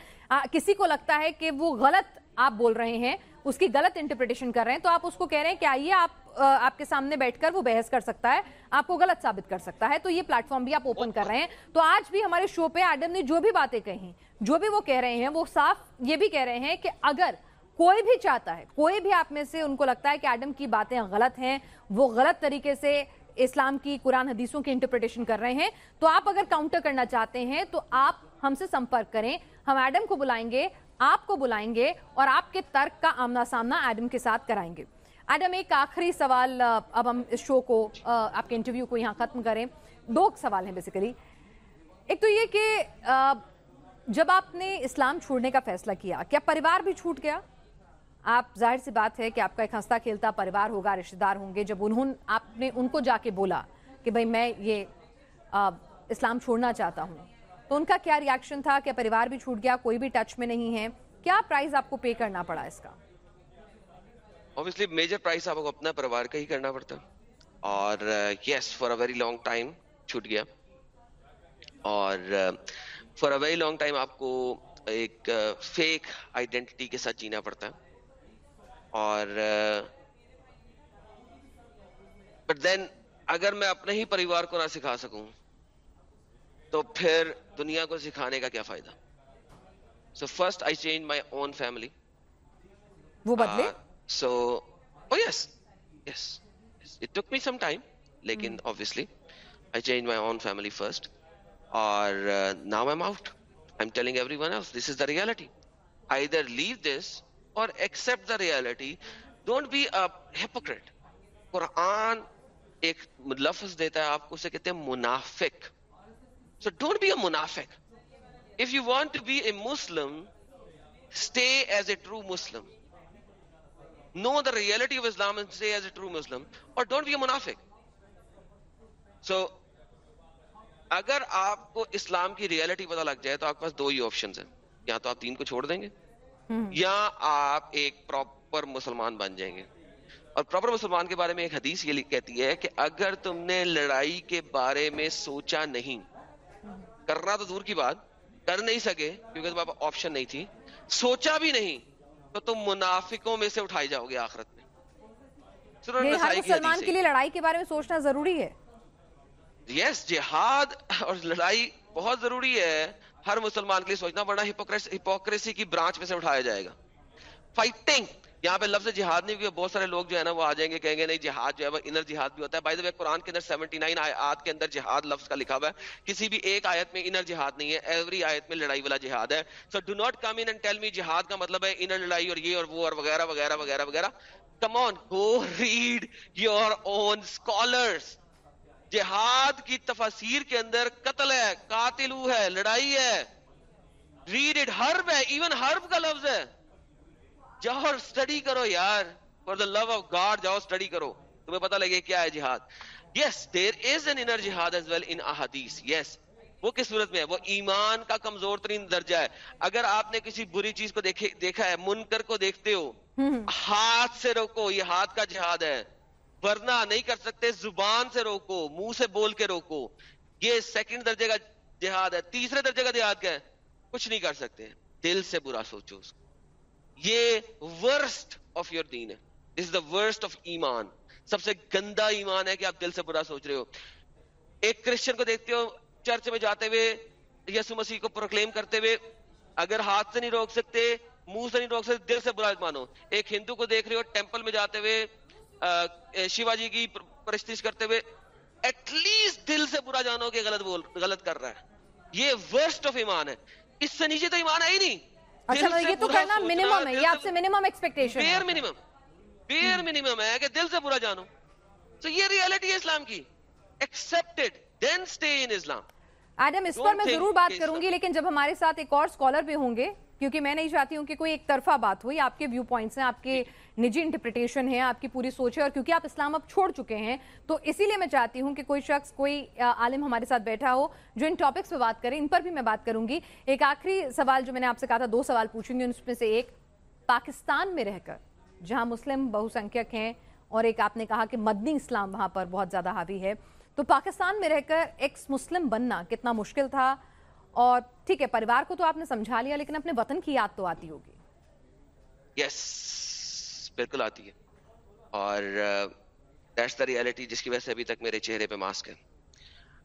کسی کو لگتا ہے کہ وہ غلط آپ بول رہے ہیں اس کی غلط انٹرپریٹیشن کر رہے ہیں تو آپ اس کو کہہ رہے ہیں کہ آئیے آپ آپ کے سامنے بیٹھ کر وہ بحث کر سکتا ہے آپ کو غلط ثابت کر سکتا ہے تو یہ پلیٹ فارم بھی آپ اوپن کر رہے ہیں۔ تو آج بھی ہمارے شو پہ ایڈم نے جو بھی باتیں کہیں جو بھی وہ کہہ رہے ہیں وہ صاف یہ بھی کہہ رہے ہیں کہ اگر کوئی بھی چاہتا ہے کوئی بھی آپ میں سے ان کو لگتا ہے کہ ایڈم کی باتیں غلط ہیں وہ غلط طریقے سے اسلام کی قرآن حدیثوں کی انٹرپریٹیشن کر رہے ہیں، تو آپ اگر کاؤنٹر کرنا چاہتے ہیں، تو آپ ہم سے سمپرک کریں۔ ہم ایڈم کو بلائیں گے، آپ کو بلائیں گے اور آپ کے ترک کا آمنا سامنا ایڈم کے ساتھ کرائیں گے۔ ایڈم ایک آخری سوال اب ہم اس شو کو آپ کے انٹرویو کو یہاں ختم کریں۔ دو سوال ہیں بیسیکلی ایک تو یہ کہ جب آپ نے اسلام چھوڑنے کا فیصلہ کیا کیا پریوار بھی چھوٹ گیا؟ آپ ظاہر سی بات ہے کہ آپ کا ایک ہنستا کھیلتا پریوار ہوگا، رشتہ دار ہوں گے۔ جب انہوں آپ نے ان کو جا کے بولا کہ بھئی میں یہ اسلام چھوڑنا چاہتا ہوں، تو ان کا کیا ریاکشن تھا کہ پریوار بھی چھوٹ گیا، کوئی بھی ٹچ میں نہیں ہے؟ کیا پرائز آپ کو پے کرنا پڑا اس کا؟ Obviously میجر پرائز آپ کو اپنا پریوار کا ہی کرنا پڑتا۔ اور yes for a very long time چھوٹ گیا۔ اور for a very long time آپ کو ایک فیک آئیڈینٹی کے ساتھ جینا پڑتا۔ ہے اور بٹ دین اگر میں اپنے ہی پریوار کو نہ سکھا سکوں تو پھر دنیا کو سکھانے کا کیا فائدہ؟ So first I change my own family وہ بدلے؟ So oh yes yes it took me some time لیکن obviously I changed my own family first. اور now I'm out. I'm telling everyone else this is the reality. Either leave this or اور accept the reality don't be a Quran ایک لفظ دیتا ہے، آپ کو اسے کہتے ہیں منافق. سو ڈونٹ بی اے منافق. If you want to be a Muslim stay as a true Muslim know the reality of Islam stay as a true Muslim اور ڈونٹ بی اے منافق. سو اگر آپ کو اسلام کی ریالٹی پتا لگ جائے تو آپ کے پاس دو ہی آپشن ہیں۔ یا تو آپ تین کو چھوڑ دیں گے یا آپ ایک پراپر مسلمان بن جائیں گے۔ اور پراپر مسلمان کے بارے میں ایک حدیث یہ کہتی ہے کہ اگر تم نے لڑائی کے بارے میں سوچا نہیں کرنا تو دور کی بات کر نہیں سکے کیونکہ تمہارے پاس آپشن نہیں تھی۔ سوچا بھی نہیں تو تم منافقوں میں سے اٹھائی جاؤ گے آخرت میں۔ ہر مسلمان کے لیے لڑائی کے بارے میں سوچنا ضروری ہے۔ یس جہاد اور لڑائی بہت ضروری ہے۔ ہر مسلمان کے لیے سوچنا ورنہ ہپوکریسی کی برانچ میں سے اٹھایا جائے گا۔ فائٹنگ یہاں پہ لفظ جہاد نہیں کیونکہ بہت سارے لوگ جو ہے نا، وہ آ جائیں گے، کہیں گے نہیں، جہاد جو ہے، وہ انر جہاد بھی ہوتا ہے۔ بائی دا وے قرآن کے اندر 79 آیات کے اندر جہاد لفظ کا لکھا ہوا ہے۔ کسی بھی ایک آیت میں انر جہاد نہیں ہے ایوری آیت میں لڑائی والا جہاد ہے۔ So do not come in and tell me جہاد کا مطلب ہے انر لڑائی اور یہ اور وہ اور وغیرہ وغیرہ وغیرہ وغیرہ۔ Come on go read your own scholars جہاد کی تفاسیر کے اندر قتل ہے قاتلو ہے لڑائی ہے۔ ریڈ اٹ حرب ہے ایون حرب کا لفظ ہے۔ جاؤ اور اسٹڈی کرو یار for the love of God جاؤ اسٹڈی کرو۔ تمہیں پتہ لگے کیا ہے جہاد۔ Yes there is an inner jihad as well in احادیث یس وہ کس صورت میں ہے؟ وہ ایمان کا کمزور ترین درجہ ہے۔ اگر آپ نے کسی بری چیز کو دیکھے دیکھا ہے منکر کو دیکھتے ہو ہاتھ سے روکو یہ ہاتھ کا جہاد ہے۔ ورنہ نہیں کر سکتے، زبان سے روکو، منہ سے بول کے روکو۔ یہ سیکنڈ درجے کا جہاد ہے، تیسرے درجے کا جہاد کیا ہے؟ کچھ نہیں کر سکتے۔ دل سے برا سوچو اس کو۔ یہ ورسٹ آف یور دین ہے۔ دا ورسٹ آف ایمان۔ سب سے گندا ایمان ہے کہ آپ دل سے برا سوچ رہے ہو۔ ایک کرسچن کو دیکھتے ہو، چرچ میں جاتے ہوئے، یسو مسیح کو پروکلیم کرتے ہوئے، اگر ہاتھ سے نہیں روک سکتے، منہ سے نہیں روک سکتے، دل سے برا مانو ایک ہندو کو دیکھ رہے ہو ٹیمپل میں جاتے ہوئے شیوا جی کی پرستش کرتے ہوئے ایٹ لیسٹ دل سے برا جانو کہ غلط بول غلط کر رہا ہے۔ یہ ورسٹ آف ایمان ہے۔ اس سے نیچے تو ایمان ہے ہی نہیں۔ اچھا دل سے یہ تو برا کرنا سوچنا، منیمم ہے دل یہ آپ سے- سے minimum expectation bar minimum bar minimum ہے کہ دل سے برا جانو۔ تو یہ ریالٹی ہے اسلام کی۔ Accepted then stay in Islam Adam اس پر Don't میں think ضرور بات کہ کروں گی لیکن جب ہمارے ساتھ ایک اور سکولر بھی ہوں گے کیونکہ میں نہیں چاہتی ہوں کہ کوئی ایک طرفہ بات ہوئی آپ کے ویو پوائنٹس ہیں آپ کے نجی انٹرپریٹیشن ہے، آپ کی پوری سوچ ہے اور کیونکہ آپ اسلام اب چھوڑ چکے ہیں، تو اسی لیے میں چاہتی ہوں کہ کوئی شخص، کوئی عالم ہمارے ساتھ بیٹھا ہو جو ان ٹاپکس پہ بات کرے، ان پر بھی میں بات کروں گی۔ ایک آخری سوال جو میں نے آپ سے کہا تھا، دو سوال پوچھوں گی، ان میں سے ایک، پاکستان میں رہ کر، جہاں مسلم بہو سنکھیک ہیں اور ایک آپ نے کہا کہ مدنی اسلام وہاں پر بہت زیادہ حاوی ہے۔ تو پاکستان میں رہ کر ایکس مسلم بننا کتنا مشکل تھا؟ اور ٹھیک ہے، پریوار کو تو آپ نے سمجھا لیا، لیکن اپنے وطن کی یاد تو آتی ہوگی۔ یس بالکل آتی ہے۔ اور دیٹس دا ریالٹی جس کی وجہ سے ابھی تک میرے چہرے پہ ماسک ہے۔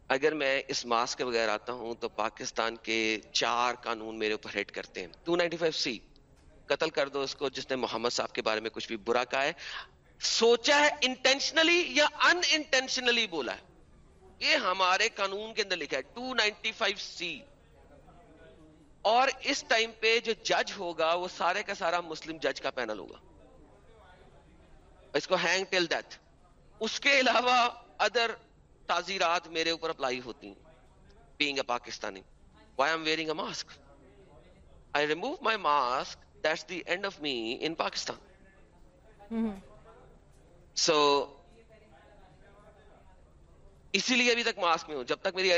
اگر میں اس ماسک کے بغیر آتا ہوں تو پاکستان کے چار قانون میرے اوپر ہٹ کرتے ہیں۔ 295 سی، قتل کر دو اس کو، جس نے محمد صاحب کے بارے میں کچھ بھی برا کہا ہے۔ سوچا ہے انٹینشنلی یا ان انٹینشنلی بولا ہے۔ یہ ہمارے قانون کے اندر لکھا ہے۔ 295 سی۔ اور اس ٹائم پہ جو جج ہوگا وہ سارے کا سارا مسلم جج کا پینل ہوگا۔ اس کو ہینگ ٹل ڈیتھ اس کے علاوہ ادر تعزیرات میرے اوپر اپلائی ہوتی ہیں being a Pakistani why am wearing a mask I remove my mask that's the end of me in Pakistan so اسی لیے ابھی تک ماسک میں ہوں جب تک میری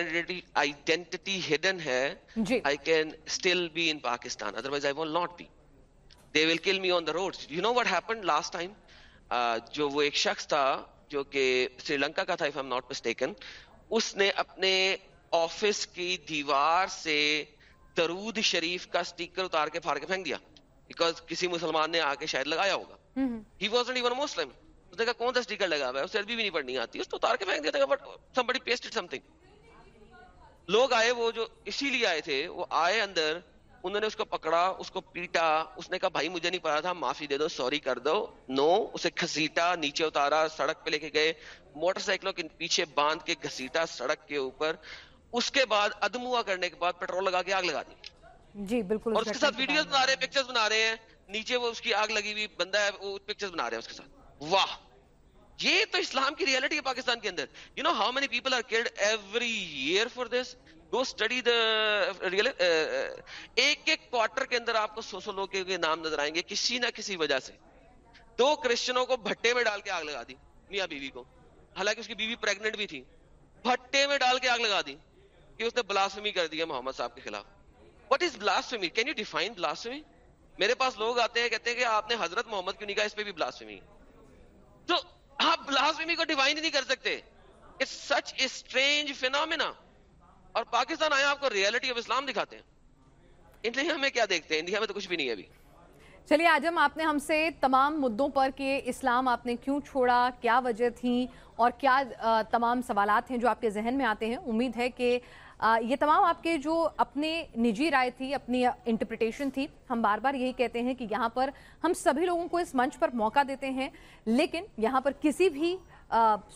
آئیڈینٹی ہڈن ہے جی I can still be in Pakistan. Otherwise, I will not be. They will kill me on the roads. You know what happened last time? جو وہ ایک شخص تھا جو کہ سری لنکا کا تھا if I'm not mistaken اس نے اپنے آفس کی دیوار سے درود شریف کا سٹیکر اتار کے پھاڑ کے پھینک دیا۔ بیکاز کسی مسلمان نے آ کے شاید لگایا ہوگا۔ ہی واز ایون مسلم اس نے کہا کون سا سٹیکر لگا ہوا ہے؟ اسے عربی بھی نہیں پڑھنی آتی۔ اس کو اتار کے پھینک دیا تھا بٹ somebody pasted something. لوگ آئے وہ جو اسی لیے آئے تھے وہ آئے اندر انہوں نے اس کو پکڑا اس کو پیٹا اس نے کہا بھائی مجھے نہیں پتا تھا معافی دے دو سوری کر دو۔ نو اسے گھسیٹا نیچے اتارا سڑک پہ لے کے گئے۔ موٹر سائیکلوں کے پیچھے باندھ کے گھسیٹا سڑک کے اوپر۔ اس کے بعد ادموا کرنے کے بعد پیٹرول لگا کے آگ لگا دی۔ جی بالکل اور اس کے ساتھ ویڈیوز بنا رہے ہیں پکچرز بنا رہے ہیں۔ نیچے وہ اس کی آگ لگی ہوئی بندہ ہے وہ پکچرز بنا رہے ہیں اس کے ساتھ۔ واہ! یہ تو اسلام کی ریالٹی ہے پاکستان کے اندر۔ You know how many people are killed every year for this go study the real ایک ایک کوارٹر کے اندر آپ کو سو سو لوگ کے نام نظر آئیں گے کسی نہ کسی وجہ سے دو کرسچنوں کو بھٹے میں ڈال کے آگ لگا دی میاں بیوی کو حالانکہ اس کی بیوی پریگنٹ بھی تھی بھٹے میں ڈال کے آگ لگا دی کہ اس نے بلاسمی کر دیا محمد صاحب کے خلاف what is blasphemy can you define blasphemy میرے پاس لوگ آتے ہیں کہتے ہیں کہ آپ نے حضرت محمد کیوں نہیں کہا اس پہ بھی بلاسمی تو آپ بلاسمی کو ڈیفائن نہیں کر سکتے it's such a strange phenomena اور پاکستان آیا، آپ کو ریالٹی آف اسلام دکھاتے ہیں۔ انڈیا میں کیا دیکھتے ہیں؟ انڈیا میں تو کچھ بھی نہیں ہے ابھی۔ چلیے آجم آپ نے ہم سے تمام مدوں پر کہ اسلام آپ نے کیوں چھوڑا، کیا وجہ تھی اور کیا تمام سوالات ہیں جو آپ کے ذہن میں آتے ہیں۔ امید ہے کہ یہ تمام آپ کے جو اپنے نجی رائے تھی، اپنی انٹرپریٹیشن تھی، ہم بار بار یہی کہتے ہیں کہ یہاں پر ہم سبھی لوگوں کو اس منچ پر موقع دیتے ہیں، لیکن یہاں پر کسی بھی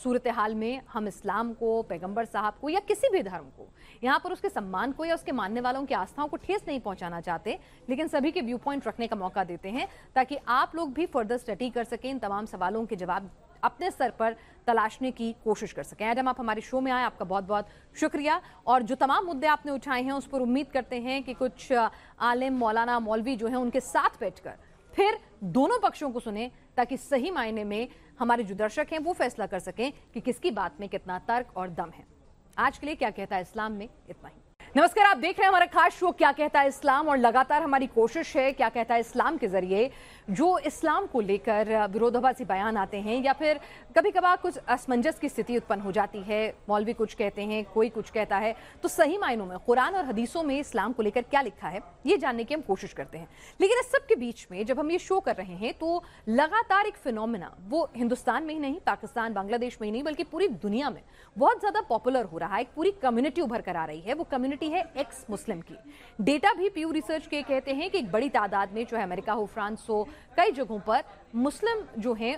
صورتحال میں ہم اسلام کو، پیغمبر صاحب کو یا کسی بھی دھرم کو یہاں پر اس کے سمان کو یا اس کے ماننے والوں کی آستھاؤں کو ٹھیس نہیں پہنچانا چاہتے، لیکن سبھی کے ویو پوائنٹ رکھنے کا موقع دیتے ہیں تاکہ آپ لوگ بھی فردر سٹڈی کر سکیں، ان تمام سوالوں کے جواب اپنے سر پر تلاشنے کی کوشش کر سکیں۔ ایڈم، آپ ہمارے شو میں آئے، آپ کا بہت بہت شکریہ۔ اور جو تمام مدعے آپ نے اٹھائے ہیں، اس پر امید کرتے ہیں کہ کچھ عالم مولانا مولوی جو ہیں، ان کے ساتھ بیٹھ کر پھر دونوں پکشوں کو سنیں تاکہ صحیح معنی میں ہمارے جو درشک ہیں، وہ فیصلہ کر سکیں کہ کس کی بات میں کتنا ترک اور دم ہے۔ آج کے لیے کیا کہتا ہے اسلام میں؟ اتنا ہی۔ نمسکار، آپ دیکھ رہے ہیں ہمارا خاص شو کیا کہتا ہے اسلام اور لگاتار ہماری کوشش ہے کیا کہتا ہے اسلام کے ذریعے۔ جو اسلام کو لے کر ورودھباسی بیان آتے ہیں یا پھر کبھی کبھار کچھ اسمنجس کی استھتی اتپن ہو جاتی ہے، مولوی کچھ کہتے ہیں، کوئی کچھ کہتا ہے، تو صحیح معنوں میں قرآن اور حدیثوں میں اسلام کو لے کر کیا لکھا ہے، یہ جاننے کی ہم کوشش کرتے ہیں۔ لیکن اس سب کے بیچ میں جب ہم یہ شو کر رہے ہیں، تو لگاتار ایک فنومنا وہ ہندوستان میں ہی نہیں، پاکستان، بنگلہ دیش میں ہی نہیں، بلکہ پوری دنیا میں بہت زیادہ پاپولر ہو رہا ہے، ایک پوری کمیونٹی ابھر کر آ رہی ہے۔ وہ کمیونٹی ہے ایکس مسلم کی۔ ڈیٹا بھی پیو ریسرچ کے کہتے ہیں کہ ایک بڑی تعداد میں، چاہے امریکہ ہو، فرانس ہو کئی جگہوں پر مسلم جو ہیں،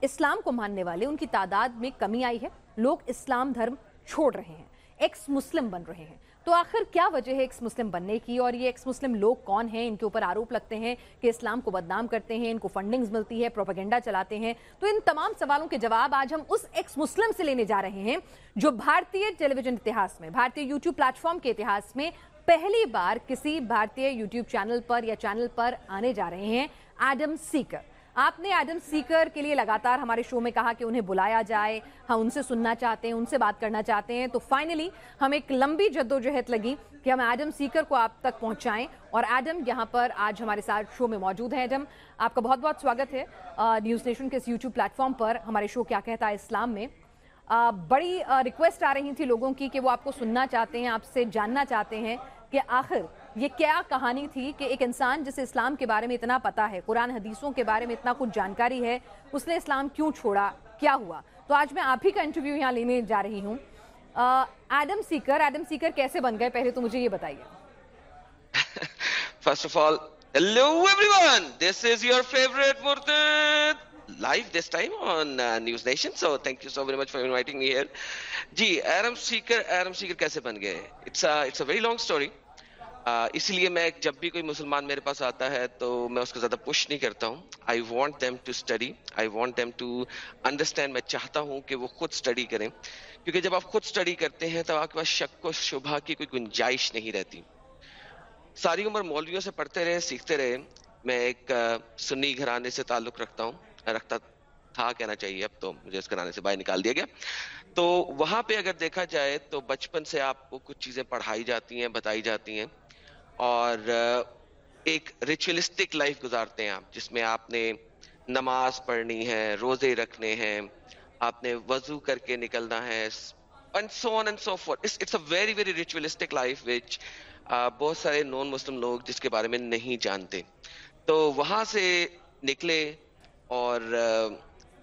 اسلام کو ماننے والے، ان کی تعداد میں کمی آئی ہے۔ لوگ اسلام دھرم چھوڑ رہے ہیں، ایکس مسلم بن رہے ہیں۔ تو آخر کیا وجہ ہے ایکس مسلم بننے کی؟ اور یہ ایکس مسلم لوگ کون ہیں؟ ان کے اوپر آروپ لگتے ہیں کہ اسلام کو بدنام کرتے ہیں، ان کو فنڈنگز ملتی ہے پروپیگنڈا چلاتے ہیں۔ تو ان تمام سوالوں کے جواب آج ہم اس ایکس مسلم سے لینے جا رہے ہیں جو بھارتی ٹیلی ویژن اتہاس میں بھارتی یوٹیوب پلیٹ فارم کے اتہاس میں پہلی بار کسی بھارتی یوٹیوب چینل پر یا چینل پر آنے جا رہے ہیں۔ ایڈم سیکر آپ نے ایڈم سیکر کے لیے لگاتار ہمارے شو میں کہا کہ انہیں بلایا جائے، ہم ان سے سننا چاہتے ہیں، ان سے بات کرنا چاہتے ہیں۔ تو فائنلی ہم ایک لمبی جدوجہد لگی کہ ہم ایڈم سیکر کو آپ تک پہنچائیں۔ اور ایڈم یہاں پر آج ہمارے ساتھ شو میں موجود ہیں۔ ایڈم آپ کا بہت بہت سواگت ہے۔ نیوز نیشن کے اس یوٹیوب پلیٹ فارم پر ہمارے شو کیا کہتا ہے اسلام میں۔ بڑی ریکویسٹ آ رہی تھی لوگوں کی کہ وہ آپ کو سننا چاہتے ہیں، آپ سے جاننا چاہتے ہیں۔ کہ آخر یہ کیا کہانی تھی کہ ایک انسان جسے اسلام کے بارے میں اتنا پتا ہے، قرآن حدیثوں کے بارے میں اتنا کچھ جانکاری ہے، اس نے اسلام کیوں چھوڑا؟ کیا ہوا؟ تو آج میں آپ ہی کا انٹرویو یہاں لینے جا رہی ہوں۔ ایڈم سیکر ایڈم سیکر کیسے بن گئے؟ پہلے تو مجھے یہ بتائیے۔ First of all hello everyone this is your favourite مرتد life this time on news nation so thank you so very much for inviting me here جی ایرم سیکر ایرم سیکر کیسے بن گئے it's it's a very long story اس لیے میں جب بھی کوئی مسلمان میرے پاس آتا ہے تو میں اس کو زیادہ پش نہیں کرتا ہوں۔ I want them to study I want them to understand میں چاہتا ہوں کہ وہ خود اسٹڈی کریں۔ کیونکہ جب آپ خود اسٹڈی کرتے ہیں تو آپ کے پاس شک و شبہ کی کوئی گنجائش نہیں رہتی۔ ساری عمر مولویوں سے پڑھتے رہے، سیکھتے رہے۔ میں ایک سنی گھرانے سے تعلق رکھتا ہوں۔ رکھتا تھا کہنا چاہیے اب تو مجھے اس گھرانے سے باہر نکال دیا گیا۔ تو وہاں پہ اگر دیکھا جائے تو بچپن سے آپ کو کچھ چیزیں پڑھائی جاتی ہیں، بتائی جاتی ہیں۔ اور ایک ریچولسٹک لائف گزارتے ہیں آپ، جس میں آپ نے نماز پڑھنی ہے، روزے رکھنے ہیں، آپ نے وضو کر کے نکلنا ہے very very ritualistic life which بہت سارے نان مسلم لوگ جس کے بارے میں نہیں جانتے۔ تو وہاں سے نکلے اور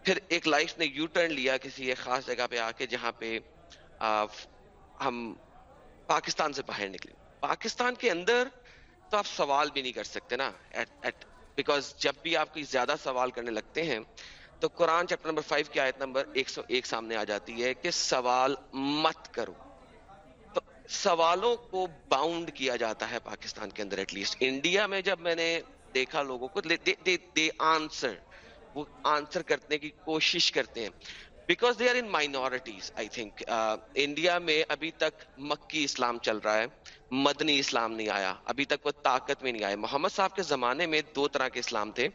پھر ایک لائف نے یو ٹرن لیا کسی ایک خاص جگہ پہ آ کے جہاں پہ ہم پاکستان سے باہر نکلے۔ پاکستان کے اندر تو آپ سوال بھی نہیں کر سکتے نا بیکاز جب بھی آپ کوئی زیادہ سوال کرنے لگتے ہیں، تو قرآن چیپٹر نمبر فائیو کی آیت نمبر ایک سو ایک سامنے آ جاتی ہے کہ سوال مت کرو۔ تو سوالوں کو باؤنڈ کیا جاتا ہے پاکستان کے اندر ایٹ لیسٹ انڈیا میں جب میں نے دیکھا لوگوں کو دے آنسر وہ آنسر کرنے کی کوشش کرتے ہیں۔ Because they are in minorities I think India میں ابھی تک مکی اسلام چل رہا ہے، مدنی اسلام نہیں آیا۔ ابھی تک وہ طاقت میں نہیں آیا۔ محمد صاحب کے زمانے میں دو طرح کے اسلام تھے۔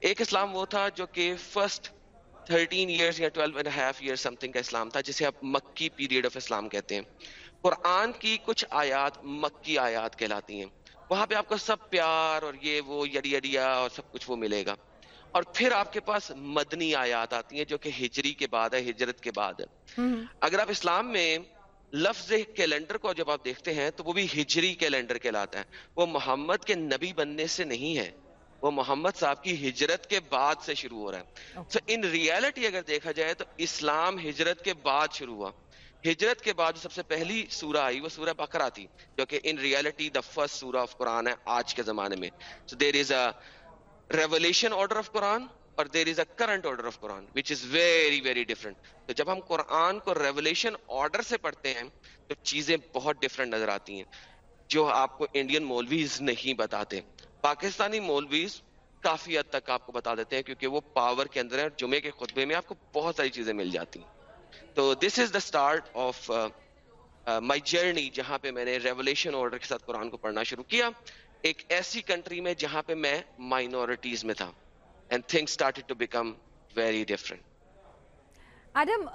ایک اسلام وہ تھا جو کہ فرسٹ تھرٹین ایئرس یا twelve and half year something کا اسلام تھا، جسے آپ مکی پیریڈ آف اسلام کہتے ہیں۔ قرآن کی کچھ آیات مکی آیات کہلاتی ہیں۔ وہاں پہ آپ کو سب پیار اور یہ وہ یڈی یڈیا اور سب کچھ وہ ملے گا۔ اور پھر آپ کے پاس مدنی آیات آتی ہیں جو کہ ہجری کے بعد ہے ہجرت کے بعد ہے۔ اگر آپ اسلام میں لفظ کیلنڈر کو جب آپ دیکھتے ہیں تو وہ بھی ہجری کیلنڈر کہلاتا ہے۔ وہ محمد کے نبی بننے سے نہیں ہے۔ وہ محمد صاحب کی ہجرت کے بعد سے شروع ہو رہا ہے۔ تو ان ریالٹی اگر دیکھا جائے تو اسلام ہجرت کے بعد شروع ہوا۔ ہجرت کے بعد سب سے پہلی سورہ آئی وہ سورہ بکرا تھی جو کہ in reality the first surah of Quran ہے آج کے زمانے میں۔ So there is a revelation order of Quran اور there is a current order of Quran which is very very different تو جب ہم قرآن کو ریولیشن آرڈر سے پڑھتے ہیں تو چیزیں بہت ڈفرنٹ نظر آتی ہیں، جو آپ کو انڈین مولویز نہیں بتاتے۔ پاکستانی مولویز کافی حد تک آپ کو بتا دیتے ہیں کیونکہ وہ پاور کے اندر ہے جمعے کے خطبے میں آپ کو بہت ساری چیزیں مل جاتی ہیں۔ تو this is the start of my journey جہاں پہ میں نے ریولیشن آرڈر کے ساتھ قرآن کو پڑھنا شروع کیا۔ ایک ایسی کنٹری میں جہاں پہ میں مائنورٹیز میں تھا and thing started to become very different Adam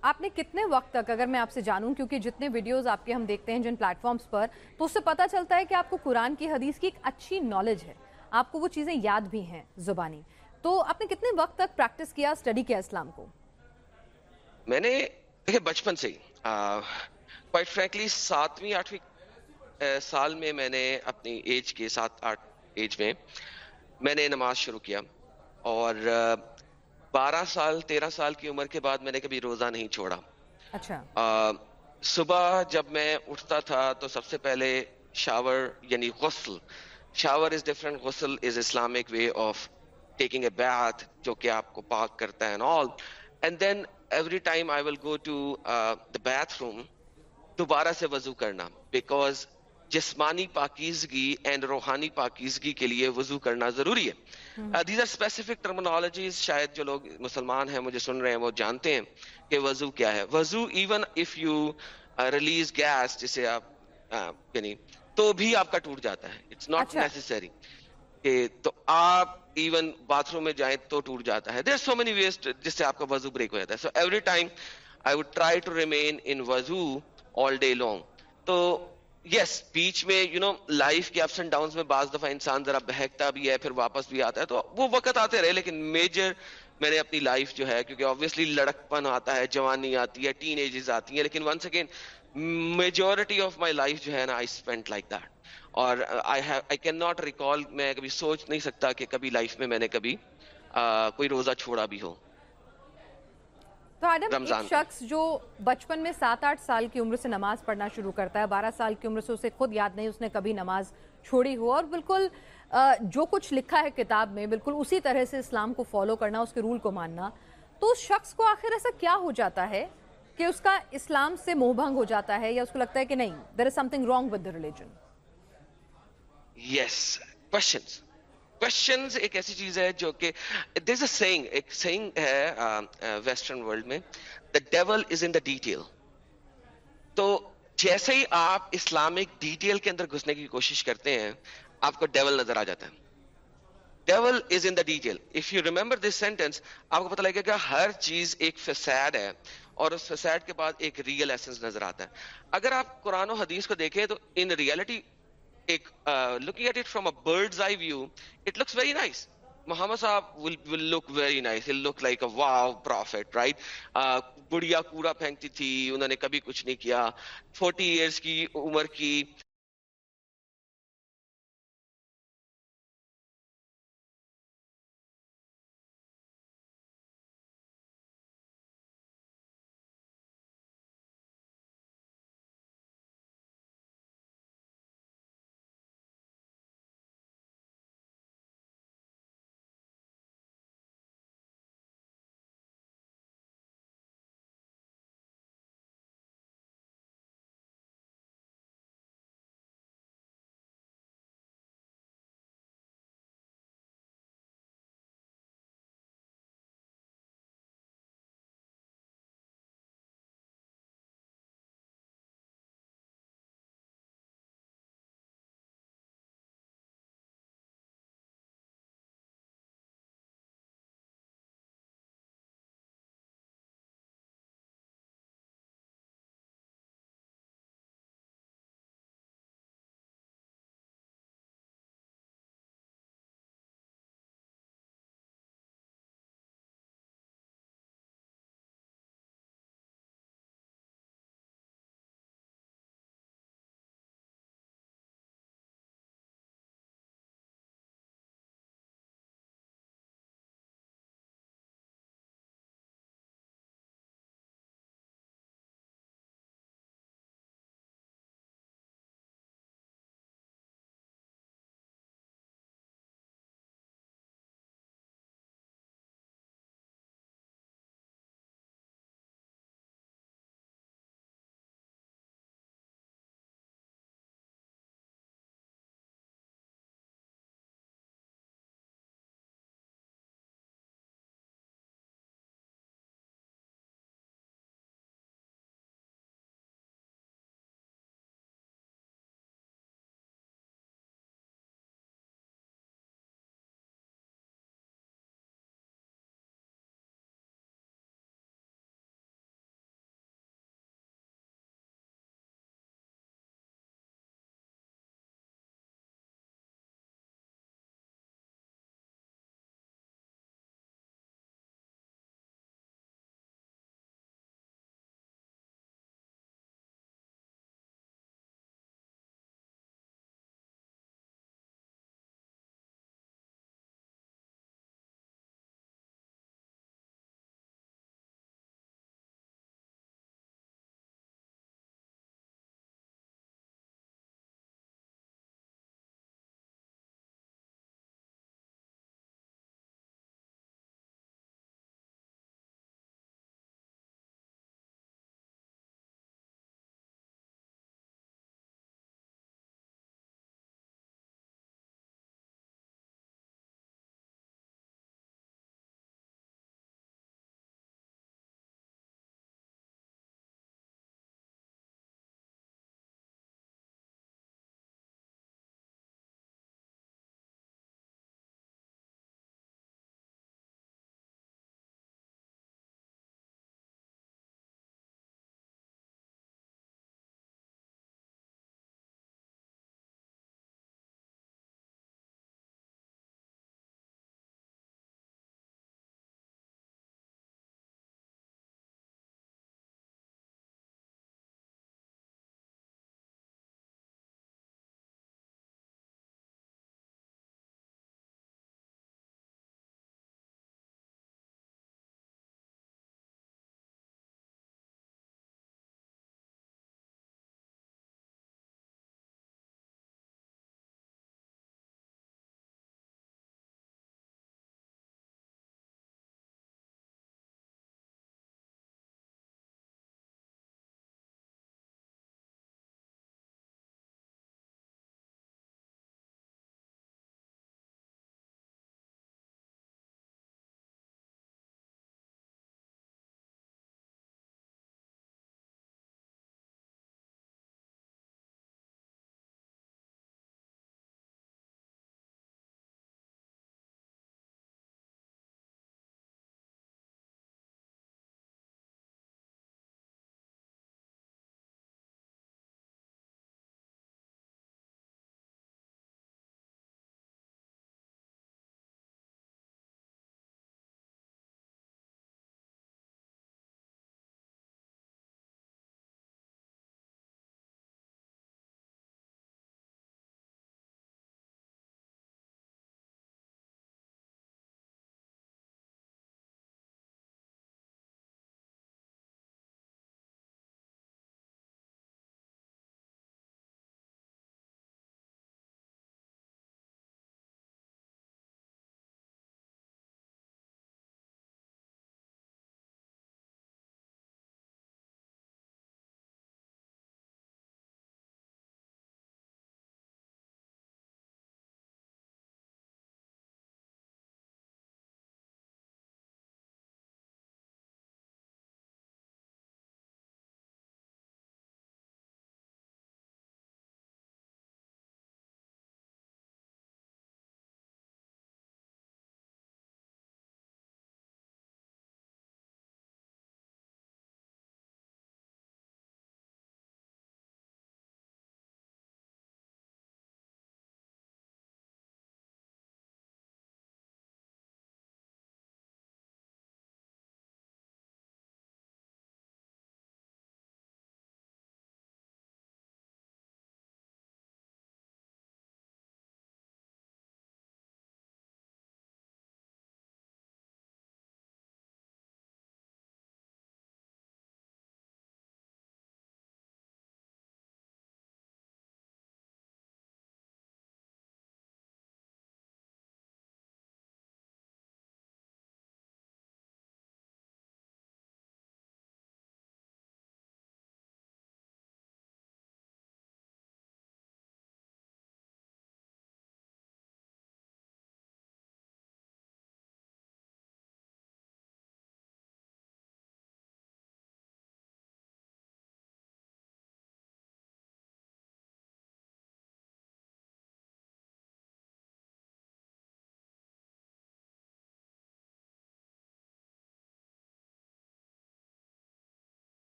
آپ نے کتنے وقت تک اگر میں آپ سے جانوں کیونکہ جتنے ویڈیوز آپ کے ہم دیکھتے ہیں جن پلیٹ فارمز پر تو اس سے پتا چلتا ہے کہ آپ کو قرآن کی حدیث کی ایک اچھی نالج ہے۔ آپ کو وہ چیزیں یاد بھی ہیں زبانی۔ تو آپ نے کتنے وقت تک پریکٹس کیا اسٹڈی کیا اسلام کو؟ میں نے بچپن سے ہی کوائٹ فرینکلی ساتویں آٹھویں سال میں میں نے اپنی ایج کے سات آٹھ ایج میں میں نے نماز شروع کیا اور بارہ سال تیرہ سال کی عمر کے بعد میں نے کبھی روزہ نہیں چھوڑا۔ اچھا۔ صبح جب میں اٹھتا تھا تو سب سے پہلے شاور یعنی غسل شاور از ڈفرنٹ غسل is Islamic way of taking a bath جو کہ آپ کو پاک کرتا ہے all and then every time I will go to the bathroom دوبارہ سے وضو کرنا بیکاز جسمانی پاکیزگی اینڈ روحانی پاکیزگی کے لیے وضو کرنا ضروری ہے۔ دیز آر اسپیسیفک ٹرمنالوجیز شاید جو لوگ مسلمان ہیں مجھے سن رہے ہیں وہ جانتے ہیں کہ وضو کیا ہے۔ وضو even if you release gas جسے آپ یعنی تو بھی آپ کا ٹوٹ جاتا ہے۔ اٹس ناٹ نیسری کہ تو آپ ایون باتھ روم میں جائیں تو ٹوٹ جاتا ہے۔ دیر سو مینی ویسٹ جس سے آپ کا وضو بریک ہو جاتا ہے۔ So every time I would try to remain in وضو آل ڈے لانگ تو یس بیچ میں یو نو لائف کے اپس اینڈ ڈاؤن میں بعض دفعہ انسان ذرا بہکتا بھی ہے، پھر واپس بھی آتا ہے، تو وہ وقت آتے رہے، لیکن میجر میں نے اپنی لائف جو ہے، کیونکہ آبویسلی لڑک پن آتا ہے، جوانی آتی ہے ٹین ایجز آتی ہیں، لیکن once again majority of my life جو ہے نا آئی اسپینڈ لائک دیٹ اور آئی کین ناٹ ریکال میں کبھی سوچ نہیں سکتا کہ کبھی لائف میں میں نے کبھی کوئی روزہ چھوڑا بھی ہو۔ تو ایڈم ایک شخص جو بچپن میں سات آٹھ سال کی عمر سے نماز پڑھنا شروع کرتا ہے بارہ سال کی عمر سے اسے خود یاد نہیں اس نے کبھی نماز چھوڑی ہو۔ اور بالکل جو کچھ لکھا ہے کتاب میں بالکل اسی طرح سے اسلام کو فالو کرنا اس کے رول کو ماننا تو اس شخص کو آخر ایسا کیا ہو جاتا ہے کہ اس کا اسلام سے موہ بھنگ ہو جاتا ہے یا اس کو لگتا ہے کہ نہیں there is something wrong with the religion yes questions questions ایک ایسی چیز ہے جو کہ دیر از اے سینگ ایک سینگ ہے ویسٹرن ورلڈ میں دا dual is in the detail تو جیسے ہی آپ اسلامک ڈیٹیل کے اندر گھسنے کی کوشش کرتے ہیں، آپ کو ڈیول نظر آ جاتا ہے۔ Devil is in the detail if you remember this sentence آپ کو پتا لگے گا ہر چیز ایک فساد ہے اور اس فساد کے بعد ایک ریئل ایسنس نظر آتا ہے۔ اگر آپ قرآن و حدیث کو دیکھیں تو ان ریئلٹی ایک looking at it from a bird's eye view it looks very nice Muhammad صاحب will look very nice. He'll look like a wow prophet, right? بڑھیا کوڑا پھینکتی تھی انہوں نے کبھی کچھ نہیں کیا فورٹی ایئرس کی عمر کی